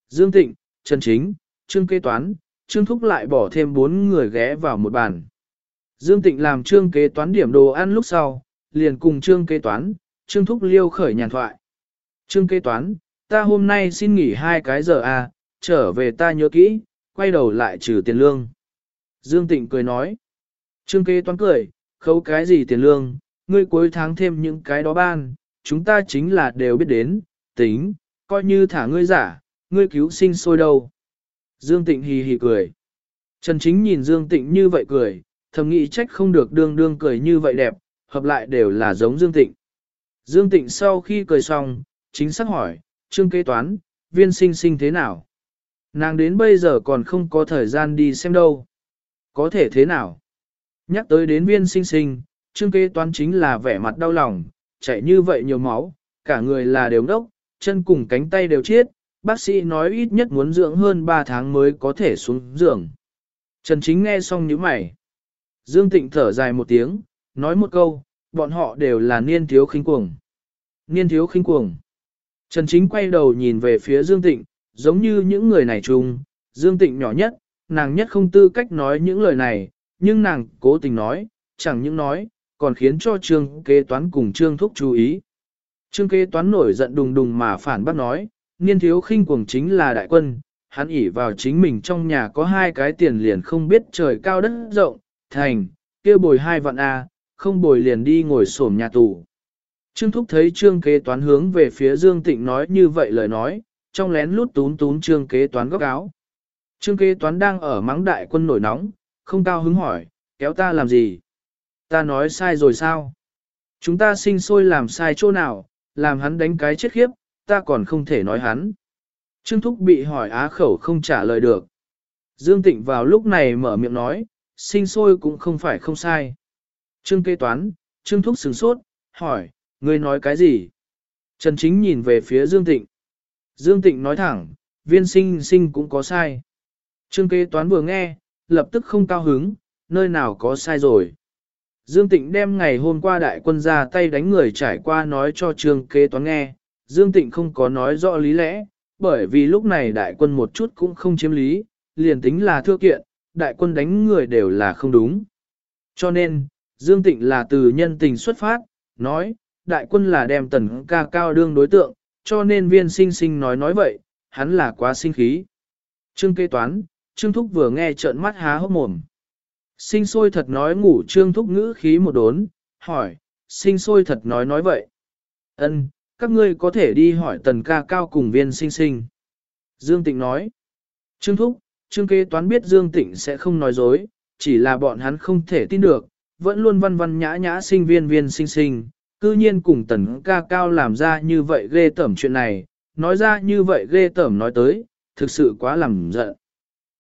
Dương Tịnh, Trần Chính, Trương Kế Toán, Trương Thúc lại bỏ thêm bốn người ghé vào một bàn. Dương Tịnh làm Trương Kế Toán điểm đồ ăn lúc sau, liền cùng Trương Kế Toán, Trương Thúc liêu khởi nhàn thoại. Trương Kế Toán, ta hôm nay xin nghỉ hai cái giờ à, trở về ta nhớ kỹ, quay đầu lại trừ tiền lương. Dương Tịnh cười nói. Trương kế toán cười, khấu cái gì tiền lương, ngươi cuối tháng thêm những cái đó ban, chúng ta chính là đều biết đến, tính, coi như thả ngươi giả, ngươi cứu sinh sôi đâu. Dương Tịnh hì hì cười. Trần Chính nhìn Dương Tịnh như vậy cười, thầm nghĩ trách không được đương đương cười như vậy đẹp, hợp lại đều là giống Dương Tịnh. Dương Tịnh sau khi cười xong, chính xác hỏi, Trương kế toán, viên sinh sinh thế nào? Nàng đến bây giờ còn không có thời gian đi xem đâu. Có thể thế nào? Nhắc tới đến viên sinh sinh, trương kế toán chính là vẻ mặt đau lòng, chảy như vậy nhiều máu, cả người là đều đốc, chân cùng cánh tay đều chết, bác sĩ nói ít nhất muốn dưỡng hơn 3 tháng mới có thể xuống giường. Trần Chính nghe xong như mày. Dương Tịnh thở dài một tiếng, nói một câu, bọn họ đều là niên thiếu khinh cuồng. Niên thiếu khinh cuồng. Trần Chính quay đầu nhìn về phía Dương Tịnh, giống như những người này chung, Dương Tịnh nhỏ nhất, nàng nhất không tư cách nói những lời này, nhưng nàng cố tình nói, chẳng những nói, còn khiến cho Trương kế toán cùng Trương Thúc chú ý. Trương kế toán nổi giận đùng đùng mà phản bác nói, niên thiếu khinh cuồng chính là đại quân, hắn ỉ vào chính mình trong nhà có hai cái tiền liền không biết trời cao đất rộng, thành, kia bồi hai vạn A, không bồi liền đi ngồi xổm nhà tù. Trương Thúc thấy Trương kế toán hướng về phía Dương Tịnh nói như vậy lời nói, trong lén lút tún tún Trương kế toán góc áo. Trương kế toán đang ở mắng đại quân nổi nóng, không cao hứng hỏi, kéo ta làm gì? Ta nói sai rồi sao? Chúng ta sinh sôi làm sai chỗ nào, làm hắn đánh cái chết khiếp, ta còn không thể nói hắn. Trương Thúc bị hỏi á khẩu không trả lời được. Dương Tịnh vào lúc này mở miệng nói, sinh sôi cũng không phải không sai. Trương kế toán, Trương Thúc sửng sốt, hỏi, ngươi nói cái gì? Trần Chính nhìn về phía Dương Tịnh. Dương Tịnh nói thẳng, viên sinh sinh cũng có sai. Trương kế toán vừa nghe, lập tức không cao hứng, nơi nào có sai rồi. Dương Tịnh đem ngày hôm qua đại quân ra tay đánh người trải qua nói cho trương kế toán nghe. Dương Tịnh không có nói rõ lý lẽ, bởi vì lúc này đại quân một chút cũng không chiếm lý, liền tính là thưa kiện, đại quân đánh người đều là không đúng. Cho nên, Dương Tịnh là từ nhân tình xuất phát, nói, đại quân là đem tần ca cao đương đối tượng, cho nên viên sinh sinh nói nói vậy, hắn là quá sinh khí. Trương kế toán, Trương Thúc vừa nghe trợn mắt há hốc mồm. Sinh sôi thật nói ngủ Trương Thúc ngữ khí một đốn, hỏi, sinh sôi thật nói nói vậy. Ân, các ngươi có thể đi hỏi tần ca cao cùng viên sinh sinh. Dương Tịnh nói, Trương Thúc, Trương kế toán biết Dương Tịnh sẽ không nói dối, chỉ là bọn hắn không thể tin được, vẫn luôn văn văn nhã nhã sinh viên viên sinh sinh, cư nhiên cùng tần ca cao làm ra như vậy ghê tẩm chuyện này, nói ra như vậy ghê tẩm nói tới, thực sự quá làm giận.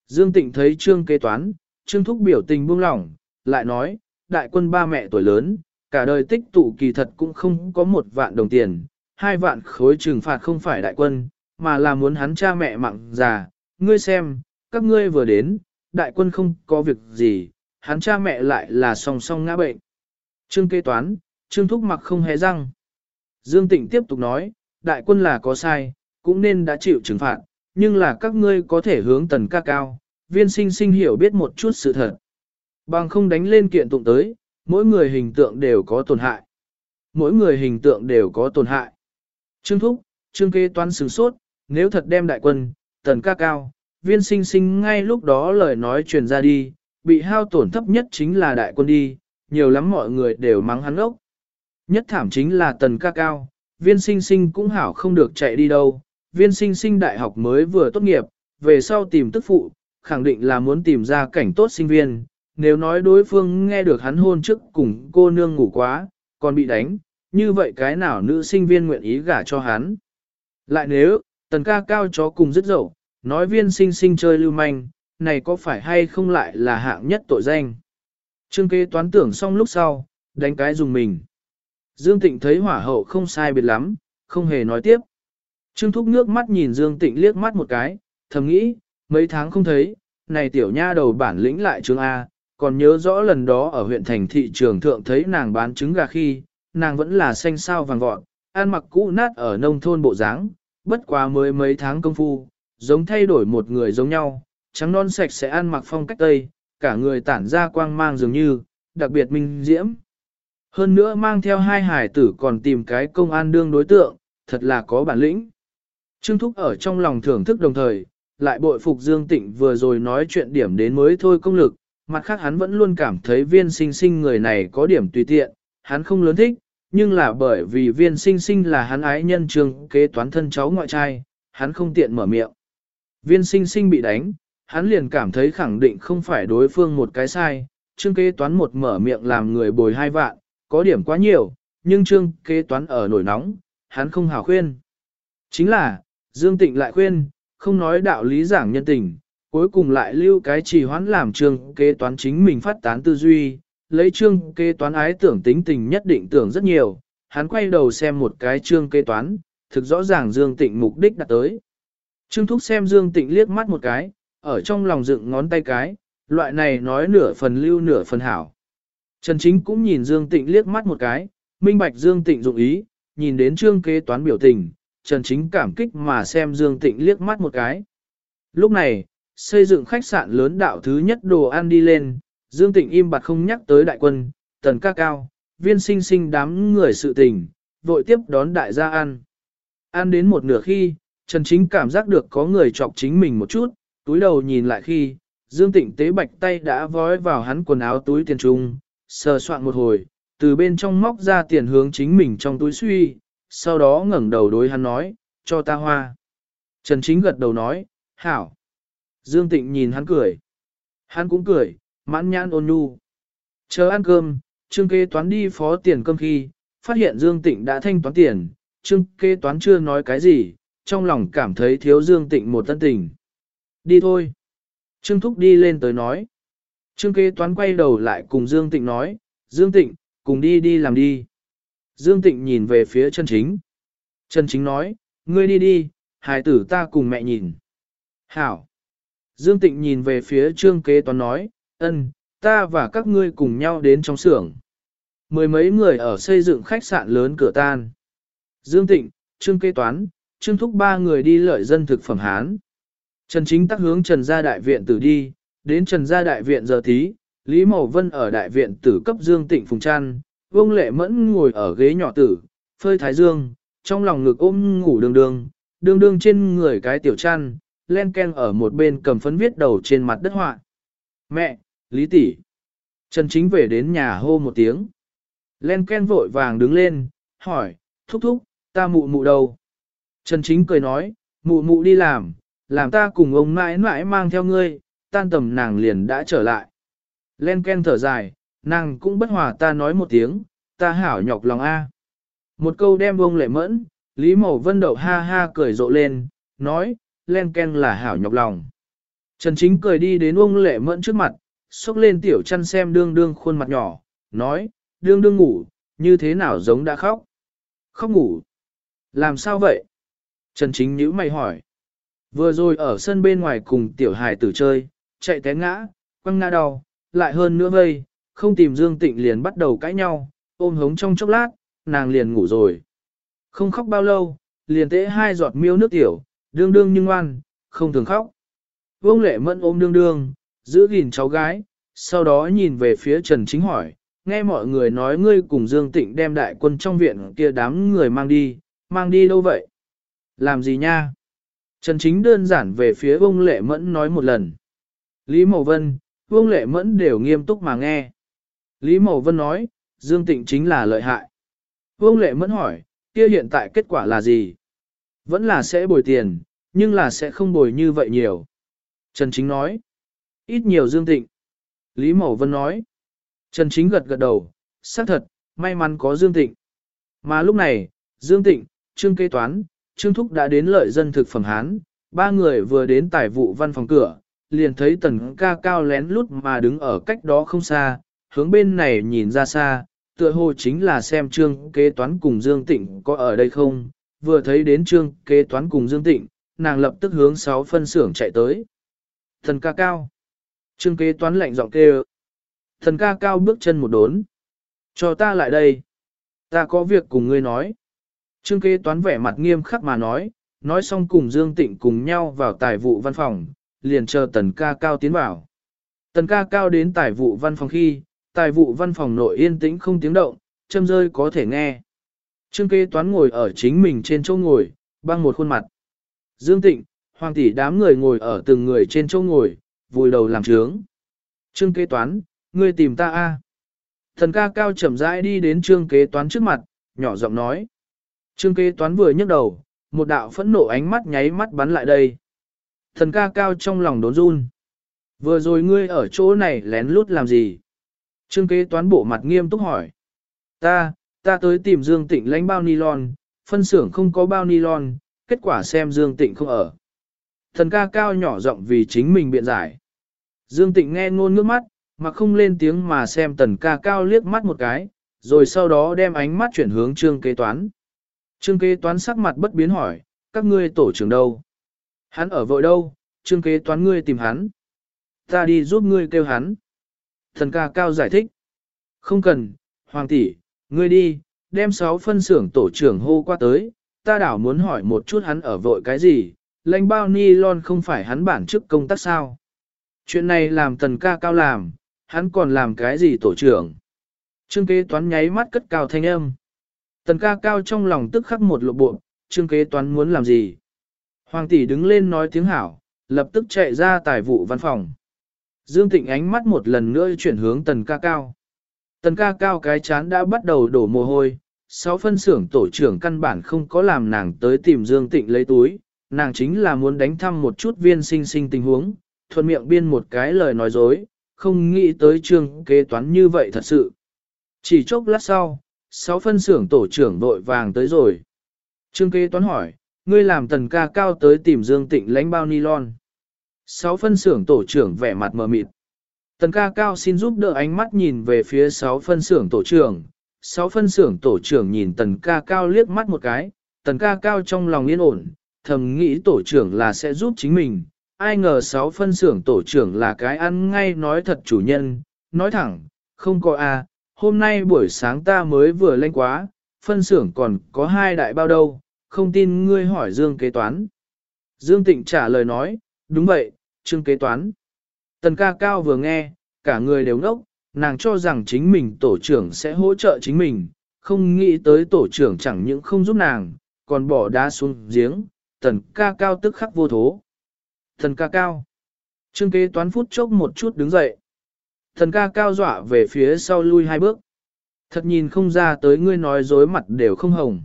Dương Tịnh thấy Trương kế toán, Trương Thúc biểu tình buông lỏng, lại nói, đại quân ba mẹ tuổi lớn, cả đời tích tụ kỳ thật cũng không có một vạn đồng tiền, hai vạn khối trừng phạt không phải đại quân, mà là muốn hắn cha mẹ mặn già, ngươi xem, các ngươi vừa đến, đại quân không có việc gì, hắn cha mẹ lại là song song ngã bệnh. Trương kế toán, Trương Thúc mặc không hề răng. Dương Tịnh tiếp tục nói, đại quân là có sai, cũng nên đã chịu trừng phạt, nhưng là các ngươi có thể hướng tần ca cao, viên sinh sinh hiểu biết một chút sự thật. Bằng không đánh lên kiện tụng tới, mỗi người hình tượng đều có tổn hại. Mỗi người hình tượng đều có tổn hại. Trương Thúc, Trương kế toán sửng sốt, nếu thật đem đại quân, tần ca cao, viên sinh sinh ngay lúc đó lời nói truyền ra đi, bị hao tổn thấp nhất chính là đại quân đi, nhiều lắm mọi người đều mắng hắn ốc. Nhất thảm chính là tần ca cao, viên sinh sinh cũng hảo không được chạy đi đâu, viên sinh sinh đại học mới vừa tốt nghiệp, về sau tìm tức phụ, khẳng định là muốn tìm ra cảnh tốt sinh viên, nếu nói đối phương nghe được hắn hôn trước cùng cô nương ngủ quá, còn bị đánh, như vậy cái nào nữ sinh viên nguyện ý gả cho hắn. Lại nếu, tần ca cao chó cùng rất dậu, nói viên sinh sinh chơi lưu manh, này có phải hay không lại là hạng nhất tội danh. Trương kế toán tưởng xong lúc sau, đánh cái dùng mình. Dương Tịnh thấy hỏa hậu không sai biệt lắm, không hề nói tiếp. Trương Thúc nước mắt nhìn Dương Tịnh liếc mắt một cái, thầm nghĩ, mấy tháng không thấy, này tiểu nha đầu bản lĩnh lại trương A, còn nhớ rõ lần đó ở huyện thành thị trường thượng thấy nàng bán trứng gà khi, nàng vẫn là xanh sao vàng vọt, ăn mặc cũ nát ở nông thôn bộ dáng, bất quá mới mấy tháng công phu, giống thay đổi một người giống nhau, trắng non sạch sẽ ăn mặc phong cách tây, cả người tản ra quang mang dường như, đặc biệt minh diễm. Hơn nữa mang theo hai hải tử còn tìm cái công an đương đối tượng, thật là có bản lĩnh. Trương Thúc ở trong lòng thưởng thức đồng thời, lại bội phục Dương Tịnh vừa rồi nói chuyện điểm đến mới thôi công lực, mặt khác hắn vẫn luôn cảm thấy viên sinh sinh người này có điểm tùy tiện, hắn không lớn thích, nhưng là bởi vì viên sinh sinh là hắn ái nhân trường kế toán thân cháu ngoại trai, hắn không tiện mở miệng. Viên sinh sinh bị đánh, hắn liền cảm thấy khẳng định không phải đối phương một cái sai, trương kế toán một mở miệng làm người bồi hai vạn, có điểm quá nhiều, nhưng trương kế toán ở nổi nóng, hắn không hào khuyên. Chính là, Dương Tịnh lại khuyên, không nói đạo lý giảng nhân tình, cuối cùng lại lưu cái trì hoãn làm trương kế toán chính mình phát tán tư duy, lấy trương kế toán ái tưởng tính tình nhất định tưởng rất nhiều, hắn quay đầu xem một cái trương kế toán, thực rõ ràng Dương Tịnh mục đích đặt tới. Trương Thúc xem Dương Tịnh liếc mắt một cái, ở trong lòng dựng ngón tay cái, loại này nói nửa phần lưu nửa phần hảo. Trần Chính cũng nhìn Dương Tịnh liếc mắt một cái, minh bạch Dương Tịnh dụng ý, nhìn đến trương kế toán biểu tình, Trần Chính cảm kích mà xem Dương Tịnh liếc mắt một cái. Lúc này, xây dựng khách sạn lớn đạo thứ nhất đồ ăn đi lên, Dương Tịnh im bặt không nhắc tới đại quân, tần ca cao, viên sinh sinh đám người sự tình, vội tiếp đón đại gia ăn. Ăn đến một nửa khi, Trần Chính cảm giác được có người chọc chính mình một chút, túi đầu nhìn lại khi, Dương Tịnh tế bạch tay đã vói vào hắn quần áo túi tiền trung, sờ soạn một hồi, từ bên trong móc ra tiền hướng chính mình trong túi suy, sau đó ngẩng đầu đối hắn nói, cho ta hoa. Trần Chính gật đầu nói, hảo. Dương Tịnh nhìn hắn cười. Hắn cũng cười, mãn nhãn ôn nhu. Chờ ăn cơm, Trương kế toán đi phó tiền cơm khi, phát hiện Dương Tịnh đã thanh toán tiền, Trương kế toán chưa nói cái gì, trong lòng cảm thấy thiếu Dương Tịnh một tân tình. Đi thôi. Trương Thúc đi lên tới nói. Trương kế toán quay đầu lại cùng Dương Tịnh nói, Dương Tịnh, cùng đi đi làm đi. Dương Tịnh nhìn về phía chân chính. Chân chính nói, ngươi đi đi, hài tử ta cùng mẹ nhìn. Hảo. Dương Tịnh nhìn về phía trương kế toán nói, ân, ta và các ngươi cùng nhau đến trong xưởng. Mười mấy người ở xây dựng khách sạn lớn cửa tan. Dương Tịnh, trương kế toán, trương thúc ba người đi lợi dân thực phẩm Hán. Trần Chính tắc hướng Trần Gia Đại Viện tử đi, đến Trần Gia Đại Viện giờ tí, Lý Mậu Vân ở Đại Viện tử cấp Dương Tịnh Phùng Trăn, Vương Lệ Mẫn ngồi ở ghế nhỏ tử, phơi thái dương, trong lòng ngực ôm ngủ đường đường, đường đường trên người cái tiểu chăn, len ken ở một bên cầm phấn viết đầu trên mặt đất họa. Mẹ, Lý tỷ. Trần Chính về đến nhà hô một tiếng. Len ken vội vàng đứng lên, hỏi, thúc thúc, ta mụ mụ đâu? Trần Chính cười nói, mụ mụ đi làm, làm ta cùng ông mãi mãi mang theo ngươi, tan tầm nàng liền đã trở lại. Len ken thở dài, nàng cũng bất hòa ta nói một tiếng, ta hảo nhọc lòng A. Một câu đem bông lệ mẫn, Lý Mậu Vân đậu ha ha cười rộ lên, nói, len ken là hảo nhọc lòng. Trần Chính cười đi đến ông lệ mẫn trước mặt, xúc lên tiểu chăn xem đương đương khuôn mặt nhỏ, nói, đương đương ngủ, như thế nào giống đã khóc. Khóc ngủ. Làm sao vậy? Trần Chính nhíu mày hỏi. Vừa rồi ở sân bên ngoài cùng tiểu hài tử chơi, chạy té ngã, quăng ngã đau, lại hơn nữa vây, không tìm Dương Tịnh liền bắt đầu cãi nhau, ôm hống trong chốc lát, nàng liền ngủ rồi. Không khóc bao lâu, liền tế hai giọt miêu nước tiểu, đương đương nhưng ngoan, không thường khóc. Vương lệ mẫn ôm đương đương, giữ gìn cháu gái, sau đó nhìn về phía Trần Chính hỏi, nghe mọi người nói ngươi cùng Dương Tịnh đem đại quân trong viện kia đám người mang đi, mang đi đâu vậy? Làm gì nha? Trần Chính đơn giản về phía Vương Lệ Mẫn nói một lần. Lý Mậu Vân, Vương Lệ Mẫn đều nghiêm túc mà nghe. Lý Mậu Vân nói, Dương Tịnh chính là lợi hại. Vương Lệ Mẫn hỏi, kia hiện tại kết quả là gì? Vẫn là sẽ bồi tiền, nhưng là sẽ không bồi như vậy nhiều. Trần Chính nói, ít nhiều Dương Tịnh. Lý Mậu Vân nói, Trần Chính gật gật đầu, xác thật, may mắn có Dương Tịnh. Mà lúc này, Dương Tịnh, Trương Kế Toán, Trương Thúc đã đến lợi dân thực phẩm Hán, ba người vừa đến tài vụ văn phòng cửa, liền thấy tần ca cao lén lút mà đứng ở cách đó không xa, hướng bên này nhìn ra xa, tựa hồ chính là xem trương kế toán cùng Dương Tịnh có ở đây không, vừa thấy đến trương kế toán cùng Dương Tịnh, nàng lập tức hướng sáu phân xưởng chạy tới. Thần ca cao. Trương kế toán lạnh giọng kêu. Thần ca cao bước chân một đốn. Cho ta lại đây. Ta có việc cùng ngươi nói. Trương kế toán vẻ mặt nghiêm khắc mà nói, nói xong cùng Dương Tịnh cùng nhau vào tài vụ văn phòng, liền chờ tần ca cao tiến vào. Tần ca cao đến tài vụ văn phòng khi, tài vụ văn phòng nội yên tĩnh không tiếng động, châm rơi có thể nghe. Trương kế toán ngồi ở chính mình trên chỗ ngồi, băng một khuôn mặt. Dương Tịnh, hoàng tỷ đám người ngồi ở từng người trên chỗ ngồi, vùi đầu làm trướng. Trương kế toán, ngươi tìm ta a? Thần ca cao chậm rãi đi đến trương kế toán trước mặt, nhỏ giọng nói. Trương kế toán vừa nhấc đầu, một đạo phẫn nộ ánh mắt nháy mắt bắn lại đây. Thần ca cao trong lòng đốn run. Vừa rồi ngươi ở chỗ này lén lút làm gì? Trương kế toán bộ mặt nghiêm túc hỏi. Ta, ta tới tìm Dương Tịnh lãnh bao nylon, phân xưởng không có bao nylon, kết quả xem Dương Tịnh không ở. Thần ca cao nhỏ giọng vì chính mình biện giải. Dương Tịnh nghe ngôn ngước mắt, mà không lên tiếng mà xem tần ca cao liếc mắt một cái, rồi sau đó đem ánh mắt chuyển hướng trương kế toán. Trương kế toán sắc mặt bất biến hỏi, các ngươi tổ trưởng đâu? Hắn ở vội đâu, trương kế toán ngươi tìm hắn. Ta đi giúp ngươi kêu hắn. Thần ca cao giải thích. Không cần, hoàng tỷ, ngươi đi, đem sáu phân xưởng tổ trưởng hô qua tới, ta đảo muốn hỏi một chút hắn ở vội cái gì, lãnh bao ni lon không phải hắn bản chức công tác sao. Chuyện này làm tần ca cao làm, hắn còn làm cái gì tổ trưởng. Trương kế toán nháy mắt cất cao thanh âm. Tần ca cao trong lòng tức khắc một lộ bộ, trương kế toán muốn làm gì. Hoàng tỷ đứng lên nói tiếng hảo, lập tức chạy ra tài vụ văn phòng. Dương Tịnh ánh mắt một lần nữa chuyển hướng tần ca cao. Tần ca cao cái chán đã bắt đầu đổ mồ hôi, sáu phân xưởng tổ trưởng căn bản không có làm nàng tới tìm Dương Tịnh lấy túi, nàng chính là muốn đánh thăm một chút viên sinh sinh tình huống, thuận miệng biên một cái lời nói dối, không nghĩ tới trương kế toán như vậy thật sự. Chỉ chốc lát sau, sáu phân xưởng tổ trưởng vội vàng tới rồi. Trương kế toán hỏi, ngươi làm tần ca cao tới tìm Dương Tịnh lãnh bao nylon. Sáu phân xưởng tổ trưởng vẻ mặt mờ mịt. Tần ca cao xin giúp đỡ ánh mắt nhìn về phía sáu phân xưởng tổ trưởng. Sáu phân xưởng tổ trưởng nhìn tần ca cao liếc mắt một cái, tần ca cao trong lòng yên ổn, thầm nghĩ tổ trưởng là sẽ giúp chính mình. Ai ngờ sáu phân xưởng tổ trưởng là cái ăn ngay nói thật chủ nhân, nói thẳng, không có a, hôm nay buổi sáng ta mới vừa lên quá, phân xưởng còn có hai đại bao đâu, không tin ngươi hỏi Dương kế toán. Dương Tịnh trả lời nói, đúng vậy, Trương kế toán. Tần ca cao vừa nghe, cả người đều ngốc, nàng cho rằng chính mình tổ trưởng sẽ hỗ trợ chính mình, không nghĩ tới tổ trưởng chẳng những không giúp nàng, còn bỏ đá xuống giếng, tần ca cao tức khắc vô thố. Tần ca cao. Trương kế toán phút chốc một chút đứng dậy. Tần ca cao dọa về phía sau lui hai bước. Thật nhìn không ra tới ngươi nói dối mặt đều không hồng.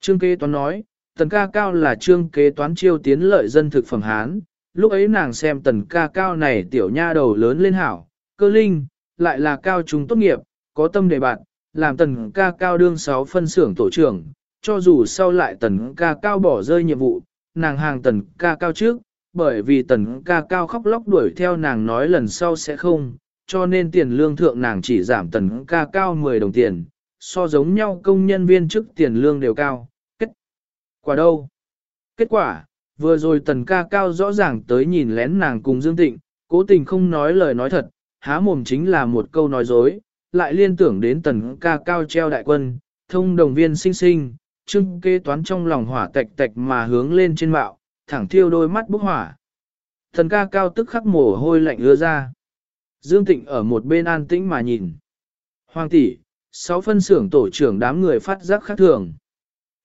Trương kế toán nói, tần ca cao là trương kế toán chiêu tiến lợi dân thực phẩm Hán, lúc ấy nàng xem tần ca cao này tiểu nha đầu lớn lên hảo, cơ linh, lại là cao trung tốt nghiệp, có tâm đề bạn, làm tần ca cao đương sáu phân xưởng tổ trưởng, cho dù sau lại tần ca cao bỏ rơi nhiệm vụ, nàng hàng tần ca cao trước, bởi vì tần ca cao khóc lóc đuổi theo nàng nói lần sau sẽ không, cho nên tiền lương thượng nàng chỉ giảm tần ca cao 10 đồng tiền, so giống nhau công nhân viên chức tiền lương đều cao. Kết quả đâu? Kết quả, vừa rồi tần ca cao rõ ràng tới nhìn lén nàng cùng Dương Tịnh, cố tình không nói lời nói thật, há mồm chính là một câu nói dối, lại liên tưởng đến tần ca cao treo đại quân, thông đồng viên sinh sinh, trưng kê toán trong lòng hỏa tạch tạch mà hướng lên trên mạo, thẳng thiêu đôi mắt bốc hỏa. Tần ca cao tức khắc mồ hôi lạnh ưa ra. Dương Tịnh ở một bên an tĩnh mà nhìn. Hoàng tỷ, sáu phân xưởng tổ trưởng đám người phát giác khác thường.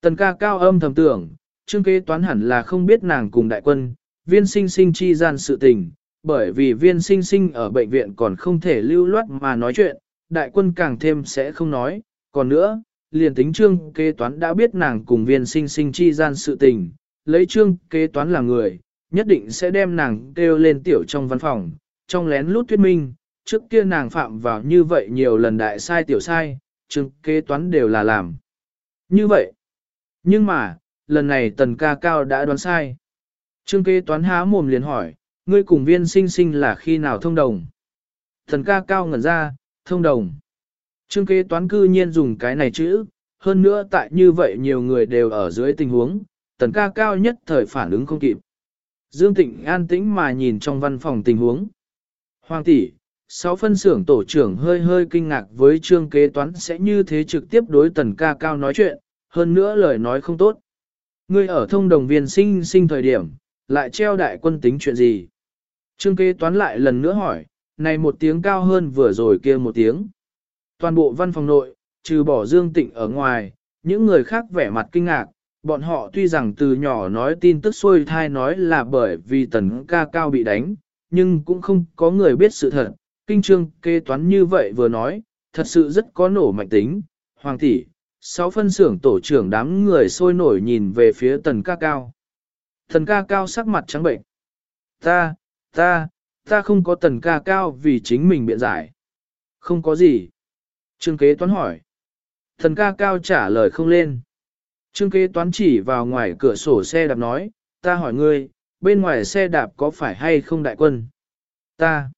Tần ca cao âm thầm tưởng, trương kế toán hẳn là không biết nàng cùng đại quân, viên sinh sinh chi gian sự tình, bởi vì viên sinh sinh ở bệnh viện còn không thể lưu loát mà nói chuyện, đại quân càng thêm sẽ không nói, còn nữa, liền tính trương kế toán đã biết nàng cùng viên sinh sinh chi gian sự tình, lấy trương kế toán là người, nhất định sẽ đem nàng kêu lên tiểu trong văn phòng, trong lén lút thuyết minh, trước kia nàng phạm vào như vậy nhiều lần đại sai tiểu sai, trương kế toán đều là làm. Như vậy, nhưng mà, lần này tần ca cao đã đoán sai. Trương kế toán há mồm liền hỏi, ngươi cùng viên sinh sinh là khi nào thông đồng? Tần ca cao ngẩn ra, thông đồng. Trương kế toán cư nhiên dùng cái này chữ, hơn nữa tại như vậy nhiều người đều ở dưới tình huống, tần ca cao nhất thời phản ứng không kịp. Dương Tịnh an tĩnh mà nhìn trong văn phòng tình huống. Hoàng tỷ, sáu phân xưởng tổ trưởng hơi hơi kinh ngạc với trương kế toán sẽ như thế trực tiếp đối tần ca cao nói chuyện, hơn nữa lời nói không tốt. Ngươi ở thông đồng viên sinh sinh thời điểm, lại treo đại quân tính chuyện gì? Trương kế toán lại lần nữa hỏi, này một tiếng cao hơn vừa rồi kia một tiếng. Toàn bộ văn phòng nội, trừ bỏ Dương Tịnh ở ngoài, những người khác vẻ mặt kinh ngạc, bọn họ tuy rằng từ nhỏ nói tin tức xuôi thai nói là bởi vì tần ca cao bị đánh, nhưng cũng không có người biết sự thật. Kinh trương kê toán như vậy vừa nói, thật sự rất có nổ mạnh tính. Hoàng tỷ, sáu phân xưởng tổ trưởng đám người sôi nổi nhìn về phía tần ca cao. Tần ca cao sắc mặt trắng bệnh. Ta, ta, ta không có tần ca cao vì chính mình biện giải. Không có gì. Trương kế toán hỏi. Tần ca cao trả lời không lên. Trương kế toán chỉ vào ngoài cửa sổ xe đạp nói, ta hỏi ngươi, bên ngoài xe đạp có phải hay không đại quân? Ta.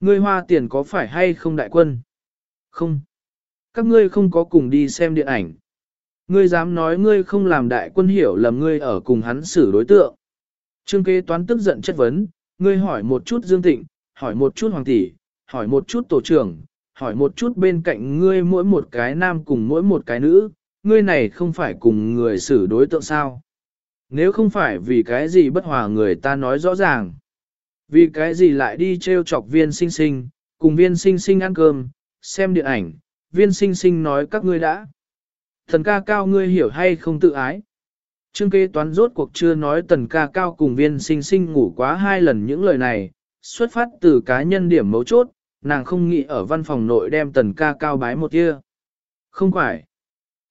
Ngươi hoa tiền có phải hay không đại quân? Không. các ngươi không có cùng đi xem điện ảnh. Ngươi dám nói ngươi không làm đại quân hiểu lầm ngươi ở cùng hắn xử đối tượng. Trương kế toán tức giận chất vấn, ngươi hỏi một chút Dương Tịnh, hỏi một chút Hoàng Tỷ, hỏi một chút Tổ trưởng, hỏi một chút bên cạnh ngươi mỗi một cái nam cùng mỗi một cái nữ, ngươi này không phải cùng người xử đối tượng sao? Nếu không phải vì cái gì bất hòa người ta nói rõ ràng. Vì cái gì lại đi treo chọc viên sinh sinh, cùng viên sinh sinh ăn cơm, xem điện ảnh, viên sinh sinh nói các ngươi đã. Thần ca cao ngươi hiểu hay không tự ái. Trương kế toán rốt cuộc chưa nói tần ca cao cùng viên sinh sinh ngủ quá hai lần những lời này, xuất phát từ cá nhân điểm mấu chốt, nàng không nghĩ ở văn phòng nội đem tần ca cao bái một kia. Không phải.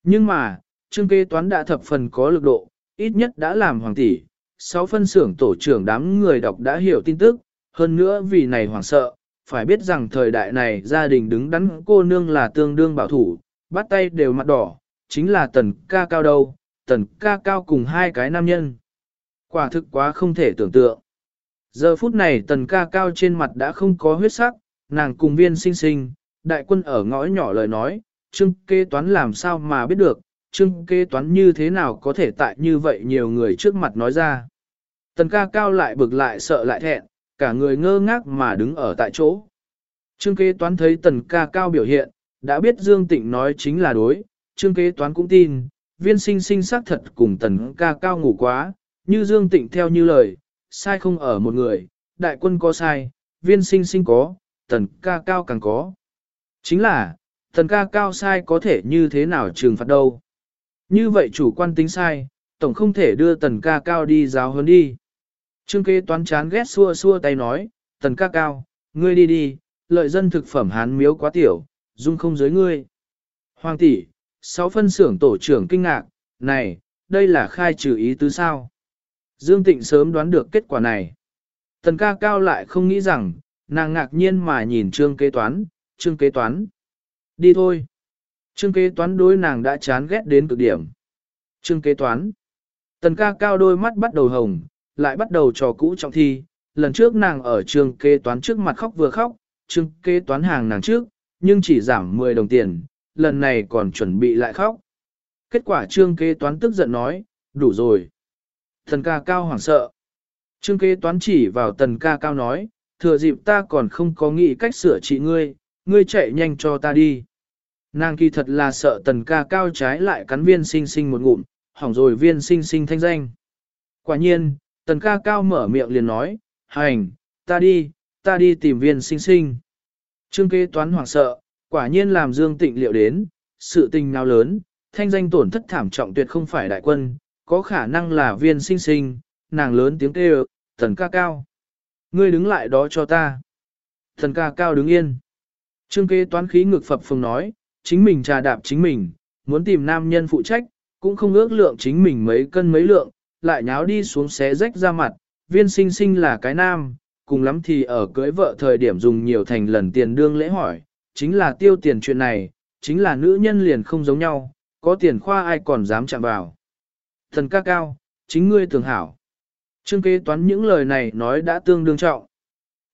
Nhưng mà, trương kế toán đã thập phần có lực độ, ít nhất đã làm hoàng tỷ, sáu phân xưởng tổ trưởng đám người đọc đã hiểu tin tức, hơn nữa vì này hoàng sợ, phải biết rằng thời đại này gia đình đứng đắn cô nương là tương đương bảo thủ, bắt tay đều mặt đỏ, chính là tần ca cao đâu, tần ca cao cùng hai cái nam nhân. Quả thực quá không thể tưởng tượng. Giờ phút này tần ca cao trên mặt đã không có huyết sắc, nàng cùng viên sinh sinh, đại quân ở ngõ nhỏ lời nói, trương kế toán làm sao mà biết được, trương kế toán như thế nào có thể tại như vậy nhiều người trước mặt nói ra. Tần ca cao lại bực lại sợ lại thẹn, cả người ngơ ngác mà đứng ở tại chỗ. Trương kế toán thấy tần ca cao biểu hiện, đã biết Dương Tịnh nói chính là đối, trương kế toán cũng tin, viên sinh sinh xác thật cùng tần ca cao ngủ quá, như Dương Tịnh theo như lời, sai không ở một người, đại quân có sai, viên sinh sinh có, tần ca cao càng có. Chính là, tần ca cao sai có thể như thế nào trừng phạt đâu. Như vậy chủ quan tính sai, tổng không thể đưa tần ca cao đi giáo hơn đi. Trương kế toán chán ghét xua xua tay nói, tần ca cao, ngươi đi đi, lợi dân thực phẩm hán miếu quá tiểu, dung không giới ngươi. Hoàng tỷ, sáu phân xưởng tổ trưởng kinh ngạc, này, đây là khai trừ ý tứ sao. Dương Tịnh sớm đoán được kết quả này. Tần ca cao lại không nghĩ rằng, nàng ngạc nhiên mà nhìn trương kế toán, trương kế toán. Đi thôi. Trương kế toán đối nàng đã chán ghét đến cực điểm. Trương kế toán. Tần ca cao đôi mắt bắt đầu hồng, lại bắt đầu trò cũ trọng thi. Lần trước nàng ở trương kế toán trước mặt khóc vừa khóc, trương kế toán hàng nàng trước, nhưng chỉ giảm 10 đồng tiền, lần này còn chuẩn bị lại khóc. Kết quả trương kế toán tức giận nói, đủ rồi. Tần ca cao hoảng sợ. Trương kế toán chỉ vào tần ca cao nói, thừa dịp ta còn không có nghĩ cách sửa trị ngươi, ngươi chạy nhanh cho ta đi. Nàng kỳ thật là sợ tần ca cao trái lại cắn viên sinh sinh một ngụm, hỏng rồi viên sinh sinh thanh danh. Quả nhiên, tần ca cao mở miệng liền nói, hành, ta đi, ta đi tìm viên sinh sinh. Trương kế toán hoảng sợ, quả nhiên làm dương tịnh liệu đến, sự tình nào lớn, thanh danh tổn thất thảm trọng tuyệt không phải đại quân, có khả năng là viên sinh sinh, nàng lớn tiếng kêu, tần ca cao. Ngươi đứng lại đó cho ta. Tần ca cao đứng yên. Trương kế toán khí ngực phập phồng nói, chính mình trà đạp chính mình, muốn tìm nam nhân phụ trách, cũng không ước lượng chính mình mấy cân mấy lượng, lại nháo đi xuống xé rách ra mặt, viên sinh sinh là cái nam, cùng lắm thì ở cưới vợ thời điểm dùng nhiều thành lần tiền đương lễ hỏi, chính là tiêu tiền chuyện này, chính là nữ nhân liền không giống nhau, có tiền khoa ai còn dám chạm vào. Thần ca cao, chính ngươi tưởng hảo. Trương kế toán những lời này nói đã tương đương trọng.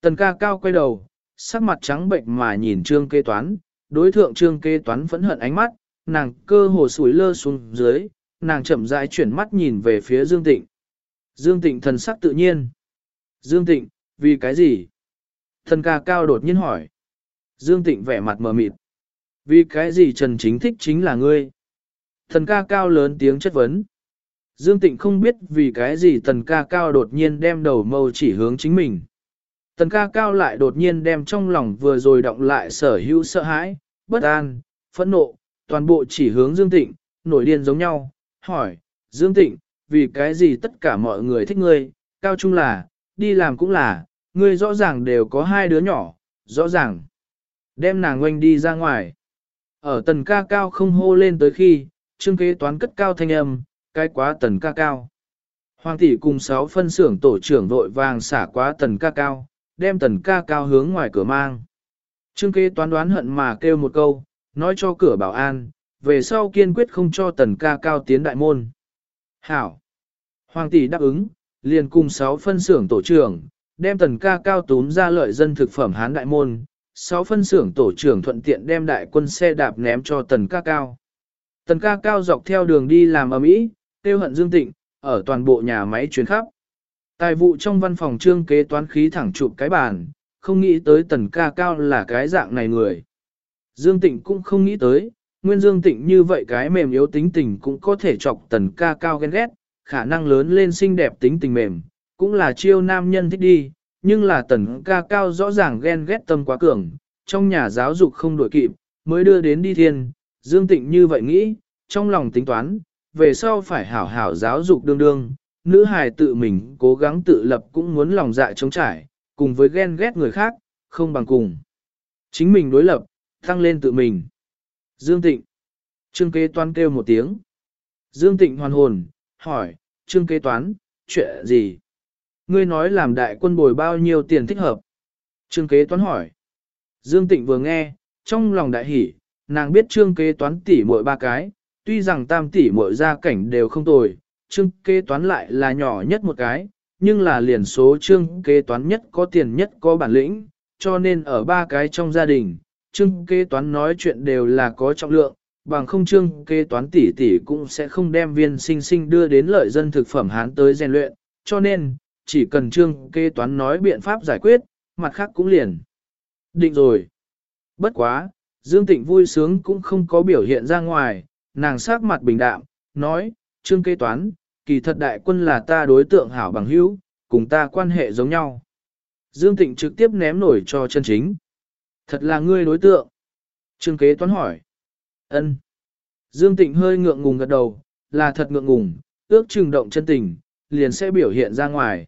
Tần ca cao quay đầu, sắc mặt trắng bệnh mà nhìn trương kế toán, đối thượng trương kế toán phẫn hận ánh mắt, nàng cơ hồ sủi lơ xuống dưới, nàng chậm rãi chuyển mắt nhìn về phía Dương Tịnh. Dương Tịnh thần sắc tự nhiên. Dương Tịnh, vì cái gì? Thần ca cao đột nhiên hỏi. Dương Tịnh vẻ mặt mờ mịt. Vì cái gì Trần Chính thích chính là ngươi? Thần ca cao lớn tiếng chất vấn. Dương Tịnh không biết vì cái gì thần ca cao đột nhiên đem đầu mâu chỉ hướng chính mình. Tần ca cao lại đột nhiên đem trong lòng vừa rồi động lại sở hữu sợ hãi, bất an, phẫn nộ, toàn bộ chỉ hướng Dương Tịnh, nổi điên giống nhau, hỏi, Dương Tịnh, vì cái gì tất cả mọi người thích ngươi, cao trung là, đi làm cũng là, ngươi rõ ràng đều có hai đứa nhỏ, rõ ràng. Đem nàng oanh đi ra ngoài. Ở tần ca cao không hô lên tới khi, trương kế toán cất cao thanh âm, cái quá tần ca cao. Hoàng tỷ cùng sáu phân xưởng tổ trưởng vội vàng xả quá tần ca cao, đem tần ca cao hướng ngoài cửa mang. Trương kế toán đoán hận mà kêu một câu, nói cho cửa bảo an, về sau kiên quyết không cho tần ca cao tiến đại môn. Hảo! Hoàng tỷ đáp ứng, liền cùng sáu phân xưởng tổ trưởng, đem tần ca cao túm ra lợi dân thực phẩm hán đại môn, sáu phân xưởng tổ trưởng thuận tiện đem đại quân xe đạp ném cho tần ca cao. Tần ca cao dọc theo đường đi làm ở mỹ, tiêu hận Dương Tịnh, ở toàn bộ nhà máy chuyến khắp. Tài vụ trong văn phòng trương kế toán khí thẳng chụp cái bàn, không nghĩ tới tần ca cao là cái dạng này người. Dương Tịnh cũng không nghĩ tới, nguyên Dương Tịnh như vậy cái mềm yếu tính tình cũng có thể chọc tần ca cao ghen ghét, khả năng lớn lên xinh đẹp tính tình mềm, cũng là chiêu nam nhân thích đi, nhưng là tần ca cao rõ ràng ghen ghét tâm quá cường, trong nhà giáo dục không đổi kịp, mới đưa đến đi thiên, Dương Tịnh như vậy nghĩ, trong lòng tính toán, về sau phải hảo hảo giáo dục đương đương, nữ hài tự mình cố gắng tự lập cũng muốn lòng dạ chống trải, cùng với ghen ghét người khác, không bằng cùng. Chính mình đối lập, tăng lên tự mình. Dương Tịnh. Trương kế toán kêu một tiếng. Dương Tịnh hoàn hồn, hỏi, Trương kế toán, chuyện gì? Ngươi nói làm đại quân bồi bao nhiêu tiền thích hợp? Trương kế toán hỏi. Dương Tịnh vừa nghe, trong lòng đại hỉ, nàng biết trương kế toán tỷ muội ba cái, tuy rằng tam tỷ muội gia cảnh đều không tồi, trương kế toán lại là nhỏ nhất một cái, nhưng là liền số trương kế toán nhất có tiền nhất có bản lĩnh, cho nên ở ba cái trong gia đình, trương kế toán nói chuyện đều là có trọng lượng, bằng không trương kế toán tỷ tỷ cũng sẽ không đem viên sinh sinh đưa đến lợi dân thực phẩm hán tới rèn luyện, cho nên, chỉ cần trương kế toán nói biện pháp giải quyết, mặt khác cũng liền. Định rồi. Bất quá, Dương Tịnh vui sướng cũng không có biểu hiện ra ngoài, nàng sắc mặt bình đạm, nói, trương kế toán, kỳ thật đại quân là ta đối tượng hảo bằng hữu, cùng ta quan hệ giống nhau. Dương Tịnh trực tiếp ném nổi cho chân chính. Thật là ngươi đối tượng. Trương kế toán hỏi. ân. Dương Tịnh hơi ngượng ngùng gật đầu, là thật ngượng ngùng, ước chừng động chân tình, liền sẽ biểu hiện ra ngoài.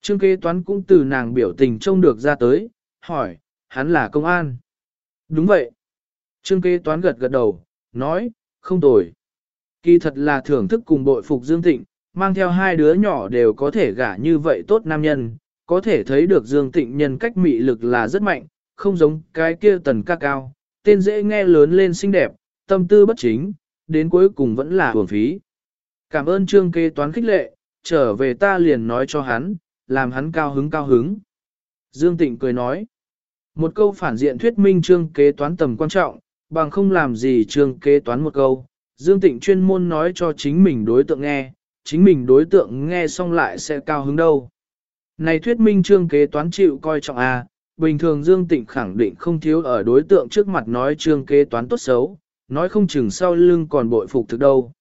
Trương kế toán cũng từ nàng biểu tình trông được ra tới, hỏi, hắn là công an. Đúng vậy. Trương kế toán gật gật đầu, nói, không tồi. Kỳ thật là thưởng thức cùng bội phục Dương Tịnh, mang theo hai đứa nhỏ đều có thể gả như vậy tốt nam nhân, có thể thấy được Dương Tịnh nhân cách mị lực là rất mạnh, không giống cái kia tần ca cao, tên dễ nghe lớn lên xinh đẹp, tâm tư bất chính, đến cuối cùng vẫn là hưởng phí. Cảm ơn trương kế toán khích lệ, trở về ta liền nói cho hắn, làm hắn cao hứng cao hứng. Dương Tịnh cười nói, một câu phản diện thuyết minh trương kế toán tầm quan trọng, bằng không làm gì trương kế toán một câu. Dương Tịnh chuyên môn nói cho chính mình đối tượng nghe, chính mình đối tượng nghe xong lại sẽ cao hứng đâu. Này thuyết minh trương kế toán chịu coi trọng a à, bình thường Dương Tịnh khẳng định không thiếu ở đối tượng trước mặt nói trương kế toán tốt xấu, nói không chừng sau lưng còn bội phục thực đâu.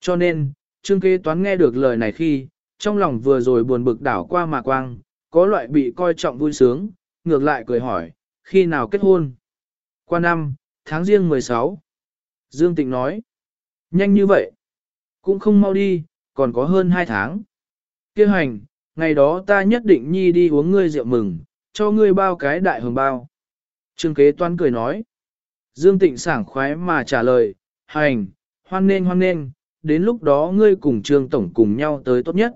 Cho nên, trương kế toán nghe được lời này khi, trong lòng vừa rồi buồn bực đảo qua mà quang, có loại bị coi trọng vui sướng, ngược lại cười hỏi, khi nào kết hôn? Qua năm, tháng riêng 16. Dương Tịnh nói, nhanh như vậy, cũng không mau đi, còn có hơn 2 tháng. Kêu hành, ngày đó ta nhất định nhi đi uống ngươi rượu mừng, cho ngươi bao cái đại hồng bao. Trương kế toán cười nói, Dương Tịnh sảng khoái mà trả lời, hành, hoan nên hoan nên, đến lúc đó ngươi cùng Trương Tổng cùng nhau tới tốt nhất.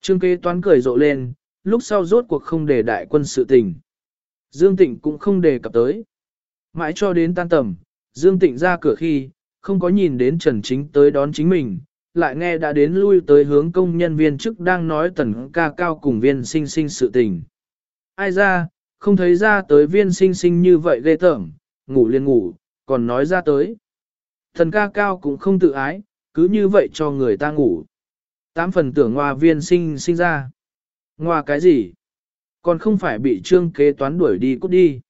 Trương kế toán cười rộ lên, lúc sau rốt cuộc không để đại quân sự tình. Dương Tịnh cũng không đề cập tới. Mãi cho đến tan tầm, Dương Tịnh ra cửa khi, không có nhìn đến Trần Chính tới đón chính mình, lại nghe đã đến lui tới hướng công nhân viên chức đang nói tần ca cao cùng viên sinh sinh sự tình. Ai ra, không thấy ra tới viên sinh sinh như vậy ghê tởm, ngủ liền ngủ, còn nói ra tới. Thần ca cao cũng không tự ái, cứ như vậy cho người ta ngủ. Tám phần tưởng ngoa viên sinh sinh ra. Ngoa cái gì? Còn không phải bị trương kế toán đuổi đi cút đi.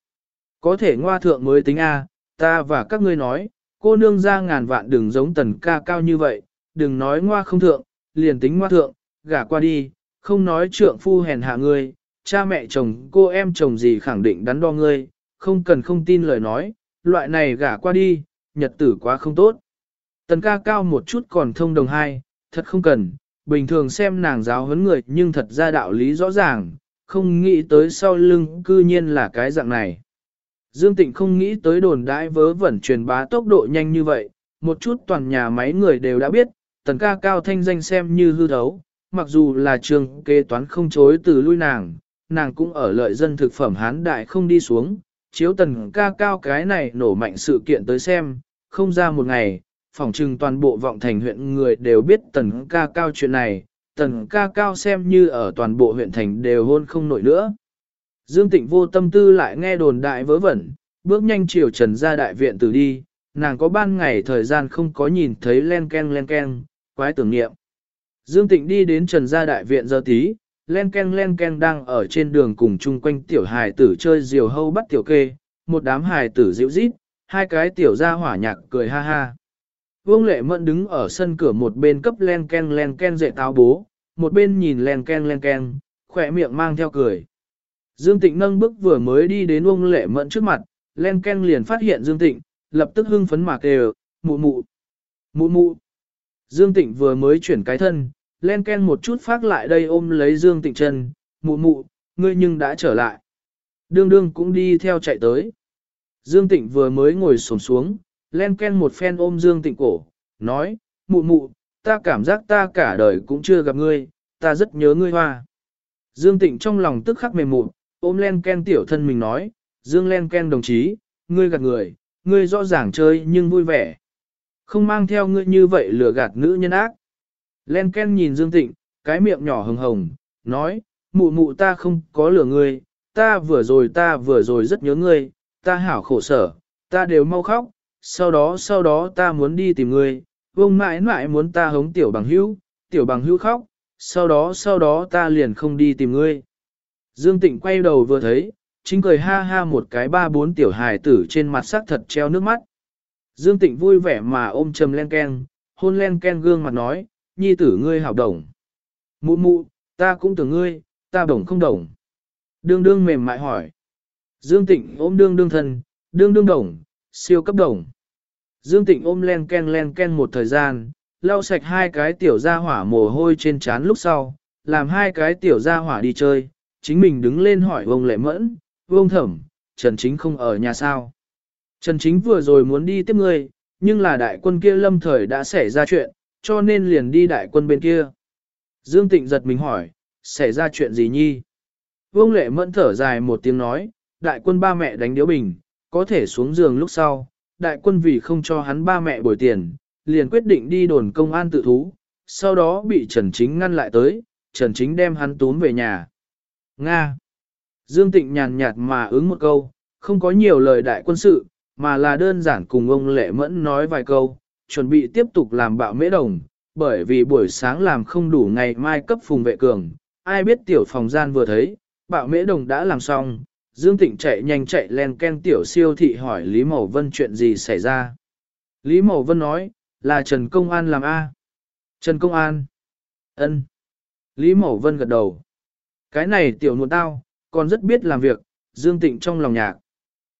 Có thể ngoa thượng mới tính A, ta và các ngươi nói, cô nương ra ngàn vạn đừng giống tần ca cao như vậy, đừng nói ngoa không thượng, liền tính ngoa thượng, gả qua đi, không nói trượng phu hèn hạ ngươi, cha mẹ chồng cô em chồng gì khẳng định đắn đo ngươi, không cần không tin lời nói, loại này gả qua đi, nhật tử quá không tốt. Tần ca cao một chút còn thông đồng hai, thật không cần, bình thường xem nàng giáo huấn người nhưng thật ra đạo lý rõ ràng, không nghĩ tới sau lưng cư nhiên là cái dạng này. Dương Tịnh không nghĩ tới đồn đãi vớ vẩn truyền bá tốc độ nhanh như vậy, một chút toàn nhà máy người đều đã biết, tần ca cao thanh danh xem như hư thấu, mặc dù là trường kế toán không chối từ lui nàng, nàng cũng ở lợi dân thực phẩm hán đại không đi xuống, chiếu tần ca cao cái này nổ mạnh sự kiện tới xem, không ra một ngày, phỏng trừng toàn bộ vọng thành huyện người đều biết tần ca cao chuyện này, tần ca cao xem như ở toàn bộ huyện thành đều hôn không nổi nữa. Dương Tịnh vô tâm tư lại nghe đồn đại vớ vẩn, bước nhanh chiều trần ra đại viện từ đi, nàng có ban ngày thời gian không có nhìn thấy len ken len ken, quái tưởng niệm. Dương Tịnh đi đến trần gia đại viện giờ tí, len ken len ken đang ở trên đường cùng chung quanh tiểu hài tử chơi diều hâu bắt tiểu kê, một đám hài tử dịu rít, hai cái tiểu gia hỏa nhạc cười ha ha. Vương Lệ Mẫn đứng ở sân cửa một bên cấp len ken len ken dạy táo bố, một bên nhìn len ken len ken, khỏe miệng mang theo cười. Dương Tịnh nâng bước vừa mới đi đến ông Lệ Mẫn trước mặt, len ken liền phát hiện Dương Tịnh, lập tức hưng phấn mà kêu, mụ mụ, mụ mụ. Dương Tịnh vừa mới chuyển cái thân, len ken một chút phát lại đây ôm lấy Dương Tịnh chân, mụ mụ, ngươi nhưng đã trở lại. Đương đương cũng đi theo chạy tới. Dương Tịnh vừa mới ngồi xổm xuống, len ken một phen ôm Dương Tịnh cổ, nói, mụ mụ, ta cảm giác ta cả đời cũng chưa gặp ngươi, ta rất nhớ ngươi hoa. Dương Tịnh trong lòng tức khắc mềm mụn, ôm len ken tiểu thân mình nói, Dương len ken đồng chí, ngươi gạt người, ngươi rõ ràng chơi nhưng vui vẻ. Không mang theo ngươi như vậy lừa gạt nữ nhân ác. Len ken nhìn Dương Tịnh, cái miệng nhỏ hồng hồng, nói, mụ mụ ta không có lừa ngươi, ta vừa rồi ta vừa rồi rất nhớ ngươi, ta hảo khổ sở, ta đều mau khóc, sau đó sau đó ta muốn đi tìm ngươi, vông mãi mãi muốn ta hống tiểu bằng hữu, tiểu bằng hữu khóc, sau đó sau đó ta liền không đi tìm ngươi. Dương Tịnh quay đầu vừa thấy, chính cười ha ha một cái ba bốn tiểu hài tử trên mặt sắc thật treo nước mắt. Dương Tịnh vui vẻ mà ôm chầm len ken, hôn len ken gương mặt nói, nhi tử ngươi hảo đồng. Mụ mụ, ta cũng tưởng ngươi, ta đồng không đồng. Đương đương mềm mại hỏi. Dương Tịnh ôm đương đương thân, đương đương đồng, siêu cấp đồng. Dương Tịnh ôm len ken len ken một thời gian, lau sạch hai cái tiểu da hỏa mồ hôi trên trán lúc sau, làm hai cái tiểu da hỏa đi chơi, chính mình đứng lên hỏi vông lệ mẫn, vông thẩm, Trần Chính không ở nhà sao. Trần Chính vừa rồi muốn đi tiếp ngươi, nhưng là đại quân kia lâm thời đã xảy ra chuyện, cho nên liền đi đại quân bên kia. Dương Tịnh giật mình hỏi, xảy ra chuyện gì nhi? Vương Lệ Mẫn thở dài một tiếng nói, đại quân ba mẹ đánh điếu bình, có thể xuống giường lúc sau, đại quân vì không cho hắn ba mẹ bồi tiền, liền quyết định đi đồn công an tự thú, sau đó bị Trần Chính ngăn lại tới, Trần Chính đem hắn tún về nhà. Nga Dương Tịnh nhàn nhạt mà ứng một câu, không có nhiều lời đại quân sự, mà là đơn giản cùng ông Lệ Mẫn nói vài câu, chuẩn bị tiếp tục làm bạo mễ đồng, bởi vì buổi sáng làm không đủ ngày mai cấp phùng vệ cường, ai biết tiểu phòng gian vừa thấy, bạo mễ đồng đã làm xong, Dương Tịnh chạy nhanh chạy len ken tiểu siêu thị hỏi Lý Mậu Vân chuyện gì xảy ra. Lý Mậu Vân nói, là Trần Công An làm A. Trần Công An. ân. Lý Mậu Vân gật đầu. Cái này tiểu nuột tao, còn rất biết làm việc, Dương Tịnh trong lòng nhạc.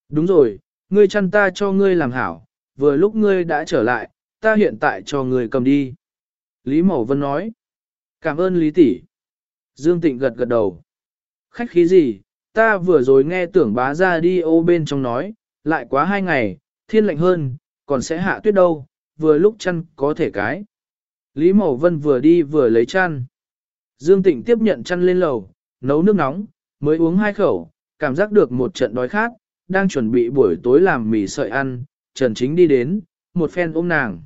Đúng rồi, ngươi chăn ta cho ngươi làm hảo, vừa lúc ngươi đã trở lại, ta hiện tại cho ngươi cầm đi. Lý Mậu Vân nói. Cảm ơn Lý tỷ. Dương Tịnh gật gật đầu. Khách khí gì, ta vừa rồi nghe tưởng bá ra đi ô bên trong nói, lại quá hai ngày, thiên lạnh hơn, còn sẽ hạ tuyết đâu, vừa lúc chăn có thể cái. Lý Mậu Vân vừa đi vừa lấy chăn. Dương Tịnh tiếp nhận chăn lên lầu, nấu nước nóng, mới uống hai khẩu, cảm giác được một trận đói khát, đang chuẩn bị buổi tối làm mì sợi ăn, Trần Chính đi đến, một phen ôm nàng.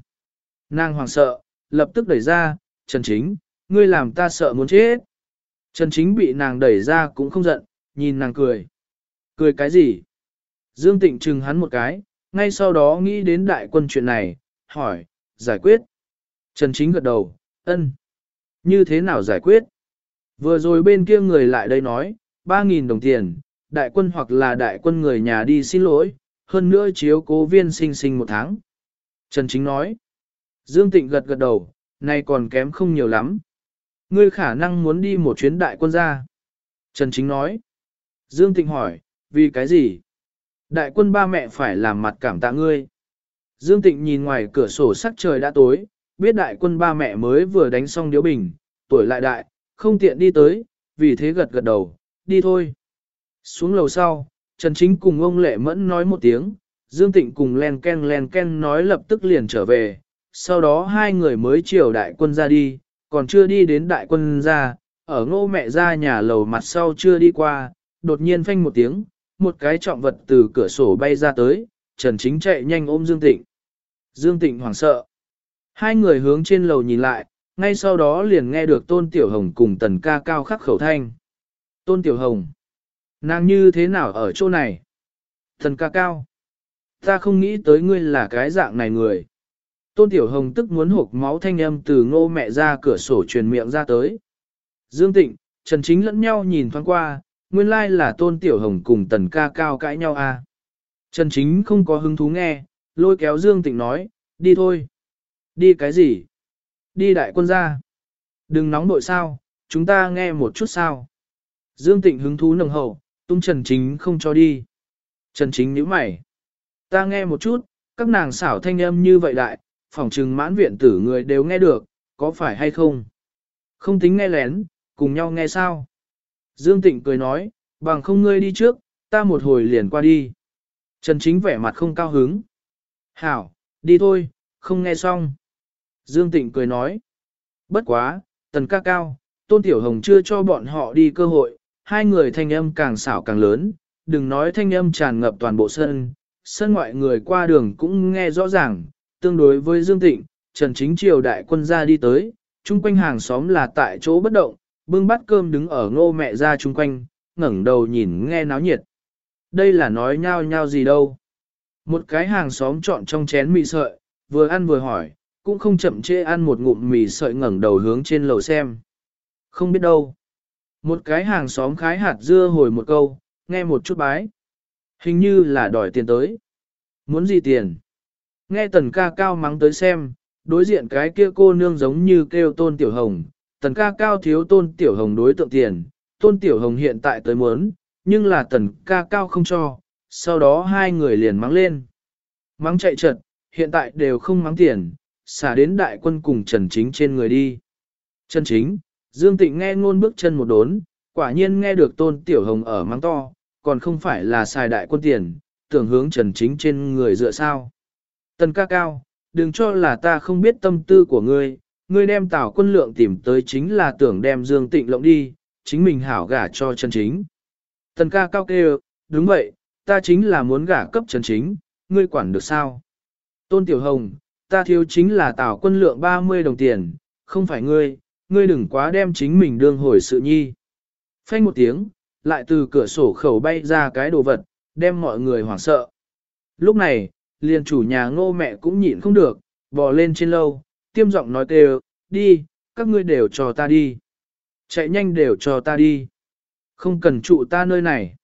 Nàng hoảng sợ, lập tức đẩy ra, Trần Chính, ngươi làm ta sợ muốn chết. Trần Chính bị nàng đẩy ra cũng không giận, nhìn nàng cười. Cười cái gì? Dương Tịnh trừng hắn một cái, ngay sau đó nghĩ đến đại quân chuyện này, hỏi, giải quyết. Trần Chính gật đầu, ân. Như thế nào giải quyết? Vừa rồi bên kia người lại đây nói, 3.000 đồng tiền, đại quân hoặc là đại quân người nhà đi xin lỗi, hơn nữa chiếu cố viên sinh sinh một tháng. Trần Chính nói, Dương Tịnh gật gật đầu, nay còn kém không nhiều lắm. Ngươi khả năng muốn đi một chuyến đại quân ra. Trần Chính nói, Dương Tịnh hỏi, vì cái gì? Đại quân ba mẹ phải làm mặt cảm tạ ngươi. Dương Tịnh nhìn ngoài cửa sổ sắc trời đã tối, biết đại quân ba mẹ mới vừa đánh xong điếu bình, tuổi lại đại, không tiện đi tới, vì thế gật gật đầu, đi thôi. Xuống lầu sau, Trần Chính cùng ông Lệ Mẫn nói một tiếng, Dương Tịnh cùng len ken len ken nói lập tức liền trở về, sau đó hai người mới chiều đại quân ra đi, còn chưa đi đến đại quân ra, ở ngô mẹ ra nhà lầu mặt sau chưa đi qua, đột nhiên phanh một tiếng, một cái trọng vật từ cửa sổ bay ra tới, Trần Chính chạy nhanh ôm Dương Tịnh. Dương Tịnh hoảng sợ. Hai người hướng trên lầu nhìn lại, ngay sau đó liền nghe được Tôn Tiểu Hồng cùng Tần ca cao khắc khẩu thanh. Tôn Tiểu Hồng. Nàng như thế nào ở chỗ này? tần ca cao. Ta không nghĩ tới ngươi là cái dạng này người. Tôn Tiểu Hồng tức muốn hộp máu thanh âm từ ngô mẹ ra cửa sổ truyền miệng ra tới. Dương Tịnh, Trần Chính lẫn nhau nhìn thoáng qua, nguyên lai là Tôn Tiểu Hồng cùng Tần ca cao cãi nhau à. Trần Chính không có hứng thú nghe, lôi kéo Dương Tịnh nói, đi thôi. Đi cái gì? Đi đại quân ra, Đừng nóng nội sao, chúng ta nghe một chút sao. Dương Tịnh hứng thú nồng hậu, tung Trần Chính không cho đi. Trần Chính nhíu mày. Ta nghe một chút, các nàng xảo thanh âm như vậy đại, phỏng trừng mãn viện tử người đều nghe được, có phải hay không? Không tính nghe lén, cùng nhau nghe sao? Dương Tịnh cười nói, bằng không ngươi đi trước, ta một hồi liền qua đi. Trần Chính vẻ mặt không cao hứng. Hảo, đi thôi, không nghe xong. Dương Tịnh cười nói. Bất quá, tần ca cao, Tôn Tiểu Hồng chưa cho bọn họ đi cơ hội, hai người thanh âm càng xảo càng lớn, đừng nói thanh âm tràn ngập toàn bộ sân, sân ngoại người qua đường cũng nghe rõ ràng, tương đối với Dương Tịnh, Trần Chính Triều đại quân ra đi tới, chung quanh hàng xóm là tại chỗ bất động, bưng bát cơm đứng ở ngô mẹ ra chung quanh, ngẩng đầu nhìn nghe náo nhiệt. Đây là nói nhao nhao gì đâu. Một cái hàng xóm chọn trong chén mì sợi, vừa ăn vừa hỏi, cũng không chậm chê ăn một ngụm mì sợi ngẩng đầu hướng trên lầu xem. Không biết đâu. Một cái hàng xóm khái hạt dưa hồi một câu, nghe một chút bái. Hình như là đòi tiền tới. Muốn gì tiền? Nghe tần ca cao mắng tới xem, đối diện cái kia cô nương giống như kêu tôn tiểu hồng. Tần ca cao thiếu tôn tiểu hồng đối tượng tiền, tôn tiểu hồng hiện tại tới muốn, nhưng là tần ca cao không cho, sau đó hai người liền mắng lên. Mắng chạy trật, hiện tại đều không mắng tiền, xả đến đại quân cùng Trần Chính trên người đi. Trần Chính, Dương Tịnh nghe ngôn bước chân một đốn, quả nhiên nghe được tôn tiểu hồng ở mắng to, còn không phải là xài đại quân tiền, tưởng hướng Trần Chính trên người dựa sao. Tần ca cao, đừng cho là ta không biết tâm tư của ngươi, ngươi đem tảo quân lượng tìm tới chính là tưởng đem Dương Tịnh lộng đi, chính mình hảo gả cho Trần Chính. Tần ca cao kêu, đúng vậy, ta chính là muốn gả cấp Trần Chính, ngươi quản được sao? Tôn Tiểu Hồng, ta thiếu chính là tảo quân lượng 30 đồng tiền, không phải ngươi, ngươi đừng quá đem chính mình đương hồi sự nhi. Phanh một tiếng, lại từ cửa sổ khẩu bay ra cái đồ vật, đem mọi người hoảng sợ. Lúc này, liền chủ nhà ngô mẹ cũng nhịn không được, bò lên trên lâu, tiêm giọng nói kêu, đi, các ngươi đều cho ta đi. Chạy nhanh đều cho ta đi. Không cần trụ ta nơi này.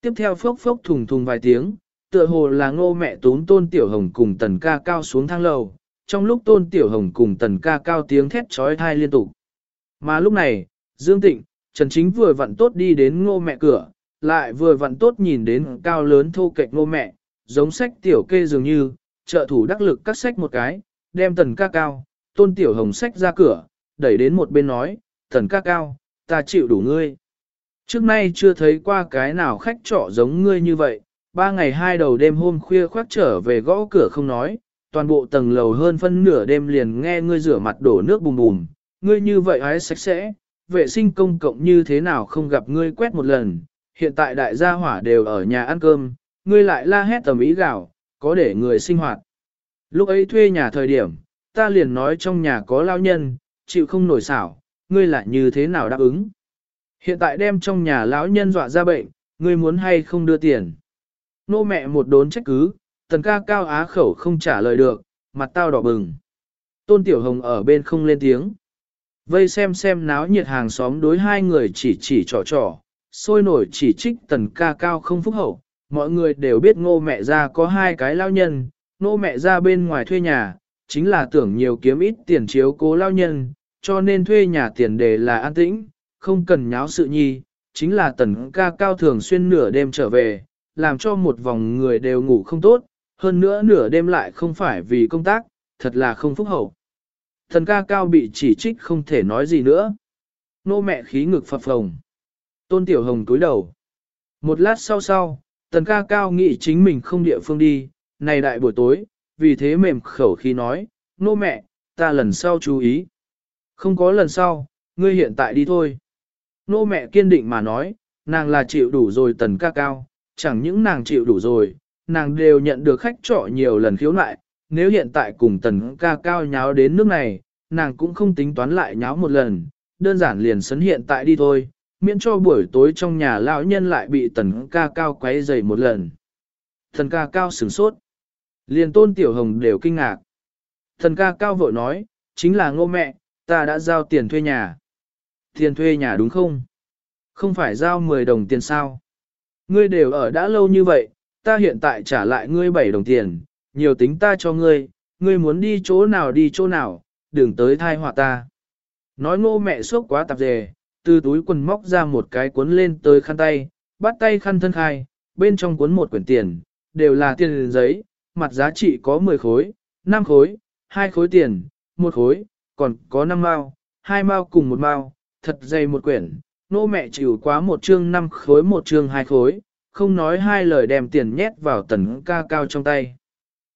Tiếp theo phốc phốc thùng thùng vài tiếng, tựa hồ là ngô mẹ tốn tôn tiểu hồng cùng tần ca cao xuống thang lầu, trong lúc tôn tiểu hồng cùng tần ca cao tiếng thét trói thai liên tục. Mà lúc này, Dương Tịnh, Trần Chính vừa vặn tốt đi đến ngô mẹ cửa, lại vừa vặn tốt nhìn đến cao lớn thô kệch ngô mẹ, giống sách tiểu kê dường như, trợ thủ đắc lực cắt sách một cái, đem tần ca cao, tôn tiểu hồng sách ra cửa, đẩy đến một bên nói, tần ca cao, ta chịu đủ ngươi. Trước nay chưa thấy qua cái nào khách trọ giống ngươi như vậy, ba ngày hai đầu đêm hôm khuya khoác trở về gõ cửa không nói, toàn bộ tầng lầu hơn phân nửa đêm liền nghe ngươi rửa mặt đổ nước bùm bùm, ngươi như vậy hái sạch sẽ, vệ sinh công cộng như thế nào không gặp ngươi quét một lần, hiện tại đại gia hỏa đều ở nhà ăn cơm, ngươi lại la hét tầm ý gạo, có để người sinh hoạt. Lúc ấy thuê nhà thời điểm, ta liền nói trong nhà có lao nhân, chịu không nổi xảo, ngươi lại như thế nào đáp ứng. Hiện tại đem trong nhà lão nhân dọa ra bệnh, ngươi muốn hay không đưa tiền. Nô mẹ một đốn trách cứ, tần ca cao á khẩu không trả lời được, mặt tao đỏ bừng. Tôn Tiểu Hồng ở bên không lên tiếng. Vây xem xem náo nhiệt hàng xóm đối hai người chỉ chỉ trò trò, sôi nổi chỉ trích tần ca cao không phúc hậu. Mọi người đều biết ngô mẹ ra có hai cái lao nhân, ngô mẹ ra bên ngoài thuê nhà, chính là tưởng nhiều kiếm ít tiền chiếu cố lao nhân, cho nên thuê nhà tiền đề là an tĩnh, không cần nháo sự nhi, chính là tần ca cao thường xuyên nửa đêm trở về, làm cho một vòng người đều ngủ không tốt, hơn nữa nửa đêm lại không phải vì công tác, thật là không phúc hậu. Thần ca cao bị chỉ trích không thể nói gì nữa. Nô mẹ khí ngực phập phồng. Tôn Tiểu Hồng cúi đầu. Một lát sau sau, tần ca cao nghĩ chính mình không địa phương đi, này đại buổi tối, vì thế mềm khẩu khi nói, nô mẹ, ta lần sau chú ý. Không có lần sau, ngươi hiện tại đi thôi. Nô mẹ kiên định mà nói, nàng là chịu đủ rồi tần ca cao, chẳng những nàng chịu đủ rồi, nàng đều nhận được khách trọ nhiều lần khiếu nại, nếu hiện tại cùng tần ca cao nháo đến nước này, nàng cũng không tính toán lại nháo một lần, đơn giản liền sấn hiện tại đi thôi, miễn cho buổi tối trong nhà lão nhân lại bị tần ca cao quấy dày một lần. Thần ca cao sửng sốt. Liền tôn tiểu hồng đều kinh ngạc. Thần ca cao vội nói, chính là ngô mẹ, ta đã giao tiền thuê nhà. Tiền thuê nhà đúng không? Không phải giao 10 đồng tiền sao? Ngươi đều ở đã lâu như vậy, ta hiện tại trả lại ngươi 7 đồng tiền, nhiều tính ta cho ngươi, ngươi muốn đi chỗ nào đi chỗ nào, đừng tới thai họa ta. Nói ngô mẹ suốt quá tạp dề, từ túi quần móc ra một cái cuốn lên tới khăn tay, bắt tay khăn thân khai, bên trong cuốn một quyển tiền, đều là tiền giấy, mặt giá trị có 10 khối, 5 khối, 2 khối tiền, 1 khối, còn có 5 mao, 2 mao cùng 1 mao, thật dày một quyển, nô mẹ chịu quá một chương năm khối một chương hai khối, không nói hai lời đem tiền nhét vào tần ca cao trong tay.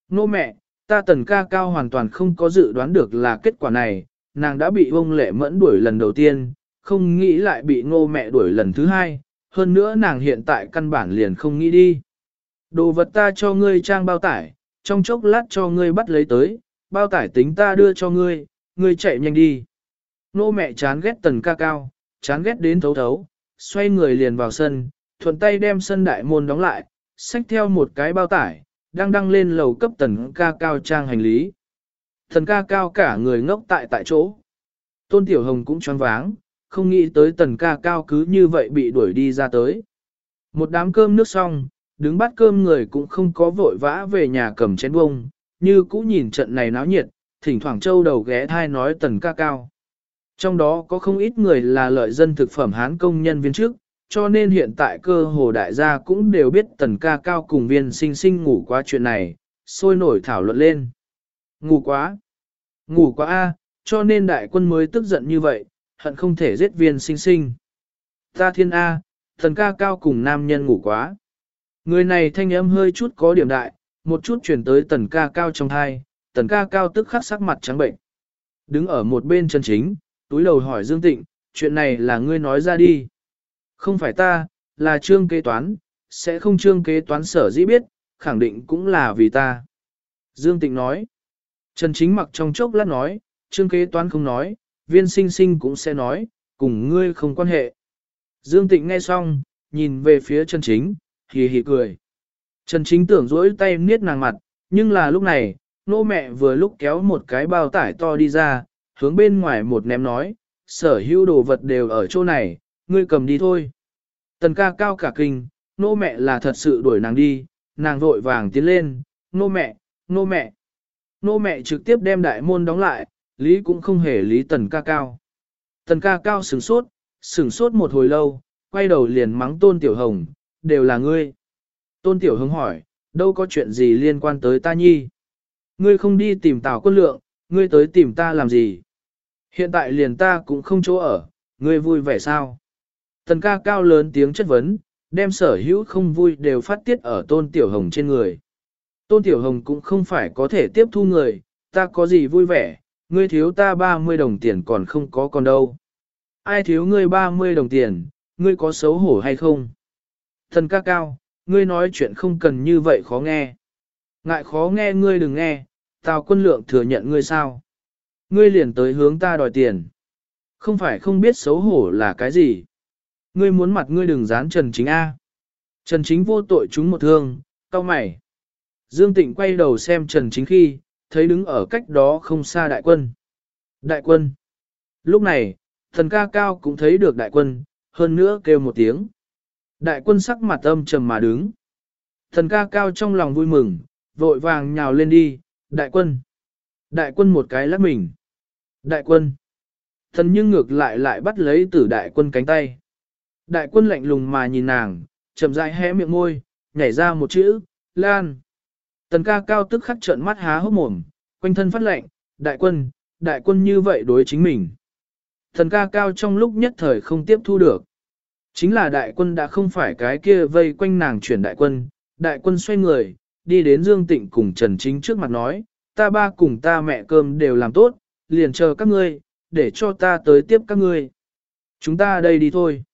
Nô mẹ, ta tần ca cao hoàn toàn không có dự đoán được là kết quả này, nàng đã bị ông lệ mẫn đuổi lần đầu tiên, không nghĩ lại bị ngô mẹ đuổi lần thứ hai, hơn nữa nàng hiện tại căn bản liền không nghĩ đi. Đồ vật ta cho ngươi trang bao tải, trong chốc lát cho ngươi bắt lấy tới, bao tải tính ta đưa cho ngươi, ngươi chạy nhanh đi. Nô mẹ chán ghét tần ca cao, chán ghét đến thấu thấu, xoay người liền vào sân, thuận tay đem sân đại môn đóng lại, xách theo một cái bao tải, đang đăng lên lầu cấp tần ca cao trang hành lý. Thần ca cao cả người ngốc tại tại chỗ. Tôn Tiểu Hồng cũng choáng váng, không nghĩ tới tần ca cao cứ như vậy bị đuổi đi ra tới. Một đám cơm nước xong, đứng bắt cơm người cũng không có vội vã về nhà cầm chén bông, như cũ nhìn trận này náo nhiệt, thỉnh thoảng châu đầu ghé thai nói tần ca cao. Trong đó có không ít người là lợi dân thực phẩm hán công nhân viên trước, cho nên hiện tại cơ hồ đại gia cũng đều biết tần ca cao cùng viên sinh sinh ngủ qua chuyện này, sôi nổi thảo luận lên. Ngủ quá, ngủ quá a, cho nên đại quân mới tức giận như vậy, hận không thể giết viên sinh sinh. Ta thiên A, thần ca cao cùng nam nhân ngủ quá. Người này thanh âm hơi chút có điểm đại, một chút chuyển tới tần ca cao trong thai, tần ca cao tức khắc sắc mặt trắng bệnh. Đứng ở một bên chân chính, túi đầu hỏi Dương Tịnh, chuyện này là ngươi nói ra đi. Không phải ta, là trương kế toán, sẽ không trương kế toán sở dĩ biết, khẳng định cũng là vì ta. Dương Tịnh nói. Trần Chính mặc trong chốc lát nói, trương kế toán không nói, viên sinh sinh cũng sẽ nói, cùng ngươi không quan hệ. Dương Tịnh nghe xong, nhìn về phía Trần Chính, hì hì cười. Trần Chính tưởng rỗi tay niết nàng mặt, nhưng là lúc này, nô mẹ vừa lúc kéo một cái bao tải to đi ra, hướng bên ngoài một ném nói, sở hữu đồ vật đều ở chỗ này, ngươi cầm đi thôi. Tần ca cao cả kinh, nô mẹ là thật sự đuổi nàng đi, nàng vội vàng tiến lên, nô mẹ, nô mẹ. Nô mẹ trực tiếp đem đại môn đóng lại, lý cũng không hề lý tần ca cao. Tần ca cao sửng sốt, sửng sốt một hồi lâu, quay đầu liền mắng tôn tiểu hồng, đều là ngươi. Tôn tiểu hồng hỏi, đâu có chuyện gì liên quan tới ta nhi. Ngươi không đi tìm tào quân lượng, ngươi tới tìm ta làm gì. Hiện tại liền ta cũng không chỗ ở, ngươi vui vẻ sao? Tần ca cao lớn tiếng chất vấn, đem sở hữu không vui đều phát tiết ở tôn tiểu hồng trên người. Tôn tiểu hồng cũng không phải có thể tiếp thu người, ta có gì vui vẻ, ngươi thiếu ta 30 đồng tiền còn không có còn đâu. Ai thiếu ngươi 30 đồng tiền, ngươi có xấu hổ hay không? Thần ca cao, ngươi nói chuyện không cần như vậy khó nghe. Ngại khó nghe ngươi đừng nghe, tào quân lượng thừa nhận ngươi sao? Ngươi liền tới hướng ta đòi tiền. Không phải không biết xấu hổ là cái gì. Ngươi muốn mặt ngươi đừng dán Trần Chính A. Trần Chính vô tội chúng một thương, cao mày. Dương Tịnh quay đầu xem Trần Chính khi, thấy đứng ở cách đó không xa đại quân. Đại quân. Lúc này, thần ca cao cũng thấy được đại quân, hơn nữa kêu một tiếng. Đại quân sắc mặt âm trầm mà đứng. Thần ca cao trong lòng vui mừng, vội vàng nhào lên đi, đại quân. Đại quân một cái lắc mình. Đại quân. Thần nhưng ngược lại lại bắt lấy tử đại quân cánh tay. Đại quân lạnh lùng mà nhìn nàng, chậm rãi hé miệng môi, nhảy ra một chữ, lan. Tần ca cao tức khắc trợn mắt há hốc mồm, quanh thân phát lệnh, đại quân, đại quân như vậy đối chính mình. Thần ca cao trong lúc nhất thời không tiếp thu được. Chính là đại quân đã không phải cái kia vây quanh nàng chuyển đại quân, đại quân xoay người, đi đến Dương Tịnh cùng Trần Chính trước mặt nói, ta ba cùng ta mẹ cơm đều làm tốt, liền chờ các ngươi, để cho ta tới tiếp các ngươi. Chúng ta đây đi thôi.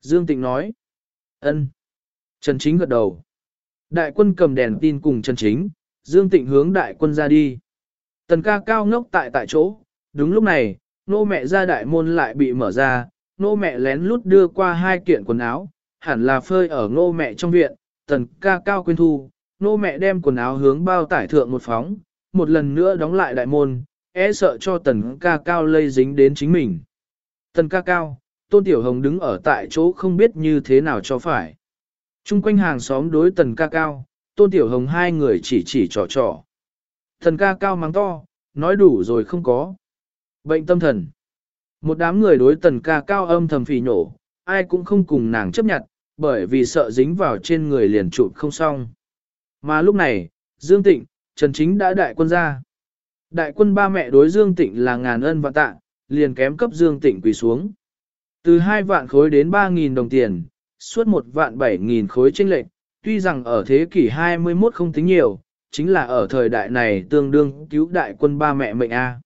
Dương Tịnh nói. ân. Trần Chính gật đầu. Đại quân cầm đèn tin cùng Trần Chính, Dương Tịnh hướng đại quân ra đi. Tần ca cao ngốc tại tại chỗ, đúng lúc này, nô mẹ ra đại môn lại bị mở ra, nô mẹ lén lút đưa qua hai kiện quần áo, hẳn là phơi ở nô mẹ trong viện, tần ca cao quên thu, nô mẹ đem quần áo hướng bao tải thượng một phóng, một lần nữa đóng lại đại môn, e sợ cho tần ca cao lây dính đến chính mình. Tần ca cao, tôn tiểu hồng đứng ở tại chỗ không biết như thế nào cho phải. Trung quanh hàng xóm đối tần ca cao, tôn tiểu hồng hai người chỉ chỉ trò trò. Tần ca cao mắng to, nói đủ rồi không có. Bệnh tâm thần. Một đám người đối tần ca cao âm thầm phỉ nổ, ai cũng không cùng nàng chấp nhận, bởi vì sợ dính vào trên người liền trụ không xong. Mà lúc này, Dương Tịnh, Trần Chính đã đại quân ra. Đại quân ba mẹ đối Dương Tịnh là ngàn ân và tạ, liền kém cấp Dương Tịnh quỳ xuống. Từ 2 vạn khối đến 3.000 đồng tiền, suốt một vạn 7.000 khối tranh lệch, tuy rằng ở thế kỷ 21 không tính nhiều, chính là ở thời đại này tương đương cứu đại quân ba mẹ mệnh A.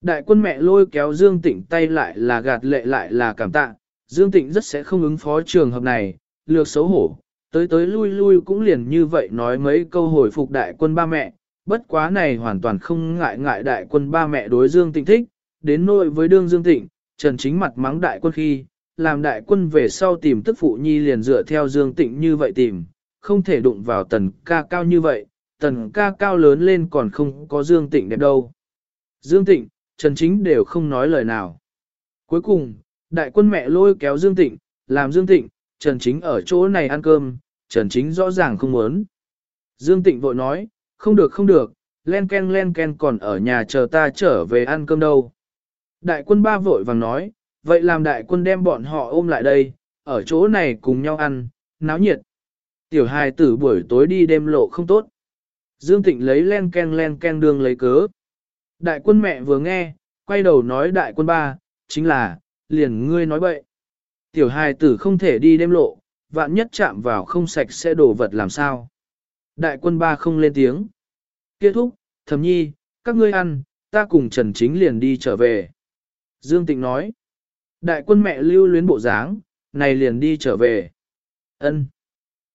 Đại quân mẹ lôi kéo Dương Tịnh tay lại là gạt lệ lại là cảm tạ, Dương Tịnh rất sẽ không ứng phó trường hợp này, lược xấu hổ, tới tới lui lui cũng liền như vậy nói mấy câu hồi phục đại quân ba mẹ, bất quá này hoàn toàn không ngại ngại đại quân ba mẹ đối Dương Tịnh thích, đến nỗi với đương Dương Tịnh, Trần Chính mặt mắng đại quân khi, làm đại quân về sau tìm tức phụ nhi liền dựa theo Dương Tịnh như vậy tìm, không thể đụng vào tần ca cao như vậy, tần ca cao lớn lên còn không có Dương Tịnh đẹp đâu. Dương Tịnh, Trần Chính đều không nói lời nào. Cuối cùng, đại quân mẹ lôi kéo Dương Tịnh, làm Dương Tịnh, Trần Chính ở chỗ này ăn cơm, Trần Chính rõ ràng không muốn. Dương Tịnh vội nói, không được không được, len ken len ken còn ở nhà chờ ta trở về ăn cơm đâu. Đại quân ba vội vàng nói, vậy làm đại quân đem bọn họ ôm lại đây, ở chỗ này cùng nhau ăn, náo nhiệt. Tiểu hài tử buổi tối đi đêm lộ không tốt. Dương Tịnh lấy len ken len ken đường lấy cớ. Đại quân mẹ vừa nghe, quay đầu nói đại quân ba, chính là, liền ngươi nói bậy. Tiểu hài tử không thể đi đêm lộ, vạn nhất chạm vào không sạch sẽ đổ vật làm sao. Đại quân ba không lên tiếng. Kết thúc, thầm nhi, các ngươi ăn, ta cùng Trần Chính liền đi trở về. Dương Tịnh nói. Đại quân mẹ lưu luyến bộ dáng, này liền đi trở về. Ân.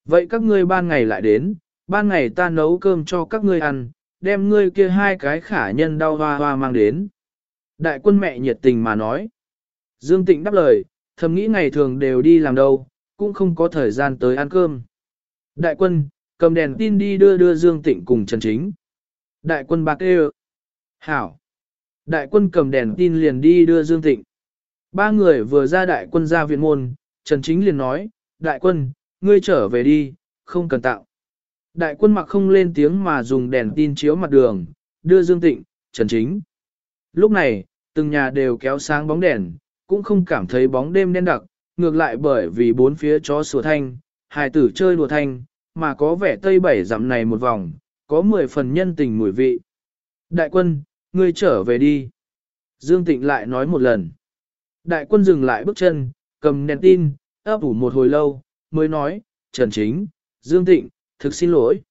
Vậy các ngươi ban ngày lại đến, ban ngày ta nấu cơm cho các ngươi ăn, đem ngươi kia hai cái khả nhân đau hoa hoa mang đến. Đại quân mẹ nhiệt tình mà nói. Dương Tịnh đáp lời, thầm nghĩ ngày thường đều đi làm đâu, cũng không có thời gian tới ăn cơm. Đại quân, cầm đèn tin đi đưa đưa Dương Tịnh cùng Trần Chính. Đại quân bạc kêu. Hảo. Đại quân cầm đèn tin liền đi đưa Dương Tịnh. Ba người vừa ra đại quân ra viện môn, Trần Chính liền nói, đại quân, ngươi trở về đi, không cần tạo. Đại quân mặc không lên tiếng mà dùng đèn tin chiếu mặt đường, đưa Dương Tịnh, Trần Chính. Lúc này, từng nhà đều kéo sáng bóng đèn, cũng không cảm thấy bóng đêm đen đặc, ngược lại bởi vì bốn phía chó sủa thanh, hài tử chơi đùa thanh, mà có vẻ tây bảy dặm này một vòng, có mười phần nhân tình mùi vị. Đại quân, ngươi trở về đi. Dương Tịnh lại nói một lần. Đại quân dừng lại bước chân, cầm đèn tin, ấp ủ một hồi lâu, mới nói, Trần Chính, Dương Tịnh, thực xin lỗi.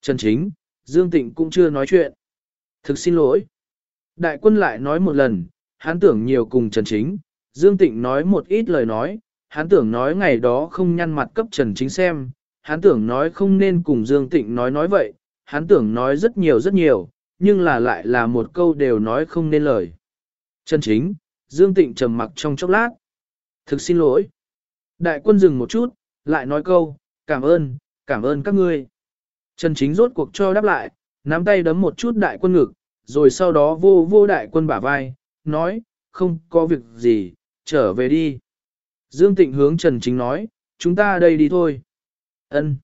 Trần Chính, Dương Tịnh cũng chưa nói chuyện. Thực xin lỗi. Đại quân lại nói một lần, hắn tưởng nhiều cùng Trần Chính, Dương Tịnh nói một ít lời nói, hắn tưởng nói ngày đó không nhăn mặt cấp Trần Chính xem, hắn tưởng nói không nên cùng Dương Tịnh nói nói vậy, hắn tưởng nói rất nhiều rất nhiều, nhưng là lại là một câu đều nói không nên lời. Trần Chính, Dương Tịnh trầm mặc trong chốc lát. Thực xin lỗi. Đại quân dừng một chút, lại nói câu, cảm ơn, cảm ơn các ngươi. Trần Chính rốt cuộc cho đáp lại, nắm tay đấm một chút đại quân ngực, rồi sau đó vô vô đại quân bả vai, nói, không có việc gì, trở về đi. Dương Tịnh hướng Trần Chính nói, chúng ta đây đi thôi. Ân.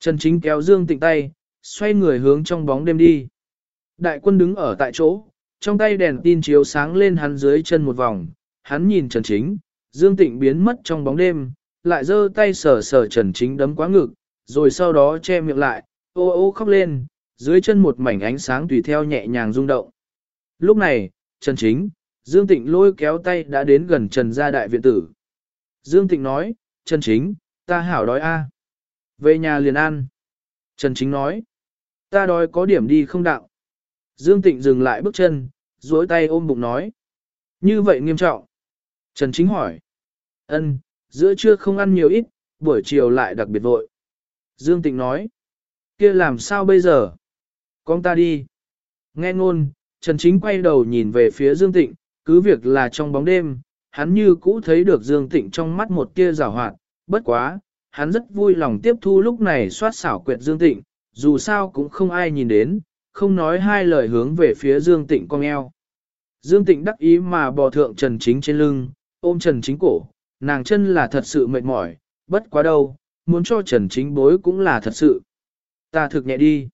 Trần Chính kéo Dương Tịnh tay, xoay người hướng trong bóng đêm đi. Đại quân đứng ở tại chỗ, trong tay đèn tin chiếu sáng lên hắn dưới chân một vòng, hắn nhìn Trần Chính, Dương Tịnh biến mất trong bóng đêm, lại giơ tay sờ sờ Trần Chính đấm quá ngực, rồi sau đó che miệng lại, ô ô khóc lên, dưới chân một mảnh ánh sáng tùy theo nhẹ nhàng rung động. Lúc này, Trần Chính, Dương Tịnh lôi kéo tay đã đến gần Trần gia đại viện tử. Dương Tịnh nói, Trần Chính, ta hảo đói a. Về nhà liền ăn. Trần Chính nói, ta đói có điểm đi không đạo. Dương Tịnh dừng lại bước chân, duỗi tay ôm bụng nói. Như vậy nghiêm trọng. Trần Chính hỏi. Ân, giữa trưa không ăn nhiều ít, buổi chiều lại đặc biệt vội. Dương Tịnh nói. kia làm sao bây giờ? Con ta đi. Nghe ngôn, Trần Chính quay đầu nhìn về phía Dương Tịnh, cứ việc là trong bóng đêm, hắn như cũ thấy được Dương Tịnh trong mắt một tia rào hoạt, bất quá, hắn rất vui lòng tiếp thu lúc này soát xảo quyệt Dương Tịnh, dù sao cũng không ai nhìn đến, không nói hai lời hướng về phía Dương Tịnh cong eo. Dương Tịnh đắc ý mà bò thượng Trần Chính trên lưng, ôm Trần Chính cổ, nàng chân là thật sự mệt mỏi, bất quá đâu, muốn cho Trần Chính bối cũng là thật sự. Ta thực nhẹ đi.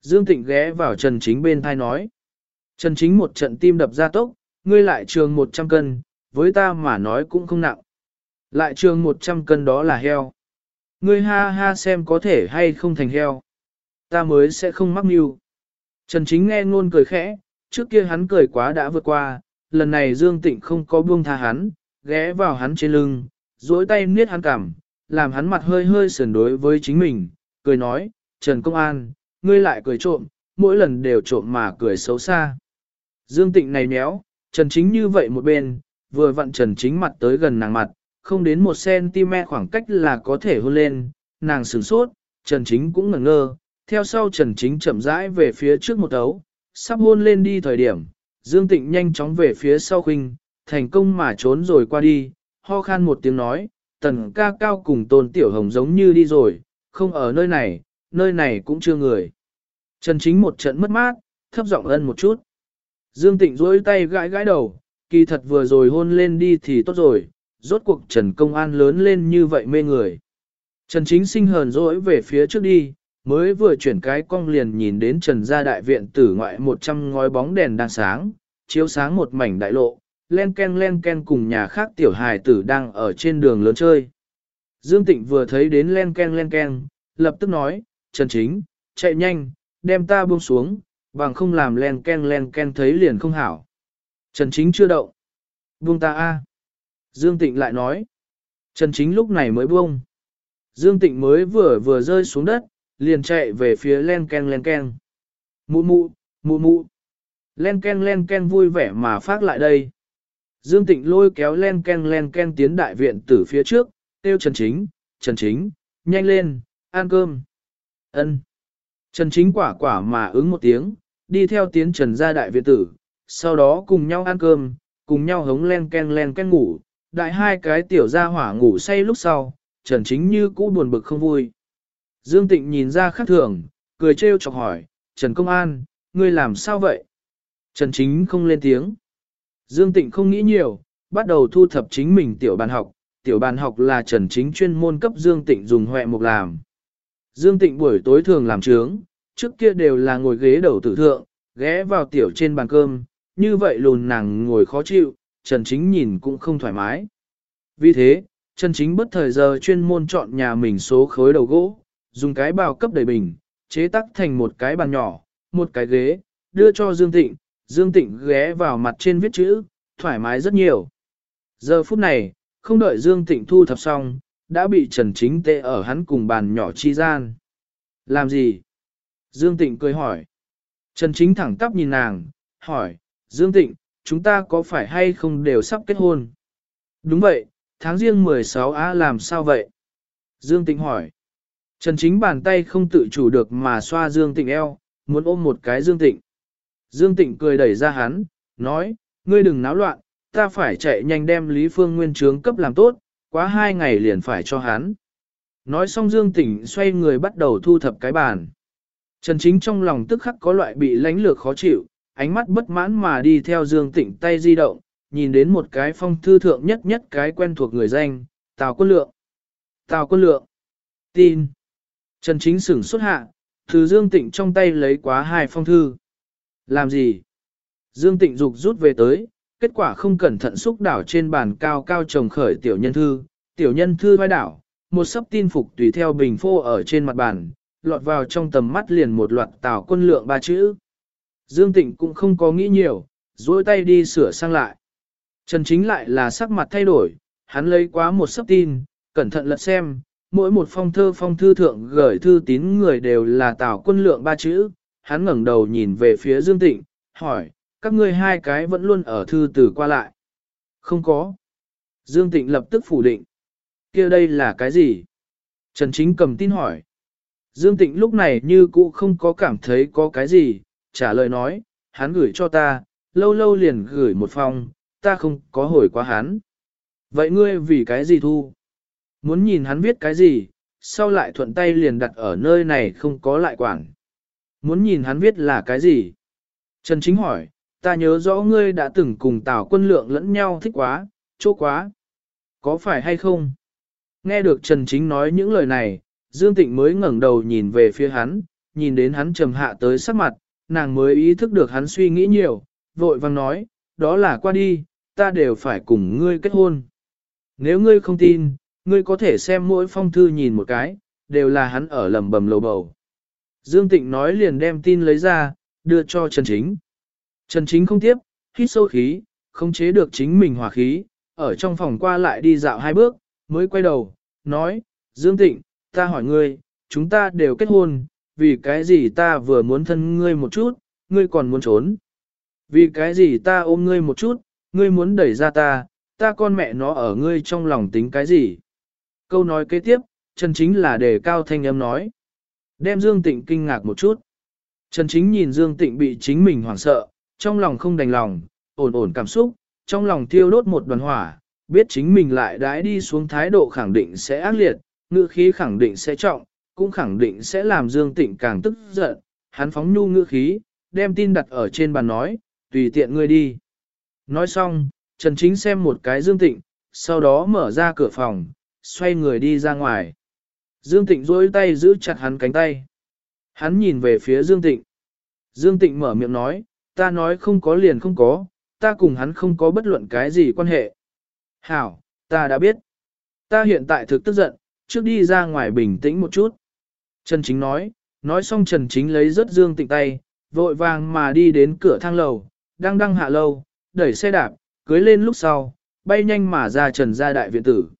Dương Tịnh ghé vào Trần Chính bên thai nói. Trần Chính một trận tim đập ra tốc, ngươi lại trường 100 cân, với ta mà nói cũng không nặng. Lại trường 100 cân đó là heo. Ngươi ha ha xem có thể hay không thành heo. Ta mới sẽ không mắc mưu. Trần Chính nghe ngôn cười khẽ, trước kia hắn cười quá đã vượt qua, lần này Dương Tịnh không có buông tha hắn, ghé vào hắn trên lưng, duỗi tay niết hắn cằm, làm hắn mặt hơi hơi sườn đối với chính mình, cười nói, Trần Công An, ngươi lại cười trộm, mỗi lần đều trộm mà cười xấu xa. Dương Tịnh này méo, Trần Chính như vậy một bên, vừa vặn Trần Chính mặt tới gần nàng mặt, không đến một cm khoảng cách là có thể hôn lên, nàng sửng sốt, Trần Chính cũng ngẩn ngơ, theo sau Trần Chính chậm rãi về phía trước một ấu, sắp hôn lên đi thời điểm, Dương Tịnh nhanh chóng về phía sau khinh, thành công mà trốn rồi qua đi, ho khan một tiếng nói, tần ca cao cùng tôn tiểu hồng giống như đi rồi, không ở nơi này, nơi này cũng chưa người. Trần Chính một trận mất mát, thấp giọng ân một chút. Dương Tịnh duỗi tay gãi gãi đầu, kỳ thật vừa rồi hôn lên đi thì tốt rồi, rốt cuộc Trần Công An lớn lên như vậy mê người. Trần Chính sinh hờn dỗi về phía trước đi, mới vừa chuyển cái cong liền nhìn đến Trần gia đại viện tử ngoại 100 ngói bóng đèn đang sáng, chiếu sáng một mảnh đại lộ, len ken len ken cùng nhà khác tiểu hài tử đang ở trên đường lớn chơi. Dương Tịnh vừa thấy đến len ken len ken, lập tức nói, Trần Chính, chạy nhanh, đem ta buông xuống, bằng không làm len ken len ken thấy liền không hảo. Trần Chính chưa động. Buông ta a. Dương Tịnh lại nói. Trần Chính lúc này mới buông. Dương Tịnh mới vừa vừa rơi xuống đất, liền chạy về phía len ken len ken. Mụ mụ, mụ mụ. Len ken len ken vui vẻ mà phát lại đây. Dương Tịnh lôi kéo len ken len ken tiến đại viện từ phía trước, tiêu Trần Chính, Trần Chính, nhanh lên, ăn cơm. Ân. Trần Chính quả quả mà ứng một tiếng, đi theo tiến Trần ra đại viện tử, sau đó cùng nhau ăn cơm, cùng nhau hống len ken len ken ngủ, đại hai cái tiểu gia hỏa ngủ say lúc sau, Trần Chính như cũ buồn bực không vui. Dương Tịnh nhìn ra khác thường, cười trêu chọc hỏi, Trần Công An, ngươi làm sao vậy? Trần Chính không lên tiếng. Dương Tịnh không nghĩ nhiều, bắt đầu thu thập chính mình tiểu bàn học. Tiểu bàn học là Trần Chính chuyên môn cấp Dương Tịnh dùng hoẹ mục làm. Dương Tịnh buổi tối thường làm trướng, trước kia đều là ngồi ghế đầu tử thượng, ghé vào tiểu trên bàn cơm, như vậy lùn nàng ngồi khó chịu, Trần Chính nhìn cũng không thoải mái. Vì thế, Trần Chính bất thời giờ chuyên môn chọn nhà mình số khối đầu gỗ, dùng cái bào cấp đầy bình, chế tắc thành một cái bàn nhỏ, một cái ghế, đưa cho Dương Tịnh, Dương Tịnh ghé vào mặt trên viết chữ, thoải mái rất nhiều. Giờ phút này, không đợi Dương Tịnh thu thập xong, đã bị Trần Chính tệ ở hắn cùng bàn nhỏ chi gian. Làm gì? Dương Tịnh cười hỏi. Trần Chính thẳng tắp nhìn nàng, hỏi, Dương Tịnh, chúng ta có phải hay không đều sắp kết hôn? Đúng vậy, tháng riêng 16 á làm sao vậy? Dương Tịnh hỏi. Trần Chính bàn tay không tự chủ được mà xoa Dương Tịnh eo, muốn ôm một cái Dương Tịnh. Dương Tịnh cười đẩy ra hắn, nói, ngươi đừng náo loạn, ta phải chạy nhanh đem Lý Phương Nguyên trướng cấp làm tốt, quá hai ngày liền phải cho hắn. Nói xong Dương Tịnh xoay người bắt đầu thu thập cái bàn. Trần Chính trong lòng tức khắc có loại bị lánh lược khó chịu, ánh mắt bất mãn mà đi theo Dương Tịnh tay di động, nhìn đến một cái phong thư thượng nhất nhất cái quen thuộc người danh, Tào Quân Lượng. Tào Quân Lượng. Tin. Trần Chính sửng xuất hạ, từ Dương Tịnh trong tay lấy quá hai phong thư. Làm gì? Dương Tịnh dục rút về tới, kết quả không cẩn thận xúc đảo trên bàn cao cao trồng khởi tiểu nhân thư, tiểu nhân thư vai đảo, một sấp tin phục tùy theo bình phô ở trên mặt bàn, lọt vào trong tầm mắt liền một loạt tào quân lượng ba chữ. Dương Tịnh cũng không có nghĩ nhiều, duỗi tay đi sửa sang lại. Trần Chính lại là sắc mặt thay đổi, hắn lấy quá một sấp tin, cẩn thận lật xem, mỗi một phong thơ phong thư thượng gửi thư tín người đều là tào quân lượng ba chữ, hắn ngẩng đầu nhìn về phía Dương Tịnh, hỏi, các ngươi hai cái vẫn luôn ở thư từ qua lại. Không có. Dương Tịnh lập tức phủ định. kia đây là cái gì? Trần Chính cầm tin hỏi. Dương Tịnh lúc này như cũ không có cảm thấy có cái gì, trả lời nói, hắn gửi cho ta, lâu lâu liền gửi một phong, ta không có hồi quá hắn. Vậy ngươi vì cái gì thu? Muốn nhìn hắn viết cái gì, sau lại thuận tay liền đặt ở nơi này không có lại quản. Muốn nhìn hắn viết là cái gì? Trần Chính hỏi, ta nhớ rõ ngươi đã từng cùng Tào quân lượng lẫn nhau thích quá, chỗ quá. Có phải hay không? Nghe được Trần Chính nói những lời này, Dương Tịnh mới ngẩng đầu nhìn về phía hắn, nhìn đến hắn trầm hạ tới sắc mặt, nàng mới ý thức được hắn suy nghĩ nhiều, vội vang nói, đó là qua đi, ta đều phải cùng ngươi kết hôn. Nếu ngươi không tin, ngươi có thể xem mỗi phong thư nhìn một cái, đều là hắn ở lầm bầm lầu bầu. Dương Tịnh nói liền đem tin lấy ra, đưa cho Trần Chính. Trần Chính không tiếp, hít sâu khí, không chế được chính mình hỏa khí, ở trong phòng qua lại đi dạo hai bước, mới quay đầu, nói, Dương Tịnh, ta hỏi ngươi, chúng ta đều kết hôn, vì cái gì ta vừa muốn thân ngươi một chút, ngươi còn muốn trốn. Vì cái gì ta ôm ngươi một chút, ngươi muốn đẩy ra ta, ta con mẹ nó ở ngươi trong lòng tính cái gì. Câu nói kế tiếp, Trần Chính là đề cao thanh âm nói. Đem Dương Tịnh kinh ngạc một chút. Trần Chính nhìn Dương Tịnh bị chính mình hoảng sợ, trong lòng không đành lòng, ổn ổn cảm xúc, trong lòng thiêu đốt một đoàn hỏa, biết chính mình lại đãi đi xuống thái độ khẳng định sẽ ác liệt, ngữ khí khẳng định sẽ trọng, cũng khẳng định sẽ làm Dương Tịnh càng tức giận, hắn phóng nhu ngữ khí, đem tin đặt ở trên bàn nói, tùy tiện ngươi đi. Nói xong, Trần Chính xem một cái Dương Tịnh, sau đó mở ra cửa phòng, xoay người đi ra ngoài. Dương Tịnh duỗi tay giữ chặt hắn cánh tay. Hắn nhìn về phía Dương Tịnh. Dương Tịnh mở miệng nói, ta nói không có liền không có, ta cùng hắn không có bất luận cái gì quan hệ. Hảo, ta đã biết. Ta hiện tại thực tức giận, trước đi ra ngoài bình tĩnh một chút. Trần Chính nói, nói xong Trần Chính lấy rất Dương Tịnh tay, vội vàng mà đi đến cửa thang lầu, đang đăng hạ lâu, đẩy xe đạp, cưới lên lúc sau, bay nhanh mà ra Trần gia đại viện tử.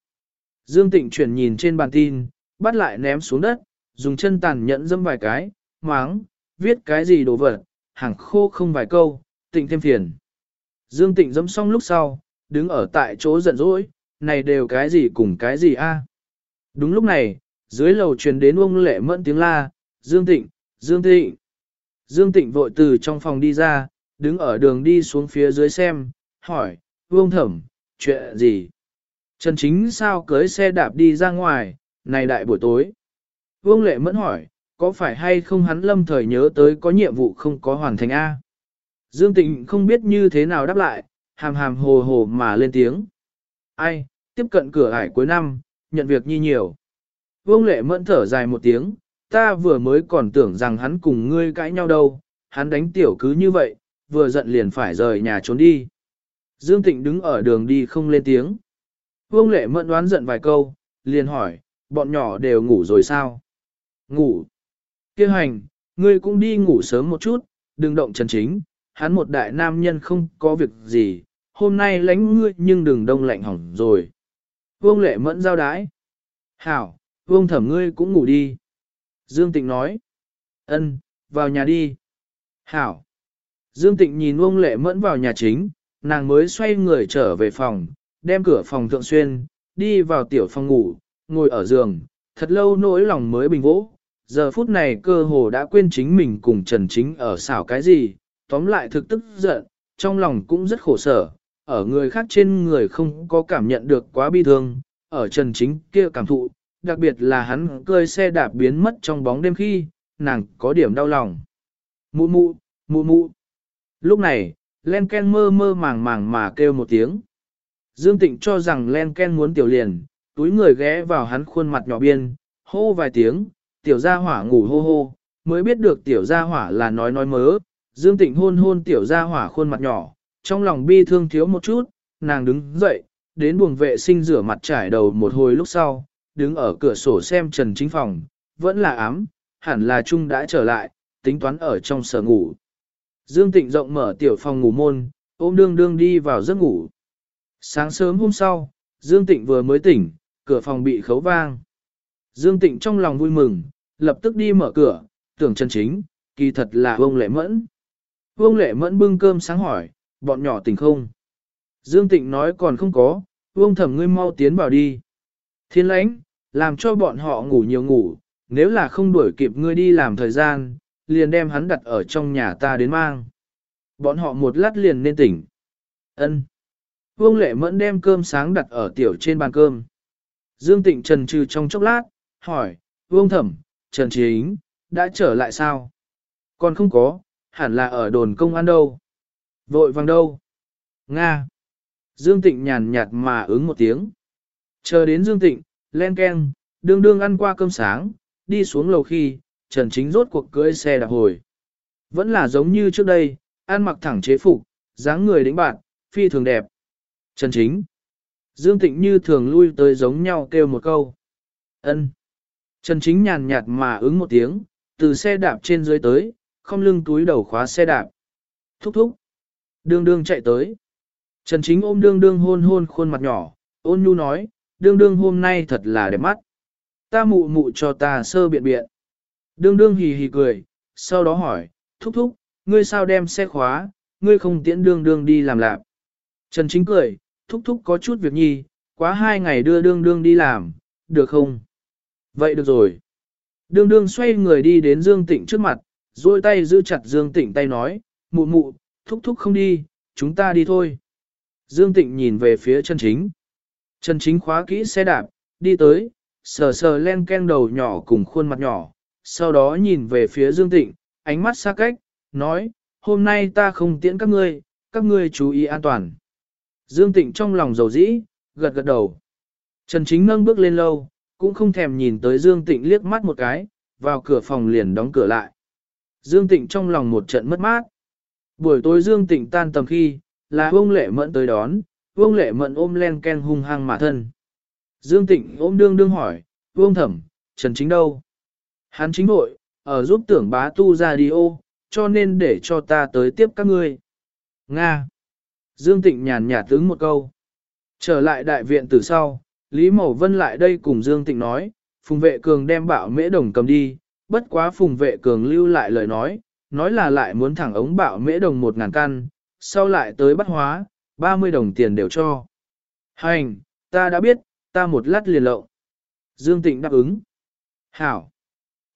Dương Tịnh chuyển nhìn trên bàn tin, bắt lại ném xuống đất, dùng chân tàn nhẫn dâm vài cái, máng, viết cái gì đồ vật, hàng khô không vài câu, tịnh thêm phiền. Dương Tịnh dâm xong lúc sau, đứng ở tại chỗ giận dỗi, này đều cái gì cùng cái gì a? Đúng lúc này, dưới lầu truyền đến ông lệ mẫn tiếng la, Dương Tịnh, Dương Tịnh. Dương Tịnh vội từ trong phòng đi ra, đứng ở đường đi xuống phía dưới xem, hỏi, vương thẩm, chuyện gì? Trần Chính sao cưới xe đạp đi ra ngoài, này đại buổi tối. Vương Lệ Mẫn hỏi, có phải hay không hắn lâm thời nhớ tới có nhiệm vụ không có hoàn thành A? Dương Tịnh không biết như thế nào đáp lại, hàm hàm hồ hồ mà lên tiếng. Ai, tiếp cận cửa ải cuối năm, nhận việc nhi nhiều. Vương Lệ Mẫn thở dài một tiếng, ta vừa mới còn tưởng rằng hắn cùng ngươi cãi nhau đâu, hắn đánh tiểu cứ như vậy, vừa giận liền phải rời nhà trốn đi. Dương Tịnh đứng ở đường đi không lên tiếng. Vương Lệ Mẫn đoán giận vài câu, liền hỏi, bọn nhỏ đều ngủ rồi sao? Ngủ. Kêu hành, ngươi cũng đi ngủ sớm một chút, đừng động trần chính, hắn một đại nam nhân không có việc gì, hôm nay lánh ngươi nhưng đừng đông lạnh hỏng rồi. Vương lệ mẫn giao đái. Hảo, vương thẩm ngươi cũng ngủ đi. Dương Tịnh nói. Ân, vào nhà đi. Hảo. Dương Tịnh nhìn vương lệ mẫn vào nhà chính, nàng mới xoay người trở về phòng, đem cửa phòng thượng xuyên, đi vào tiểu phòng ngủ, ngồi ở giường, thật lâu nỗi lòng mới bình vỗ. Giờ phút này cơ hồ đã quên chính mình cùng Trần Chính ở xảo cái gì, tóm lại thực tức giận, trong lòng cũng rất khổ sở, ở người khác trên người không có cảm nhận được quá bi thương, ở Trần Chính kia cảm thụ, đặc biệt là hắn cơi xe đạp biến mất trong bóng đêm khi, nàng có điểm đau lòng. Mụ mụ, mụ mụ. Lúc này, Len Ken mơ mơ màng màng mà kêu một tiếng. Dương Tịnh cho rằng Len Ken muốn tiểu liền, túi người ghé vào hắn khuôn mặt nhỏ biên, hô vài tiếng, tiểu gia hỏa ngủ hô hô, mới biết được tiểu gia hỏa là nói nói mớ. Dương Tịnh hôn hôn tiểu gia hỏa khuôn mặt nhỏ, trong lòng bi thương thiếu một chút, nàng đứng dậy, đến buồng vệ sinh rửa mặt trải đầu một hồi lúc sau, đứng ở cửa sổ xem Trần Chính Phòng, vẫn là ám, hẳn là Trung đã trở lại, tính toán ở trong sở ngủ. Dương Tịnh rộng mở tiểu phòng ngủ môn, ôm đương đương đi vào giấc ngủ. Sáng sớm hôm sau, Dương Tịnh vừa mới tỉnh, cửa phòng bị khấu vang. Dương Tịnh trong lòng vui mừng, lập tức đi mở cửa, tưởng trần chính, kỳ thật là Vương Lệ Mẫn. Vương Lệ Mẫn bưng cơm sáng hỏi, bọn nhỏ tỉnh không? Dương Tịnh nói còn không có, Vương Thẩm ngươi mau tiến vào đi. Thiên lãnh, làm cho bọn họ ngủ nhiều ngủ, nếu là không đuổi kịp ngươi đi làm thời gian, liền đem hắn đặt ở trong nhà ta đến mang. Bọn họ một lát liền nên tỉnh. Ân. Vương Lệ Mẫn đem cơm sáng đặt ở tiểu trên bàn cơm. Dương Tịnh trần trừ trong chốc lát, hỏi, Vương Thẩm, Trần Chính, đã trở lại sao? Còn không có, hẳn là ở đồn công an đâu. Vội vàng đâu? Nga. Dương Tịnh nhàn nhạt mà ứng một tiếng. Chờ đến Dương Tịnh, len keng, đương đương ăn qua cơm sáng, đi xuống lầu khi, Trần Chính rốt cuộc cưỡi xe đạp hồi. Vẫn là giống như trước đây, ăn mặc thẳng chế phục, dáng người đĩnh bạn, phi thường đẹp. Trần Chính. Dương Tịnh như thường lui tới giống nhau kêu một câu. ân. Trần Chính nhàn nhạt mà ứng một tiếng, từ xe đạp trên dưới tới, không lưng túi đầu khóa xe đạp. Thúc thúc. Đương đương chạy tới. Trần Chính ôm đương đương hôn hôn khuôn mặt nhỏ, ôn nhu nói, đương đương hôm nay thật là đẹp mắt. Ta mụ mụ cho ta sơ biện biện. Đương đương hì hì cười, sau đó hỏi, thúc thúc, ngươi sao đem xe khóa, ngươi không tiễn đương đương đi làm lạp. Trần Chính cười, thúc thúc có chút việc nhi, quá hai ngày đưa đương đương đi làm, được không? Vậy được rồi. Đương đương xoay người đi đến Dương Tịnh trước mặt, duỗi tay giữ chặt Dương Tịnh tay nói, mụ mụ, thúc thúc không đi, chúng ta đi thôi. Dương Tịnh nhìn về phía Trần Chính. Trần Chính khóa kỹ xe đạp, đi tới, sờ sờ len ken đầu nhỏ cùng khuôn mặt nhỏ, sau đó nhìn về phía Dương Tịnh, ánh mắt xa cách, nói, hôm nay ta không tiễn các ngươi, các ngươi chú ý an toàn. Dương Tịnh trong lòng dầu dĩ, gật gật đầu. Trần Chính nâng bước lên lâu, cũng không thèm nhìn tới Dương Tịnh liếc mắt một cái, vào cửa phòng liền đóng cửa lại. Dương Tịnh trong lòng một trận mất mát. Buổi tối Dương Tịnh tan tầm khi, là ông Lệ Mẫn tới đón, Vương Lệ mận ôm len ken hung hăng mà thân. Dương Tịnh ôm đương đương hỏi, Vương Thẩm, Trần Chính đâu? Hắn chính vội, ở giúp tưởng bá tu ra đi ô, cho nên để cho ta tới tiếp các ngươi. Nga. Dương Tịnh nhàn nhạt tướng một câu. Trở lại đại viện từ sau, Lý Mậu Vân lại đây cùng Dương Tịnh nói, Phùng Vệ Cường đem bạo mễ đồng cầm đi, bất quá Phùng Vệ Cường lưu lại lời nói, nói là lại muốn thẳng ống bạo mễ đồng một ngàn căn, sau lại tới bắt hóa, 30 đồng tiền đều cho. Hành, ta đã biết, ta một lát liền lộng. Dương Tịnh đáp ứng. Hảo.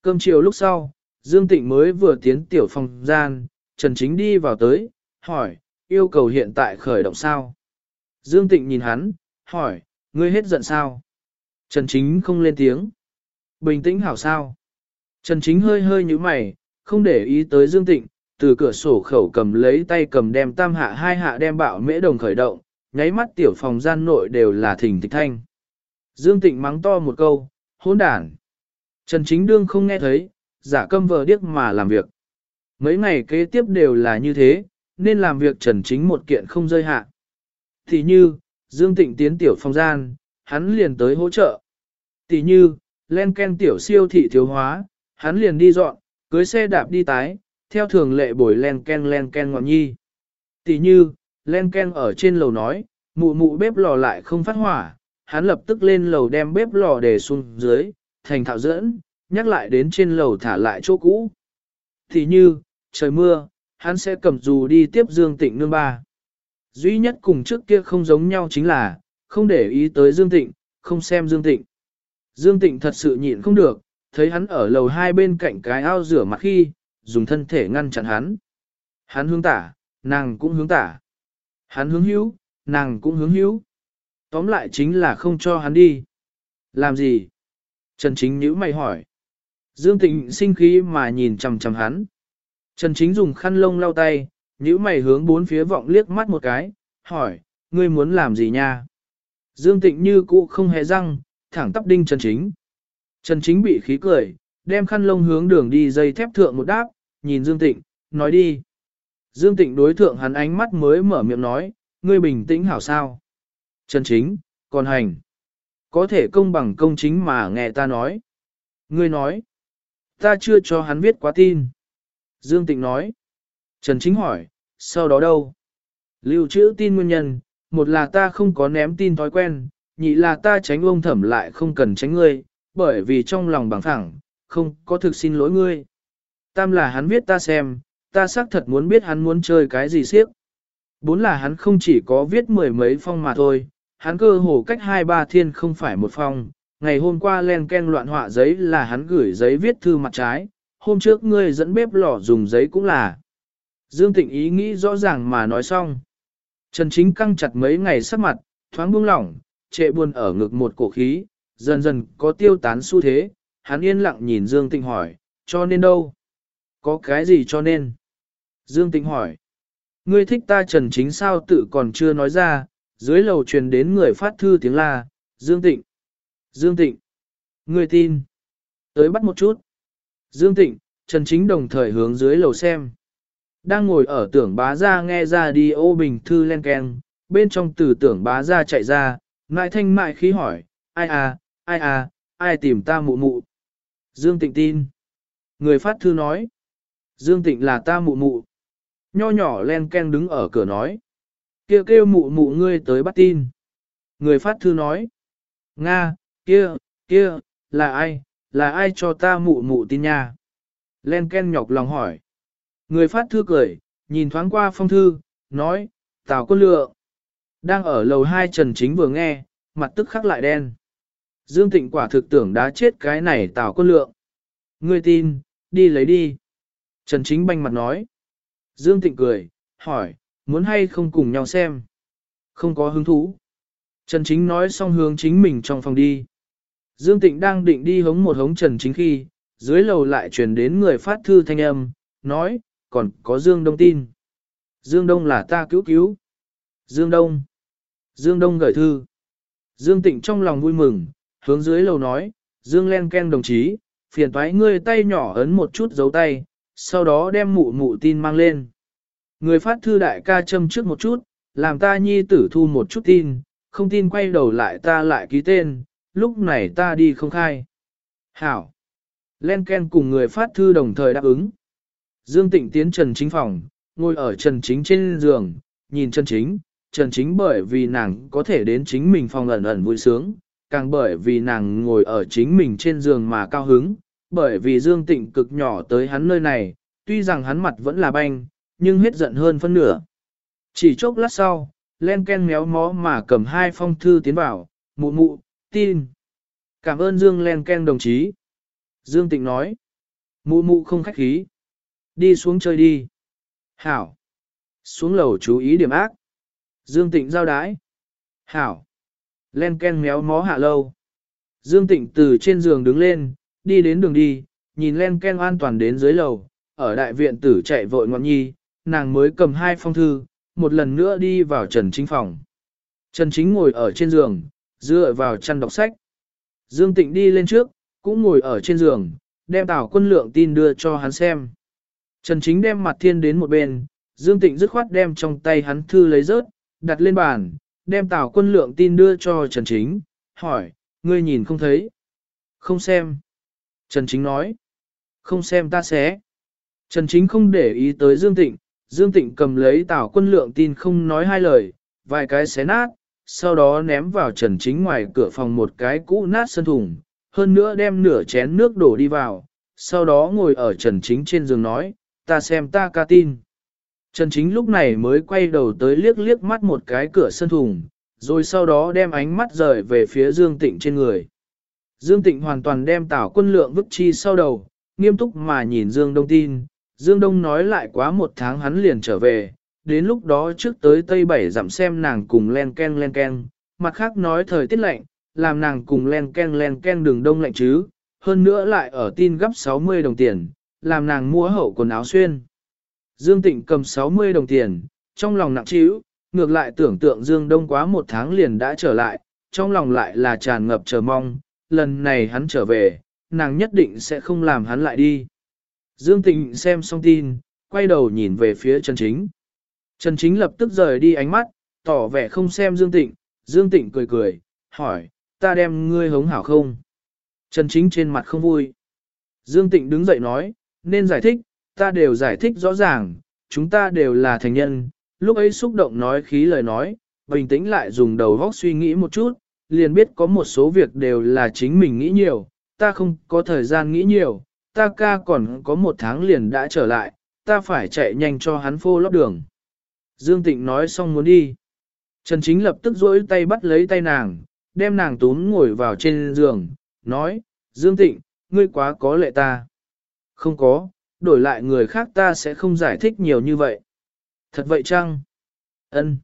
Cơm chiều lúc sau, Dương Tịnh mới vừa tiến tiểu phòng gian, Trần Chính đi vào tới, hỏi, yêu cầu hiện tại khởi động sao? Dương Tịnh nhìn hắn, hỏi, ngươi hết giận sao? Trần Chính không lên tiếng. Bình tĩnh hảo sao? Trần Chính hơi hơi như mày, không để ý tới Dương Tịnh, từ cửa sổ khẩu cầm lấy tay cầm đem tam hạ hai hạ đem bạo mễ đồng khởi động, nháy mắt tiểu phòng gian nội đều là thỉnh thịch thanh. Dương Tịnh mắng to một câu, hỗn đản. Trần Chính Đương không nghe thấy, giả câm vờ điếc mà làm việc. Mấy ngày kế tiếp đều là như thế, nên làm việc Trần Chính một kiện không rơi hạ. Thì như, Dương Tịnh tiến tiểu phòng gian, hắn liền tới hỗ trợ. Tỷ như, len ken tiểu siêu thị thiếu hóa, hắn liền đi dọn, cưới xe đạp đi tái, theo thường lệ bồi len ken len ken ngọn nhi. Tỷ như, len ken ở trên lầu nói, mụ mụ bếp lò lại không phát hỏa, hắn lập tức lên lầu đem bếp lò để xuống dưới, thành thạo dẫn, nhắc lại đến trên lầu thả lại chỗ cũ. Tỷ như, trời mưa, hắn sẽ cầm dù đi tiếp Dương Tịnh nương ba. Duy nhất cùng trước kia không giống nhau chính là, không để ý tới Dương Tịnh, không xem Dương Tịnh. Dương Tịnh thật sự nhịn không được, thấy hắn ở lầu hai bên cạnh cái ao rửa mặt khi, dùng thân thể ngăn chặn hắn. Hắn hướng tả, nàng cũng hướng tả. Hắn hướng hữu, nàng cũng hướng hữu. Tóm lại chính là không cho hắn đi. Làm gì? Trần Chính nhíu mày hỏi. Dương Tịnh sinh khí mà nhìn chằm chằm hắn. Trần Chính dùng khăn lông lau tay, nhíu mày hướng bốn phía vọng liếc mắt một cái, hỏi, ngươi muốn làm gì nha? Dương Tịnh như cũ không hề răng, thẳng tắp đinh Trần Chính. Trần Chính bị khí cười, đem khăn lông hướng đường đi dây thép thượng một đáp, nhìn Dương Tịnh, nói đi. Dương Tịnh đối thượng hắn ánh mắt mới mở miệng nói, ngươi bình tĩnh hảo sao. Trần Chính, còn hành. Có thể công bằng công chính mà nghe ta nói. Ngươi nói, ta chưa cho hắn viết quá tin. Dương Tịnh nói. Trần Chính hỏi, sau đó đâu? Lưu trữ tin nguyên nhân, một là ta không có ném tin thói quen, nhị là ta tránh ông thẩm lại không cần tránh ngươi, bởi vì trong lòng bằng thẳng, không có thực xin lỗi ngươi. Tam là hắn viết ta xem, ta xác thật muốn biết hắn muốn chơi cái gì siếc. Bốn là hắn không chỉ có viết mười mấy phong mà thôi, hắn cơ hồ cách hai ba thiên không phải một phong. Ngày hôm qua len ken loạn họa giấy là hắn gửi giấy viết thư mặt trái, hôm trước ngươi dẫn bếp lò dùng giấy cũng là. Dương Tịnh ý nghĩ rõ ràng mà nói xong. Trần Chính căng chặt mấy ngày sắc mặt, thoáng buông lỏng, trệ buồn ở ngực một cổ khí, dần dần có tiêu tán xu thế, hắn yên lặng nhìn Dương Tịnh hỏi, cho nên đâu? Có cái gì cho nên? Dương Tĩnh hỏi, ngươi thích ta Trần Chính sao tự còn chưa nói ra, dưới lầu truyền đến người phát thư tiếng la, Dương Tịnh, Dương Tịnh, ngươi tin, tới bắt một chút. Dương Tịnh, Trần Chính đồng thời hướng dưới lầu xem. Đang ngồi ở tưởng bá ra nghe ra đi ô bình thư len keng, bên trong từ tưởng bá ra chạy ra, ngại thanh mại khí hỏi, ai à, ai à, ai tìm ta mụ mụ. Dương Tịnh tin. Người phát thư nói, Dương Tịnh là ta mụ mụ. Nho nhỏ len ken đứng ở cửa nói, kia kêu mụ mụ ngươi tới bắt tin. Người phát thư nói, Nga, kia, kia, là ai, là ai cho ta mụ mụ tin nha. Len ken nhọc lòng hỏi. Người phát thư cười, nhìn thoáng qua phong thư, nói, Tào quân lựa. Đang ở lầu hai Trần Chính vừa nghe, mặt tức khắc lại đen. Dương Tịnh quả thực tưởng đã chết cái này Tào quân lượng. Ngươi tin, đi lấy đi. Trần Chính banh mặt nói. Dương Tịnh cười, hỏi, muốn hay không cùng nhau xem. Không có hứng thú. Trần Chính nói xong hướng chính mình trong phòng đi. Dương Tịnh đang định đi hống một hống Trần Chính khi, dưới lầu lại truyền đến người phát thư thanh âm, nói, còn có Dương Đông tin. Dương Đông là ta cứu cứu. Dương Đông. Dương Đông gửi thư. Dương Tịnh trong lòng vui mừng, hướng dưới lầu nói, Dương Len Ken đồng chí, phiền toái ngươi tay nhỏ ấn một chút dấu tay, sau đó đem mụ mụ tin mang lên. Người phát thư đại ca châm trước một chút, làm ta nhi tử thu một chút tin, không tin quay đầu lại ta lại ký tên, lúc này ta đi không khai. Hảo. Len Ken cùng người phát thư đồng thời đáp ứng. Dương Tịnh tiến Trần Chính phòng, ngồi ở Trần Chính trên giường, nhìn Trần Chính, Trần Chính bởi vì nàng có thể đến chính mình phòng ẩn ẩn vui sướng, càng bởi vì nàng ngồi ở chính mình trên giường mà cao hứng, bởi vì Dương Tịnh cực nhỏ tới hắn nơi này, tuy rằng hắn mặt vẫn là banh, nhưng hết giận hơn phân nửa. Chỉ chốc lát sau, Len Ken méo mó mà cầm hai phong thư tiến vào, mụ mụ, tin. Cảm ơn Dương Len Ken đồng chí. Dương Tịnh nói, mụ mụ không khách khí. Đi xuống chơi đi. Hảo. Xuống lầu chú ý điểm ác. Dương Tịnh giao đái. Hảo. Len Ken méo mó hạ lâu. Dương Tịnh từ trên giường đứng lên, đi đến đường đi, nhìn Len Ken an toàn đến dưới lầu, ở đại viện tử chạy vội ngọn nhi, nàng mới cầm hai phong thư, một lần nữa đi vào Trần Chính phòng. Trần Chính ngồi ở trên giường, dựa vào chăn đọc sách. Dương Tịnh đi lên trước, cũng ngồi ở trên giường, đem tảo quân lượng tin đưa cho hắn xem. Trần Chính đem mặt thiên đến một bên, Dương Tịnh dứt khoát đem trong tay hắn thư lấy rớt, đặt lên bàn, đem tảo quân lượng tin đưa cho Trần Chính, hỏi, ngươi nhìn không thấy. Không xem. Trần Chính nói, không xem ta sẽ. Trần Chính không để ý tới Dương Tịnh, Dương Tịnh cầm lấy tảo quân lượng tin không nói hai lời, vài cái xé nát, sau đó ném vào Trần Chính ngoài cửa phòng một cái cũ nát sân thùng, hơn nữa đem nửa chén nước đổ đi vào, sau đó ngồi ở Trần Chính trên giường nói, ta xem ta ca tin. Trần Chính lúc này mới quay đầu tới liếc liếc mắt một cái cửa sân thùng, rồi sau đó đem ánh mắt rời về phía Dương Tịnh trên người. Dương Tịnh hoàn toàn đem tảo quân lượng vứt chi sau đầu, nghiêm túc mà nhìn Dương Đông tin. Dương Đông nói lại quá một tháng hắn liền trở về, đến lúc đó trước tới Tây Bảy dặm xem nàng cùng len ken len ken, mặt khác nói thời tiết lạnh, làm nàng cùng len ken len ken đường đông lạnh chứ, hơn nữa lại ở tin gấp 60 đồng tiền, làm nàng mua hậu quần áo xuyên. Dương Tịnh cầm 60 đồng tiền, trong lòng nặng trĩu, ngược lại tưởng tượng Dương Đông quá một tháng liền đã trở lại, trong lòng lại là tràn ngập chờ mong, lần này hắn trở về, nàng nhất định sẽ không làm hắn lại đi. Dương Tịnh xem xong tin, quay đầu nhìn về phía Trần Chính. Trần Chính lập tức rời đi ánh mắt, tỏ vẻ không xem Dương Tịnh, Dương Tịnh cười cười, hỏi, ta đem ngươi hống hảo không? Trần Chính trên mặt không vui. Dương Tịnh đứng dậy nói, nên giải thích, ta đều giải thích rõ ràng, chúng ta đều là thành nhân, lúc ấy xúc động nói khí lời nói, bình tĩnh lại dùng đầu góc suy nghĩ một chút, liền biết có một số việc đều là chính mình nghĩ nhiều, ta không có thời gian nghĩ nhiều, ta ca còn có một tháng liền đã trở lại, ta phải chạy nhanh cho hắn phô lót đường. Dương Tịnh nói xong muốn đi. Trần Chính lập tức rỗi tay bắt lấy tay nàng, đem nàng túm ngồi vào trên giường, nói, Dương Tịnh, ngươi quá có lệ ta. Không có, đổi lại người khác ta sẽ không giải thích nhiều như vậy. Thật vậy chăng? Ân.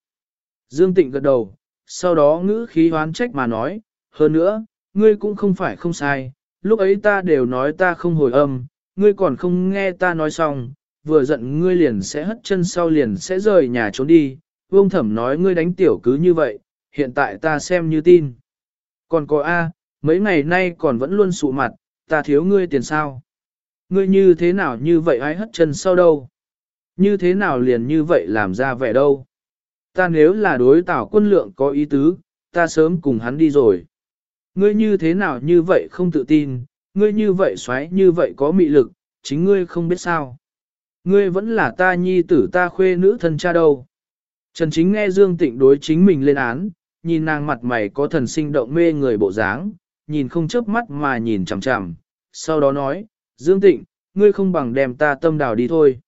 Dương Tịnh gật đầu, sau đó ngữ khí hoán trách mà nói, hơn nữa, ngươi cũng không phải không sai, lúc ấy ta đều nói ta không hồi âm, ngươi còn không nghe ta nói xong, vừa giận ngươi liền sẽ hất chân sau liền sẽ rời nhà trốn đi, vương thẩm nói ngươi đánh tiểu cứ như vậy, hiện tại ta xem như tin. Còn có A, mấy ngày nay còn vẫn luôn sụ mặt, ta thiếu ngươi tiền sao. Ngươi như thế nào như vậy ai hất chân sau đâu? Như thế nào liền như vậy làm ra vẻ đâu? Ta nếu là đối tảo quân lượng có ý tứ, ta sớm cùng hắn đi rồi. Ngươi như thế nào như vậy không tự tin, ngươi như vậy xoáy như vậy có mị lực, chính ngươi không biết sao. Ngươi vẫn là ta nhi tử ta khuê nữ thân cha đâu. Trần Chính nghe Dương Tịnh đối chính mình lên án, nhìn nàng mặt mày có thần sinh động mê người bộ dáng, nhìn không chớp mắt mà nhìn chằm chằm, sau đó nói, Dương Tịnh, ngươi không bằng đem ta tâm đào đi thôi.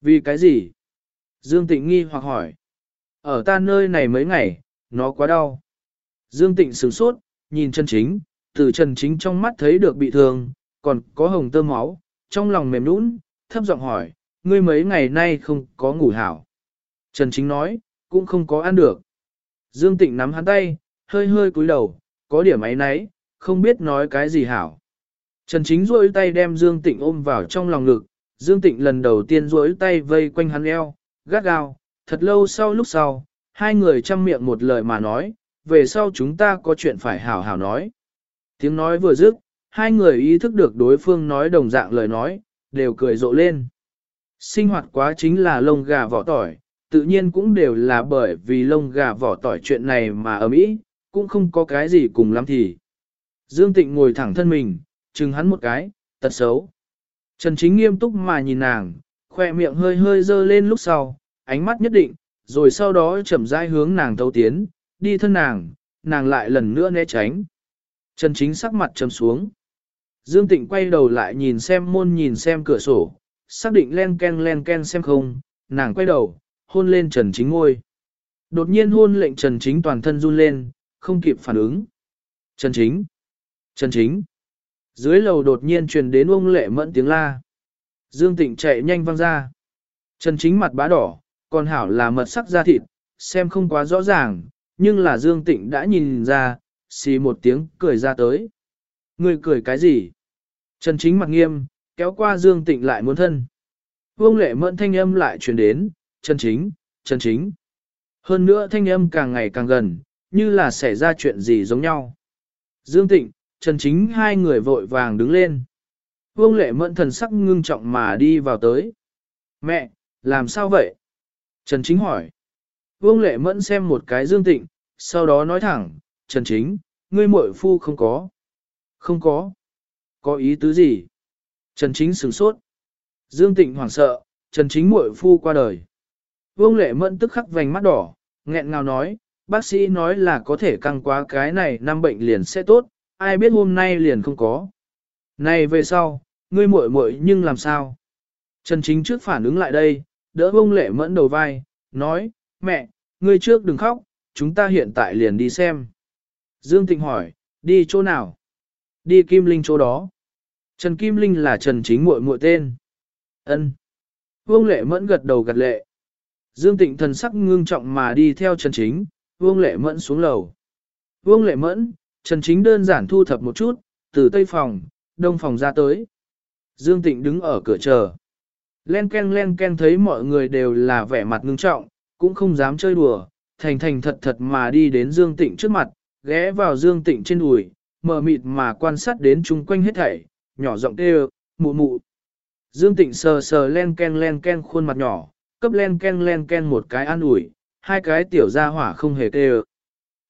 Vì cái gì? Dương Tịnh nghi hoặc hỏi. Ở ta nơi này mấy ngày, nó quá đau. Dương Tịnh sửng sốt, nhìn chân chính, từ chân chính trong mắt thấy được bị thương, còn có hồng tơ máu, trong lòng mềm nũng, thấp giọng hỏi, ngươi mấy ngày nay không có ngủ hảo. Trần Chính nói, cũng không có ăn được. Dương Tịnh nắm hắn tay, hơi hơi cúi đầu, có điểm ấy nấy, không biết nói cái gì hảo. Trần Chính duỗi tay đem Dương Tịnh ôm vào trong lòng ngực, Dương Tịnh lần đầu tiên duỗi tay vây quanh hắn eo, gắt gao, thật lâu sau lúc sau, hai người chăm miệng một lời mà nói, về sau chúng ta có chuyện phải hảo hảo nói. Tiếng nói vừa dứt, hai người ý thức được đối phương nói đồng dạng lời nói, đều cười rộ lên. Sinh hoạt quá chính là lông gà vỏ tỏi, tự nhiên cũng đều là bởi vì lông gà vỏ tỏi chuyện này mà ở mỹ, cũng không có cái gì cùng lắm thì. Dương Tịnh ngồi thẳng thân mình, chừng hắn một cái, tật xấu. Trần Chính nghiêm túc mà nhìn nàng, khoe miệng hơi hơi dơ lên lúc sau, ánh mắt nhất định, rồi sau đó chậm rãi hướng nàng thấu tiến, đi thân nàng, nàng lại lần nữa né tránh. Trần Chính sắc mặt trầm xuống. Dương Tịnh quay đầu lại nhìn xem môn nhìn xem cửa sổ, xác định len ken len ken xem không, nàng quay đầu, hôn lên Trần Chính ngôi. Đột nhiên hôn lệnh Trần Chính toàn thân run lên, không kịp phản ứng. Trần Chính! Trần Chính! Dưới lầu đột nhiên truyền đến ông lệ mẫn tiếng la. Dương Tịnh chạy nhanh văng ra. Trần Chính mặt bá đỏ, còn hảo là mật sắc da thịt, xem không quá rõ ràng, nhưng là Dương Tịnh đã nhìn ra, xì một tiếng cười ra tới. Người cười cái gì? Trần Chính mặt nghiêm, kéo qua Dương Tịnh lại muốn thân. Vương lệ mẫn thanh âm lại truyền đến, Trần Chính, Trần Chính. Hơn nữa thanh âm càng ngày càng gần, như là xảy ra chuyện gì giống nhau. Dương Tịnh, Trần Chính hai người vội vàng đứng lên. Vương lệ mẫn thần sắc ngưng trọng mà đi vào tới. Mẹ, làm sao vậy? Trần Chính hỏi. Vương lệ mẫn xem một cái Dương Tịnh, sau đó nói thẳng, Trần Chính, ngươi muội phu không có. Không có. Có ý tứ gì? Trần Chính sửng sốt. Dương Tịnh hoảng sợ, Trần Chính muội phu qua đời. Vương lệ mẫn tức khắc vành mắt đỏ, nghẹn ngào nói, bác sĩ nói là có thể căng quá cái này năm bệnh liền sẽ tốt, ai biết hôm nay liền không có. Này về sau, ngươi muội muội nhưng làm sao? Trần Chính trước phản ứng lại đây, đỡ bông lệ mẫn đầu vai, nói, mẹ, ngươi trước đừng khóc, chúng ta hiện tại liền đi xem. Dương Tịnh hỏi, đi chỗ nào? Đi Kim Linh chỗ đó. Trần Kim Linh là Trần Chính muội muội tên. Ân. Vương Lệ Mẫn gật đầu gật lệ. Dương Tịnh thần sắc ngưng trọng mà đi theo Trần Chính, Vương Lệ Mẫn xuống lầu. Vương Lệ Mẫn, Trần Chính đơn giản thu thập một chút, từ tây phòng, đông phòng ra tới. Dương Tịnh đứng ở cửa chờ. Len ken len ken thấy mọi người đều là vẻ mặt ngưng trọng, cũng không dám chơi đùa, thành thành thật thật mà đi đến Dương Tịnh trước mặt, ghé vào Dương Tịnh trên đùi, mờ mịt mà quan sát đến chung quanh hết thảy, nhỏ giọng kêu, mụ mụ. Dương Tịnh sờ sờ len ken len ken khuôn mặt nhỏ, cấp len ken len ken một cái an ủi, hai cái tiểu gia hỏa không hề kêu.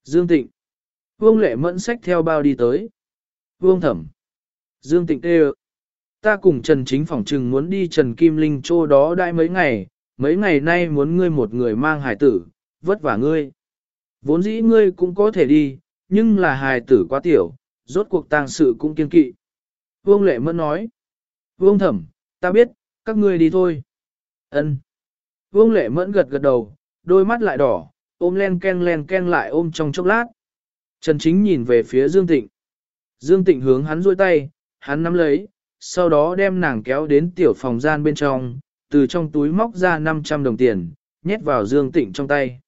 Dương Tịnh. Vương lệ mẫn sách theo bao đi tới. Vương thẩm. Dương Tịnh kêu. Ta cùng Trần Chính phỏng trừng muốn đi Trần Kim Linh chỗ đó đãi mấy ngày, mấy ngày nay muốn ngươi một người mang hài tử, vất vả ngươi. Vốn dĩ ngươi cũng có thể đi, nhưng là hài tử quá tiểu, rốt cuộc tang sự cũng kiên kỵ. Vương Lệ Mẫn nói. Vương Thẩm, ta biết, các ngươi đi thôi. Ân. Vương Lệ Mẫn gật gật đầu, đôi mắt lại đỏ, ôm len ken len ken lại ôm trong chốc lát. Trần Chính nhìn về phía Dương Tịnh. Dương Tịnh hướng hắn duỗi tay, hắn nắm lấy, sau đó đem nàng kéo đến tiểu phòng gian bên trong, từ trong túi móc ra 500 đồng tiền, nhét vào Dương Tịnh trong tay.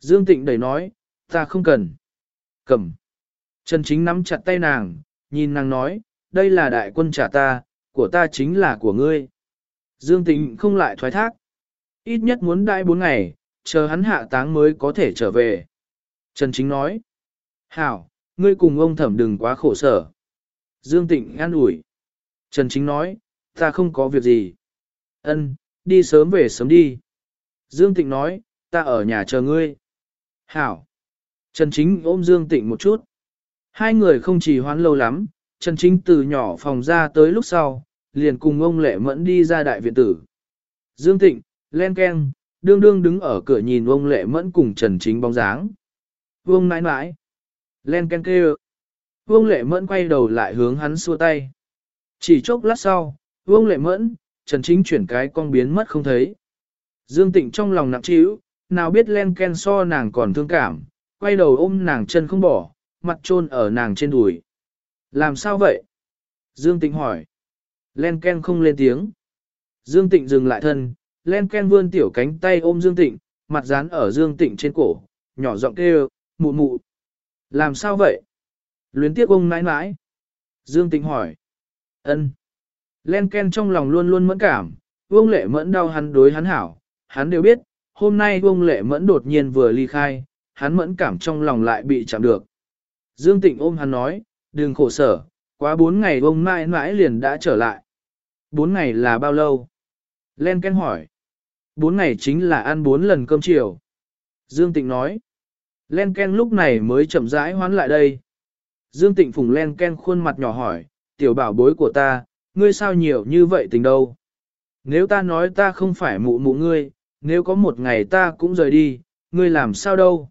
Dương Tịnh đẩy nói, ta không cần. Cầm. Trần Chính nắm chặt tay nàng, nhìn nàng nói, đây là đại quân trả ta, của ta chính là của ngươi. Dương Tịnh không lại thoái thác. Ít nhất muốn đại bốn ngày, chờ hắn hạ táng mới có thể trở về. Trần Chính nói, Hảo, ngươi cùng ông thẩm đừng quá khổ sở. Dương Tịnh an ủi. Trần Chính nói, ta không có việc gì. Ân, đi sớm về sớm đi. Dương Tịnh nói, ta ở nhà chờ ngươi. Hảo. Trần Chính ôm Dương Tịnh một chút. Hai người không chỉ hoán lâu lắm, Trần Chính từ nhỏ phòng ra tới lúc sau, liền cùng ông Lệ Mẫn đi ra đại viện tử. Dương Tịnh, len ken, đương đương đứng ở cửa nhìn ông Lệ Mẫn cùng Trần Chính bóng dáng. Vương nãi nãi. Len ken kêu. Vương Lệ Mẫn quay đầu lại hướng hắn xua tay. Chỉ chốc lát sau, Vương Lệ Mẫn, Trần Chính chuyển cái con biến mất không thấy. Dương Tịnh trong lòng nặng trĩu, nào biết len ken so nàng còn thương cảm, quay đầu ôm nàng chân không bỏ, mặt trôn ở nàng trên đùi. Làm sao vậy? Dương Tịnh hỏi. Len ken không lên tiếng. Dương Tịnh dừng lại thân, Len ken vươn tiểu cánh tay ôm Dương Tịnh, mặt dán ở Dương Tịnh trên cổ, nhỏ giọng kêu, mụ mụ. Làm sao vậy? Luyến tiếc ông nãi nãi. Dương Tịnh hỏi ân. Len ken trong lòng luôn luôn mẫn cảm, vương lệ mẫn đau hắn đối hắn hảo, hắn đều biết, hôm nay vương lệ mẫn đột nhiên vừa ly khai, hắn mẫn cảm trong lòng lại bị chạm được. Dương Tịnh ôm hắn nói, đừng khổ sở, quá bốn ngày ông mãi mãi liền đã trở lại. Bốn ngày là bao lâu? Len Ken hỏi. Bốn ngày chính là ăn bốn lần cơm chiều. Dương Tịnh nói. Len Ken lúc này mới chậm rãi hoán lại đây. Dương Tịnh phùng Len Ken khuôn mặt nhỏ hỏi, tiểu bảo bối của ta, ngươi sao nhiều như vậy tình đâu? Nếu ta nói ta không phải mụ mụ ngươi, nếu có một ngày ta cũng rời đi, ngươi làm sao đâu?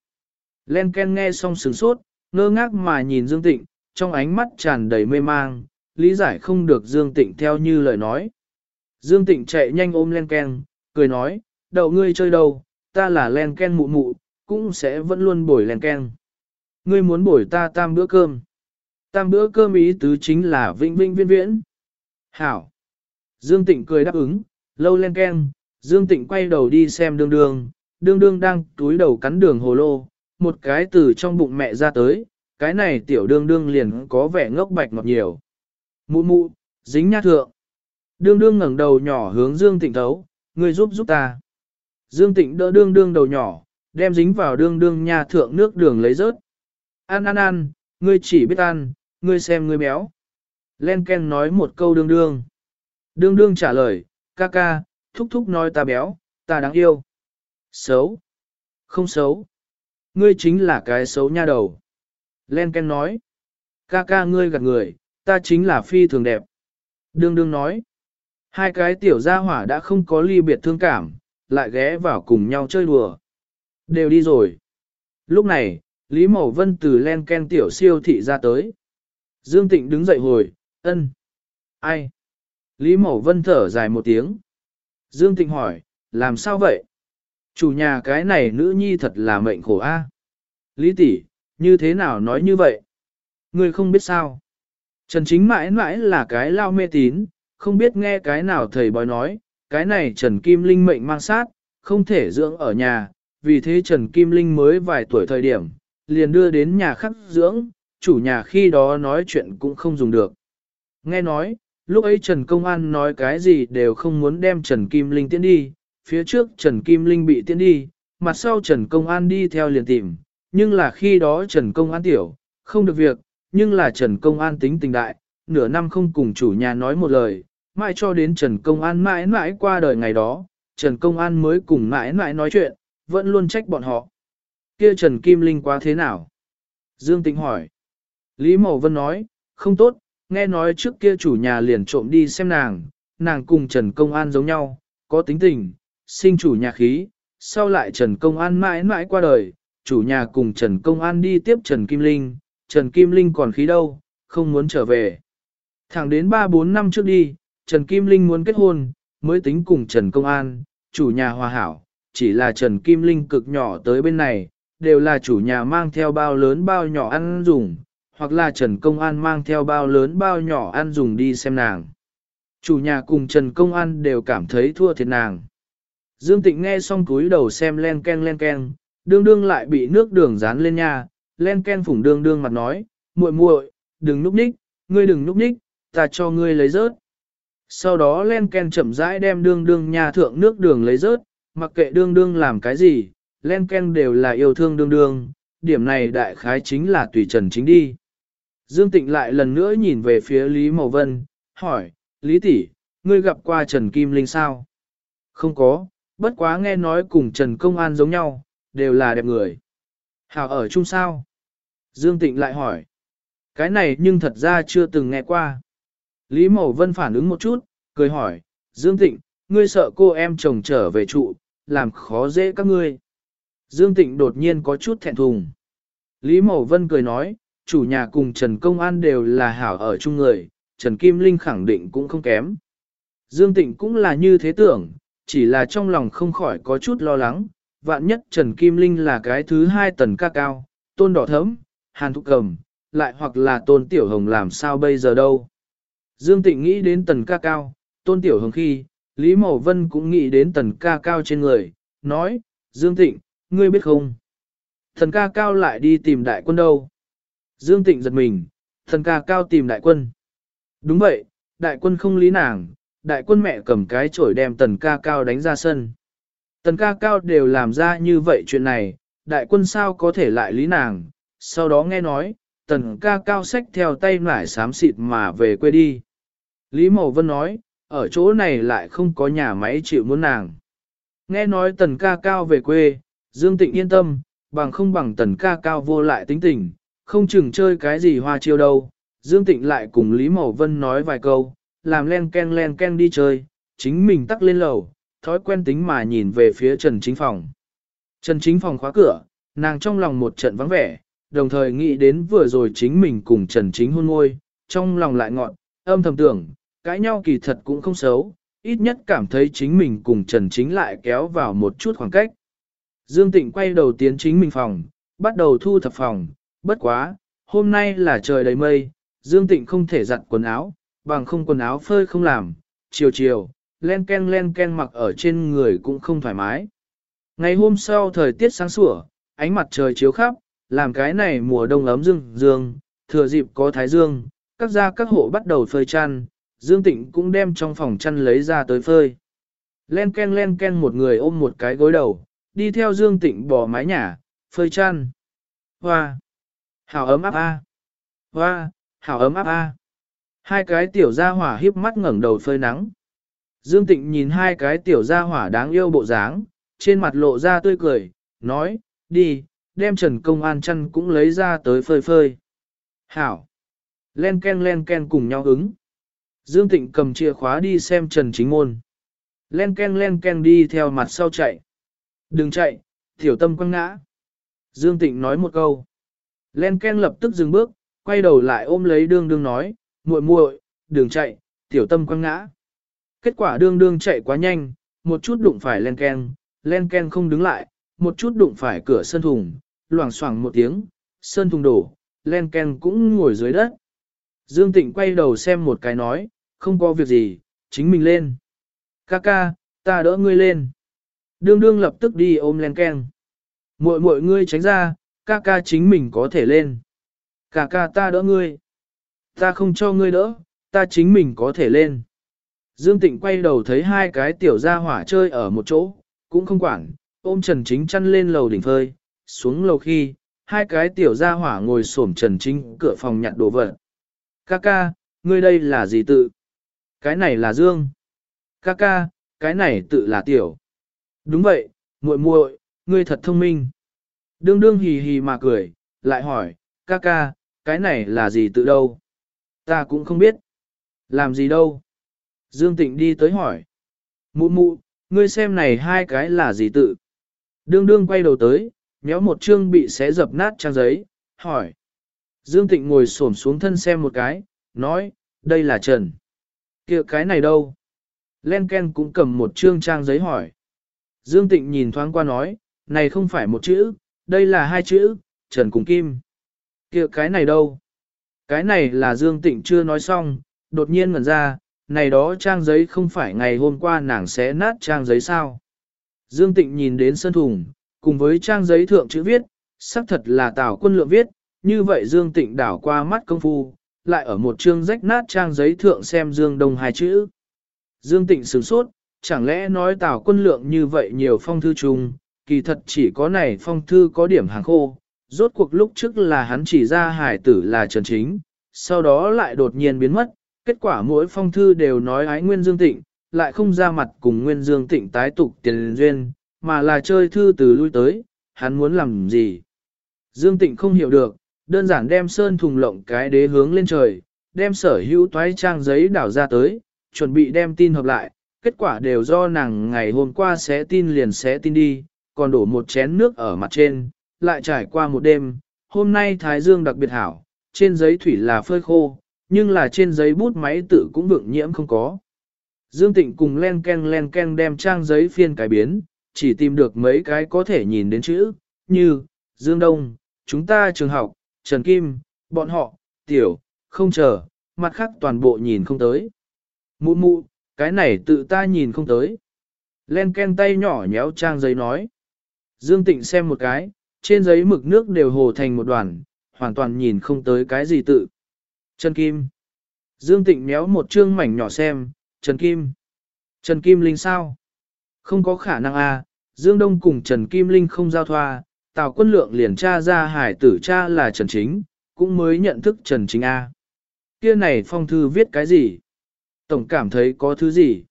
Len Ken nghe xong sửng sốt, ngơ ngác mà nhìn Dương Tịnh, trong ánh mắt tràn đầy mê mang, lý giải không được Dương Tịnh theo như lời nói. Dương Tịnh chạy nhanh ôm Len Ken, cười nói, đậu ngươi chơi đâu, ta là Len Ken mụ mụ, cũng sẽ vẫn luôn bồi Len Ken. Ngươi muốn bồi ta tam bữa cơm. Tam bữa cơm ý tứ chính là vinh vinh viên viễn. Hảo. Dương Tịnh cười đáp ứng, lâu Len Ken, Dương Tịnh quay đầu đi xem đương đương, đương đương đang túi đầu cắn đường hồ lô, một cái từ trong bụng mẹ ra tới, cái này tiểu đương đương liền có vẻ ngốc bạch ngọt nhiều. Mụ mụ, dính nhát thượng. Đương đương ngẩng đầu nhỏ hướng Dương Tịnh thấu, ngươi giúp giúp ta. Dương Tịnh đỡ đương đương đầu nhỏ, đem dính vào đương đương nha thượng nước đường lấy rớt. Ăn ăn ăn, ngươi chỉ biết ăn, ngươi xem ngươi béo. Len Ken nói một câu đương đương. Đương đương trả lời, ca ca, thúc thúc nói ta béo, ta đáng yêu. Xấu. Không xấu. Ngươi chính là cái xấu nha đầu. Len Ken nói. Ca ca ngươi gạt người, ta chính là phi thường đẹp. Đương đương nói. Hai cái tiểu gia hỏa đã không có ly biệt thương cảm, lại ghé vào cùng nhau chơi đùa. Đều đi rồi. Lúc này, Lý Mậu Vân từ Len Ken tiểu siêu thị ra tới. Dương Tịnh đứng dậy hồi, ân. Ai? Lý Mậu Vân thở dài một tiếng. Dương Tịnh hỏi, làm sao vậy? Chủ nhà cái này nữ nhi thật là mệnh khổ a. Lý tỷ, như thế nào nói như vậy? Ngươi không biết sao? Trần Chính mãi mãi là cái lao mê tín, không biết nghe cái nào thầy bói nói, cái này Trần Kim Linh mệnh mang sát, không thể dưỡng ở nhà, vì thế Trần Kim Linh mới vài tuổi thời điểm, liền đưa đến nhà khắc dưỡng, chủ nhà khi đó nói chuyện cũng không dùng được. Nghe nói, lúc ấy Trần Công An nói cái gì đều không muốn đem Trần Kim Linh tiến đi, phía trước Trần Kim Linh bị tiến đi, mặt sau Trần Công An đi theo liền tìm, nhưng là khi đó Trần Công An tiểu, không được việc, nhưng là Trần Công An tính tình đại, nửa năm không cùng chủ nhà nói một lời, mãi cho đến Trần Công An mãi mãi qua đời ngày đó, Trần Công An mới cùng mãi mãi nói chuyện, vẫn luôn trách bọn họ. Kia Trần Kim Linh quá thế nào? Dương Tĩnh hỏi. Lý Mậu Vân nói, không tốt, nghe nói trước kia chủ nhà liền trộm đi xem nàng, nàng cùng Trần Công An giống nhau, có tính tình, sinh chủ nhà khí, sau lại Trần Công An mãi mãi qua đời, chủ nhà cùng Trần Công An đi tiếp Trần Kim Linh, Trần Kim Linh còn khí đâu, không muốn trở về. Thẳng đến 3-4 năm trước đi, Trần Kim Linh muốn kết hôn, mới tính cùng Trần Công An, chủ nhà hòa hảo, chỉ là Trần Kim Linh cực nhỏ tới bên này, đều là chủ nhà mang theo bao lớn bao nhỏ ăn dùng, hoặc là Trần Công An mang theo bao lớn bao nhỏ ăn dùng đi xem nàng. Chủ nhà cùng Trần Công An đều cảm thấy thua thiệt nàng. Dương Tịnh nghe xong túi đầu xem len ken len ken, đương đương lại bị nước đường dán lên nha, len ken phủng đương đương mặt nói, muội muội, đừng núp ních, ngươi đừng núp ních, ta cho ngươi lấy rớt. Sau đó len ken chậm rãi đem đương đương nhà thượng nước đường lấy rớt, mặc kệ đương đương làm cái gì, len ken đều là yêu thương đương đương, điểm này đại khái chính là tùy trần chính đi. Dương Tịnh lại lần nữa nhìn về phía Lý Mậu Vân, hỏi, Lý tỷ, ngươi gặp qua Trần Kim Linh sao? Không có, bất quá nghe nói cùng Trần Công An giống nhau, đều là đẹp người. Hảo ở chung sao? Dương Tịnh lại hỏi. Cái này nhưng thật ra chưa từng nghe qua. Lý Mậu Vân phản ứng một chút, cười hỏi, Dương Tịnh, ngươi sợ cô em chồng trở về trụ, làm khó dễ các ngươi. Dương Tịnh đột nhiên có chút thẹn thùng. Lý Mậu Vân cười nói, chủ nhà cùng Trần Công An đều là hảo ở chung người, Trần Kim Linh khẳng định cũng không kém. Dương Tịnh cũng là như thế tưởng, chỉ là trong lòng không khỏi có chút lo lắng, vạn nhất Trần Kim Linh là cái thứ hai tần ca cao, tôn đỏ thấm, hàn thúc cầm, lại hoặc là tôn tiểu hồng làm sao bây giờ đâu. Dương Tịnh nghĩ đến tần ca cao, tôn tiểu hồng khi, Lý Mậu Vân cũng nghĩ đến tần ca cao trên người, nói, Dương Tịnh, ngươi biết không? Thần ca cao lại đi tìm đại quân đâu? Dương Tịnh giật mình, thần ca cao tìm đại quân. Đúng vậy, đại quân không lý nàng, đại quân mẹ cầm cái chổi đem tần ca cao đánh ra sân. Tần ca cao đều làm ra như vậy chuyện này, đại quân sao có thể lại lý nàng, sau đó nghe nói, tần ca cao xách theo tay nải xám xịt mà về quê đi. Lý Mậu Vân nói, ở chỗ này lại không có nhà máy chịu muốn nàng. Nghe nói tần ca cao về quê, Dương Tịnh yên tâm, bằng không bằng tần ca cao vô lại tính tình, không chừng chơi cái gì hoa chiêu đâu. Dương Tịnh lại cùng Lý Mậu Vân nói vài câu, làm len ken len ken đi chơi, chính mình tắt lên lầu, thói quen tính mà nhìn về phía Trần Chính Phòng. Trần Chính Phòng khóa cửa, nàng trong lòng một trận vắng vẻ, đồng thời nghĩ đến vừa rồi chính mình cùng Trần Chính hôn môi, trong lòng lại ngọn, âm thầm tưởng, cãi nhau kỳ thật cũng không xấu, ít nhất cảm thấy chính mình cùng Trần Chính lại kéo vào một chút khoảng cách. Dương Tịnh quay đầu tiến chính mình phòng, bắt đầu thu thập phòng, bất quá, hôm nay là trời đầy mây, Dương Tịnh không thể giặt quần áo, bằng không quần áo phơi không làm, chiều chiều, len ken len ken mặc ở trên người cũng không thoải mái. Ngày hôm sau thời tiết sáng sủa, ánh mặt trời chiếu khắp, làm cái này mùa đông ấm dương dương, thừa dịp có thái dương, các gia các hộ bắt đầu phơi chăn, Dương Tịnh cũng đem trong phòng chăn lấy ra tới phơi. Len ken len ken một người ôm một cái gối đầu, đi theo Dương Tịnh bỏ mái nhà, phơi chăn. Hoa! Hảo ấm áp a! Hoa! Hảo ấm áp a! Hai cái tiểu gia hỏa hiếp mắt ngẩng đầu phơi nắng. Dương Tịnh nhìn hai cái tiểu gia hỏa đáng yêu bộ dáng, trên mặt lộ ra tươi cười, nói, đi, đem Trần Công An chăn cũng lấy ra tới phơi phơi. Hảo! Len ken len ken cùng nhau ứng. Dương Tịnh cầm chìa khóa đi xem Trần Chính Môn. Len ken len ken đi theo mặt sau chạy. Đừng chạy, tiểu tâm quăng ngã. Dương Tịnh nói một câu. Len Ken lập tức dừng bước, quay đầu lại ôm lấy đương đương nói, muội muội, đừng chạy, tiểu tâm quăng ngã. Kết quả đương đương chạy quá nhanh, một chút đụng phải Len Ken, Len Ken không đứng lại, một chút đụng phải cửa sân thùng, loảng xoảng một tiếng, sơn thùng đổ, Len Ken cũng ngồi dưới đất. Dương Tịnh quay đầu xem một cái nói, không có việc gì, chính mình lên. Ca ca, ta đỡ ngươi lên. Đương đương lập tức đi ôm len Ken. Muội muội ngươi tránh ra, ca ca chính mình có thể lên. Ca ca ta đỡ ngươi. Ta không cho ngươi đỡ, ta chính mình có thể lên. Dương Tịnh quay đầu thấy hai cái tiểu gia hỏa chơi ở một chỗ, cũng không quản, ôm Trần Chính chăn lên lầu đỉnh phơi, xuống lầu khi, hai cái tiểu gia hỏa ngồi xổm Trần Chính cửa phòng nhặt đồ vật. Ca ca, ngươi đây là gì tự? Cái này là Dương. Ca ca, cái này tự là tiểu. Đúng vậy, muội muội, ngươi thật thông minh. Đương đương hì hì mà cười, lại hỏi, ca ca, cái này là gì tự đâu? Ta cũng không biết. Làm gì đâu? Dương Tịnh đi tới hỏi. Mụ mụ, ngươi xem này hai cái là gì tự? Đương đương quay đầu tới, méo một chương bị xé dập nát trang giấy, hỏi. Dương Tịnh ngồi xổm xuống thân xem một cái, nói, đây là Trần. kia cái này đâu? Len Ken cũng cầm một chương trang giấy hỏi. Dương Tịnh nhìn thoáng qua nói, này không phải một chữ, đây là hai chữ, Trần cùng Kim. kia cái này đâu? Cái này là Dương Tịnh chưa nói xong, đột nhiên ngẩn ra, này đó trang giấy không phải ngày hôm qua nàng sẽ nát trang giấy sao. Dương Tịnh nhìn đến sân thùng, cùng với trang giấy thượng chữ viết, xác thật là Tào quân lượng viết, như vậy Dương Tịnh đảo qua mắt công phu, lại ở một chương rách nát trang giấy thượng xem Dương Đông hai chữ. Dương Tịnh sửng sốt, chẳng lẽ nói Tào quân lượng như vậy nhiều phong thư chung, kỳ thật chỉ có này phong thư có điểm hàng khô, rốt cuộc lúc trước là hắn chỉ ra hải tử là Trần Chính, sau đó lại đột nhiên biến mất, kết quả mỗi phong thư đều nói ái Nguyên Dương Tịnh, lại không ra mặt cùng Nguyên Dương Tịnh tái tục tiền duyên, mà là chơi thư từ lui tới, hắn muốn làm gì. Dương Tịnh không hiểu được, đơn giản đem sơn thùng lộng cái đế hướng lên trời, đem sở hữu toái trang giấy đảo ra tới, chuẩn bị đem tin hợp lại, kết quả đều do nàng ngày hôm qua xé tin liền xé tin đi, còn đổ một chén nước ở mặt trên, lại trải qua một đêm, hôm nay Thái Dương đặc biệt hảo, trên giấy thủy là phơi khô, nhưng là trên giấy bút máy tự cũng vượng nhiễm không có. Dương Tịnh cùng len ken len ken đem trang giấy phiên cái biến, chỉ tìm được mấy cái có thể nhìn đến chữ, như, Dương Đông, chúng ta trường học, Trần Kim, bọn họ, tiểu, không chờ, mặt khác toàn bộ nhìn không tới. Mụ mụ, cái này tự ta nhìn không tới. Len ken tay nhỏ nhéo trang giấy nói. Dương Tịnh xem một cái, trên giấy mực nước đều hồ thành một đoàn, hoàn toàn nhìn không tới cái gì tự. Trần Kim. Dương Tịnh méo một chương mảnh nhỏ xem, Trần Kim. Trần Kim Linh sao? Không có khả năng a. À, Dương Đông cùng Trần Kim Linh không giao thoa, Tào quân lượng liền tra ra hải tử cha là Trần Chính, cũng mới nhận thức Trần Chính A. Kia này phong thư viết cái gì? Tổng cảm thấy có thứ gì?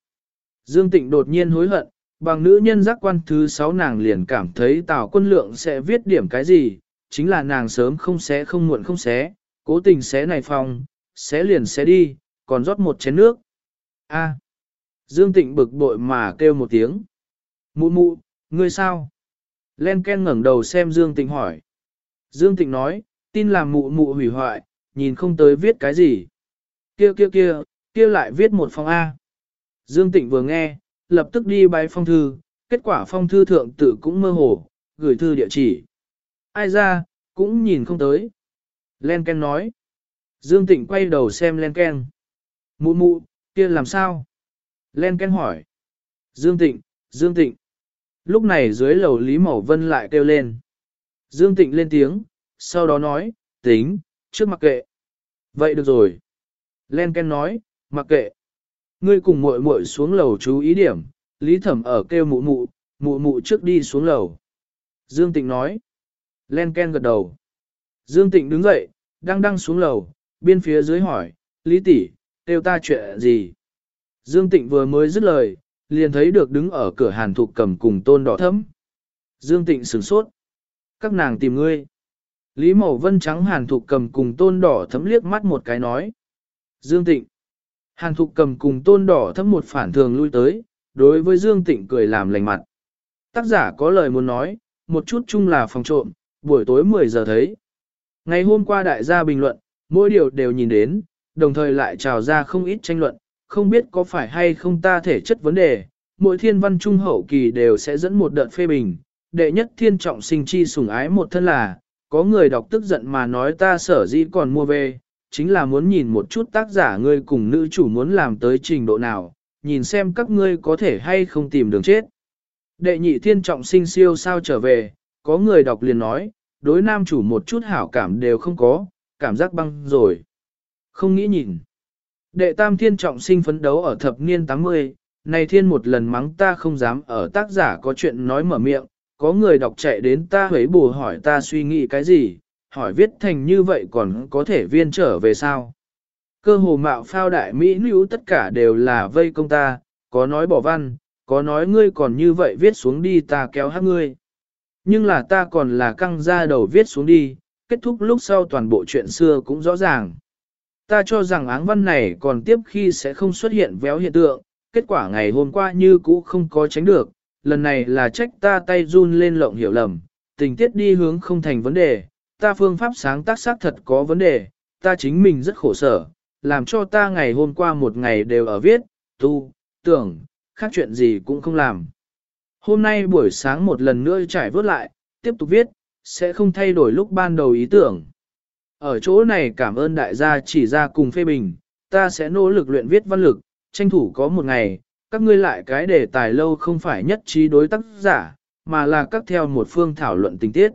Dương Tịnh đột nhiên hối hận, bằng nữ nhân giác quan thứ sáu nàng liền cảm thấy Tào quân lượng sẽ viết điểm cái gì, chính là nàng sớm không xé không muộn không xé, cố tình xé này phòng xé liền xé đi, còn rót một chén nước. A. À. Dương Tịnh bực bội mà kêu một tiếng. Mụ mụ, ngươi sao? Len Ken ngẩng đầu xem Dương Tịnh hỏi. Dương Tịnh nói, tin làm mụ mụ hủy hoại, nhìn không tới viết cái gì. Kia kia kia, kia lại viết một phong A. Dương Tịnh vừa nghe, lập tức đi bái phong thư, kết quả phong thư thượng tự cũng mơ hồ, gửi thư địa chỉ. Ai ra, cũng nhìn không tới. Len Ken nói. Dương Tịnh quay đầu xem Len Ken. Mụ mụ, kia làm sao? Len Ken hỏi. Dương Tịnh, Dương Tịnh. Lúc này dưới lầu Lý Mẫu Vân lại kêu lên. Dương Tịnh lên tiếng, sau đó nói, tính, trước mặc kệ. Vậy được rồi. Len Ken nói, mặc kệ. Ngươi cùng muội muội xuống lầu chú ý điểm, Lý Thẩm ở kêu mụ mụ, mụ mụ trước đi xuống lầu. Dương Tịnh nói. Len Ken gật đầu. Dương Tịnh đứng dậy, đang đang xuống lầu, bên phía dưới hỏi, Lý tỷ, kêu ta chuyện gì? Dương Tịnh vừa mới dứt lời, liền thấy được đứng ở cửa hàn thục cầm cùng tôn đỏ thấm. Dương Tịnh sửng sốt. Các nàng tìm ngươi. Lý Mậu Vân trắng hàn thục cầm cùng tôn đỏ thấm liếc mắt một cái nói. Dương Tịnh. Hàn thục cầm cùng tôn đỏ thấp một phản thường lui tới, đối với Dương Tịnh cười làm lành mặt. Tác giả có lời muốn nói, một chút chung là phòng trộm, buổi tối 10 giờ thấy. Ngày hôm qua đại gia bình luận, mỗi điều đều nhìn đến, đồng thời lại trào ra không ít tranh luận, không biết có phải hay không ta thể chất vấn đề, mỗi thiên văn trung hậu kỳ đều sẽ dẫn một đợt phê bình, đệ nhất thiên trọng sinh chi sủng ái một thân là, có người đọc tức giận mà nói ta sở dĩ còn mua về, chính là muốn nhìn một chút tác giả ngươi cùng nữ chủ muốn làm tới trình độ nào, nhìn xem các ngươi có thể hay không tìm đường chết. Đệ nhị thiên trọng sinh siêu sao trở về, có người đọc liền nói, đối nam chủ một chút hảo cảm đều không có, cảm giác băng rồi. Không nghĩ nhìn. Đệ tam thiên trọng sinh phấn đấu ở thập niên 80, này thiên một lần mắng ta không dám ở tác giả có chuyện nói mở miệng, có người đọc chạy đến ta huấy bù hỏi ta suy nghĩ cái gì, hỏi viết thành như vậy còn có thể viên trở về sao. Cơ hồ mạo phao đại Mỹ nữ tất cả đều là vây công ta, có nói bỏ văn, có nói ngươi còn như vậy viết xuống đi ta kéo hát ngươi. Nhưng là ta còn là căng ra đầu viết xuống đi, kết thúc lúc sau toàn bộ chuyện xưa cũng rõ ràng. Ta cho rằng áng văn này còn tiếp khi sẽ không xuất hiện véo hiện tượng, kết quả ngày hôm qua như cũ không có tránh được, lần này là trách ta tay run lên lộng hiểu lầm, tình tiết đi hướng không thành vấn đề, ta phương pháp sáng tác xác thật có vấn đề, ta chính mình rất khổ sở, làm cho ta ngày hôm qua một ngày đều ở viết, tu, tưởng, khác chuyện gì cũng không làm. Hôm nay buổi sáng một lần nữa trải vớt lại, tiếp tục viết, sẽ không thay đổi lúc ban đầu ý tưởng. Ở chỗ này cảm ơn đại gia chỉ ra cùng phê bình, ta sẽ nỗ lực luyện viết văn lực, tranh thủ có một ngày, các ngươi lại cái đề tài lâu không phải nhất trí đối tác giả, mà là các theo một phương thảo luận tình tiết.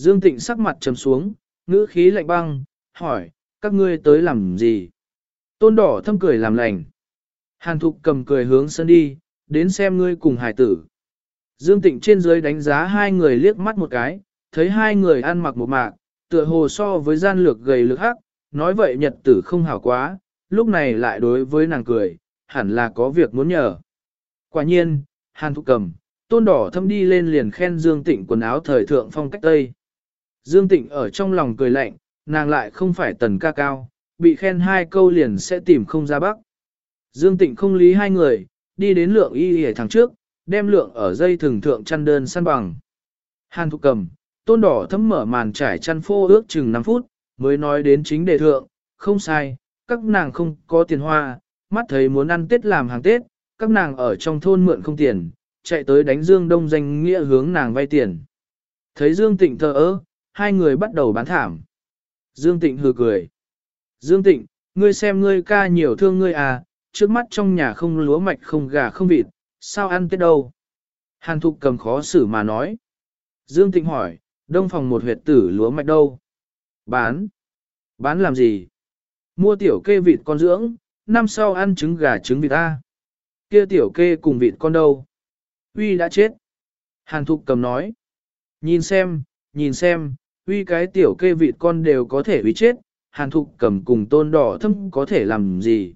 Dương Tịnh sắc mặt trầm xuống, ngữ khí lạnh băng, hỏi, các ngươi tới làm gì? Tôn đỏ thâm cười làm lành. Hàn thục cầm cười hướng sân đi, đến xem ngươi cùng hải tử. Dương Tịnh trên dưới đánh giá hai người liếc mắt một cái, thấy hai người ăn mặc một mạc, tựa hồ so với gian lược gầy lực hắc, nói vậy nhật tử không hảo quá, lúc này lại đối với nàng cười, hẳn là có việc muốn nhờ. Quả nhiên, Hàn Thục Cầm, tôn đỏ thâm đi lên liền khen Dương Tịnh quần áo thời thượng phong cách Tây. Dương Tịnh ở trong lòng cười lạnh, nàng lại không phải tần ca cao, bị khen hai câu liền sẽ tìm không ra bắc. Dương Tịnh không lý hai người, đi đến lượng y hề thằng trước, đem lượng ở dây thường thượng chăn đơn săn bằng. Hàn Thục Cầm, tôn đỏ thấm mở màn trải chăn phô ước chừng 5 phút, mới nói đến chính đề thượng, không sai, các nàng không có tiền hoa, mắt thấy muốn ăn Tết làm hàng Tết, các nàng ở trong thôn mượn không tiền, chạy tới đánh Dương Đông danh nghĩa hướng nàng vay tiền. Thấy Dương Tịnh thờ ơ, hai người bắt đầu bán thảm. Dương Tịnh hừ cười. Dương Tịnh, ngươi xem ngươi ca nhiều thương ngươi à, trước mắt trong nhà không lúa mạch không gà không vịt, sao ăn Tết đâu? Hàn Thục cầm khó xử mà nói. Dương Tịnh hỏi, đông phòng một huyệt tử lúa mạch đâu? Bán. Bán làm gì? Mua tiểu kê vịt con dưỡng, năm sau ăn trứng gà trứng vịt ta. Kia tiểu kê cùng vịt con đâu? Uy đã chết. Hàn Thục cầm nói. Nhìn xem, nhìn xem, uy cái tiểu kê vịt con đều có thể uy chết, Hàn Thục cầm cùng tôn đỏ thâm có thể làm gì?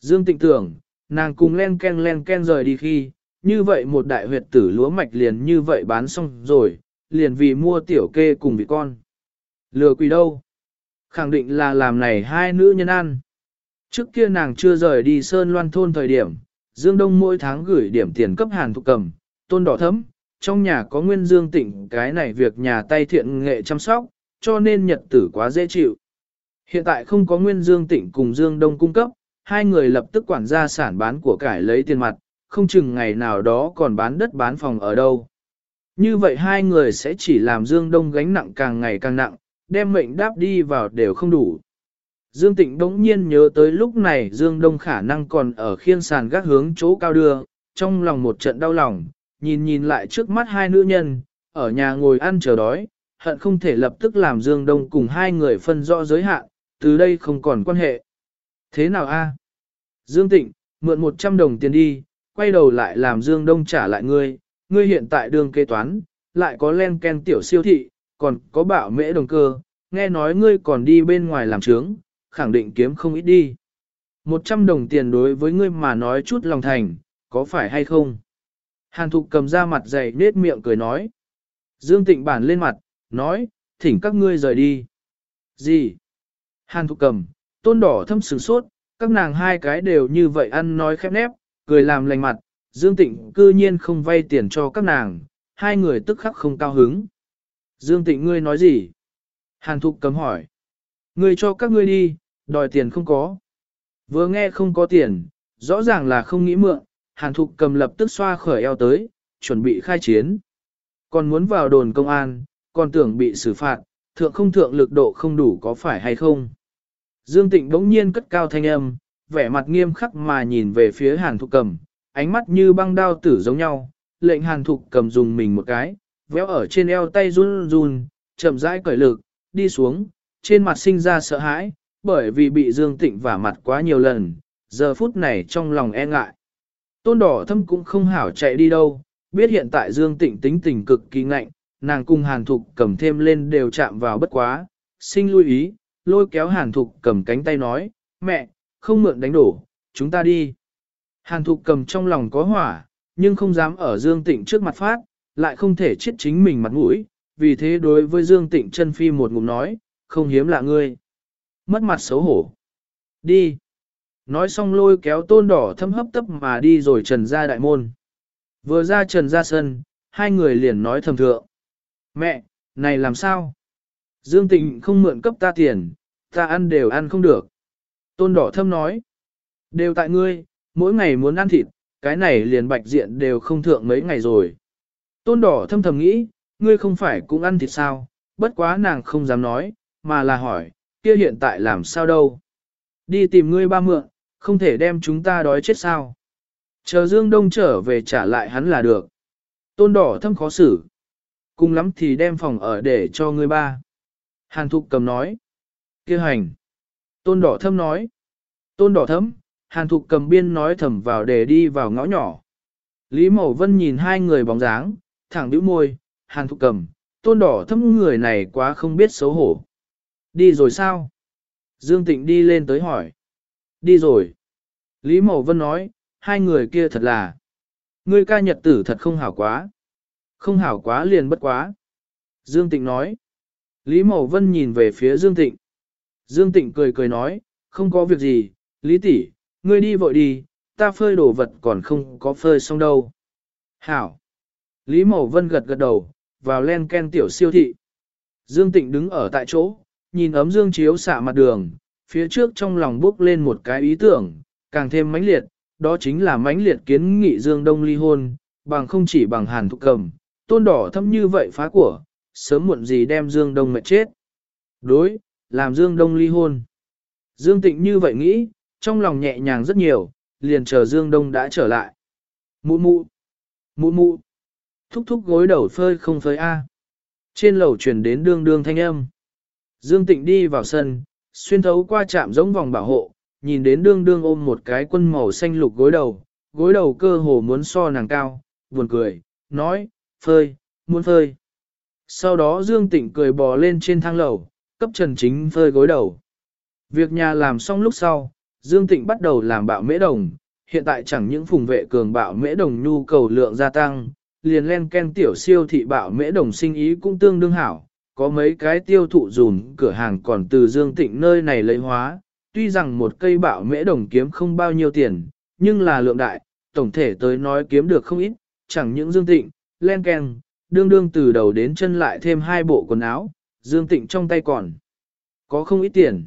Dương tịnh tưởng, nàng cùng len ken len ken rời đi khi, như vậy một đại huyệt tử lúa mạch liền như vậy bán xong rồi, liền vì mua tiểu kê cùng vịt con. Lừa quỷ đâu? Khẳng định là làm này hai nữ nhân ăn. Trước kia nàng chưa rời đi Sơn Loan thôn thời điểm, Dương Đông mỗi tháng gửi điểm tiền cấp hàn thục cầm, tôn đỏ thấm, trong nhà có nguyên Dương tịnh cái này việc nhà tay thiện nghệ chăm sóc, cho nên nhật tử quá dễ chịu. Hiện tại không có nguyên Dương tịnh cùng Dương Đông cung cấp, hai người lập tức quản gia sản bán của cải lấy tiền mặt, không chừng ngày nào đó còn bán đất bán phòng ở đâu. Như vậy hai người sẽ chỉ làm Dương Đông gánh nặng càng ngày càng nặng, đem mệnh đáp đi vào đều không đủ. Dương Tịnh đống nhiên nhớ tới lúc này Dương Đông khả năng còn ở khiên sàn gác hướng chỗ cao đưa, trong lòng một trận đau lòng, nhìn nhìn lại trước mắt hai nữ nhân, ở nhà ngồi ăn chờ đói, hận không thể lập tức làm Dương Đông cùng hai người phân rõ giới hạn, từ đây không còn quan hệ. Thế nào a? Dương Tịnh, mượn 100 đồng tiền đi, quay đầu lại làm Dương Đông trả lại ngươi, ngươi hiện tại đường kế toán, lại có len ken tiểu siêu thị, còn có bảo mễ đồng cơ, nghe nói ngươi còn đi bên ngoài làm trướng, khẳng định kiếm không ít đi. 100 đồng tiền đối với ngươi mà nói chút lòng thành, có phải hay không? Hàn Thục cầm ra mặt dày nết miệng cười nói. Dương Tịnh bản lên mặt, nói, thỉnh các ngươi rời đi. Gì? Hàn Thục cầm, tôn đỏ thâm sừng sốt, các nàng hai cái đều như vậy ăn nói khép nép, cười làm lành mặt, Dương Tịnh cư nhiên không vay tiền cho các nàng, hai người tức khắc không cao hứng. Dương Tịnh ngươi nói gì? Hàn Thục cấm hỏi. Ngươi cho các ngươi đi, đòi tiền không có. Vừa nghe không có tiền, rõ ràng là không nghĩ mượn, Hàn Thục cầm lập tức xoa khởi eo tới, chuẩn bị khai chiến. Còn muốn vào đồn công an, còn tưởng bị xử phạt, thượng không thượng lực độ không đủ có phải hay không. Dương Tịnh bỗng nhiên cất cao thanh âm, vẻ mặt nghiêm khắc mà nhìn về phía Hàn Thục cầm, ánh mắt như băng đao tử giống nhau, lệnh Hàn Thục cầm dùng mình một cái, véo ở trên eo tay run run, chậm rãi cởi lực, đi xuống, trên mặt sinh ra sợ hãi, bởi vì bị Dương Tịnh vả mặt quá nhiều lần, giờ phút này trong lòng e ngại. Tôn đỏ thâm cũng không hảo chạy đi đâu, biết hiện tại Dương Tịnh tính tình cực kỳ ngạnh, nàng cùng Hàn Thục cầm thêm lên đều chạm vào bất quá, sinh lưu ý, lôi kéo Hàn Thục cầm cánh tay nói, mẹ, không mượn đánh đổ, chúng ta đi. Hàn Thục cầm trong lòng có hỏa, nhưng không dám ở Dương Tịnh trước mặt phát, lại không thể chết chính mình mặt mũi, vì thế đối với Dương Tịnh chân phi một ngụm nói, không hiếm lạ ngươi. Mất mặt xấu hổ. Đi. Nói xong lôi kéo tôn đỏ thâm hấp tấp mà đi rồi trần ra đại môn. Vừa ra trần ra sân, hai người liền nói thầm thượng. Mẹ, này làm sao? Dương Tịnh không mượn cấp ta tiền, ta ăn đều ăn không được. Tôn đỏ thâm nói. Đều tại ngươi, mỗi ngày muốn ăn thịt, cái này liền bạch diện đều không thượng mấy ngày rồi. Tôn đỏ thâm thầm nghĩ, ngươi không phải cũng ăn thịt sao, bất quá nàng không dám nói, mà là hỏi, kia hiện tại làm sao đâu. Đi tìm ngươi ba mượn, không thể đem chúng ta đói chết sao. Chờ Dương Đông trở về trả lại hắn là được. Tôn đỏ thâm khó xử. Cùng lắm thì đem phòng ở để cho người ba. Hàn thục cầm nói. kia hành. Tôn đỏ thâm nói. Tôn đỏ thâm, hàn thục cầm biên nói thầm vào để đi vào ngõ nhỏ. Lý Mậu Vân nhìn hai người bóng dáng, thẳng đứa môi, hàn thục cầm, tôn đỏ thâm người này quá không biết xấu hổ. Đi rồi sao? Dương Tịnh đi lên tới hỏi. Đi rồi. Lý Mậu Vân nói, hai người kia thật là. Ngươi ca nhật tử thật không hảo quá. Không hảo quá liền bất quá. Dương Tịnh nói. Lý Mậu Vân nhìn về phía Dương Tịnh. Dương Tịnh cười cười nói, không có việc gì, Lý tỷ, ngươi đi vội đi, ta phơi đồ vật còn không có phơi xong đâu. Hảo. Lý Mậu Vân gật gật đầu, vào len ken tiểu siêu thị. Dương Tịnh đứng ở tại chỗ, nhìn ấm dương chiếu xạ mặt đường, phía trước trong lòng bước lên một cái ý tưởng, càng thêm mãnh liệt, đó chính là mãnh liệt kiến nghị Dương Đông ly hôn, bằng không chỉ bằng hàn thục cầm, tôn đỏ thâm như vậy phá của, sớm muộn gì đem Dương Đông mệt chết. Đối, làm Dương Đông ly hôn. Dương Tịnh như vậy nghĩ, trong lòng nhẹ nhàng rất nhiều, liền chờ Dương Đông đã trở lại. Mụ mụ, mụ mụ, thúc thúc gối đầu phơi không phơi A. Trên lầu truyền đến đương đương thanh âm. Dương Tịnh đi vào sân, xuyên thấu qua chạm giống vòng bảo hộ, nhìn đến đương đương ôm một cái quân màu xanh lục gối đầu, gối đầu cơ hồ muốn so nàng cao, buồn cười, nói, phơi, muốn phơi. Sau đó Dương Tịnh cười bò lên trên thang lầu, cấp Trần Chính phơi gối đầu. Việc nhà làm xong lúc sau, Dương Tịnh bắt đầu làm bạo mễ đồng, hiện tại chẳng những phùng vệ cường bạo mễ đồng nhu cầu lượng gia tăng, liền len ken tiểu siêu thị bạo mễ đồng sinh ý cũng tương đương hảo, có mấy cái tiêu thụ dùn cửa hàng còn từ Dương Tịnh nơi này lấy hóa, tuy rằng một cây bạo mễ đồng kiếm không bao nhiêu tiền, nhưng là lượng đại, tổng thể tới nói kiếm được không ít, chẳng những Dương Tịnh, len ken, đương đương từ đầu đến chân lại thêm hai bộ quần áo, Dương Tịnh trong tay còn có không ít tiền.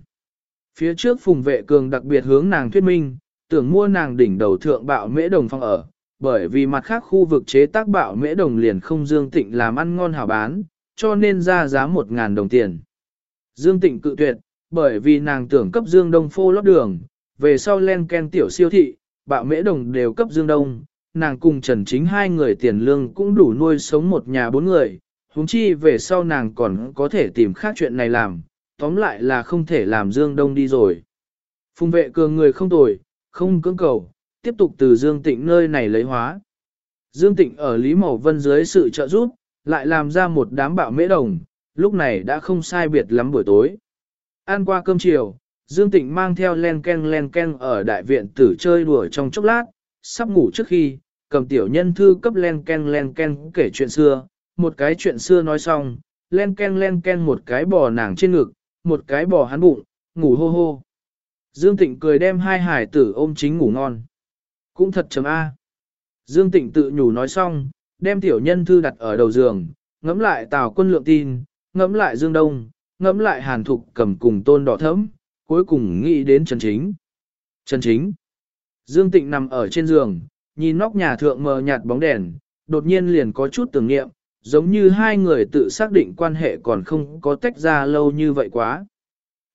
Phía trước phùng vệ cường đặc biệt hướng nàng thuyết minh, tưởng mua nàng đỉnh đầu thượng bạo mễ đồng phong ở, bởi vì mặt khác khu vực chế tác bạo mễ đồng liền không Dương Tịnh làm ăn ngon hảo bán, cho nên ra giá 1.000 đồng tiền. Dương Tịnh cự tuyệt, bởi vì nàng tưởng cấp Dương Đông phô lót đường, về sau len ken tiểu siêu thị, bạo mễ đồng đều cấp Dương Đông, nàng cùng Trần Chính hai người tiền lương cũng đủ nuôi sống một nhà bốn người, huống chi về sau nàng còn có thể tìm khác chuyện này làm, tóm lại là không thể làm Dương Đông đi rồi. Phùng vệ cường người không tồi, không cưỡng cầu, tiếp tục từ Dương Tịnh nơi này lấy hóa. Dương Tịnh ở Lý Mậu Vân dưới sự trợ giúp, lại làm ra một đám bạo mễ đồng, lúc này đã không sai biệt lắm buổi tối. Ăn qua cơm chiều, Dương Tịnh mang theo len ken len ken ở đại viện tử chơi đùa trong chốc lát, sắp ngủ trước khi, cầm tiểu nhân thư cấp len ken len ken kể chuyện xưa, một cái chuyện xưa nói xong, len ken len ken một cái bò nàng trên ngực, một cái bò hắn bụng, ngủ hô hô. Dương Tịnh cười đem hai hải tử ôm chính ngủ ngon. Cũng thật chấm A. Dương Tịnh tự nhủ nói xong, đem tiểu nhân thư đặt ở đầu giường, ngẫm lại tào quân lượng tin, ngẫm lại Dương Đông, ngẫm lại hàn thục cầm cùng tôn đỏ thẫm, cuối cùng nghĩ đến Trần Chính. Trần Chính. Dương Tịnh nằm ở trên giường, nhìn nóc nhà thượng mờ nhạt bóng đèn, đột nhiên liền có chút tưởng niệm, giống như hai người tự xác định quan hệ còn không có tách ra lâu như vậy quá.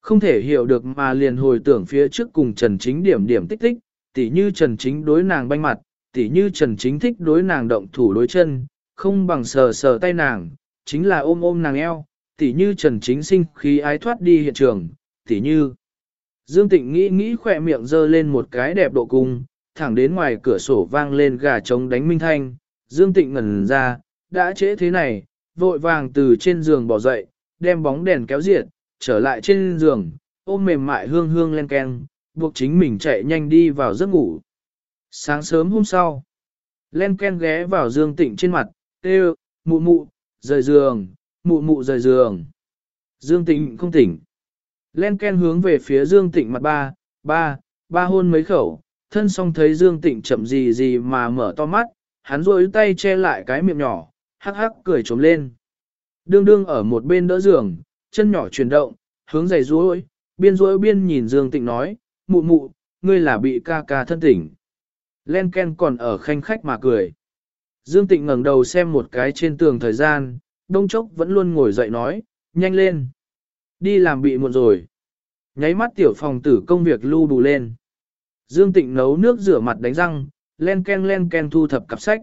Không thể hiểu được mà liền hồi tưởng phía trước cùng Trần Chính điểm điểm tích tích, tỉ như Trần Chính đối nàng banh mặt, tỉ như Trần Chính thích đối nàng động thủ đối chân, không bằng sờ sờ tay nàng, chính là ôm ôm nàng eo, tỉ như Trần Chính sinh khi ái thoát đi hiện trường, tỉ như. Dương Tịnh nghĩ nghĩ khỏe miệng dơ lên một cái đẹp độ cung, thẳng đến ngoài cửa sổ vang lên gà trống đánh minh thanh, Dương Tịnh ngẩn ra, đã trễ thế này, vội vàng từ trên giường bỏ dậy, đem bóng đèn kéo diệt, trở lại trên giường, ôm mềm mại hương hương len keng, buộc chính mình chạy nhanh đi vào giấc ngủ. Sáng sớm hôm sau, len ken ghé vào Dương Tịnh trên mặt, kêu, mụ mụ, rời giường, mụ mụ rời giường. Dương Tịnh không tỉnh. Len ken hướng về phía Dương Tịnh mặt ba, ba, ba hôn mấy khẩu, thân song thấy Dương Tịnh chậm gì gì mà mở to mắt, hắn rôi tay che lại cái miệng nhỏ, hắc hắc cười trống lên. Đương đương ở một bên đỡ giường, chân nhỏ chuyển động, hướng giày rối, biên rối biên nhìn Dương Tịnh nói, mụ mụ, ngươi là bị ca ca thân tỉnh. Len Ken còn ở khanh khách mà cười. Dương Tịnh ngẩng đầu xem một cái trên tường thời gian, đông chốc vẫn luôn ngồi dậy nói, nhanh lên. Đi làm bị muộn rồi. Nháy mắt tiểu phòng tử công việc lưu đủ lên. Dương Tịnh nấu nước rửa mặt đánh răng, len ken len ken thu thập cặp sách.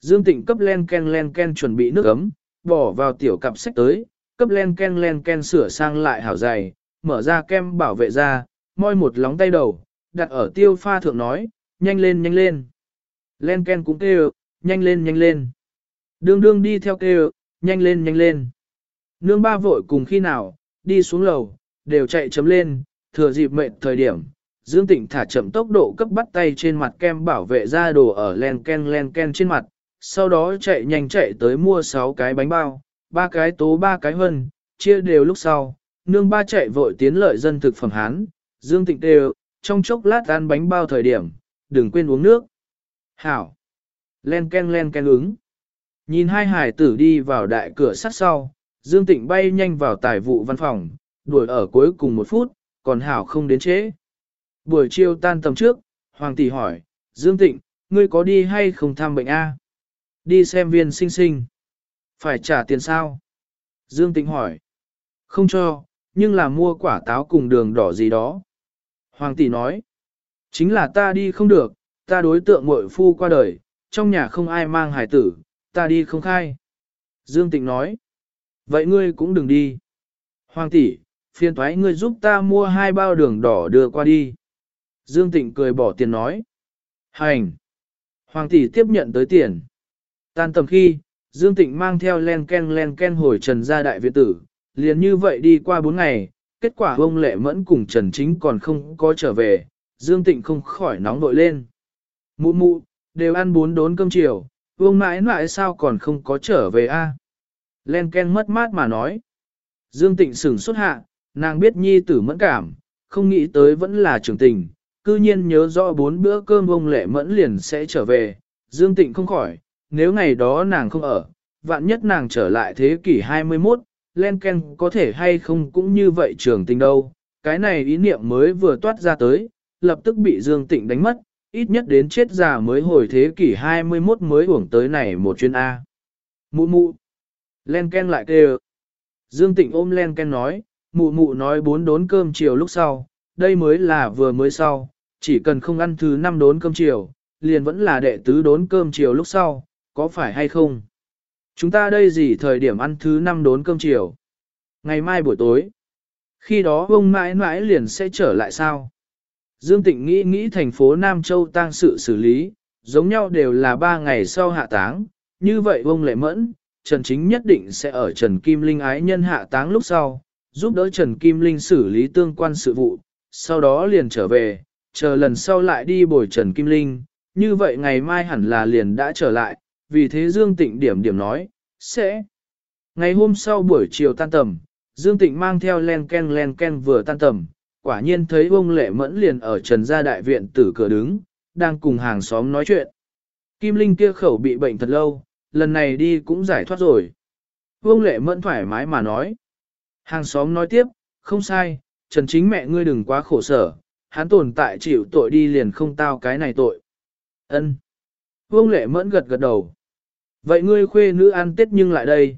Dương Tịnh cấp len ken len ken chuẩn bị nước ấm, bỏ vào tiểu cặp sách tới, cấp len ken len ken sửa sang lại hảo dày, mở ra kem bảo vệ ra, moi một lóng tay đầu, đặt ở tiêu pha thượng nói, nhanh lên nhanh lên. Len ken cũng kêu, nhanh lên nhanh lên. Đương đương đi theo kêu, nhanh lên nhanh lên. Nương ba vội cùng khi nào, đi xuống lầu, đều chạy chấm lên, thừa dịp mệt thời điểm. Dương Tịnh thả chậm tốc độ cấp bắt tay trên mặt kem bảo vệ ra đồ ở len ken len ken trên mặt, sau đó chạy nhanh chạy tới mua 6 cái bánh bao, ba cái tố ba cái hân, chia đều lúc sau, nương ba chạy vội tiến lợi dân thực phẩm Hán, Dương Tịnh đều, trong chốc lát ăn bánh bao thời điểm, đừng quên uống nước. Hảo! Len ken len ken ứng. Nhìn hai hải tử đi vào đại cửa sắt sau, Dương Tịnh bay nhanh vào tài vụ văn phòng, đuổi ở cuối cùng một phút, còn Hảo không đến trễ. Buổi chiều tan tầm trước, Hoàng tỷ hỏi, Dương Tịnh, ngươi có đi hay không thăm bệnh A? Đi xem viên sinh sinh. Phải trả tiền sao? Dương Tịnh hỏi. Không cho, nhưng là mua quả táo cùng đường đỏ gì đó. Hoàng tỷ nói. Chính là ta đi không được, ta đối tượng muội phu qua đời, trong nhà không ai mang hải tử, ta đi không khai. Dương Tịnh nói. Vậy ngươi cũng đừng đi. Hoàng tỷ, phiền thoái ngươi giúp ta mua hai bao đường đỏ đưa qua đi. Dương Tịnh cười bỏ tiền nói. Hành. Hoàng tỷ tiếp nhận tới tiền. Tan tầm khi, Dương Tịnh mang theo len ken len ken hồi trần gia đại viện tử, liền như vậy đi qua bốn ngày, kết quả ông Lệ Mẫn cùng Trần Chính còn không có trở về, Dương Tịnh không khỏi nóng vội lên. Mụ mụ, đều ăn bốn đốn cơm chiều, vương mãi mãi sao còn không có trở về a? Len Ken mất mát mà nói. Dương Tịnh sửng xuất hạ, nàng biết nhi tử mẫn cảm, không nghĩ tới vẫn là trưởng tình, cư nhiên nhớ rõ bốn bữa cơm ông Lệ Mẫn liền sẽ trở về, Dương Tịnh không khỏi, nếu ngày đó nàng không ở, vạn nhất nàng trở lại thế kỷ 21, len ken có thể hay không cũng như vậy trường tình đâu. Cái này ý niệm mới vừa toát ra tới, lập tức bị Dương Tịnh đánh mất, ít nhất đến chết già mới hồi thế kỷ 21 mới uổng tới này một chuyên A. Mụ mụ. Len ken lại kêu. Dương Tịnh ôm len ken nói, mụ mụ nói bốn đốn cơm chiều lúc sau, đây mới là vừa mới sau, chỉ cần không ăn thứ năm đốn cơm chiều, liền vẫn là đệ tứ đốn cơm chiều lúc sau, có phải hay không? Chúng ta đây gì thời điểm ăn thứ năm đốn cơm chiều? Ngày mai buổi tối. Khi đó ông mãi mãi liền sẽ trở lại sao? Dương Tịnh nghĩ nghĩ thành phố Nam Châu tang sự xử lý, giống nhau đều là ba ngày sau hạ táng. Như vậy ông lệ mẫn, Trần Chính nhất định sẽ ở Trần Kim Linh ái nhân hạ táng lúc sau, giúp đỡ Trần Kim Linh xử lý tương quan sự vụ, sau đó liền trở về, chờ lần sau lại đi bồi Trần Kim Linh, như vậy ngày mai hẳn là liền đã trở lại, vì thế Dương Tịnh điểm điểm nói, sẽ. Ngày hôm sau buổi chiều tan tầm, Dương Tịnh mang theo len ken len ken vừa tan tầm, quả nhiên thấy ông lệ mẫn liền ở trần gia đại viện tử cửa đứng, đang cùng hàng xóm nói chuyện. Kim Linh kia khẩu bị bệnh thật lâu, lần này đi cũng giải thoát rồi. Vương lệ mẫn thoải mái mà nói. Hàng xóm nói tiếp, không sai, trần chính mẹ ngươi đừng quá khổ sở, hắn tồn tại chịu tội đi liền không tao cái này tội. Ân. Vương lệ mẫn gật gật đầu. Vậy ngươi khuê nữ ăn tết nhưng lại đây.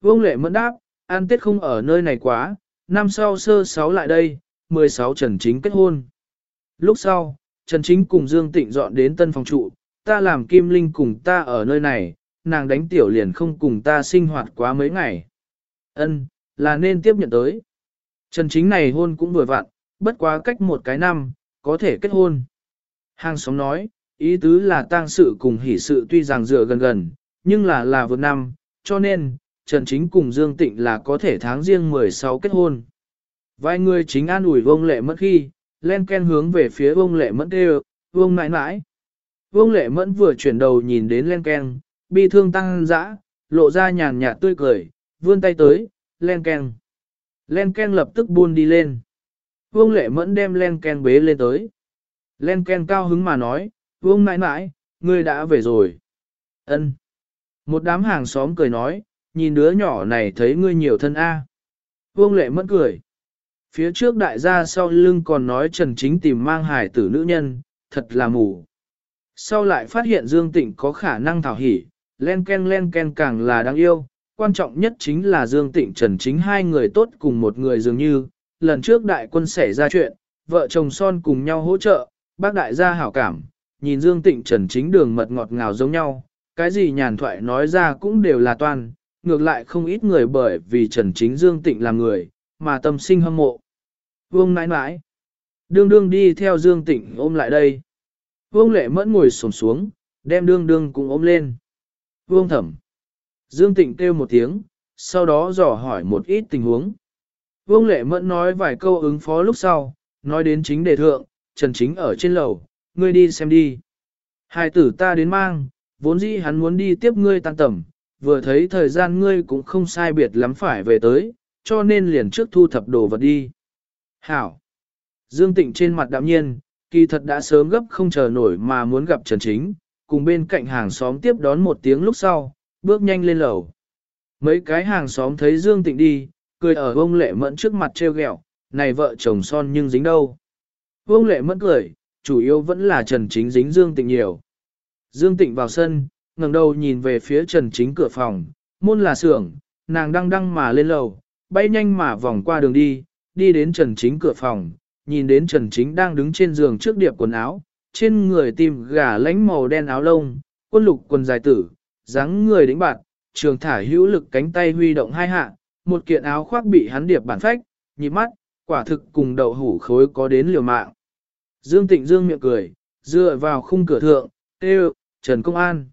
Vương lệ mẫn đáp, ăn tết không ở nơi này quá, năm sau sơ sáu lại đây, 16 Trần Chính kết hôn. Lúc sau, Trần Chính cùng Dương Tịnh dọn đến tân phòng trụ, ta làm Kim Linh cùng ta ở nơi này, nàng đánh tiểu liền không cùng ta sinh hoạt quá mấy ngày. Ân, là nên tiếp nhận tới. Trần Chính này hôn cũng vừa vặn, bất quá cách một cái năm, có thể kết hôn. Hàng xóm nói, ý tứ là tang sự cùng hỷ sự tuy rằng dựa gần gần, nhưng là là vượt năm, cho nên, Trần Chính cùng Dương Tịnh là có thể tháng riêng 16 kết hôn. Vài người chính an ủi vông lệ mẫn khi, len ken hướng về phía vông lệ mẫn kêu, vông nãi nãi. Vông lệ mẫn vừa chuyển đầu nhìn đến len ken, bi thương tăng dã, lộ ra nhàn nhạt tươi cười, vươn tay tới, len ken. Len ken lập tức buôn đi lên. Vương lệ mẫn đem len ken bế lên tới. Len ken cao hứng mà nói, vương nãi nãi, ngươi đã về rồi. Ân. Một đám hàng xóm cười nói, nhìn đứa nhỏ này thấy ngươi nhiều thân A. Vương lệ mẫn cười. Phía trước đại gia sau lưng còn nói Trần Chính tìm mang hài tử nữ nhân, thật là mù. Sau lại phát hiện Dương Tịnh có khả năng thảo hỉ, len ken len ken càng là đáng yêu, quan trọng nhất chính là Dương Tịnh Trần Chính hai người tốt cùng một người dường như, lần trước đại quân xảy ra chuyện, vợ chồng son cùng nhau hỗ trợ, bác đại gia hảo cảm, nhìn Dương Tịnh Trần Chính đường mật ngọt ngào giống nhau, cái gì nhàn thoại nói ra cũng đều là toàn, ngược lại không ít người bởi vì Trần Chính Dương Tịnh làm người, mà tâm sinh hâm mộ. Vương nãi nãi, đương đương đi theo Dương Tịnh ôm lại đây. Vương lệ mẫn ngồi sổm xuống, đem đương đương cũng ôm lên. Vương thẩm. Dương Tịnh kêu một tiếng, sau đó dò hỏi một ít tình huống. Vương lệ mẫn nói vài câu ứng phó lúc sau, nói đến chính đề thượng, Trần Chính ở trên lầu, ngươi đi xem đi. Hai tử ta đến mang, vốn dĩ hắn muốn đi tiếp ngươi tan tầm, vừa thấy thời gian ngươi cũng không sai biệt lắm phải về tới, cho nên liền trước thu thập đồ vật đi. Hảo! Dương Tịnh trên mặt đạm nhiên, kỳ thật đã sớm gấp không chờ nổi mà muốn gặp Trần Chính, cùng bên cạnh hàng xóm tiếp đón một tiếng lúc sau, bước nhanh lên lầu. Mấy cái hàng xóm thấy Dương Tịnh đi, cười ở ông lệ mẫn trước mặt treo gẹo, này vợ chồng son nhưng dính đâu. Vương lệ mẫn cười, chủ yếu vẫn là Trần Chính dính Dương Tịnh nhiều. Dương Tịnh vào sân, ngẩng đầu nhìn về phía Trần Chính cửa phòng, môn là xưởng, nàng đang đăng mà lên lầu, bay nhanh mà vòng qua đường đi, đi đến Trần Chính cửa phòng, nhìn đến Trần Chính đang đứng trên giường trước điệp quần áo, trên người tìm gà lánh màu đen áo lông, quân lục quần dài tử, dáng người đĩnh bạn, trường thả hữu lực cánh tay huy động hai hạ, một kiện áo khoác bị hắn điệp bản phách, nhịp mắt, quả thực cùng đậu hủ khối có đến liều mạng. Dương Tịnh Dương miệng cười, dựa vào khung cửa thượng, kêu, Trần Công An.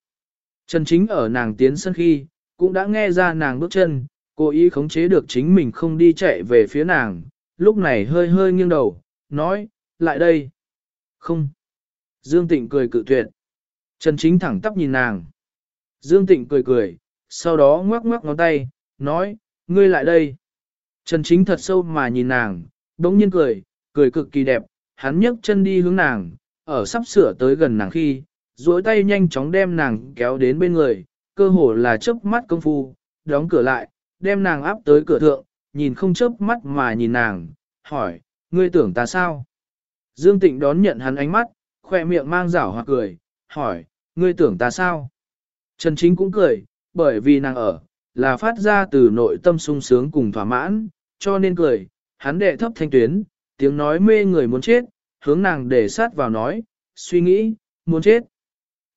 Trần Chính ở nàng tiến sân khi, cũng đã nghe ra nàng bước chân, cô ý khống chế được chính mình không đi chạy về phía nàng, lúc này hơi hơi nghiêng đầu, nói, lại đây. Không. Dương Tịnh cười cự tuyệt. Trần Chính thẳng tắp nhìn nàng. Dương Tịnh cười cười, sau đó ngoắc ngoắc ngón tay, nói, ngươi lại đây. Trần Chính thật sâu mà nhìn nàng, đống nhiên cười, cười cực kỳ đẹp, hắn nhấc chân đi hướng nàng, ở sắp sửa tới gần nàng khi, duỗi tay nhanh chóng đem nàng kéo đến bên người, cơ hồ là chớp mắt công phu, đóng cửa lại, đem nàng áp tới cửa thượng, nhìn không chớp mắt mà nhìn nàng, hỏi, ngươi tưởng ta sao? Dương Tịnh đón nhận hắn ánh mắt, khoe miệng mang rảo hoặc cười, hỏi, ngươi tưởng ta sao? Trần Chính cũng cười, bởi vì nàng ở, là phát ra từ nội tâm sung sướng cùng thỏa mãn, cho nên cười, hắn đệ thấp thanh tuyến, tiếng nói mê người muốn chết, hướng nàng để sát vào nói, suy nghĩ, muốn chết.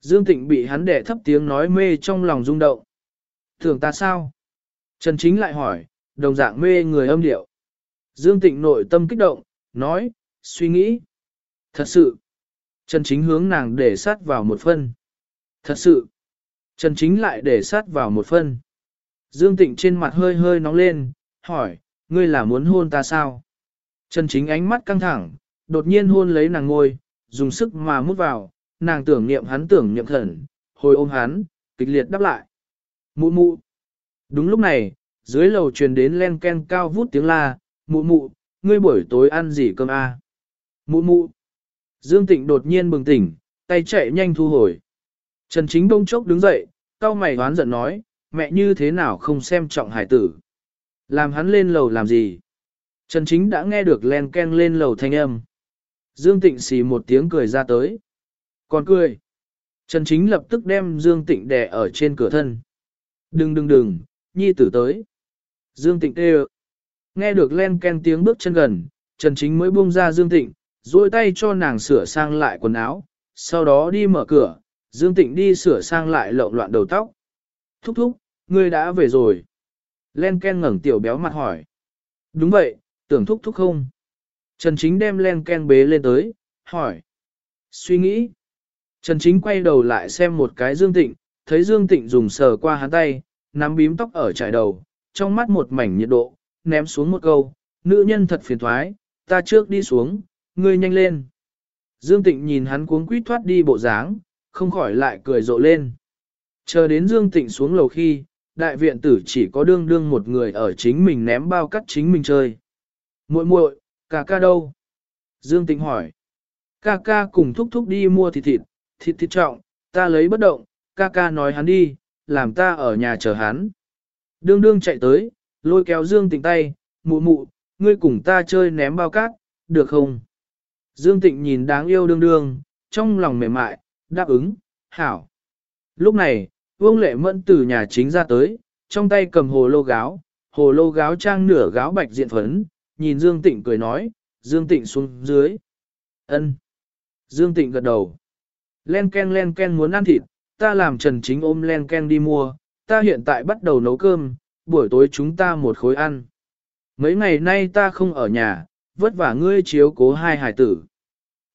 Dương Tịnh bị hắn đệ thấp tiếng nói mê trong lòng rung động. thường ta sao? Trần Chính lại hỏi, đồng dạng mê người âm điệu. Dương Tịnh nội tâm kích động, nói, suy nghĩ. Thật sự. Trần Chính hướng nàng để sát vào một phân. Thật sự. Trần Chính lại để sát vào một phân. Dương Tịnh trên mặt hơi hơi nóng lên, hỏi, ngươi là muốn hôn ta sao? Trần Chính ánh mắt căng thẳng, đột nhiên hôn lấy nàng ngôi, dùng sức mà mút vào, nàng tưởng niệm hắn tưởng niệm thần, hồi ôm hắn, kịch liệt đáp lại. Mụ mụ. Đúng lúc này, dưới lầu truyền đến len ken cao vút tiếng la, mụ mụ, ngươi buổi tối ăn gì cơm a? À? Mụ mụ. Dương Tịnh đột nhiên bừng tỉnh, tay chạy nhanh thu hồi. Trần Chính đông chốc đứng dậy, cao mày hoán giận nói, mẹ như thế nào không xem trọng hải tử. Làm hắn lên lầu làm gì? Trần Chính đã nghe được len ken lên lầu thanh âm. Dương Tịnh xì một tiếng cười ra tới. Còn cười. Trần Chính lập tức đem Dương Tịnh đè ở trên cửa thân. Đừng đừng đừng, nhi tử tới. Dương Tịnh kêu. Nghe được len ken tiếng bước chân gần, Trần Chính mới buông ra Dương Tịnh, duỗi tay cho nàng sửa sang lại quần áo, sau đó đi mở cửa, Dương Tịnh đi sửa sang lại lộn loạn đầu tóc. Thúc thúc, ngươi đã về rồi. Len Ken ngẩng tiểu béo mặt hỏi. Đúng vậy, tưởng thúc thúc không? Trần Chính đem Len Ken bế lên tới, hỏi. Suy nghĩ. Trần Chính quay đầu lại xem một cái Dương Tịnh, thấy Dương Tịnh dùng sờ qua hắn tay, nắm bím tóc ở trải đầu, trong mắt một mảnh nhiệt độ, ném xuống một câu, nữ nhân thật phiền thoái, ta trước đi xuống, ngươi nhanh lên. Dương Tịnh nhìn hắn cuống quýt thoát đi bộ dáng, không khỏi lại cười rộ lên. Chờ đến Dương Tịnh xuống lầu khi, đại viện tử chỉ có đương đương một người ở chính mình ném bao cắt chính mình chơi. muội muội, ca ca đâu? Dương Tịnh hỏi. Ca ca cùng thúc thúc đi mua thịt thịt, thịt thịt trọng, ta lấy bất động, ca ca nói hắn đi, làm ta ở nhà chờ hắn. Đương đương chạy tới, lôi kéo Dương Tịnh tay, mụ mụ, ngươi cùng ta chơi ném bao cát, được không? Dương Tịnh nhìn đáng yêu đương đương, trong lòng mềm mại, đáp ứng, hảo. Lúc này, Vương Lệ Mẫn từ nhà chính ra tới, trong tay cầm hồ lô gáo, hồ lô gáo trang nửa gáo bạch diện phấn, nhìn Dương Tịnh cười nói, Dương Tịnh xuống dưới. ân. Dương Tịnh gật đầu. Len ken len ken muốn ăn thịt, ta làm Trần Chính ôm len ken đi mua, ta hiện tại bắt đầu nấu cơm, buổi tối chúng ta một khối ăn. Mấy ngày nay ta không ở nhà, vất vả ngươi chiếu cố hai hải tử.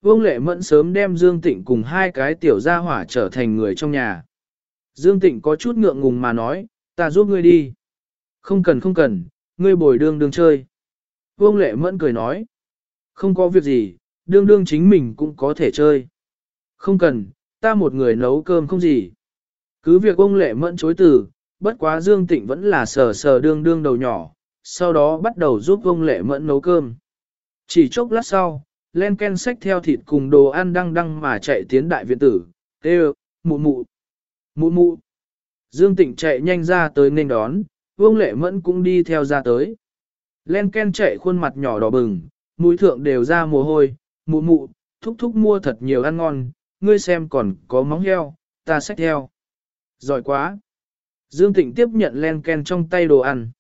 Vương Lệ Mẫn sớm đem Dương Tịnh cùng hai cái tiểu gia hỏa trở thành người trong nhà. Dương Tịnh có chút ngượng ngùng mà nói, ta giúp ngươi đi. Không cần không cần, ngươi bồi đương đương chơi. Vương Lệ Mẫn cười nói, không có việc gì, đương đương chính mình cũng có thể chơi. Không cần, ta một người nấu cơm không gì. Cứ việc ông Lệ Mẫn chối từ, bất quá Dương Tịnh vẫn là sờ sờ đương đương đầu nhỏ, sau đó bắt đầu giúp ông Lệ Mẫn nấu cơm. Chỉ chốc lát sau, len ken xách theo thịt cùng đồ ăn đăng đăng mà chạy tiến đại viện tử, tê mụ mụ, mụ mụ. Dương Tịnh chạy nhanh ra tới nên đón, Vương Lệ Mẫn cũng đi theo ra tới. Len ken chạy khuôn mặt nhỏ đỏ bừng, mũi thượng đều ra mồ hôi, mụ mụ, thúc thúc mua thật nhiều ăn ngon, ngươi xem còn có móng heo, ta xách theo. Giỏi quá. Dương Tịnh tiếp nhận len ken trong tay đồ ăn.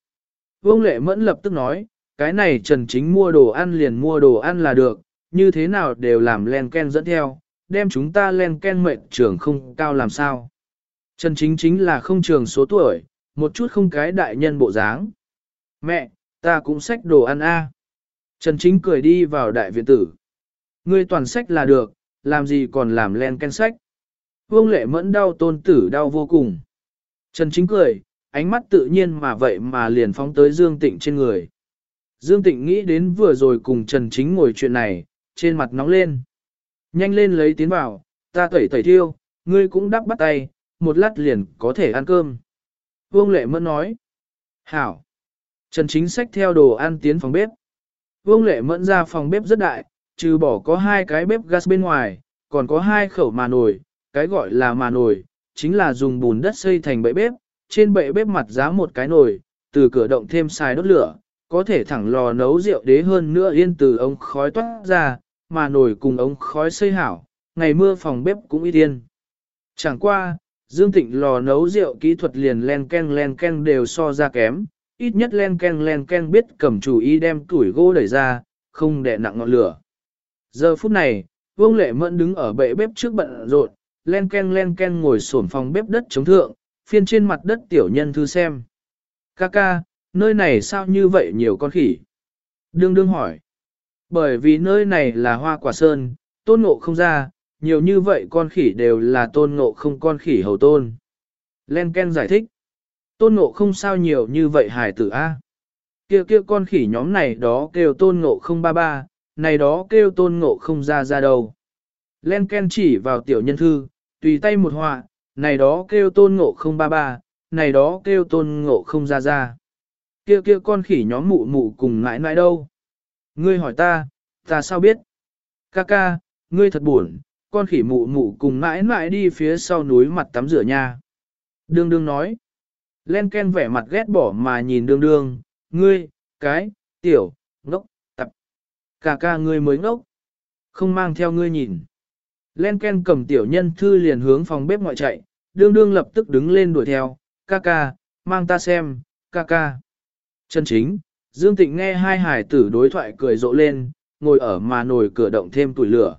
Vương Lệ Mẫn lập tức nói, cái này Trần Chính mua đồ ăn liền mua đồ ăn là được, như thế nào đều làm len ken dẫn theo, đem chúng ta len ken mệnh trưởng không cao làm sao. Trần Chính chính là không trường số tuổi, một chút không cái đại nhân bộ dáng. Mẹ, ta cũng xách đồ ăn a. Trần Chính cười đi vào đại viện tử. Ngươi toàn sách là được, làm gì còn làm len ken sách. Vương lệ mẫn đau tôn tử đau vô cùng. Trần Chính cười, ánh mắt tự nhiên mà vậy mà liền phóng tới Dương Tịnh trên người. Dương Tịnh nghĩ đến vừa rồi cùng Trần Chính ngồi chuyện này, trên mặt nóng lên. Nhanh lên lấy tiến vào, ta tẩy tẩy thiêu, ngươi cũng đắp bắt tay, một lát liền có thể ăn cơm. Vương Lệ Mẫn nói. Hảo. Trần Chính sách theo đồ ăn tiến phòng bếp. Vương Lệ Mẫn ra phòng bếp rất đại, trừ bỏ có hai cái bếp gas bên ngoài, còn có hai khẩu mà nồi, cái gọi là mà nồi, chính là dùng bùn đất xây thành bệ bếp, trên bệ bếp mặt giá một cái nồi, từ cửa động thêm xài đốt lửa, có thể thẳng lò nấu rượu đế hơn nữa yên từ ống khói toát ra, mà nồi cùng ống khói xây hảo, ngày mưa phòng bếp cũng ít yên. Chẳng qua, Dương Tịnh lò nấu rượu kỹ thuật liền len ken len ken đều so ra kém, ít nhất len ken len ken biết cầm chủ ý đem tuổi gỗ đẩy ra, không để nặng ngọn lửa. Giờ phút này, Vương Lệ Mẫn đứng ở bệ bếp trước bận rộn, len ken len ken ngồi xổm phòng bếp đất chống thượng, phiên trên mặt đất tiểu nhân thư xem. Kaka, nơi này sao như vậy nhiều con khỉ? Đương đương hỏi. Bởi vì nơi này là hoa quả sơn, tôn ngộ không ra, nhiều như vậy con khỉ đều là tôn ngộ không con khỉ hầu tôn. Len Ken giải thích. Tôn ngộ không sao nhiều như vậy hải tử A. Kia kia con khỉ nhóm này đó kêu tôn ngộ không ba ba, này đó kêu tôn ngộ không ra ra đâu. Len Ken chỉ vào tiểu nhân thư, tùy tay một họa, này đó kêu tôn ngộ không ba ba, này đó kêu tôn ngộ không ra ra. Kia kia con khỉ nhóm mụ mụ cùng ngãi ngãi đâu. Ngươi hỏi ta, ta sao biết? Ca ca, ngươi thật buồn, con khỉ mụ mụ cùng mãi mãi đi phía sau núi mặt tắm rửa nha. Đương đương nói. Len Ken vẻ mặt ghét bỏ mà nhìn đương đương, ngươi, cái, tiểu, ngốc, tập. Ca ca ngươi mới ngốc. Không mang theo ngươi nhìn. Len Ken cầm tiểu nhân thư liền hướng phòng bếp ngoại chạy, đương đương lập tức đứng lên đuổi theo, ca ca, mang ta xem, ca ca. Chân chính, Dương Tịnh nghe hai hải tử đối thoại cười rộ lên, ngồi ở mà nồi cửa động thêm tuổi lửa.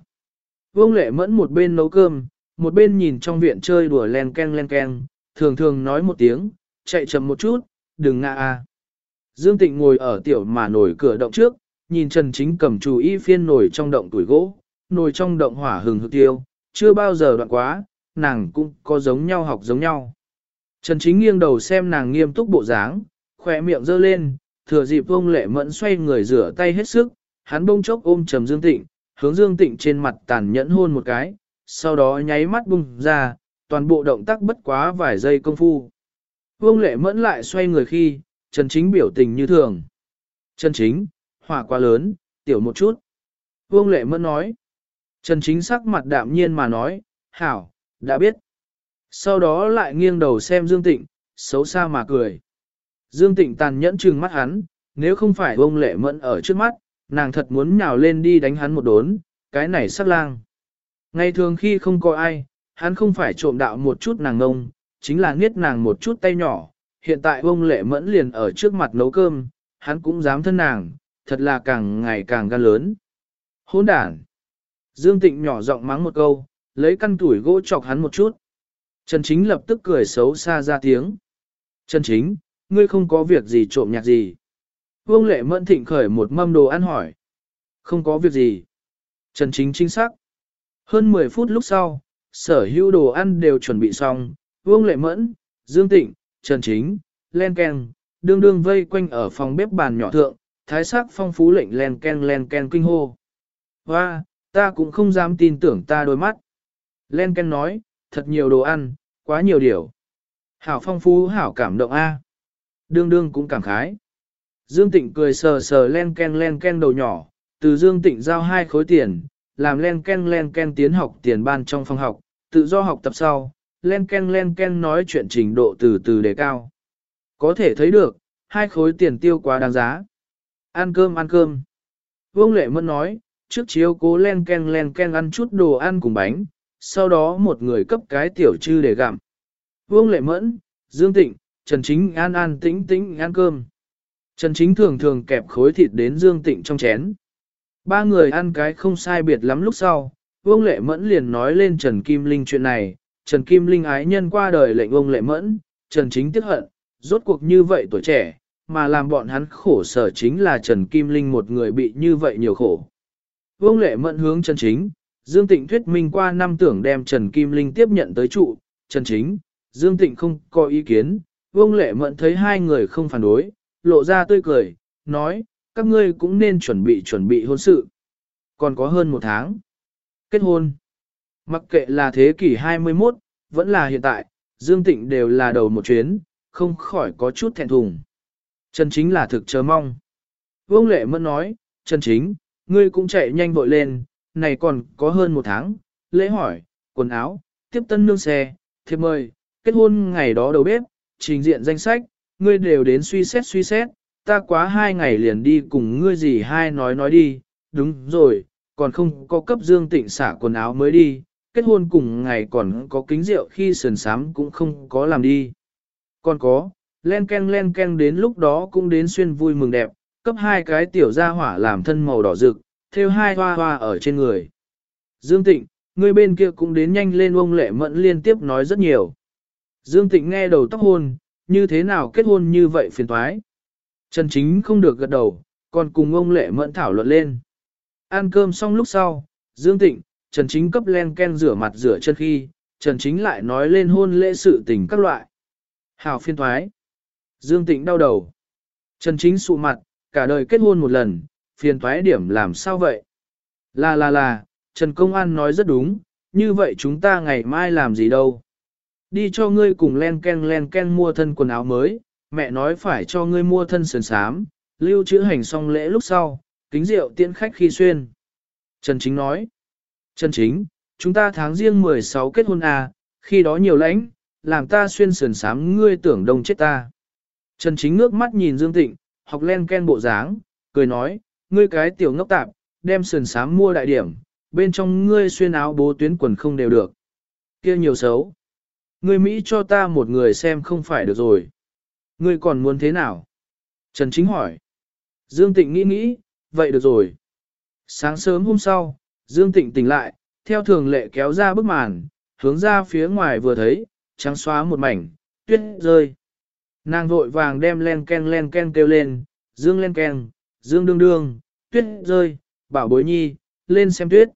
Vương lệ mẫn một bên nấu cơm, một bên nhìn trong viện chơi đùa len ken len ken, thường thường nói một tiếng, chạy chậm một chút, đừng ngã a. Dương Tịnh ngồi ở tiểu mà nồi cửa động trước, nhìn Trần Chính cầm chủ y phiên nổi trong động tuổi gỗ, nồi trong động hỏa hừng hực tiêu, chưa bao giờ đoạn quá, nàng cũng có giống nhau học giống nhau. Trần Chính nghiêng đầu xem nàng nghiêm túc bộ dáng, khỏe miệng giơ lên, thừa dịp vông lệ mẫn xoay người rửa tay hết sức, hắn bông chốc ôm trầm Dương Tịnh, hướng Dương Tịnh trên mặt tàn nhẫn hôn một cái, sau đó nháy mắt bung ra, toàn bộ động tác bất quá vài giây công phu. Vương lệ mẫn lại xoay người khi, Trần Chính biểu tình như thường. Trần Chính, hỏa quá lớn, tiểu một chút. Vương lệ mẫn nói. Trần Chính sắc mặt đạm nhiên mà nói, hảo, đã biết. Sau đó lại nghiêng đầu xem Dương Tịnh, xấu xa mà cười. Dương Tịnh tàn nhẫn trừng mắt hắn, nếu không phải ông lệ mẫn ở trước mắt, nàng thật muốn nhào lên đi đánh hắn một đốn, cái này sắc lang. Ngày thường khi không có ai, hắn không phải trộm đạo một chút nàng ngông, chính là nghiết nàng một chút tay nhỏ. Hiện tại ông lệ mẫn liền ở trước mặt nấu cơm, hắn cũng dám thân nàng, thật là càng ngày càng gan lớn. Hỗn đản. Dương Tịnh nhỏ giọng mắng một câu, lấy căn tuổi gỗ chọc hắn một chút. Trần Chính lập tức cười xấu xa ra tiếng. Trần Chính, ngươi không có việc gì trộm nhạc gì. Vương Lệ Mẫn thịnh khởi một mâm đồ ăn hỏi. Không có việc gì. Trần Chính chính xác. Hơn 10 phút lúc sau, sở hữu đồ ăn đều chuẩn bị xong. Vương Lệ Mẫn, Dương Tịnh, Trần Chính, Len Ken, đương đương vây quanh ở phòng bếp bàn nhỏ thượng, thái sắc phong phú lệnh Len Ken Len Ken kinh hô. Và, ta cũng không dám tin tưởng ta đôi mắt. Len Ken nói, thật nhiều đồ ăn, quá nhiều điều. Hảo phong phú hảo cảm động A. Đương đương cũng cảm khái. Dương Tịnh cười sờ sờ len ken len ken đầu nhỏ, từ Dương Tịnh giao hai khối tiền, làm len ken len ken tiến học tiền ban trong phòng học, tự do học tập sau, len ken len ken nói chuyện trình độ từ từ đề cao. Có thể thấy được, hai khối tiền tiêu quá đáng giá. Ăn cơm ăn cơm. Vương Lệ Mẫn nói, trước chiếu cố len ken len ken ăn chút đồ ăn cùng bánh, sau đó một người cấp cái tiểu trư để gặm. Vương Lệ Mẫn, Dương Tịnh, Trần Chính an an tĩnh tĩnh ăn cơm. Trần Chính thường thường kẹp khối thịt đến Dương Tịnh trong chén. Ba người ăn cái không sai biệt lắm lúc sau, Vương Lệ Mẫn liền nói lên Trần Kim Linh chuyện này, Trần Kim Linh ái nhân qua đời lệnh Vương Lệ Mẫn, Trần Chính tiếc hận, rốt cuộc như vậy tuổi trẻ, mà làm bọn hắn khổ sở chính là Trần Kim Linh một người bị như vậy nhiều khổ. Vương Lệ Mẫn hướng Trần Chính, Dương Tịnh thuyết minh qua năm tưởng đem Trần Kim Linh tiếp nhận tới trụ, Trần Chính, Dương Tịnh không có ý kiến, Vương Lệ Mẫn thấy hai người không phản đối, lộ ra tươi cười, nói, các ngươi cũng nên chuẩn bị chuẩn bị hôn sự. Còn có hơn một tháng. Kết hôn. Mặc kệ là thế kỷ 21, vẫn là hiện tại, Dương Tịnh đều là đầu một chuyến, không khỏi có chút thẹn thùng. Trần Chính là thực chờ mong. Vương Lệ Mẫn nói, Trần Chính, ngươi cũng chạy nhanh vội lên, này còn có hơn một tháng, lễ hỏi, quần áo, tiếp tân nương xe, thiệp mời, kết hôn ngày đó đầu bếp, trình diện danh sách, ngươi đều đến suy xét suy xét, ta quá hai ngày liền đi cùng ngươi gì hai nói nói đi, đúng rồi, còn không có cấp dương tịnh xả quần áo mới đi, kết hôn cùng ngày còn có kính rượu khi sườn sám cũng không có làm đi. Còn có, len ken len ken đến lúc đó cũng đến xuyên vui mừng đẹp, cấp hai cái tiểu gia hỏa làm thân màu đỏ rực, theo hai hoa hoa ở trên người. Dương Tịnh, người bên kia cũng đến nhanh lên ông lệ mẫn liên tiếp nói rất nhiều. Dương Tịnh nghe đầu tóc hôn, như thế nào kết hôn như vậy phiền thoái. Trần Chính không được gật đầu, còn cùng ông lệ mẫn thảo luận lên. Ăn cơm xong lúc sau, Dương Tịnh, Trần Chính cấp len ken rửa mặt rửa chân khi, Trần Chính lại nói lên hôn lễ sự tình các loại. Hào phiên thoái. Dương Tịnh đau đầu. Trần Chính sụ mặt, cả đời kết hôn một lần, phiền thoái điểm làm sao vậy? Là là là, Trần Công An nói rất đúng, như vậy chúng ta ngày mai làm gì đâu? Đi cho ngươi cùng len ken len ken mua thân quần áo mới, mẹ nói phải cho ngươi mua thân sườn sám, lưu trữ hành xong lễ lúc sau, kính rượu tiễn khách khi xuyên. Trần Chính nói, Trần Chính, chúng ta tháng riêng 16 kết hôn à, khi đó nhiều lãnh, làm ta xuyên sườn sám ngươi tưởng đông chết ta. Trần Chính ngước mắt nhìn Dương Tịnh, học len ken bộ dáng, cười nói, ngươi cái tiểu ngốc tạp, đem sườn sám mua đại điểm, bên trong ngươi xuyên áo bố tuyến quần không đều được. kia nhiều xấu. Ngươi Mỹ cho ta một người xem không phải được rồi. Ngươi còn muốn thế nào? Trần Chính hỏi. Dương Tịnh nghĩ nghĩ, vậy được rồi. Sáng sớm hôm sau, Dương Tịnh tỉnh lại, theo thường lệ kéo ra bức màn, hướng ra phía ngoài vừa thấy, trắng xóa một mảnh, tuyết rơi. Nàng vội vàng đem len ken len ken kêu lên, Dương len ken, Dương đương đương, tuyết rơi, bảo bối nhi, lên xem tuyết.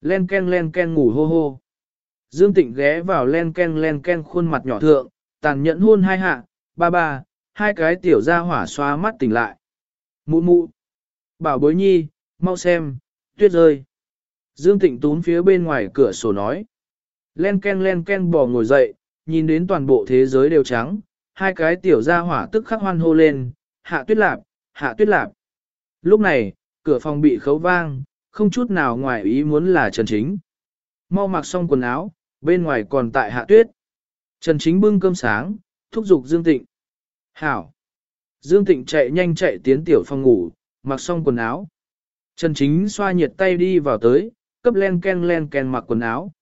Len ken len ken ngủ hô hô. Dương Tịnh ghé vào len ken len ken khuôn mặt nhỏ thượng, tàn nhẫn hôn hai hạ, ba ba, hai cái tiểu ra hỏa xóa mắt tỉnh lại. Mụ mụ, bảo bối nhi, mau xem, tuyết rơi. Dương Tịnh tún phía bên ngoài cửa sổ nói. Len ken len ken bò ngồi dậy, nhìn đến toàn bộ thế giới đều trắng, hai cái tiểu gia hỏa tức khắc hoan hô lên, hạ tuyết lạp, hạ tuyết lạp. Lúc này, cửa phòng bị khấu vang, không chút nào ngoài ý muốn là Trần Chính. Mau mặc xong quần áo, bên ngoài còn tại hạ tuyết. Trần Chính bưng cơm sáng, thúc giục Dương Tịnh. Hảo! Dương Tịnh chạy nhanh chạy tiến tiểu phòng ngủ, mặc xong quần áo. Trần Chính xoa nhiệt tay đi vào tới, cấp len ken len ken mặc quần áo.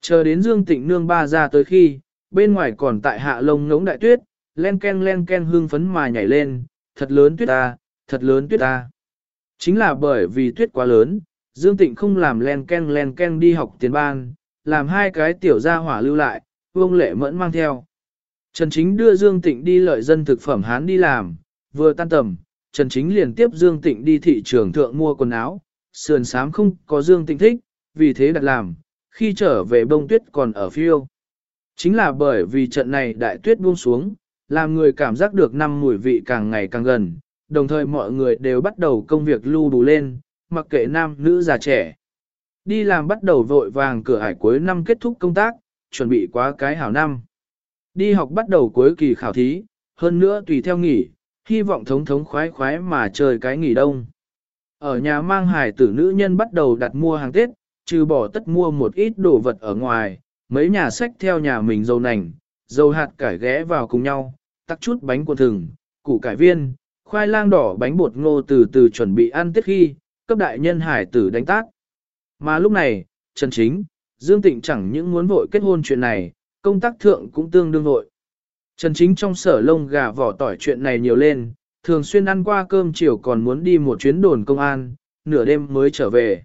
Chờ đến Dương Tịnh nương ba ra tới khi, bên ngoài còn tại hạ lông ngống đại tuyết, len ken len ken hương phấn mà nhảy lên, thật lớn tuyết ta, thật lớn tuyết ta. Chính là bởi vì tuyết quá lớn, Dương Tịnh không làm len ken len ken đi học tiền ban, làm hai cái tiểu gia hỏa lưu lại, Vương Lệ Mẫn mang theo. Trần Chính đưa Dương Tịnh đi lợi dân thực phẩm Hán đi làm, vừa tan tầm, Trần Chính liền tiếp Dương Tịnh đi thị trường thượng mua quần áo, sườn sám không có Dương Tịnh thích, vì thế đặt làm, khi trở về bông tuyết còn ở phiêu. Chính là bởi vì trận này đại tuyết buông xuống, làm người cảm giác được năm mùi vị càng ngày càng gần, đồng thời mọi người đều bắt đầu công việc lưu đủ lên, mặc kệ nam nữ già trẻ. Đi làm bắt đầu vội vàng cửa hải cuối năm kết thúc công tác, chuẩn bị quá cái hảo năm. Đi học bắt đầu cuối kỳ khảo thí, hơn nữa tùy theo nghỉ, hy vọng thống thống khoái khoái mà trời cái nghỉ đông. Ở nhà mang hải tử nữ nhân bắt đầu đặt mua hàng Tết, trừ bỏ tất mua một ít đồ vật ở ngoài, mấy nhà sách theo nhà mình dầu nành, dầu hạt cải ghé vào cùng nhau, tắc chút bánh cuộn thừng, củ cải viên, khoai lang đỏ bánh bột ngô từ từ chuẩn bị ăn Tết khi, cấp đại nhân hải tử đánh tác. Mà lúc này, Trần Chính, Dương Tịnh chẳng những muốn vội kết hôn chuyện này, công tác thượng cũng tương đương vội. Trần Chính trong sở lông gà vỏ tỏi chuyện này nhiều lên, thường xuyên ăn qua cơm chiều còn muốn đi một chuyến đồn công an, nửa đêm mới trở về.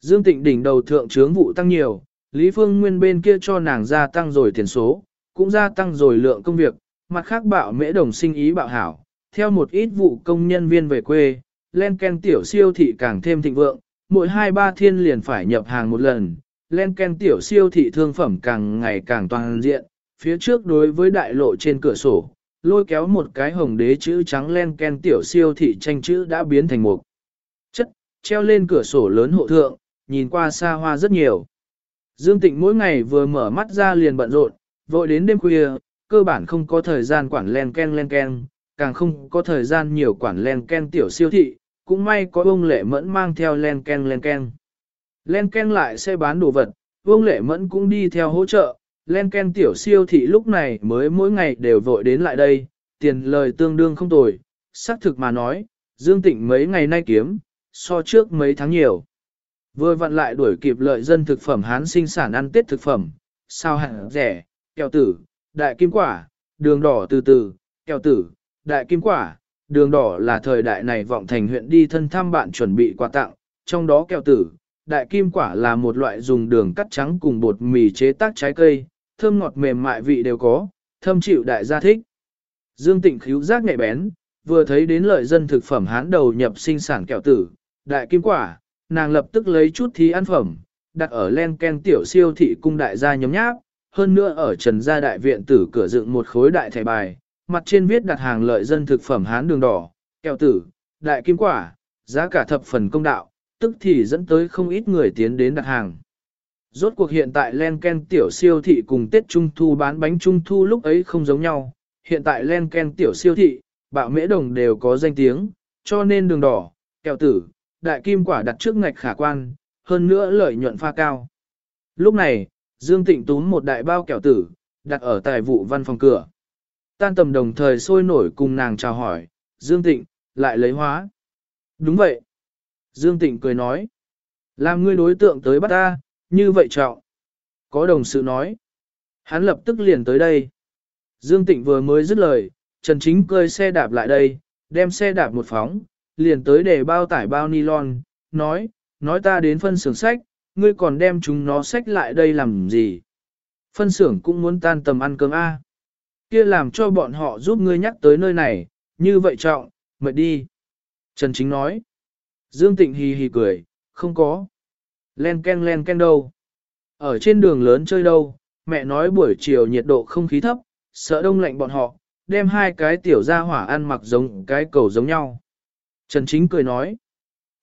Dương Tịnh đỉnh đầu thượng trướng vụ tăng nhiều, Lý Phương Nguyên bên kia cho nàng gia tăng rồi tiền số, cũng gia tăng rồi lượng công việc, mặt khác bạo mễ đồng sinh ý bạo hảo, theo một ít vụ công nhân viên về quê, len ken tiểu siêu thị càng thêm thịnh vượng, mỗi hai ba thiên liền phải nhập hàng một lần, len ken tiểu siêu thị thương phẩm càng ngày càng toàn diện, phía trước đối với đại lộ trên cửa sổ, lôi kéo một cái hồng đế chữ trắng len ken tiểu siêu thị tranh chữ đã biến thành một chất, treo lên cửa sổ lớn hộ thượng, nhìn qua xa hoa rất nhiều. Dương Tịnh mỗi ngày vừa mở mắt ra liền bận rộn, vội đến đêm khuya, cơ bản không có thời gian quản len ken len ken, càng không có thời gian nhiều quản len ken tiểu siêu thị, cũng may có ông lệ mẫn mang theo len ken len ken. Len ken lại sẽ bán đồ vật, ông lệ mẫn cũng đi theo hỗ trợ, len ken tiểu siêu thị lúc này mới mỗi ngày đều vội đến lại đây, tiền lời tương đương không tồi, xác thực mà nói, Dương Tịnh mấy ngày nay kiếm, so trước mấy tháng nhiều. Vừa vặn lại đuổi kịp lợi dân thực phẩm hán sinh sản ăn tết thực phẩm, sao hẳn rẻ, kẹo tử, đại kim quả, đường đỏ từ từ, kẹo tử, đại kim quả, đường đỏ là thời đại này vọng thành huyện đi thân thăm bạn chuẩn bị quà tặng, trong đó kẹo tử, đại kim quả là một loại dùng đường cắt trắng cùng bột mì chế tác trái cây, thơm ngọt mềm mại vị đều có, thâm chịu đại gia thích. Dương Tịnh khíu giác nhạy bén, vừa thấy đến lợi dân thực phẩm hán đầu nhập sinh sản kẹo tử, đại kim quả, nàng lập tức lấy chút thí ăn phẩm, đặt ở len ken tiểu siêu thị cung đại gia nhóm nháp, hơn nữa ở trần gia đại viện tử cửa dựng một khối đại thẻ bài, mặt trên viết đặt hàng lợi dân thực phẩm hán đường đỏ, kẹo tử, đại kim quả, giá cả thập phần công đạo, tức thì dẫn tới không ít người tiến đến đặt hàng. Rốt cuộc hiện tại len ken tiểu siêu thị cùng Tết Trung Thu bán bánh Trung Thu lúc ấy không giống nhau, hiện tại len ken tiểu siêu thị, bạo mễ đồng đều có danh tiếng, cho nên đường đỏ, kẹo tử, đại kim quả đặt trước ngạch khả quan, hơn nữa lợi nhuận pha cao. Lúc này, Dương Tịnh túm một đại bao kẹo tử, đặt ở tài vụ văn phòng cửa. Tan tầm đồng thời sôi nổi cùng nàng chào hỏi, Dương Tịnh, lại lấy hóa. Đúng vậy. Dương Tịnh cười nói. Làm ngươi đối tượng tới bắt ta, như vậy trọng. Có đồng sự nói. Hắn lập tức liền tới đây. Dương Tịnh vừa mới dứt lời, Trần Chính cơi xe đạp lại đây, đem xe đạp một phóng, liền tới để bao tải bao nylon, nói, nói ta đến phân xưởng sách, ngươi còn đem chúng nó sách lại đây làm gì? Phân xưởng cũng muốn tan tầm ăn cơm A. Kia làm cho bọn họ giúp ngươi nhắc tới nơi này, như vậy trọng, mệt đi. Trần Chính nói. Dương Tịnh hì hì cười, không có. Len ken len ken đâu. Ở trên đường lớn chơi đâu, mẹ nói buổi chiều nhiệt độ không khí thấp, sợ đông lạnh bọn họ, đem hai cái tiểu gia hỏa ăn mặc giống cái cầu giống nhau. Trần Chính cười nói.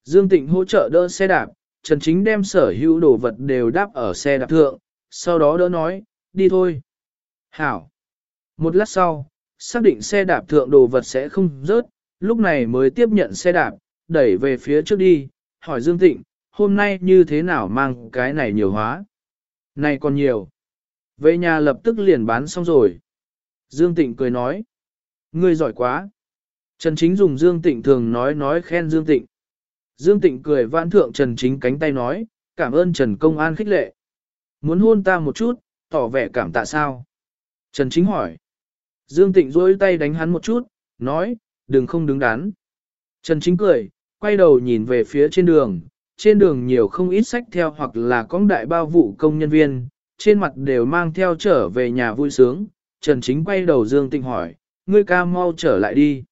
Dương Tịnh hỗ trợ đỡ xe đạp, Trần Chính đem sở hữu đồ vật đều đáp ở xe đạp thượng, sau đó đỡ nói, đi thôi. Hảo. Một lát sau, xác định xe đạp thượng đồ vật sẽ không rớt, lúc này mới tiếp nhận xe đạp, đẩy về phía trước đi, hỏi Dương Tịnh, hôm nay như thế nào mang cái này nhiều hóa? Này còn nhiều. Về nhà lập tức liền bán xong rồi. Dương Tịnh cười nói. Ngươi giỏi quá. Trần Chính dùng Dương Tịnh thường nói nói khen Dương Tịnh. Dương Tịnh cười vãn thượng Trần Chính cánh tay nói, cảm ơn Trần Công An khích lệ. Muốn hôn ta một chút, tỏ vẻ cảm tạ sao? Trần Chính hỏi. Dương Tịnh duỗi tay đánh hắn một chút, nói, đừng không đứng đắn. Trần Chính cười, quay đầu nhìn về phía trên đường, trên đường nhiều không ít sách theo hoặc là con đại bao vụ công nhân viên, trên mặt đều mang theo trở về nhà vui sướng. Trần Chính quay đầu Dương Tịnh hỏi, ngươi ca mau trở lại đi.